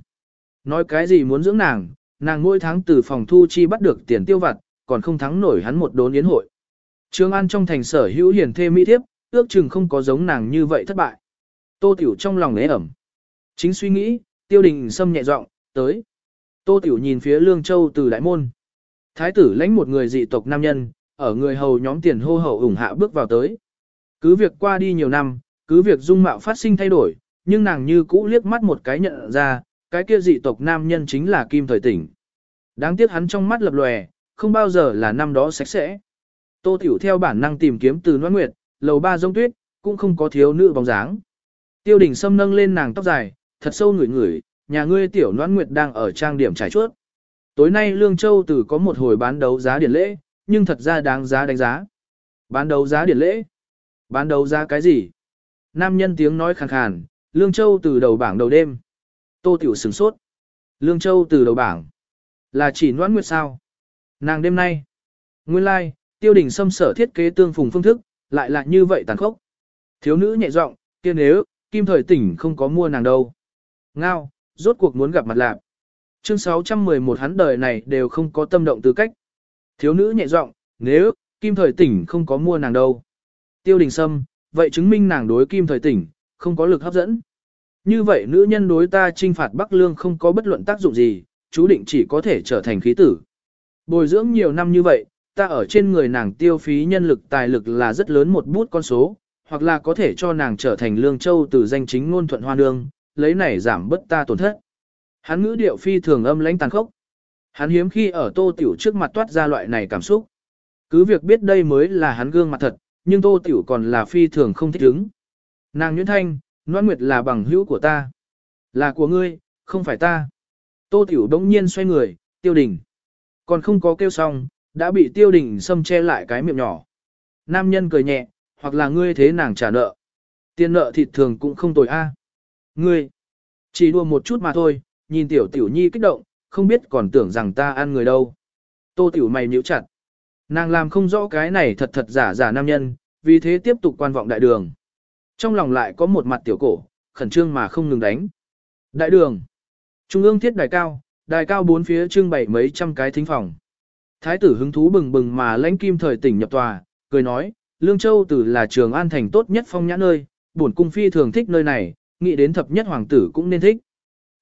Nói cái gì muốn dưỡng nàng, nàng mỗi tháng từ phòng thu chi bắt được tiền tiêu vặt, còn không thắng nổi hắn một đốn yến hội. Trương An trong thành sở hữu hiền thê mỹ thiếp, ước chừng không có giống nàng như vậy thất bại. Tô Tiểu trong lòng nế ẩm. Chính suy nghĩ, tiêu đình xâm nhẹ giọng tới. Tô Tiểu nhìn phía Lương Châu từ đại môn. Thái tử lãnh một người dị tộc nam nhân, ở người hầu nhóm tiền hô hậu ủng hạ bước vào tới. Cứ việc qua đi nhiều năm, cứ việc dung mạo phát sinh thay đổi, nhưng nàng như cũ liếc mắt một cái nhận ra, cái kia dị tộc nam nhân chính là Kim Thời Tỉnh. Đáng tiếc hắn trong mắt lập lòe, không bao giờ là năm đó sạch sẽ. Tô Tiểu theo bản năng tìm kiếm từ Noãn Nguyệt, lầu ba rông tuyết, cũng không có thiếu nữ bóng dáng. Tiêu đình Sâm nâng lên nàng tóc dài, thật sâu ngửi ngửi, nhà ngươi tiểu Noãn Nguyệt đang ở trang điểm trải chuốt. Tối nay Lương Châu Tử có một hồi bán đấu giá điển lễ, nhưng thật ra đáng giá đánh giá. Bán đấu giá điển lễ? Bán đấu giá cái gì? Nam nhân tiếng nói khàn khàn, Lương Châu từ đầu bảng đầu đêm. Tô Tiểu sửng sốt. Lương Châu từ đầu bảng. Là chỉ Noãn Nguyệt sao? Nàng đêm nay. Nguyên lai, like, tiêu đình xâm sở thiết kế tương phùng phương thức, lại là như vậy tàn khốc. Thiếu nữ nhẹ giọng, kia nếu, kim thời tỉnh không có mua nàng đâu. Ngao, rốt cuộc muốn gặp mặt lạc. Chương 611 hắn đời này đều không có tâm động tư cách. Thiếu nữ nhẹ giọng, nếu, kim thời tỉnh không có mua nàng đâu. Tiêu đình sâm, vậy chứng minh nàng đối kim thời tỉnh, không có lực hấp dẫn. Như vậy nữ nhân đối ta trinh phạt Bắc Lương không có bất luận tác dụng gì, chú định chỉ có thể trở thành khí tử. Bồi dưỡng nhiều năm như vậy, ta ở trên người nàng tiêu phí nhân lực tài lực là rất lớn một bút con số, hoặc là có thể cho nàng trở thành lương châu từ danh chính ngôn thuận hoa nương, lấy này giảm bất ta tổn thất. Hắn ngữ điệu phi thường âm lãnh tàn khốc. Hắn hiếm khi ở tô tiểu trước mặt toát ra loại này cảm xúc. Cứ việc biết đây mới là hắn gương mặt thật, nhưng tô tiểu còn là phi thường không thích ứng. Nàng Nguyễn Thanh, Noan Nguyệt là bằng hữu của ta. Là của ngươi, không phải ta. Tô tiểu đống nhiên xoay người, tiêu đình. Còn không có kêu xong, đã bị tiêu đình xâm che lại cái miệng nhỏ. Nam nhân cười nhẹ, hoặc là ngươi thế nàng trả nợ. Tiền nợ thịt thường cũng không tồi a. Ngươi, chỉ đùa một chút mà thôi, nhìn tiểu tiểu nhi kích động, không biết còn tưởng rằng ta ăn người đâu. Tô tiểu mày nhíu chặt. Nàng làm không rõ cái này thật thật giả giả nam nhân, vì thế tiếp tục quan vọng đại đường. Trong lòng lại có một mặt tiểu cổ, khẩn trương mà không ngừng đánh. Đại đường. Trung ương thiết đài cao, đài cao bốn phía trưng bày mấy trăm cái thính phòng. Thái tử hứng thú bừng bừng mà lãnh kim thời tỉnh nhập tòa, cười nói, Lương Châu tử là trường an thành tốt nhất phong nhã nơi, bổn cung phi thường thích nơi này, nghĩ đến thập nhất hoàng tử cũng nên thích.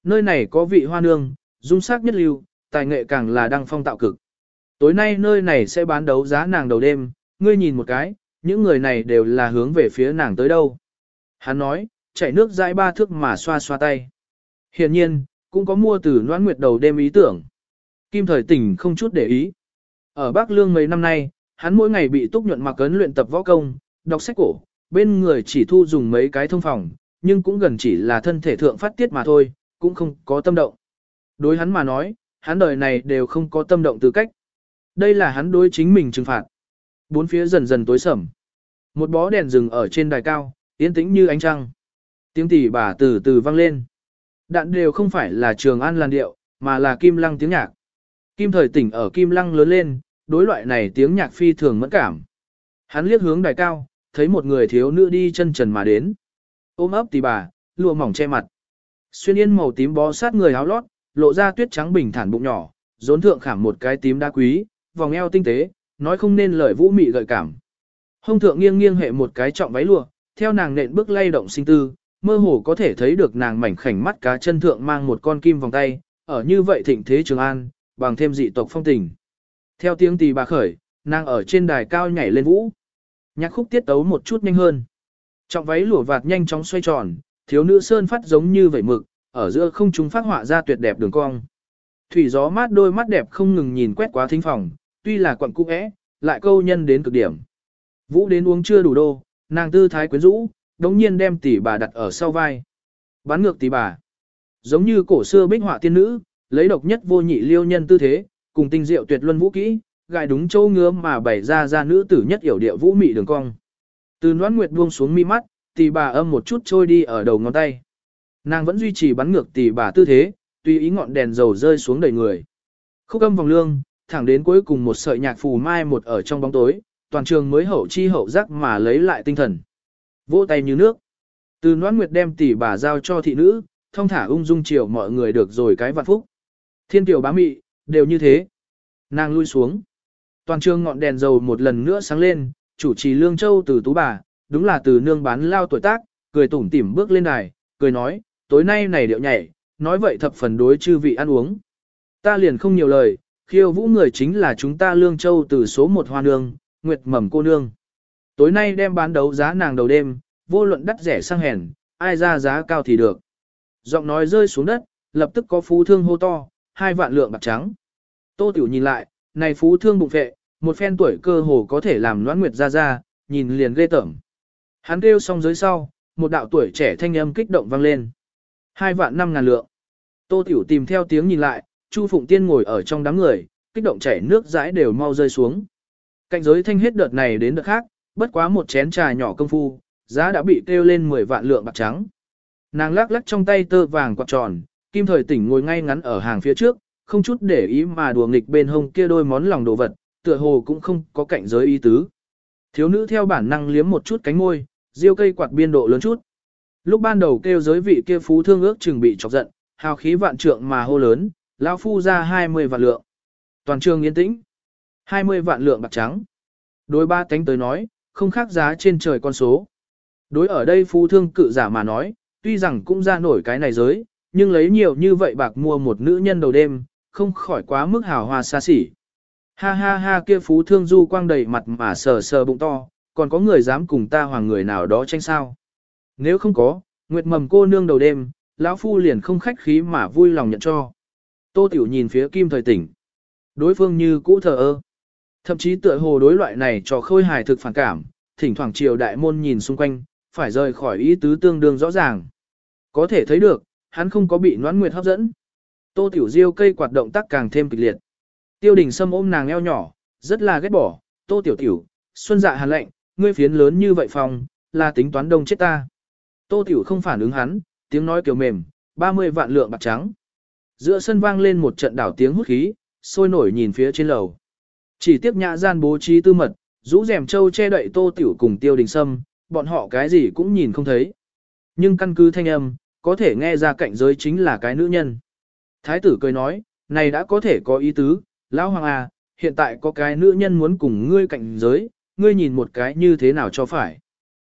Nơi này có vị hoa nương, dung sắc nhất lưu, tài nghệ càng là đăng phong tạo cực. Tối nay nơi này sẽ bán đấu giá nàng đầu đêm, ngươi nhìn một cái, những người này đều là hướng về phía nàng tới đâu. Hắn nói, chạy nước dãi ba thước mà xoa xoa tay. Hiện nhiên, cũng có mua từ noãn nguyệt đầu đêm ý tưởng. Kim thời tỉnh không chút để ý. Ở Bắc Lương mấy năm nay, hắn mỗi ngày bị túc nhuận mặc cấn luyện tập võ công, đọc sách cổ, bên người chỉ thu dùng mấy cái thông phòng, nhưng cũng gần chỉ là thân thể thượng phát tiết mà thôi, cũng không có tâm động. Đối hắn mà nói, hắn đời này đều không có tâm động tư cách. Đây là hắn đối chính mình trừng phạt. Bốn phía dần dần tối sầm. Một bó đèn rừng ở trên đài cao, yên tĩnh như ánh trăng. Tiếng tỉ bà từ từ vang lên. Đạn đều không phải là trường an làn điệu, mà là kim lăng tiếng nhạc. Kim thời tỉnh ở kim lăng lớn lên, đối loại này tiếng nhạc phi thường mẫn cảm. Hắn liếc hướng đài cao, thấy một người thiếu nữ đi chân trần mà đến. Ôm ấp tỉ bà, lụa mỏng che mặt. Xuyên yên màu tím bó sát người áo lót, lộ ra tuyết trắng bình thản bụng nhỏ, rốn thượng khảm một cái tím đá quý, vòng eo tinh tế, nói không nên lời vũ mị gợi cảm. Hông thượng nghiêng nghiêng hệ một cái trọng váy lụa, theo nàng nện bước lay động sinh tư, mơ hồ có thể thấy được nàng mảnh khảnh mắt cá chân thượng mang một con kim vòng tay, ở như vậy thịnh thế Trường An, bằng thêm dị tộc phong tình. Theo tiếng tỳ bà khởi, nàng ở trên đài cao nhảy lên vũ. Nhạc khúc tiết tấu một chút nhanh hơn. Trọng váy lụa vạt nhanh chóng xoay tròn, thiếu nữ sơn phát giống như vẩy mực, ở giữa không trung phát họa ra tuyệt đẹp đường cong. Thủy gió mát đôi mắt đẹp không ngừng nhìn quét qua thính phòng, tuy là quận cũ é, lại câu nhân đến cực điểm. Vũ đến uống chưa đủ đô, nàng tư thái quyến rũ, đống nhiên đem tỷ bà đặt ở sau vai. Bắn ngược tỷ bà. Giống như cổ xưa bích họa tiên nữ, lấy độc nhất vô nhị liêu nhân tư thế, cùng tinh diệu tuyệt luân vũ kỹ, gài đúng châu ngứa mà bày ra ra nữ tử nhất hiểu địa vũ mị đường cong. Từ noãn nguyệt buông xuống mi mắt, tỷ bà âm một chút trôi đi ở đầu ngón tay. Nàng vẫn duy trì bắn ngược tỷ bà tư thế, tùy ý ngọn đèn dầu rơi xuống đầy người. Khúc âm vòng lương, thẳng đến cuối cùng một sợi nhạc phù mai một ở trong bóng tối, toàn trường mới hậu chi hậu giác mà lấy lại tinh thần. Vỗ tay như nước. Từ noãn nguyệt đem tỷ bà giao cho thị nữ, thông thả ung dung chiều mọi người được rồi cái vạn phúc. Thiên tiểu bá mị, đều như thế. Nàng lui xuống. Toàn trường ngọn đèn dầu một lần nữa sáng lên, chủ trì Lương Châu từ tú bà, đúng là từ nương bán lao tuổi tác, cười tủm tỉm bước lên đài, cười nói, tối nay này điệu nhảy, nói vậy thập phần đối chư vị ăn uống. Ta liền không nhiều lời, khiêu vũ người chính là chúng ta Lương Châu từ số một hoa nương, Nguyệt Mầm cô nương. Tối nay đem bán đấu giá nàng đầu đêm, vô luận đắt rẻ sang hèn, ai ra giá cao thì được. Giọng nói rơi xuống đất, lập tức có phú thương hô to, hai vạn lượng bạc trắng. Tô Tiểu nhìn lại, này phú thương bụng vệ, một phen tuổi cơ hồ có thể làm noãn nguyệt ra ra, nhìn liền ghê tởm. Hắn kêu xong dưới sau, một đạo tuổi trẻ thanh âm kích động vang lên. Hai vạn năm ngàn lượng. Tô Tiểu tìm theo tiếng nhìn lại, Chu Phụng Tiên ngồi ở trong đám người, kích động chảy nước dãi đều mau rơi xuống. Cạnh giới thanh hết đợt này đến đợt khác, bất quá một chén trà nhỏ công phu, giá đã bị kêu lên 10 vạn lượng bạc trắng. Nàng lắc lắc trong tay tơ vàng quạt tròn, kim thời tỉnh ngồi ngay ngắn ở hàng phía trước, không chút để ý mà đùa nghịch bên hông kia đôi món lòng đồ vật, tựa hồ cũng không có cạnh giới ý tứ. Thiếu nữ theo bản năng liếm một chút cánh môi, diêu cây quạt biên độ lớn chút. Lúc ban đầu kêu giới vị kia phú thương ước chừng bị chọc giận, hào khí vạn trượng mà hô lớn, lão phu ra 20 vạn lượng. Toàn trường yên tĩnh. 20 vạn lượng bạc trắng. Đối ba cánh tới nói, không khác giá trên trời con số. Đối ở đây phú thương cự giả mà nói, tuy rằng cũng ra nổi cái này giới, nhưng lấy nhiều như vậy bạc mua một nữ nhân đầu đêm, không khỏi quá mức hào hoa xa xỉ. Ha ha ha kia phú thương du quang đầy mặt mà sờ sờ bụng to, còn có người dám cùng ta hoàng người nào đó tranh sao. Nếu không có, nguyệt mầm cô nương đầu đêm, lão phu liền không khách khí mà vui lòng nhận cho. Tô Tiểu nhìn phía kim thời tỉnh. Đối phương như cũ thờ ơ. Thậm chí tựa hồ đối loại này cho khôi hài thực phản cảm, thỉnh thoảng triều đại môn nhìn xung quanh, phải rời khỏi ý tứ tương đương rõ ràng. Có thể thấy được, hắn không có bị noãn nguyệt hấp dẫn. Tô Tiểu Diêu cây quạt động tác càng thêm kịch liệt. Tiêu đình Sâm ôm nàng eo nhỏ, rất là ghét bỏ, Tô Tiểu Tiểu, xuân dạ hàn lệnh, ngươi phiến lớn như vậy phòng, là tính toán đông chết ta. Tô Tiểu không phản ứng hắn, tiếng nói kiểu mềm, 30 vạn lượng bạc trắng. Giữa sân vang lên một trận đảo tiếng hút khí, sôi nổi nhìn phía trên lầu. Chỉ tiếp nhã gian bố trí tư mật, rũ rèm châu che đậy Tô Tiểu cùng Tiêu Đình Sâm, bọn họ cái gì cũng nhìn không thấy. Nhưng căn cứ thanh âm, có thể nghe ra cạnh giới chính là cái nữ nhân. Thái tử cười nói, này đã có thể có ý tứ, lão hoàng à, hiện tại có cái nữ nhân muốn cùng ngươi cạnh giới, ngươi nhìn một cái như thế nào cho phải.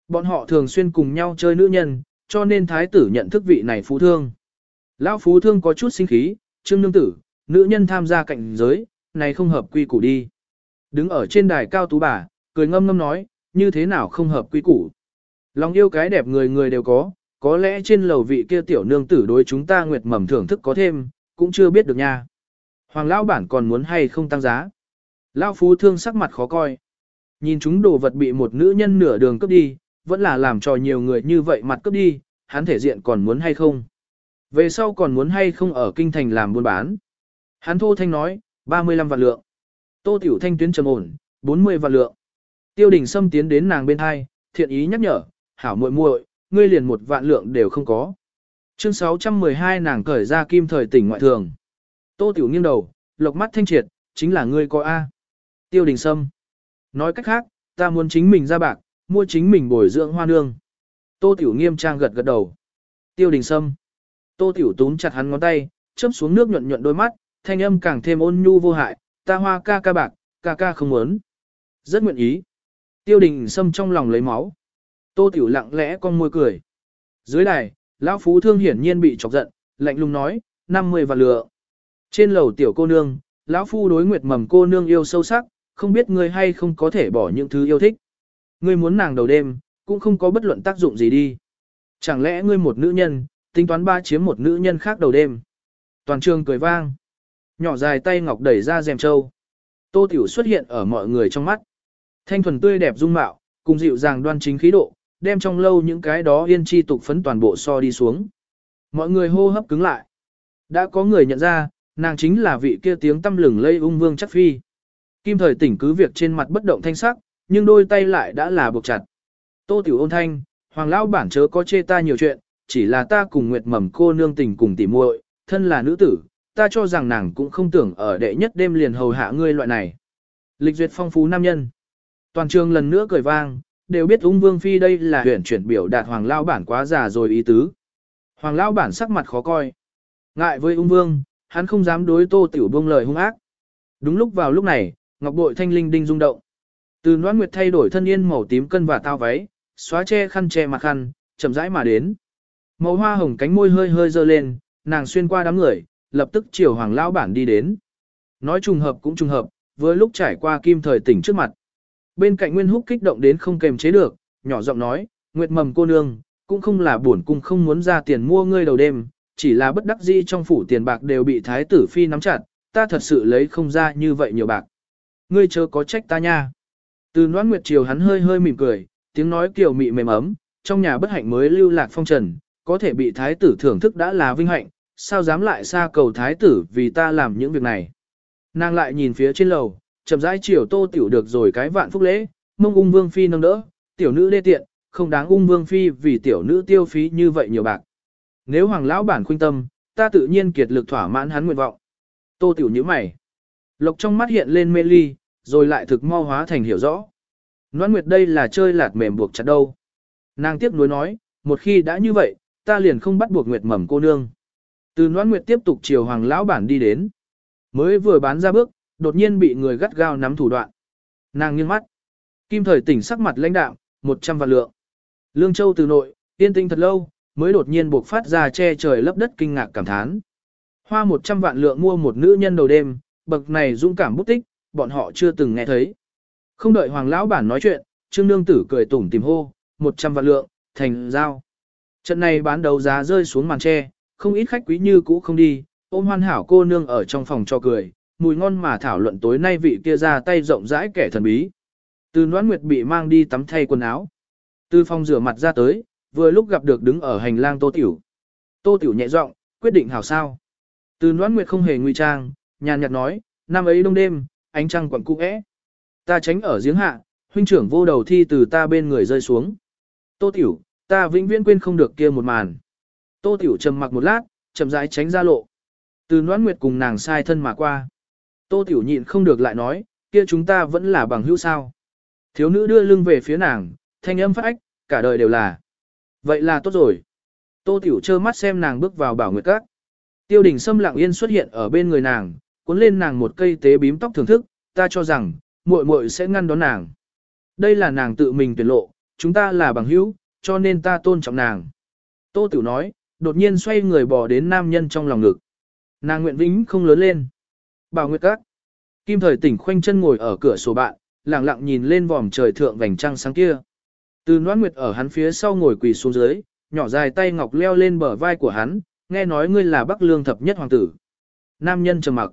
Bọn họ thường xuyên cùng nhau chơi nữ nhân, cho nên thái tử nhận thức vị này phú thương. Lão phú thương có chút sinh khí, trương nương tử, nữ nhân tham gia cạnh giới, này không hợp quy củ đi. Đứng ở trên đài cao tú bà, cười ngâm ngâm nói, như thế nào không hợp quy củ. Lòng yêu cái đẹp người người đều có, có lẽ trên lầu vị kia tiểu nương tử đối chúng ta nguyệt mầm thưởng thức có thêm, cũng chưa biết được nha. Hoàng lão bản còn muốn hay không tăng giá. Lão phú thương sắc mặt khó coi. Nhìn chúng đồ vật bị một nữ nhân nửa đường cướp đi, vẫn là làm cho nhiều người như vậy mặt cướp đi, hắn thể diện còn muốn hay không. Về sau còn muốn hay không ở kinh thành làm buôn bán. Hắn thô thanh nói, 35 vạn lượng. Tô tiểu thanh tuyến trầm ổn, 40 vạn lượng. Tiêu đình Sâm tiến đến nàng bên hai, thiện ý nhắc nhở, hảo muội muội, ngươi liền một vạn lượng đều không có. Chương 612 nàng cởi ra kim thời tỉnh ngoại thường. Tô Tiểu nghiêng đầu, lộc mắt thanh triệt, chính là ngươi có A. Tiêu đình sâm. Nói cách khác, ta muốn chính mình ra bạc, mua chính mình bồi dưỡng hoa nương. Tô Tiểu nghiêm trang gật gật đầu. Tiêu đình sâm. Tô Tiểu túm chặt hắn ngón tay, chớp xuống nước nhuận nhuận đôi mắt, thanh âm càng thêm ôn nhu vô hại, ta hoa ca ca bạc, ca ca không muốn. Rất nguyện ý. Tiêu đình sâm trong lòng lấy máu. Tô Tiểu lặng lẽ con môi cười. Dưới đài, Lão Phú Thương hiển nhiên bị chọc giận, lạnh lùng nói, 50 và lựa. Trên lầu tiểu cô nương, Lão Phu đối nguyệt mầm cô nương yêu sâu sắc, không biết ngươi hay không có thể bỏ những thứ yêu thích. Ngươi muốn nàng đầu đêm, cũng không có bất luận tác dụng gì đi. Chẳng lẽ ngươi một nữ nhân, tính toán ba chiếm một nữ nhân khác đầu đêm. Toàn trường cười vang. Nhỏ dài tay ngọc đẩy ra rèm trâu. Tô Tiểu xuất hiện ở mọi người trong mắt. Thanh thuần tươi đẹp dung mạo, cùng dịu dàng đoan chính khí độ, đem trong lâu những cái đó yên chi tục phấn toàn bộ so đi xuống. Mọi người hô hấp cứng lại. Đã có người nhận ra, nàng chính là vị kia tiếng tâm lừng lây ung vương chắc phi. Kim thời tỉnh cứ việc trên mặt bất động thanh sắc, nhưng đôi tay lại đã là buộc chặt. Tô tiểu ôn thanh, hoàng lão bản chớ có chê ta nhiều chuyện, chỉ là ta cùng nguyệt mầm cô nương tình cùng tỉ muội, thân là nữ tử, ta cho rằng nàng cũng không tưởng ở đệ nhất đêm liền hầu hạ ngươi loại này. Lịch duyệt phong phú nam nhân. Toàn trường lần nữa cười vang, đều biết ung vương phi đây là huyển chuyển biểu đạt hoàng lao bản quá già rồi ý tứ. Hoàng lao bản sắc mặt khó coi. Ngại với ung vương, hắn không dám đối tô tiểu buông lời hung ác. Đúng lúc vào lúc này, ngọc bội thanh linh đinh rung động. Từ noan nguyệt thay đổi thân yên màu tím cân và tao váy, xóa che khăn che mặt khăn, chậm rãi mà đến. Màu hoa hồng cánh môi hơi hơi dơ lên, nàng xuyên qua đám người, lập tức chiều hoàng lão bản đi đến. Nói trùng hợp cũng trùng hợp, vừa lúc trải qua kim thời tỉnh trước mặt. Bên cạnh Nguyên Húc kích động đến không kềm chế được, nhỏ giọng nói, Nguyệt mầm cô nương, cũng không là buồn cung không muốn ra tiền mua ngươi đầu đêm, chỉ là bất đắc dĩ trong phủ tiền bạc đều bị thái tử phi nắm chặt, ta thật sự lấy không ra như vậy nhiều bạc. Ngươi chớ có trách ta nha. Từ noãn nguyệt chiều hắn hơi hơi mỉm cười, tiếng nói kiều mị mềm ấm, trong nhà bất hạnh mới lưu lạc phong trần, có thể bị thái tử thưởng thức đã là vinh hạnh, sao dám lại xa cầu thái tử vì ta làm những việc này. Nàng lại nhìn phía trên lầu, chậm rãi chiều tô tiểu được rồi cái vạn phúc lễ, mông ung vương phi nâng đỡ, tiểu nữ đê tiện, không đáng ung vương phi vì tiểu nữ tiêu phí như vậy nhiều bạc. Nếu hoàng lão bản khuyên tâm, ta tự nhiên kiệt lực thỏa mãn hắn nguyện vọng. Tô tiểu như mày. Lộc trong mắt hiện lên mê ly, rồi lại thực mau hóa thành hiểu rõ. Noãn Nguyệt đây là chơi lạt mềm buộc chặt đâu. Nàng tiếp nối nói, một khi đã như vậy, ta liền không bắt buộc Nguyệt mầm cô nương. Từ Noãn Nguyệt tiếp tục chiều hoàng lão bản đi đến. Mới vừa bán ra bước, đột nhiên bị người gắt gao nắm thủ đoạn. Nàng nghiêng mắt. Kim thời tỉnh sắc mặt lãnh đạm, 100 vạn lượng. Lương Châu từ nội, yên tĩnh thật lâu, mới đột nhiên buộc phát ra che trời lấp đất kinh ngạc cảm thán. Hoa 100 vạn lượng mua một nữ nhân đầu đêm, bậc này dũng cảm bút tích, bọn họ chưa từng nghe thấy. Không đợi hoàng lão bản nói chuyện, Trương Nương Tử cười tủm tìm hô, 100 vạn lượng, thành giao. Trận này bán đấu giá rơi xuống màn che không ít khách quý như cũ không đi, ôm hoan hảo cô nương ở trong phòng cho cười, mùi ngon mà thảo luận tối nay vị kia ra tay rộng rãi kẻ thần bí. Từ Noãn Nguyệt bị mang đi tắm thay quần áo. Từ phòng rửa mặt ra tới, vừa lúc gặp được đứng ở hành lang Tô Tiểu. Tô Tiểu nhẹ giọng, quyết định hảo sao. Từ Noãn Nguyệt không hề nguy trang, nhàn nhạt nói, năm ấy đông đêm, ánh trăng quẩn cung é Ta tránh ở giếng hạ, huynh trưởng vô đầu thi từ ta bên người rơi xuống. Tô Tiểu, ta vĩnh viễn quên không được kia một màn. Tô Tiểu trầm mặc một lát, chậm rãi tránh ra lộ. Từ Noãn Nguyệt cùng nàng sai thân mà qua. Tô Tiểu nhịn không được lại nói, kia chúng ta vẫn là bằng hữu sao. Thiếu nữ đưa lưng về phía nàng, thanh âm phát ách, cả đời đều là. Vậy là tốt rồi. Tô Tiểu trơ mắt xem nàng bước vào bảo nguyệt các. Tiêu đình Sâm lặng yên xuất hiện ở bên người nàng, cuốn lên nàng một cây tế bím tóc thưởng thức, ta cho rằng, muội muội sẽ ngăn đón nàng. Đây là nàng tự mình tuyển lộ, chúng ta là bằng hữu, cho nên ta tôn trọng nàng. Tô Tiểu nói, đột nhiên xoay người bỏ đến nam nhân trong lòng ngực. Nàng nguyện vĩnh không lớn lên. Bảo Nguyệt Các. Kim thời tỉnh khoanh chân ngồi ở cửa sổ bạn, lặng lặng nhìn lên vòm trời thượng vành trăng sáng kia. Từ Noãn Nguyệt ở hắn phía sau ngồi quỳ xuống dưới, nhỏ dài tay ngọc leo lên bờ vai của hắn, nghe nói ngươi là Bắc Lương thập nhất hoàng tử. Nam nhân trầm mặc.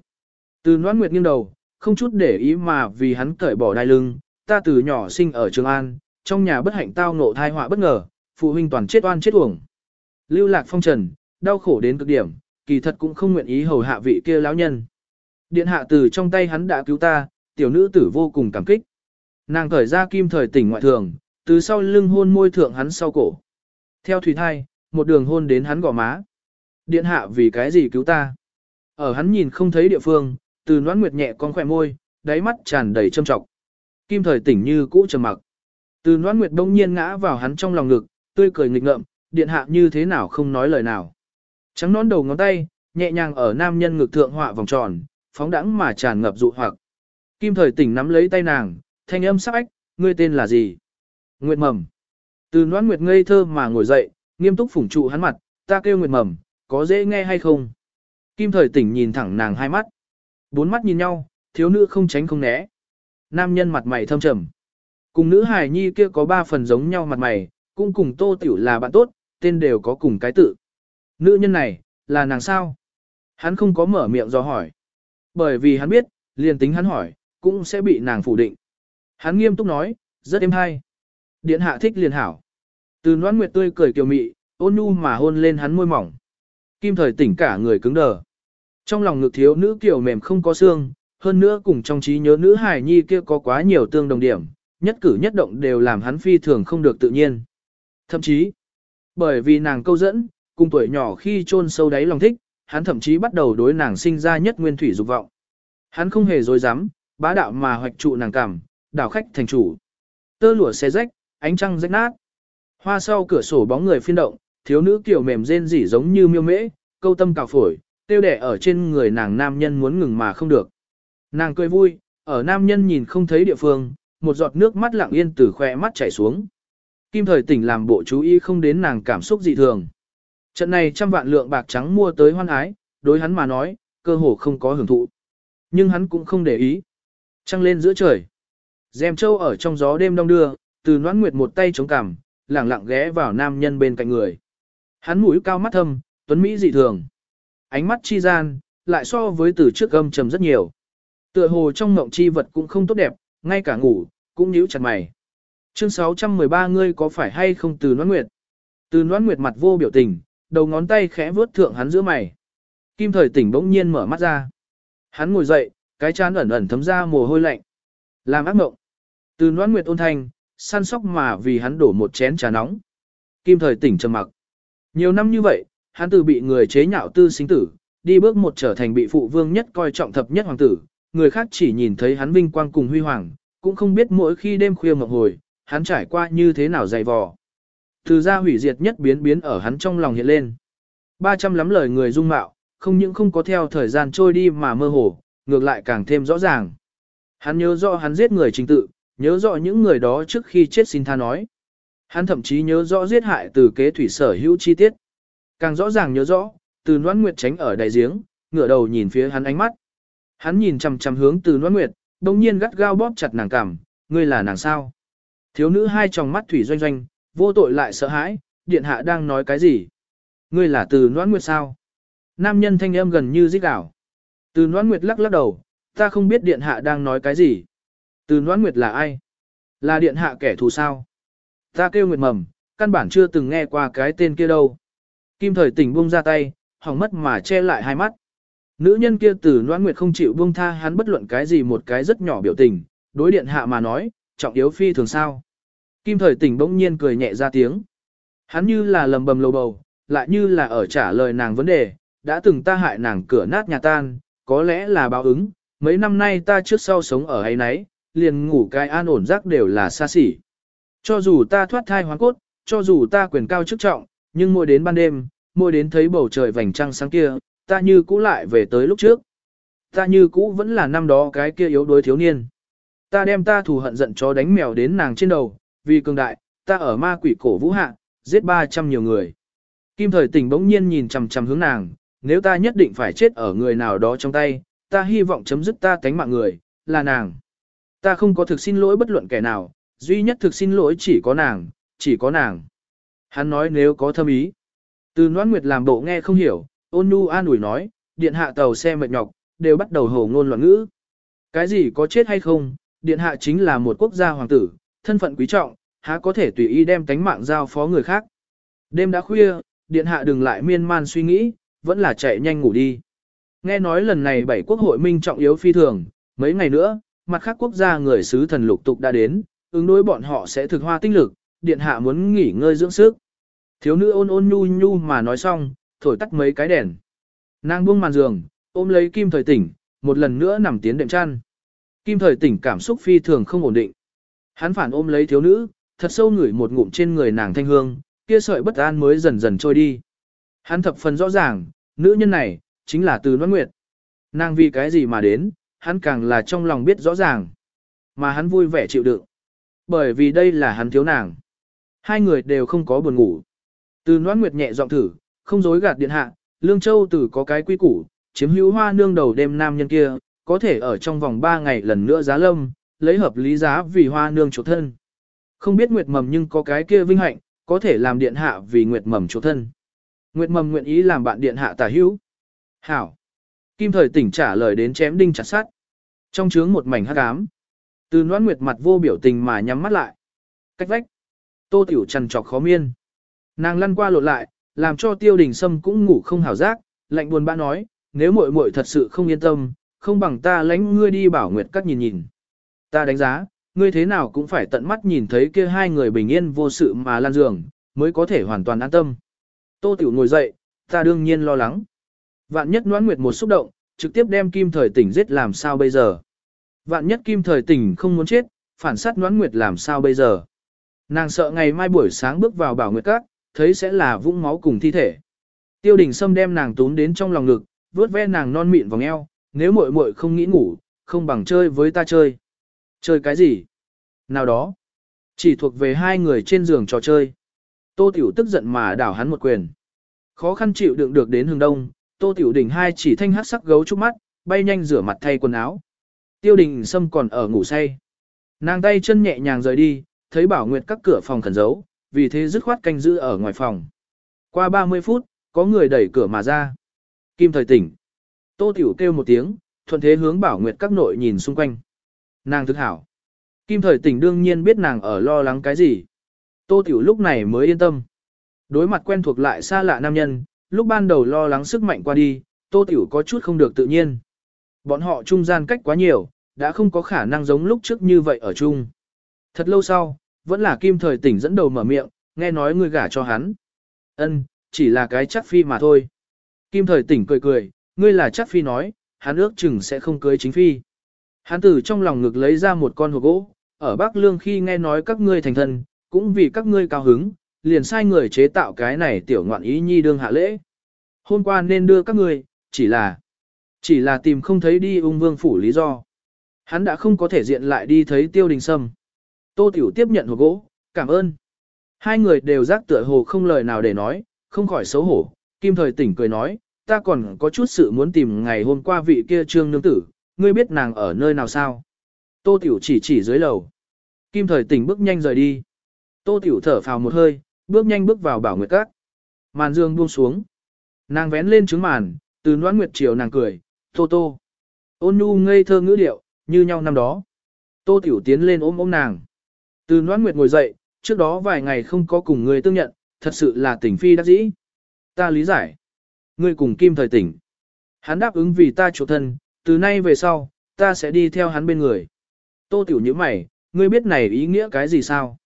Từ Noãn Nguyệt nghiêng đầu, không chút để ý mà vì hắn cởi bỏ đai lưng, ta từ nhỏ sinh ở Trường An, trong nhà bất hạnh tao ngộ thai họa bất ngờ, phụ huynh toàn chết oan chết uổng. Lưu lạc phong trần, đau khổ đến cực điểm, kỳ thật cũng không nguyện ý hầu hạ vị kia lão nhân. Điện hạ từ trong tay hắn đã cứu ta, tiểu nữ tử vô cùng cảm kích. Nàng cởi ra kim thời tỉnh ngoại thường, từ sau lưng hôn môi thượng hắn sau cổ. Theo thủy thai, một đường hôn đến hắn gò má. Điện hạ vì cái gì cứu ta? Ở hắn nhìn không thấy địa phương, từ noãn nguyệt nhẹ con khỏe môi, đáy mắt tràn đầy châm trọng. Kim thời tỉnh như cũ trầm mặc. Từ noãn nguyệt đông nhiên ngã vào hắn trong lòng ngực, tươi cười nghịch ngợm, điện hạ như thế nào không nói lời nào. Trắng nón đầu ngón tay, nhẹ nhàng ở nam nhân ngực thượng họa vòng tròn, phóng đãng mà tràn ngập dụ hoặc. Kim thời tỉnh nắm lấy tay nàng, thanh âm sắc ách, ngươi tên là gì? Nguyệt mầm. Từ noãn nguyệt ngây thơ mà ngồi dậy, nghiêm túc phủng trụ hắn mặt, ta kêu Nguyệt mầm, có dễ nghe hay không? Kim thời tỉnh nhìn thẳng nàng hai mắt. Bốn mắt nhìn nhau, thiếu nữ không tránh không né. Nam nhân mặt mày thâm trầm. Cùng nữ hài nhi kia có ba phần giống nhau mặt mày, cũng cùng tô tiểu là bạn tốt, tên đều có cùng cái tự. Nữ nhân này, là nàng sao? Hắn không có mở miệng do hỏi. Bởi vì hắn biết, liền tính hắn hỏi, cũng sẽ bị nàng phủ định. Hắn nghiêm túc nói, rất êm hay. Điện hạ thích liền hảo. Từ noan nguyệt tươi cười kiều mị, ôn nhu mà hôn lên hắn môi mỏng. Kim thời tỉnh cả người cứng đờ. Trong lòng ngực thiếu nữ kiểu mềm không có xương, hơn nữa cùng trong trí nhớ nữ hài nhi kia có quá nhiều tương đồng điểm, nhất cử nhất động đều làm hắn phi thường không được tự nhiên. Thậm chí, bởi vì nàng câu dẫn, cùng tuổi nhỏ khi chôn sâu đáy lòng thích, hắn thậm chí bắt đầu đối nàng sinh ra nhất nguyên thủy dục vọng. Hắn không hề dối dám, bá đạo mà hoạch trụ nàng cảm, đảo khách thành chủ. Tơ lụa xé rách, ánh trăng rách nát. Hoa sau cửa sổ bóng người phiên động, thiếu nữ kiểu mềm rên rỉ giống như miêu mễ, câu tâm cào phổi, tiêu đẻ ở trên người nàng nam nhân muốn ngừng mà không được. Nàng cười vui, ở nam nhân nhìn không thấy địa phương, một giọt nước mắt lặng yên từ khỏe mắt chảy xuống. Kim thời tỉnh làm bộ chú ý không đến nàng cảm xúc dị thường. Trận này trăm vạn lượng bạc trắng mua tới hoan ái, đối hắn mà nói, cơ hồ không có hưởng thụ. Nhưng hắn cũng không để ý. Trăng lên giữa trời. Dèm châu ở trong gió đêm đông đưa, từ noãn nguyệt một tay chống cằm, lẳng lặng ghé vào nam nhân bên cạnh người. Hắn mũi cao mắt thâm, tuấn Mỹ dị thường. Ánh mắt chi gian, lại so với từ trước âm trầm rất nhiều. Tựa hồ trong ngộng chi vật cũng không tốt đẹp, ngay cả ngủ, cũng nhíu chặt mày. Chương 613 ngươi có phải hay không từ noan nguyệt? Từ noan nguyệt mặt vô biểu tình, đầu ngón tay khẽ vuốt thượng hắn giữa mày. Kim thời tỉnh bỗng nhiên mở mắt ra. Hắn ngồi dậy, cái chán ẩn ẩn thấm ra mồ hôi lạnh. Làm ác mộng. Từ noan nguyệt ôn thanh, săn sóc mà vì hắn đổ một chén trà nóng. Kim thời tỉnh trầm mặc. Nhiều năm như vậy, hắn từ bị người chế nhạo tư sinh tử, đi bước một trở thành bị phụ vương nhất coi trọng thập nhất hoàng tử, người khác chỉ nhìn thấy hắn vinh quang cùng huy hoàng, cũng không biết mỗi khi đêm khuya mộng hồi, hắn trải qua như thế nào dày vò. Từ ra hủy diệt nhất biến biến ở hắn trong lòng hiện lên. 300 lắm lời người dung mạo, không những không có theo thời gian trôi đi mà mơ hồ, ngược lại càng thêm rõ ràng. Hắn nhớ rõ hắn giết người trình tự, nhớ rõ những người đó trước khi chết xin tha nói. Hắn thậm chí nhớ rõ giết hại từ kế thủy sở hữu chi tiết. Càng rõ ràng nhớ rõ, từ noan nguyệt tránh ở đại giếng, ngửa đầu nhìn phía hắn ánh mắt. Hắn nhìn chằm chằm hướng từ noan nguyệt, đồng nhiên gắt gao bóp chặt nàng cằm, ngươi là nàng sao? Thiếu nữ hai tròng mắt thủy doanh doanh, vô tội lại sợ hãi, điện hạ đang nói cái gì? Ngươi là từ noãn nguyệt sao? Nam nhân thanh âm gần như rít đảo. Từ noãn nguyệt lắc lắc đầu, ta không biết điện hạ đang nói cái gì. Từ noãn nguyệt là ai? Là điện hạ kẻ thù sao? Ta kêu nguyệt mầm, căn bản chưa từng nghe qua cái tên kia đâu. Kim thời tỉnh buông ra tay, hỏng mất mà che lại hai mắt. Nữ nhân kia từ noãn nguyệt không chịu buông tha hắn bất luận cái gì một cái rất nhỏ biểu tình, đối điện hạ mà nói, trọng yếu phi thường sao. Kim thời tỉnh bỗng nhiên cười nhẹ ra tiếng. Hắn như là lầm bầm lầu bầu, lại như là ở trả lời nàng vấn đề, đã từng ta hại nàng cửa nát nhà tan, có lẽ là báo ứng, mấy năm nay ta trước sau sống ở ấy nấy, liền ngủ cái an ổn giấc đều là xa xỉ. Cho dù ta thoát thai hoang cốt, cho dù ta quyền cao chức trọng, nhưng mỗi đến ban đêm, mỗi đến thấy bầu trời vành trăng sáng kia, ta như cũ lại về tới lúc trước. Ta như cũ vẫn là năm đó cái kia yếu đuối thiếu niên. Ta đem ta thù hận giận chó đánh mèo đến nàng trên đầu, vì cường đại, ta ở ma quỷ cổ vũ hạ, giết 300 nhiều người. Kim thời tỉnh bỗng nhiên nhìn chằm chằm hướng nàng, nếu ta nhất định phải chết ở người nào đó trong tay, ta hy vọng chấm dứt ta tánh mạng người, là nàng. Ta không có thực xin lỗi bất luận kẻ nào, duy nhất thực xin lỗi chỉ có nàng, chỉ có nàng. Hắn nói nếu có thâm ý. Từ Noãn Nguyệt làm bộ nghe không hiểu, ôn Nu an ủi nói, điện hạ tàu xe mệt nhọc, đều bắt đầu hồ ngôn loạn ngữ. Cái gì có chết hay không, điện hạ chính là một quốc gia hoàng tử, thân phận quý trọng, há có thể tùy ý đem tánh mạng giao phó người khác. Đêm đã khuya, điện hạ đừng lại miên man suy nghĩ, vẫn là chạy nhanh ngủ đi. Nghe nói lần này bảy quốc hội minh trọng yếu phi thường, mấy ngày nữa, mặt khác quốc gia người sứ thần lục tục đã đến, ứng đối bọn họ sẽ thực hoa tinh lực, điện hạ muốn nghỉ ngơi dưỡng sức. Thiếu nữ ôn ôn nhu nhu mà nói xong, thổi tắt mấy cái đèn. Nàng buông màn giường, ôm lấy kim thời tỉnh, một lần nữa nằm tiến đệm chăn. Kim thời tỉnh cảm xúc phi thường không ổn định. Hắn phản ôm lấy thiếu nữ, thật sâu ngửi một ngụm trên người nàng thanh hương, kia sợi bất an mới dần dần trôi đi. Hắn thập phần rõ ràng, nữ nhân này, chính là từ Noãn Nguyệt. Nàng vì cái gì mà đến, hắn càng là trong lòng biết rõ ràng. Mà hắn vui vẻ chịu đựng. Bởi vì đây là hắn thiếu nàng. Hai người đều không có buồn ngủ. Từ Noãn Nguyệt nhẹ giọng thử, không dối gạt điện hạ, Lương Châu tử có cái quy củ, chiếm hữu hoa nương đầu đêm nam nhân kia, có thể ở trong vòng 3 ngày lần nữa giá lâm, lấy hợp lý giá vì hoa nương chủ thân. Không biết Nguyệt Mầm nhưng có cái kia vinh hạnh, có thể làm điện hạ vì Nguyệt Mầm chủ thân. Nguyệt Mầm nguyện ý làm bạn điện hạ tả hữu. Hảo. Kim thời tỉnh trả lời đến chém đinh chặt sắt Trong trướng một mảnh hắc ám. Từ noãn nguyệt mặt vô biểu tình mà nhắm mắt lại. Cách vách. Tô tiểu trần trọc khó miên. Nàng lăn qua lộn lại, làm cho tiêu đình sâm cũng ngủ không hảo giác, lạnh buồn bã nói, nếu muội muội thật sự không yên tâm, không bằng ta lãnh ngươi đi bảo nguyệt các nhìn nhìn. Ta đánh giá, ngươi thế nào cũng phải tận mắt nhìn thấy kia hai người bình yên vô sự mà lan giường, mới có thể hoàn toàn an tâm. Tô Tiểu ngồi dậy, ta đương nhiên lo lắng. Vạn nhất noãn nguyệt một xúc động, trực tiếp đem kim thời tỉnh giết làm sao bây giờ. Vạn nhất kim thời tỉnh không muốn chết, phản sát noãn nguyệt làm sao bây giờ. Nàng sợ ngày mai buổi sáng bước vào bảo nguyệt các, thấy sẽ là vũng máu cùng thi thể. Tiêu đình Sâm đem nàng túm đến trong lòng ngực, vuốt ve nàng non mịn vòng eo, nếu muội muội không nghĩ ngủ, không bằng chơi với ta chơi. Chơi cái gì? Nào đó, chỉ thuộc về hai người trên giường trò chơi. Tô Tiểu tức giận mà đảo hắn một quyền. Khó khăn chịu đựng được đến hướng đông, Tô Tiểu Đình hai chỉ thanh hát sắc gấu trúc mắt, bay nhanh rửa mặt thay quần áo. Tiêu Đình Sâm còn ở ngủ say. Nàng tay chân nhẹ nhàng rời đi, thấy Bảo Nguyệt các cửa phòng khẩn giấu, vì thế dứt khoát canh giữ ở ngoài phòng. Qua 30 phút, có người đẩy cửa mà ra. Kim thời tỉnh. Tô Tiểu kêu một tiếng, thuận thế hướng Bảo Nguyệt các nội nhìn xung quanh. Nàng thức hảo. Kim thời tỉnh đương nhiên biết nàng ở lo lắng cái gì. Tô Tiểu lúc này mới yên tâm. Đối mặt quen thuộc lại xa lạ nam nhân, lúc ban đầu lo lắng sức mạnh qua đi, Tô Tiểu có chút không được tự nhiên. Bọn họ trung gian cách quá nhiều, đã không có khả năng giống lúc trước như vậy ở chung. Thật lâu sau, vẫn là Kim thời tỉnh dẫn đầu mở miệng, nghe nói người gả cho hắn. Ân, chỉ là cái chắc phi mà thôi. Kim thời tỉnh cười cười, ngươi là chắc phi nói, hắn ước chừng sẽ không cưới chính phi. Hán tử trong lòng ngực lấy ra một con hộp gỗ, ở Bắc Lương khi nghe nói các ngươi thành thân, cũng vì các ngươi cao hứng, liền sai người chế tạo cái này tiểu ngoạn ý nhi đương hạ lễ. Hôm qua nên đưa các ngươi, chỉ là, chỉ là tìm không thấy đi ung vương phủ lý do. Hắn đã không có thể diện lại đi thấy tiêu đình sâm. Tô Tiểu tiếp nhận hộp gỗ, cảm ơn. Hai người đều giác tựa hồ không lời nào để nói, không khỏi xấu hổ. Kim thời tỉnh cười nói, ta còn có chút sự muốn tìm ngày hôm qua vị kia trương nương tử, ngươi biết nàng ở nơi nào sao? Tô Tiểu chỉ chỉ dưới lầu. Kim thời tỉnh bước nhanh rời đi. Tô Tiểu thở phào một hơi, bước nhanh bước vào bảo nguyệt các. Màn dương buông xuống. Nàng vén lên trứng màn, từ noãn nguyệt chiều nàng cười, tô tô. Ôn nhu ngây thơ ngữ điệu, như nhau năm đó. Tô Tiểu tiến lên ôm ôm nàng. Từ noãn nguyệt ngồi dậy, trước đó vài ngày không có cùng người tương nhận, thật sự là tình phi đắc dĩ. Ta lý giải. Ngươi cùng Kim thời tỉnh. Hắn đáp ứng vì ta chủ thân, từ nay về sau, ta sẽ đi theo hắn bên người. Tô tiểu như mày, ngươi biết này ý nghĩa cái gì sao?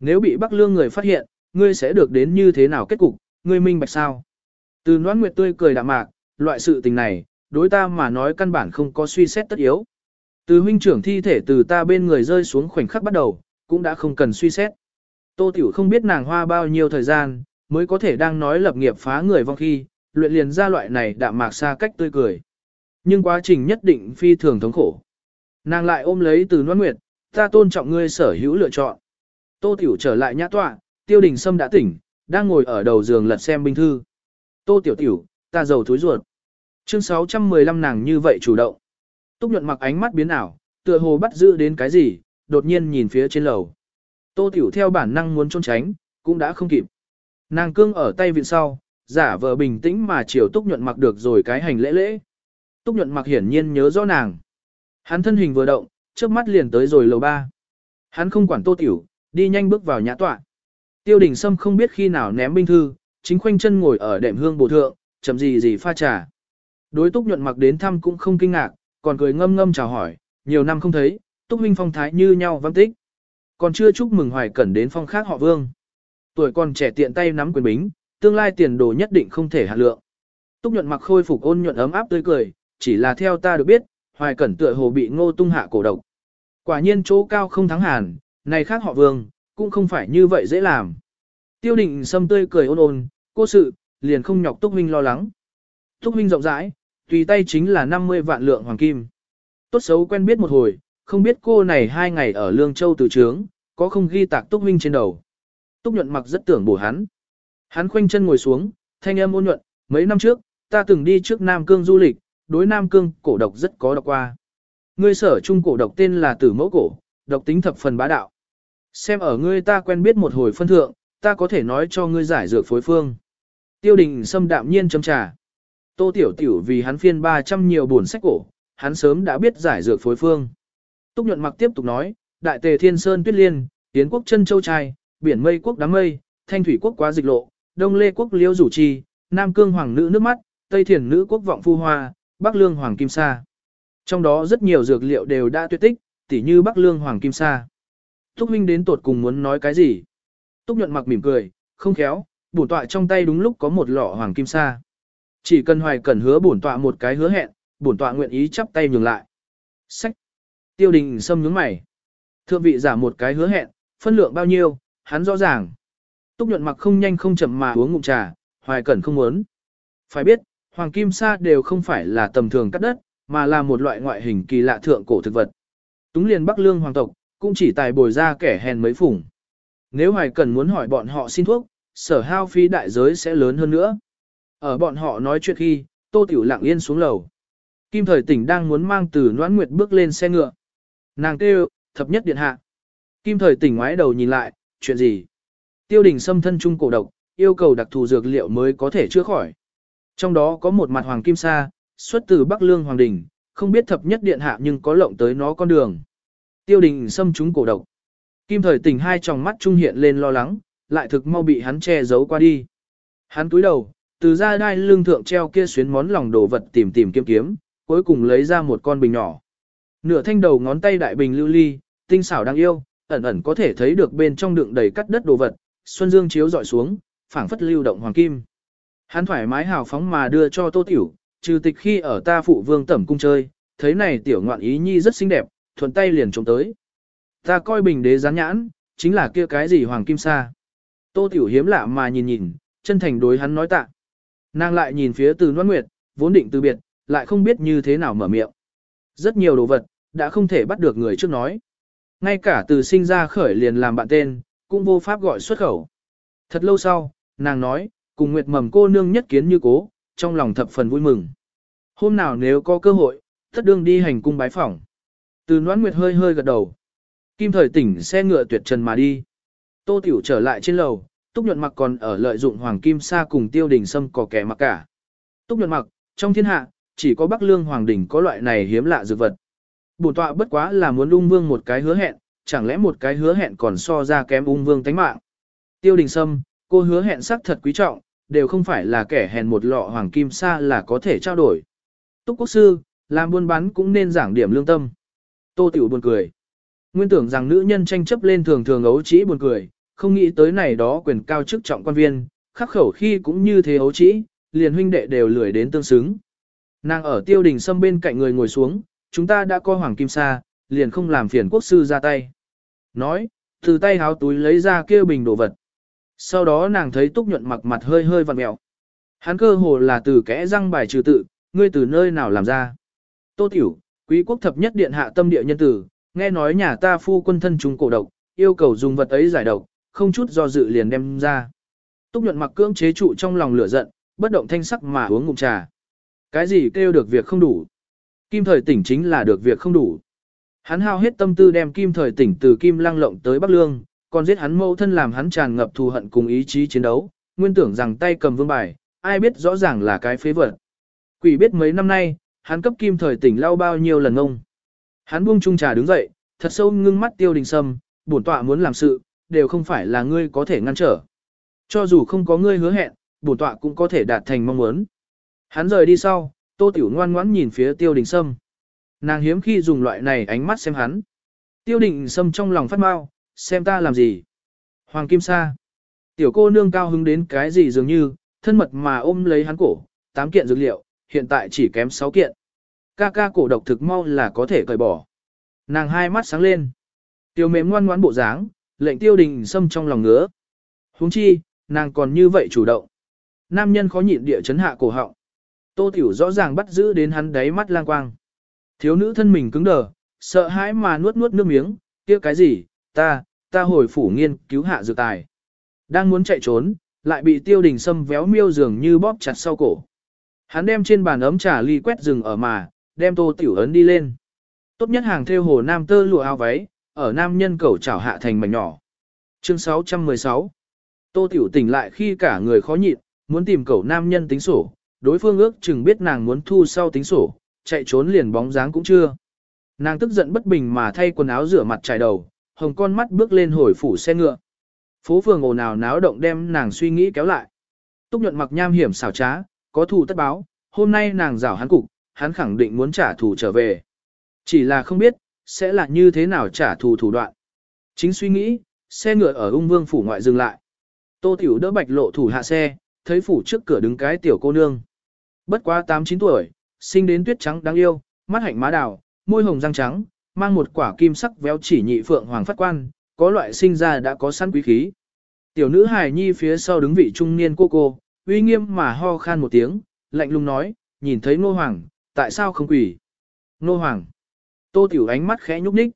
Nếu bị Bắc Lương người phát hiện, ngươi sẽ được đến như thế nào kết cục, ngươi minh bạch sao? Từ noãn nguyệt tươi cười đạm mạc, loại sự tình này, đối ta mà nói căn bản không có suy xét tất yếu. Từ huynh trưởng thi thể từ ta bên người rơi xuống khoảnh khắc bắt đầu, cũng đã không cần suy xét. Tô Tiểu không biết nàng hoa bao nhiêu thời gian, mới có thể đang nói lập nghiệp phá người vong khi, luyện liền ra loại này đạm mạc xa cách tươi cười. Nhưng quá trình nhất định phi thường thống khổ. Nàng lại ôm lấy từ noan nguyệt, ta tôn trọng ngươi sở hữu lựa chọn. Tô Tiểu trở lại nhã tọa, tiêu đình sâm đã tỉnh, đang ngồi ở đầu giường lật xem binh thư. Tô Tiểu Tiểu, ta giàu thối ruột. Chương 615 nàng như vậy chủ động. Túc nhuận mặc ánh mắt biến ảo, tựa hồ bắt giữ đến cái gì, đột nhiên nhìn phía trên lầu. Tô Tiểu theo bản năng muốn trốn tránh, cũng đã không kịp. Nàng cương ở tay viện sau, giả vờ bình tĩnh mà chiều Túc nhuận mặc được rồi cái hành lễ lễ. Túc nhuận mặc hiển nhiên nhớ rõ nàng. Hắn thân hình vừa động, trước mắt liền tới rồi lầu ba. Hắn không quản Tô Tiểu, đi nhanh bước vào nhã tọa. Tiêu đình Sâm không biết khi nào ném binh thư, chính khoanh chân ngồi ở đệm hương bổ thượng, chậm gì gì pha trà. Đối Túc nhuận mặc đến thăm cũng không kinh ngạc, còn cười ngâm ngâm chào hỏi, nhiều năm không thấy, Túc huynh phong thái như nhau văn tích. Còn chưa chúc mừng Hoài Cẩn đến phong khác họ Vương. Tuổi còn trẻ tiện tay nắm quyền bính, tương lai tiền đồ nhất định không thể hạ lượng. Túc nhuận mặc khôi phục ôn nhuận ấm áp tươi cười, chỉ là theo ta được biết, Hoài Cẩn tựa hồ bị Ngô Tung hạ cổ độc. Quả nhiên chỗ cao không thắng hàn, này khác họ Vương, cũng không phải như vậy dễ làm. Tiêu định sâm tươi cười ôn ôn, cô sự, liền không nhọc Túc huynh lo lắng. Túc huynh rộng rãi, tùy tay chính là 50 vạn lượng hoàng kim. Tốt xấu quen biết một hồi, không biết cô này hai ngày ở Lương Châu từ trướng, có không ghi tạc Túc Huynh trên đầu. Túc nhuận mặc rất tưởng bổ hắn. Hắn khoanh chân ngồi xuống, thanh âm ôn nhuận, mấy năm trước, ta từng đi trước Nam Cương du lịch, đối Nam Cương cổ độc rất có độc qua. Ngươi sở trung cổ độc tên là tử mẫu cổ, độc tính thập phần bá đạo. Xem ở ngươi ta quen biết một hồi phân thượng, ta có thể nói cho ngươi giải dược phối phương. Tiêu đình xâm đạm nhiên châm trà. Tô tiểu tiểu vì hắn phiên 300 nhiều buồn sách cổ, hắn sớm đã biết giải dược phối phương. Túc nhuận mặc tiếp tục nói, đại tề thiên sơn tuyết liên, tiến quốc chân châu trai, biển mây quốc đám mây, thanh thủy quốc quá dịch lộ, đông lê quốc liêu rủ chi, nam cương hoàng nữ nước mắt, tây thiền nữ quốc vọng phu hoa, bắc lương hoàng kim sa. Trong đó rất nhiều dược liệu đều đã tuyệt tích, tỉ như bắc lương hoàng kim sa. Túc Minh đến tột cùng muốn nói cái gì? Túc nhuận mặc mỉm cười, không khéo, bổn tọa trong tay đúng lúc có một lọ hoàng kim sa. Chỉ cần hoài Cẩn hứa bổn tọa một cái hứa hẹn, bổn tọa nguyện ý chắp tay nhường lại. Sách. Tiêu đình xâm nhướng mày. Thượng vị giả một cái hứa hẹn, phân lượng bao nhiêu, hắn rõ ràng. Túc nhuận mặc không nhanh không chậm mà uống ngụm trà, hoài cẩn không muốn. Phải biết, hoàng kim sa đều không phải là tầm thường cắt đất, mà là một loại ngoại hình kỳ lạ thượng cổ thực vật. Túng liền Bắc Lương hoàng tộc, cũng chỉ tài bồi ra kẻ hèn mấy phủng. Nếu hoài cần muốn hỏi bọn họ xin thuốc, sở hao phí đại giới sẽ lớn hơn nữa. Ở bọn họ nói chuyện khi, Tô Tiểu lặng yên xuống lầu. Kim thời tỉnh đang muốn mang từ noãn nguyệt bước lên xe ngựa. Nàng kêu, thập nhất điện hạ. Kim thời tỉnh ngoái đầu nhìn lại, chuyện gì? Tiêu đình xâm thân trung cổ độc, yêu cầu đặc thù dược liệu mới có thể chữa khỏi. Trong đó có một mặt hoàng kim sa, xuất từ Bắc Lương Hoàng Đình, không biết thập nhất điện hạ nhưng có lộng tới nó con đường. Tiêu đình xâm chúng cổ độc. Kim thời tỉnh hai tròng mắt trung hiện lên lo lắng, lại thực mau bị hắn che giấu qua đi. Hắn túi đầu, từ ra đai lưng thượng treo kia xuyến món lòng đồ vật tìm tìm kiếm kiếm, cuối cùng lấy ra một con bình nhỏ. Nửa thanh đầu ngón tay đại bình lưu ly, tinh xảo đáng yêu, ẩn ẩn có thể thấy được bên trong đựng đầy cắt đất đồ vật, xuân dương chiếu dọi xuống, phảng phất lưu động hoàng kim. Hắn thoải mái hào phóng mà đưa cho Tô Tiểu, trừ tịch khi ở ta phụ vương tẩm cung chơi, thấy này tiểu ngoạn ý nhi rất xinh đẹp, thuận tay liền trông tới. Ta coi bình đế gián nhãn, chính là kia cái gì hoàng kim sa. Tô Tiểu hiếm lạ mà nhìn nhìn, chân thành đối hắn nói tạ. Nàng lại nhìn phía từ Loan Nguyệt, vốn định từ biệt, lại không biết như thế nào mở miệng. Rất nhiều đồ vật, đã không thể bắt được người trước nói. Ngay cả từ sinh ra khởi liền làm bạn tên, cũng vô pháp gọi xuất khẩu. Thật lâu sau, nàng nói, cùng Nguyệt mầm cô nương nhất kiến như cố, trong lòng thập phần vui mừng. Hôm nào nếu có cơ hội, tất đương đi hành cung bái phỏng. Từ Noãn Nguyệt hơi hơi gật đầu. Kim thời tỉnh xe ngựa tuyệt trần mà đi. Tô Tiểu trở lại trên lầu, Túc Nhuận Mặc còn ở lợi dụng Hoàng Kim Sa cùng Tiêu Đình Sâm có kẻ mặc cả. Túc Nhuận Mặc, trong thiên hạ, chỉ có Bắc Lương Hoàng Đình có loại này hiếm lạ dược vật. Bổn tọa bất quá là muốn ung vương một cái hứa hẹn, chẳng lẽ một cái hứa hẹn còn so ra kém ung vương tánh mạng. Tiêu Đình Sâm, cô hứa hẹn sắc thật quý trọng, đều không phải là kẻ hèn một lọ Hoàng Kim Sa là có thể trao đổi. Túc Quốc Sư, làm buôn bán cũng nên giảng điểm lương tâm. Tô Tiểu buồn cười. Nguyên tưởng rằng nữ nhân tranh chấp lên thường thường ấu trĩ buồn cười, không nghĩ tới này đó quyền cao chức trọng quan viên, khắc khẩu khi cũng như thế ấu trĩ, liền huynh đệ đều lười đến tương xứng. Nàng ở tiêu đình sâm bên cạnh người ngồi xuống, chúng ta đã coi hoàng kim sa, liền không làm phiền quốc sư ra tay. Nói, từ tay háo túi lấy ra kia bình đồ vật. Sau đó nàng thấy túc nhuận mặc mặt hơi hơi vặn mẹo. Hắn cơ hồ là từ kẽ răng bài trừ tự, ngươi từ nơi nào làm ra. Tô tiểu, quý quốc thập nhất điện hạ tâm địa nhân tử, nghe nói nhà ta phu quân thân chúng cổ độc, yêu cầu dùng vật ấy giải độc, không chút do dự liền đem ra. Túc nhuận mặc cưỡng chế trụ trong lòng lửa giận, bất động thanh sắc mà uống ngụm trà. Cái gì kêu được việc không đủ? Kim thời tỉnh chính là được việc không đủ. Hắn hao hết tâm tư đem kim thời tỉnh từ kim lăng lộng tới Bắc Lương, còn giết hắn mâu thân làm hắn tràn ngập thù hận cùng ý chí chiến đấu, nguyên tưởng rằng tay cầm vương bài, ai biết rõ ràng là cái phế vật. Quỷ biết mấy năm nay, hắn cấp kim thời tỉnh lao bao nhiêu lần ngông. Hắn buông chung trà đứng dậy, thật sâu ngưng mắt tiêu đình sâm, bổn tọa muốn làm sự, đều không phải là ngươi có thể ngăn trở. Cho dù không có ngươi hứa hẹn, bổn tọa cũng có thể đạt thành mong muốn. Hắn rời đi sau, tô tiểu ngoan ngoãn nhìn phía tiêu đình sâm. Nàng hiếm khi dùng loại này ánh mắt xem hắn. Tiêu đình sâm trong lòng phát mau, xem ta làm gì. Hoàng Kim Sa. Tiểu cô nương cao hứng đến cái gì dường như, thân mật mà ôm lấy hắn cổ, tám kiện dược liệu, hiện tại chỉ kém sáu kiện. Ca ca cổ độc thực mau là có thể cởi bỏ. Nàng hai mắt sáng lên. Tiểu mềm ngoan ngoãn bộ dáng, lệnh tiêu đình xâm trong lòng ngứa. huống chi, nàng còn như vậy chủ động. Nam nhân khó nhịn địa chấn hạ cổ họng. Tô Tiểu rõ ràng bắt giữ đến hắn đáy mắt lang quang. Thiếu nữ thân mình cứng đờ, sợ hãi mà nuốt nuốt nước miếng, kia cái gì, ta, ta hồi phủ nghiên cứu hạ dược tài. Đang muốn chạy trốn, lại bị tiêu đình sâm véo miêu dường như bóp chặt sau cổ. Hắn đem trên bàn ấm trà ly quét rừng ở mà, đem tô tiểu ấn đi lên. Tốt nhất hàng theo hồ nam tơ lụa áo váy, ở nam nhân cầu chảo hạ thành mảnh nhỏ. Chương 616 Tô tiểu tỉnh lại khi cả người khó nhịn, muốn tìm cầu nam nhân tính sổ, đối phương ước chừng biết nàng muốn thu sau tính sổ, chạy trốn liền bóng dáng cũng chưa. Nàng tức giận bất bình mà thay quần áo rửa mặt trải đầu, hồng con mắt bước lên hồi phủ xe ngựa. Phố phường ồn ào náo động đem nàng suy nghĩ kéo lại. Túc nhuận mặc nham hiểm xảo trá, có thù tất báo, hôm nay nàng rảo hắn cục, hắn khẳng định muốn trả thù trở về. Chỉ là không biết, sẽ là như thế nào trả thù thủ đoạn. Chính suy nghĩ, xe ngựa ở ung vương phủ ngoại dừng lại. Tô Tiểu đỡ bạch lộ thủ hạ xe, thấy phủ trước cửa đứng cái tiểu cô nương. Bất quá 8-9 tuổi, sinh đến tuyết trắng đáng yêu, mắt hạnh má đào, môi hồng răng trắng, mang một quả kim sắc véo chỉ nhị phượng hoàng phát quan, có loại sinh ra đã có sẵn quý khí. Tiểu nữ hài nhi phía sau đứng vị trung niên cô cô, uy nghiêm mà ho khan một tiếng, lạnh lùng nói, nhìn thấy nô hoàng, tại sao không quỷ? Nô hoàng. Tô tiểu ánh mắt khẽ nhúc nhích.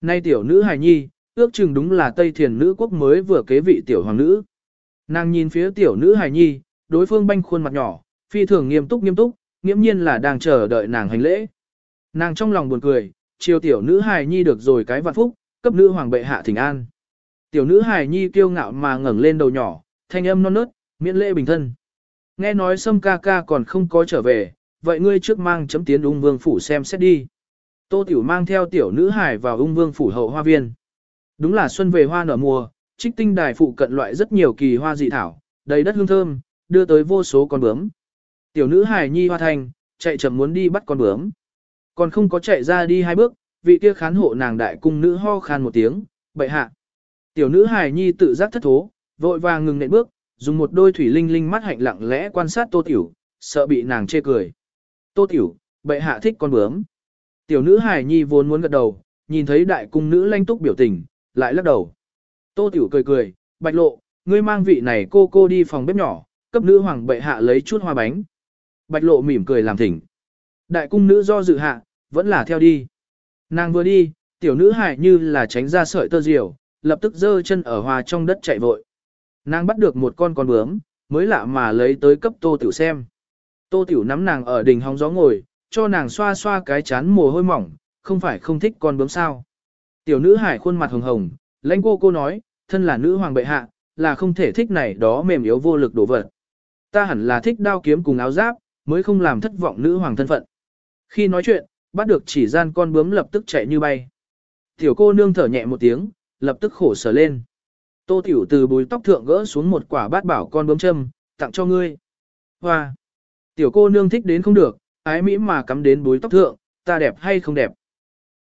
Nay tiểu nữ hài nhi, ước chừng đúng là Tây Thiền nữ quốc mới vừa kế vị tiểu hoàng nữ. Nàng nhìn phía tiểu nữ hài nhi, đối phương banh khuôn mặt nhỏ, phi thường nghiêm túc nghiêm túc, nghiễm nhiên là đang chờ đợi nàng hành lễ. Nàng trong lòng buồn cười, chiều tiểu nữ hài nhi được rồi cái vạn phúc, cấp nữ hoàng bệ hạ thỉnh an. Tiểu nữ hài nhi kiêu ngạo mà ngẩng lên đầu nhỏ, thanh âm non nớt, miễn lễ bình thân. Nghe nói sâm ca ca còn không có trở về, vậy ngươi trước mang chấm tiến ung vương phủ xem xét đi. Tô tiểu mang theo tiểu nữ hài vào ung vương phủ hậu hoa viên. Đúng là xuân về hoa nở mùa, trích tinh đài phụ cận loại rất nhiều kỳ hoa dị thảo, đầy đất hương thơm, đưa tới vô số con bướm. Tiểu nữ hài nhi hoa thành, chạy chậm muốn đi bắt con bướm. Còn không có chạy ra đi hai bước, vị kia khán hộ nàng đại cung nữ ho khan một tiếng, bậy hạ. Tiểu nữ hài nhi tự giác thất thố, vội vàng ngừng nện bước, dùng một đôi thủy linh linh mắt hạnh lặng lẽ quan sát tô tiểu, sợ bị nàng chê cười. Tô tiểu, bậy hạ thích con bướm. Tiểu nữ hài nhi vốn muốn gật đầu, nhìn thấy đại cung nữ lanh túc biểu tình, lại lắc đầu. Tô tiểu cười cười, bạch lộ, ngươi mang vị này cô cô đi phòng bếp nhỏ, cấp nữ hoàng bệ hạ lấy chút hoa bánh. Bạch lộ mỉm cười làm thỉnh. Đại cung nữ do dự hạ, vẫn là theo đi. Nàng vừa đi, tiểu nữ hải như là tránh ra sợi tơ diều, lập tức giơ chân ở hòa trong đất chạy vội. Nàng bắt được một con con bướm, mới lạ mà lấy tới cấp tô tiểu xem. Tô tiểu nắm nàng ở đỉnh hóng gió ngồi, cho nàng xoa xoa cái chán mồ hôi mỏng, không phải không thích con bướm sao. Tiểu nữ hải khuôn mặt hồng hồng, lãnh cô cô nói, thân là nữ hoàng bệ hạ, là không thể thích này đó mềm yếu vô lực đổ vật. Ta hẳn là thích đao kiếm cùng áo giáp, mới không làm thất vọng nữ hoàng thân phận. Khi nói chuyện, bắt được chỉ gian con bướm lập tức chạy như bay. Tiểu cô nương thở nhẹ một tiếng, lập tức khổ sở lên. Tô tiểu từ bùi tóc thượng gỡ xuống một quả bát bảo con bướm châm, tặng cho ngươi. Hoa! Tiểu cô nương thích đến không được, ái mỹ mà cắm đến bùi tóc thượng, ta đẹp hay không đẹp.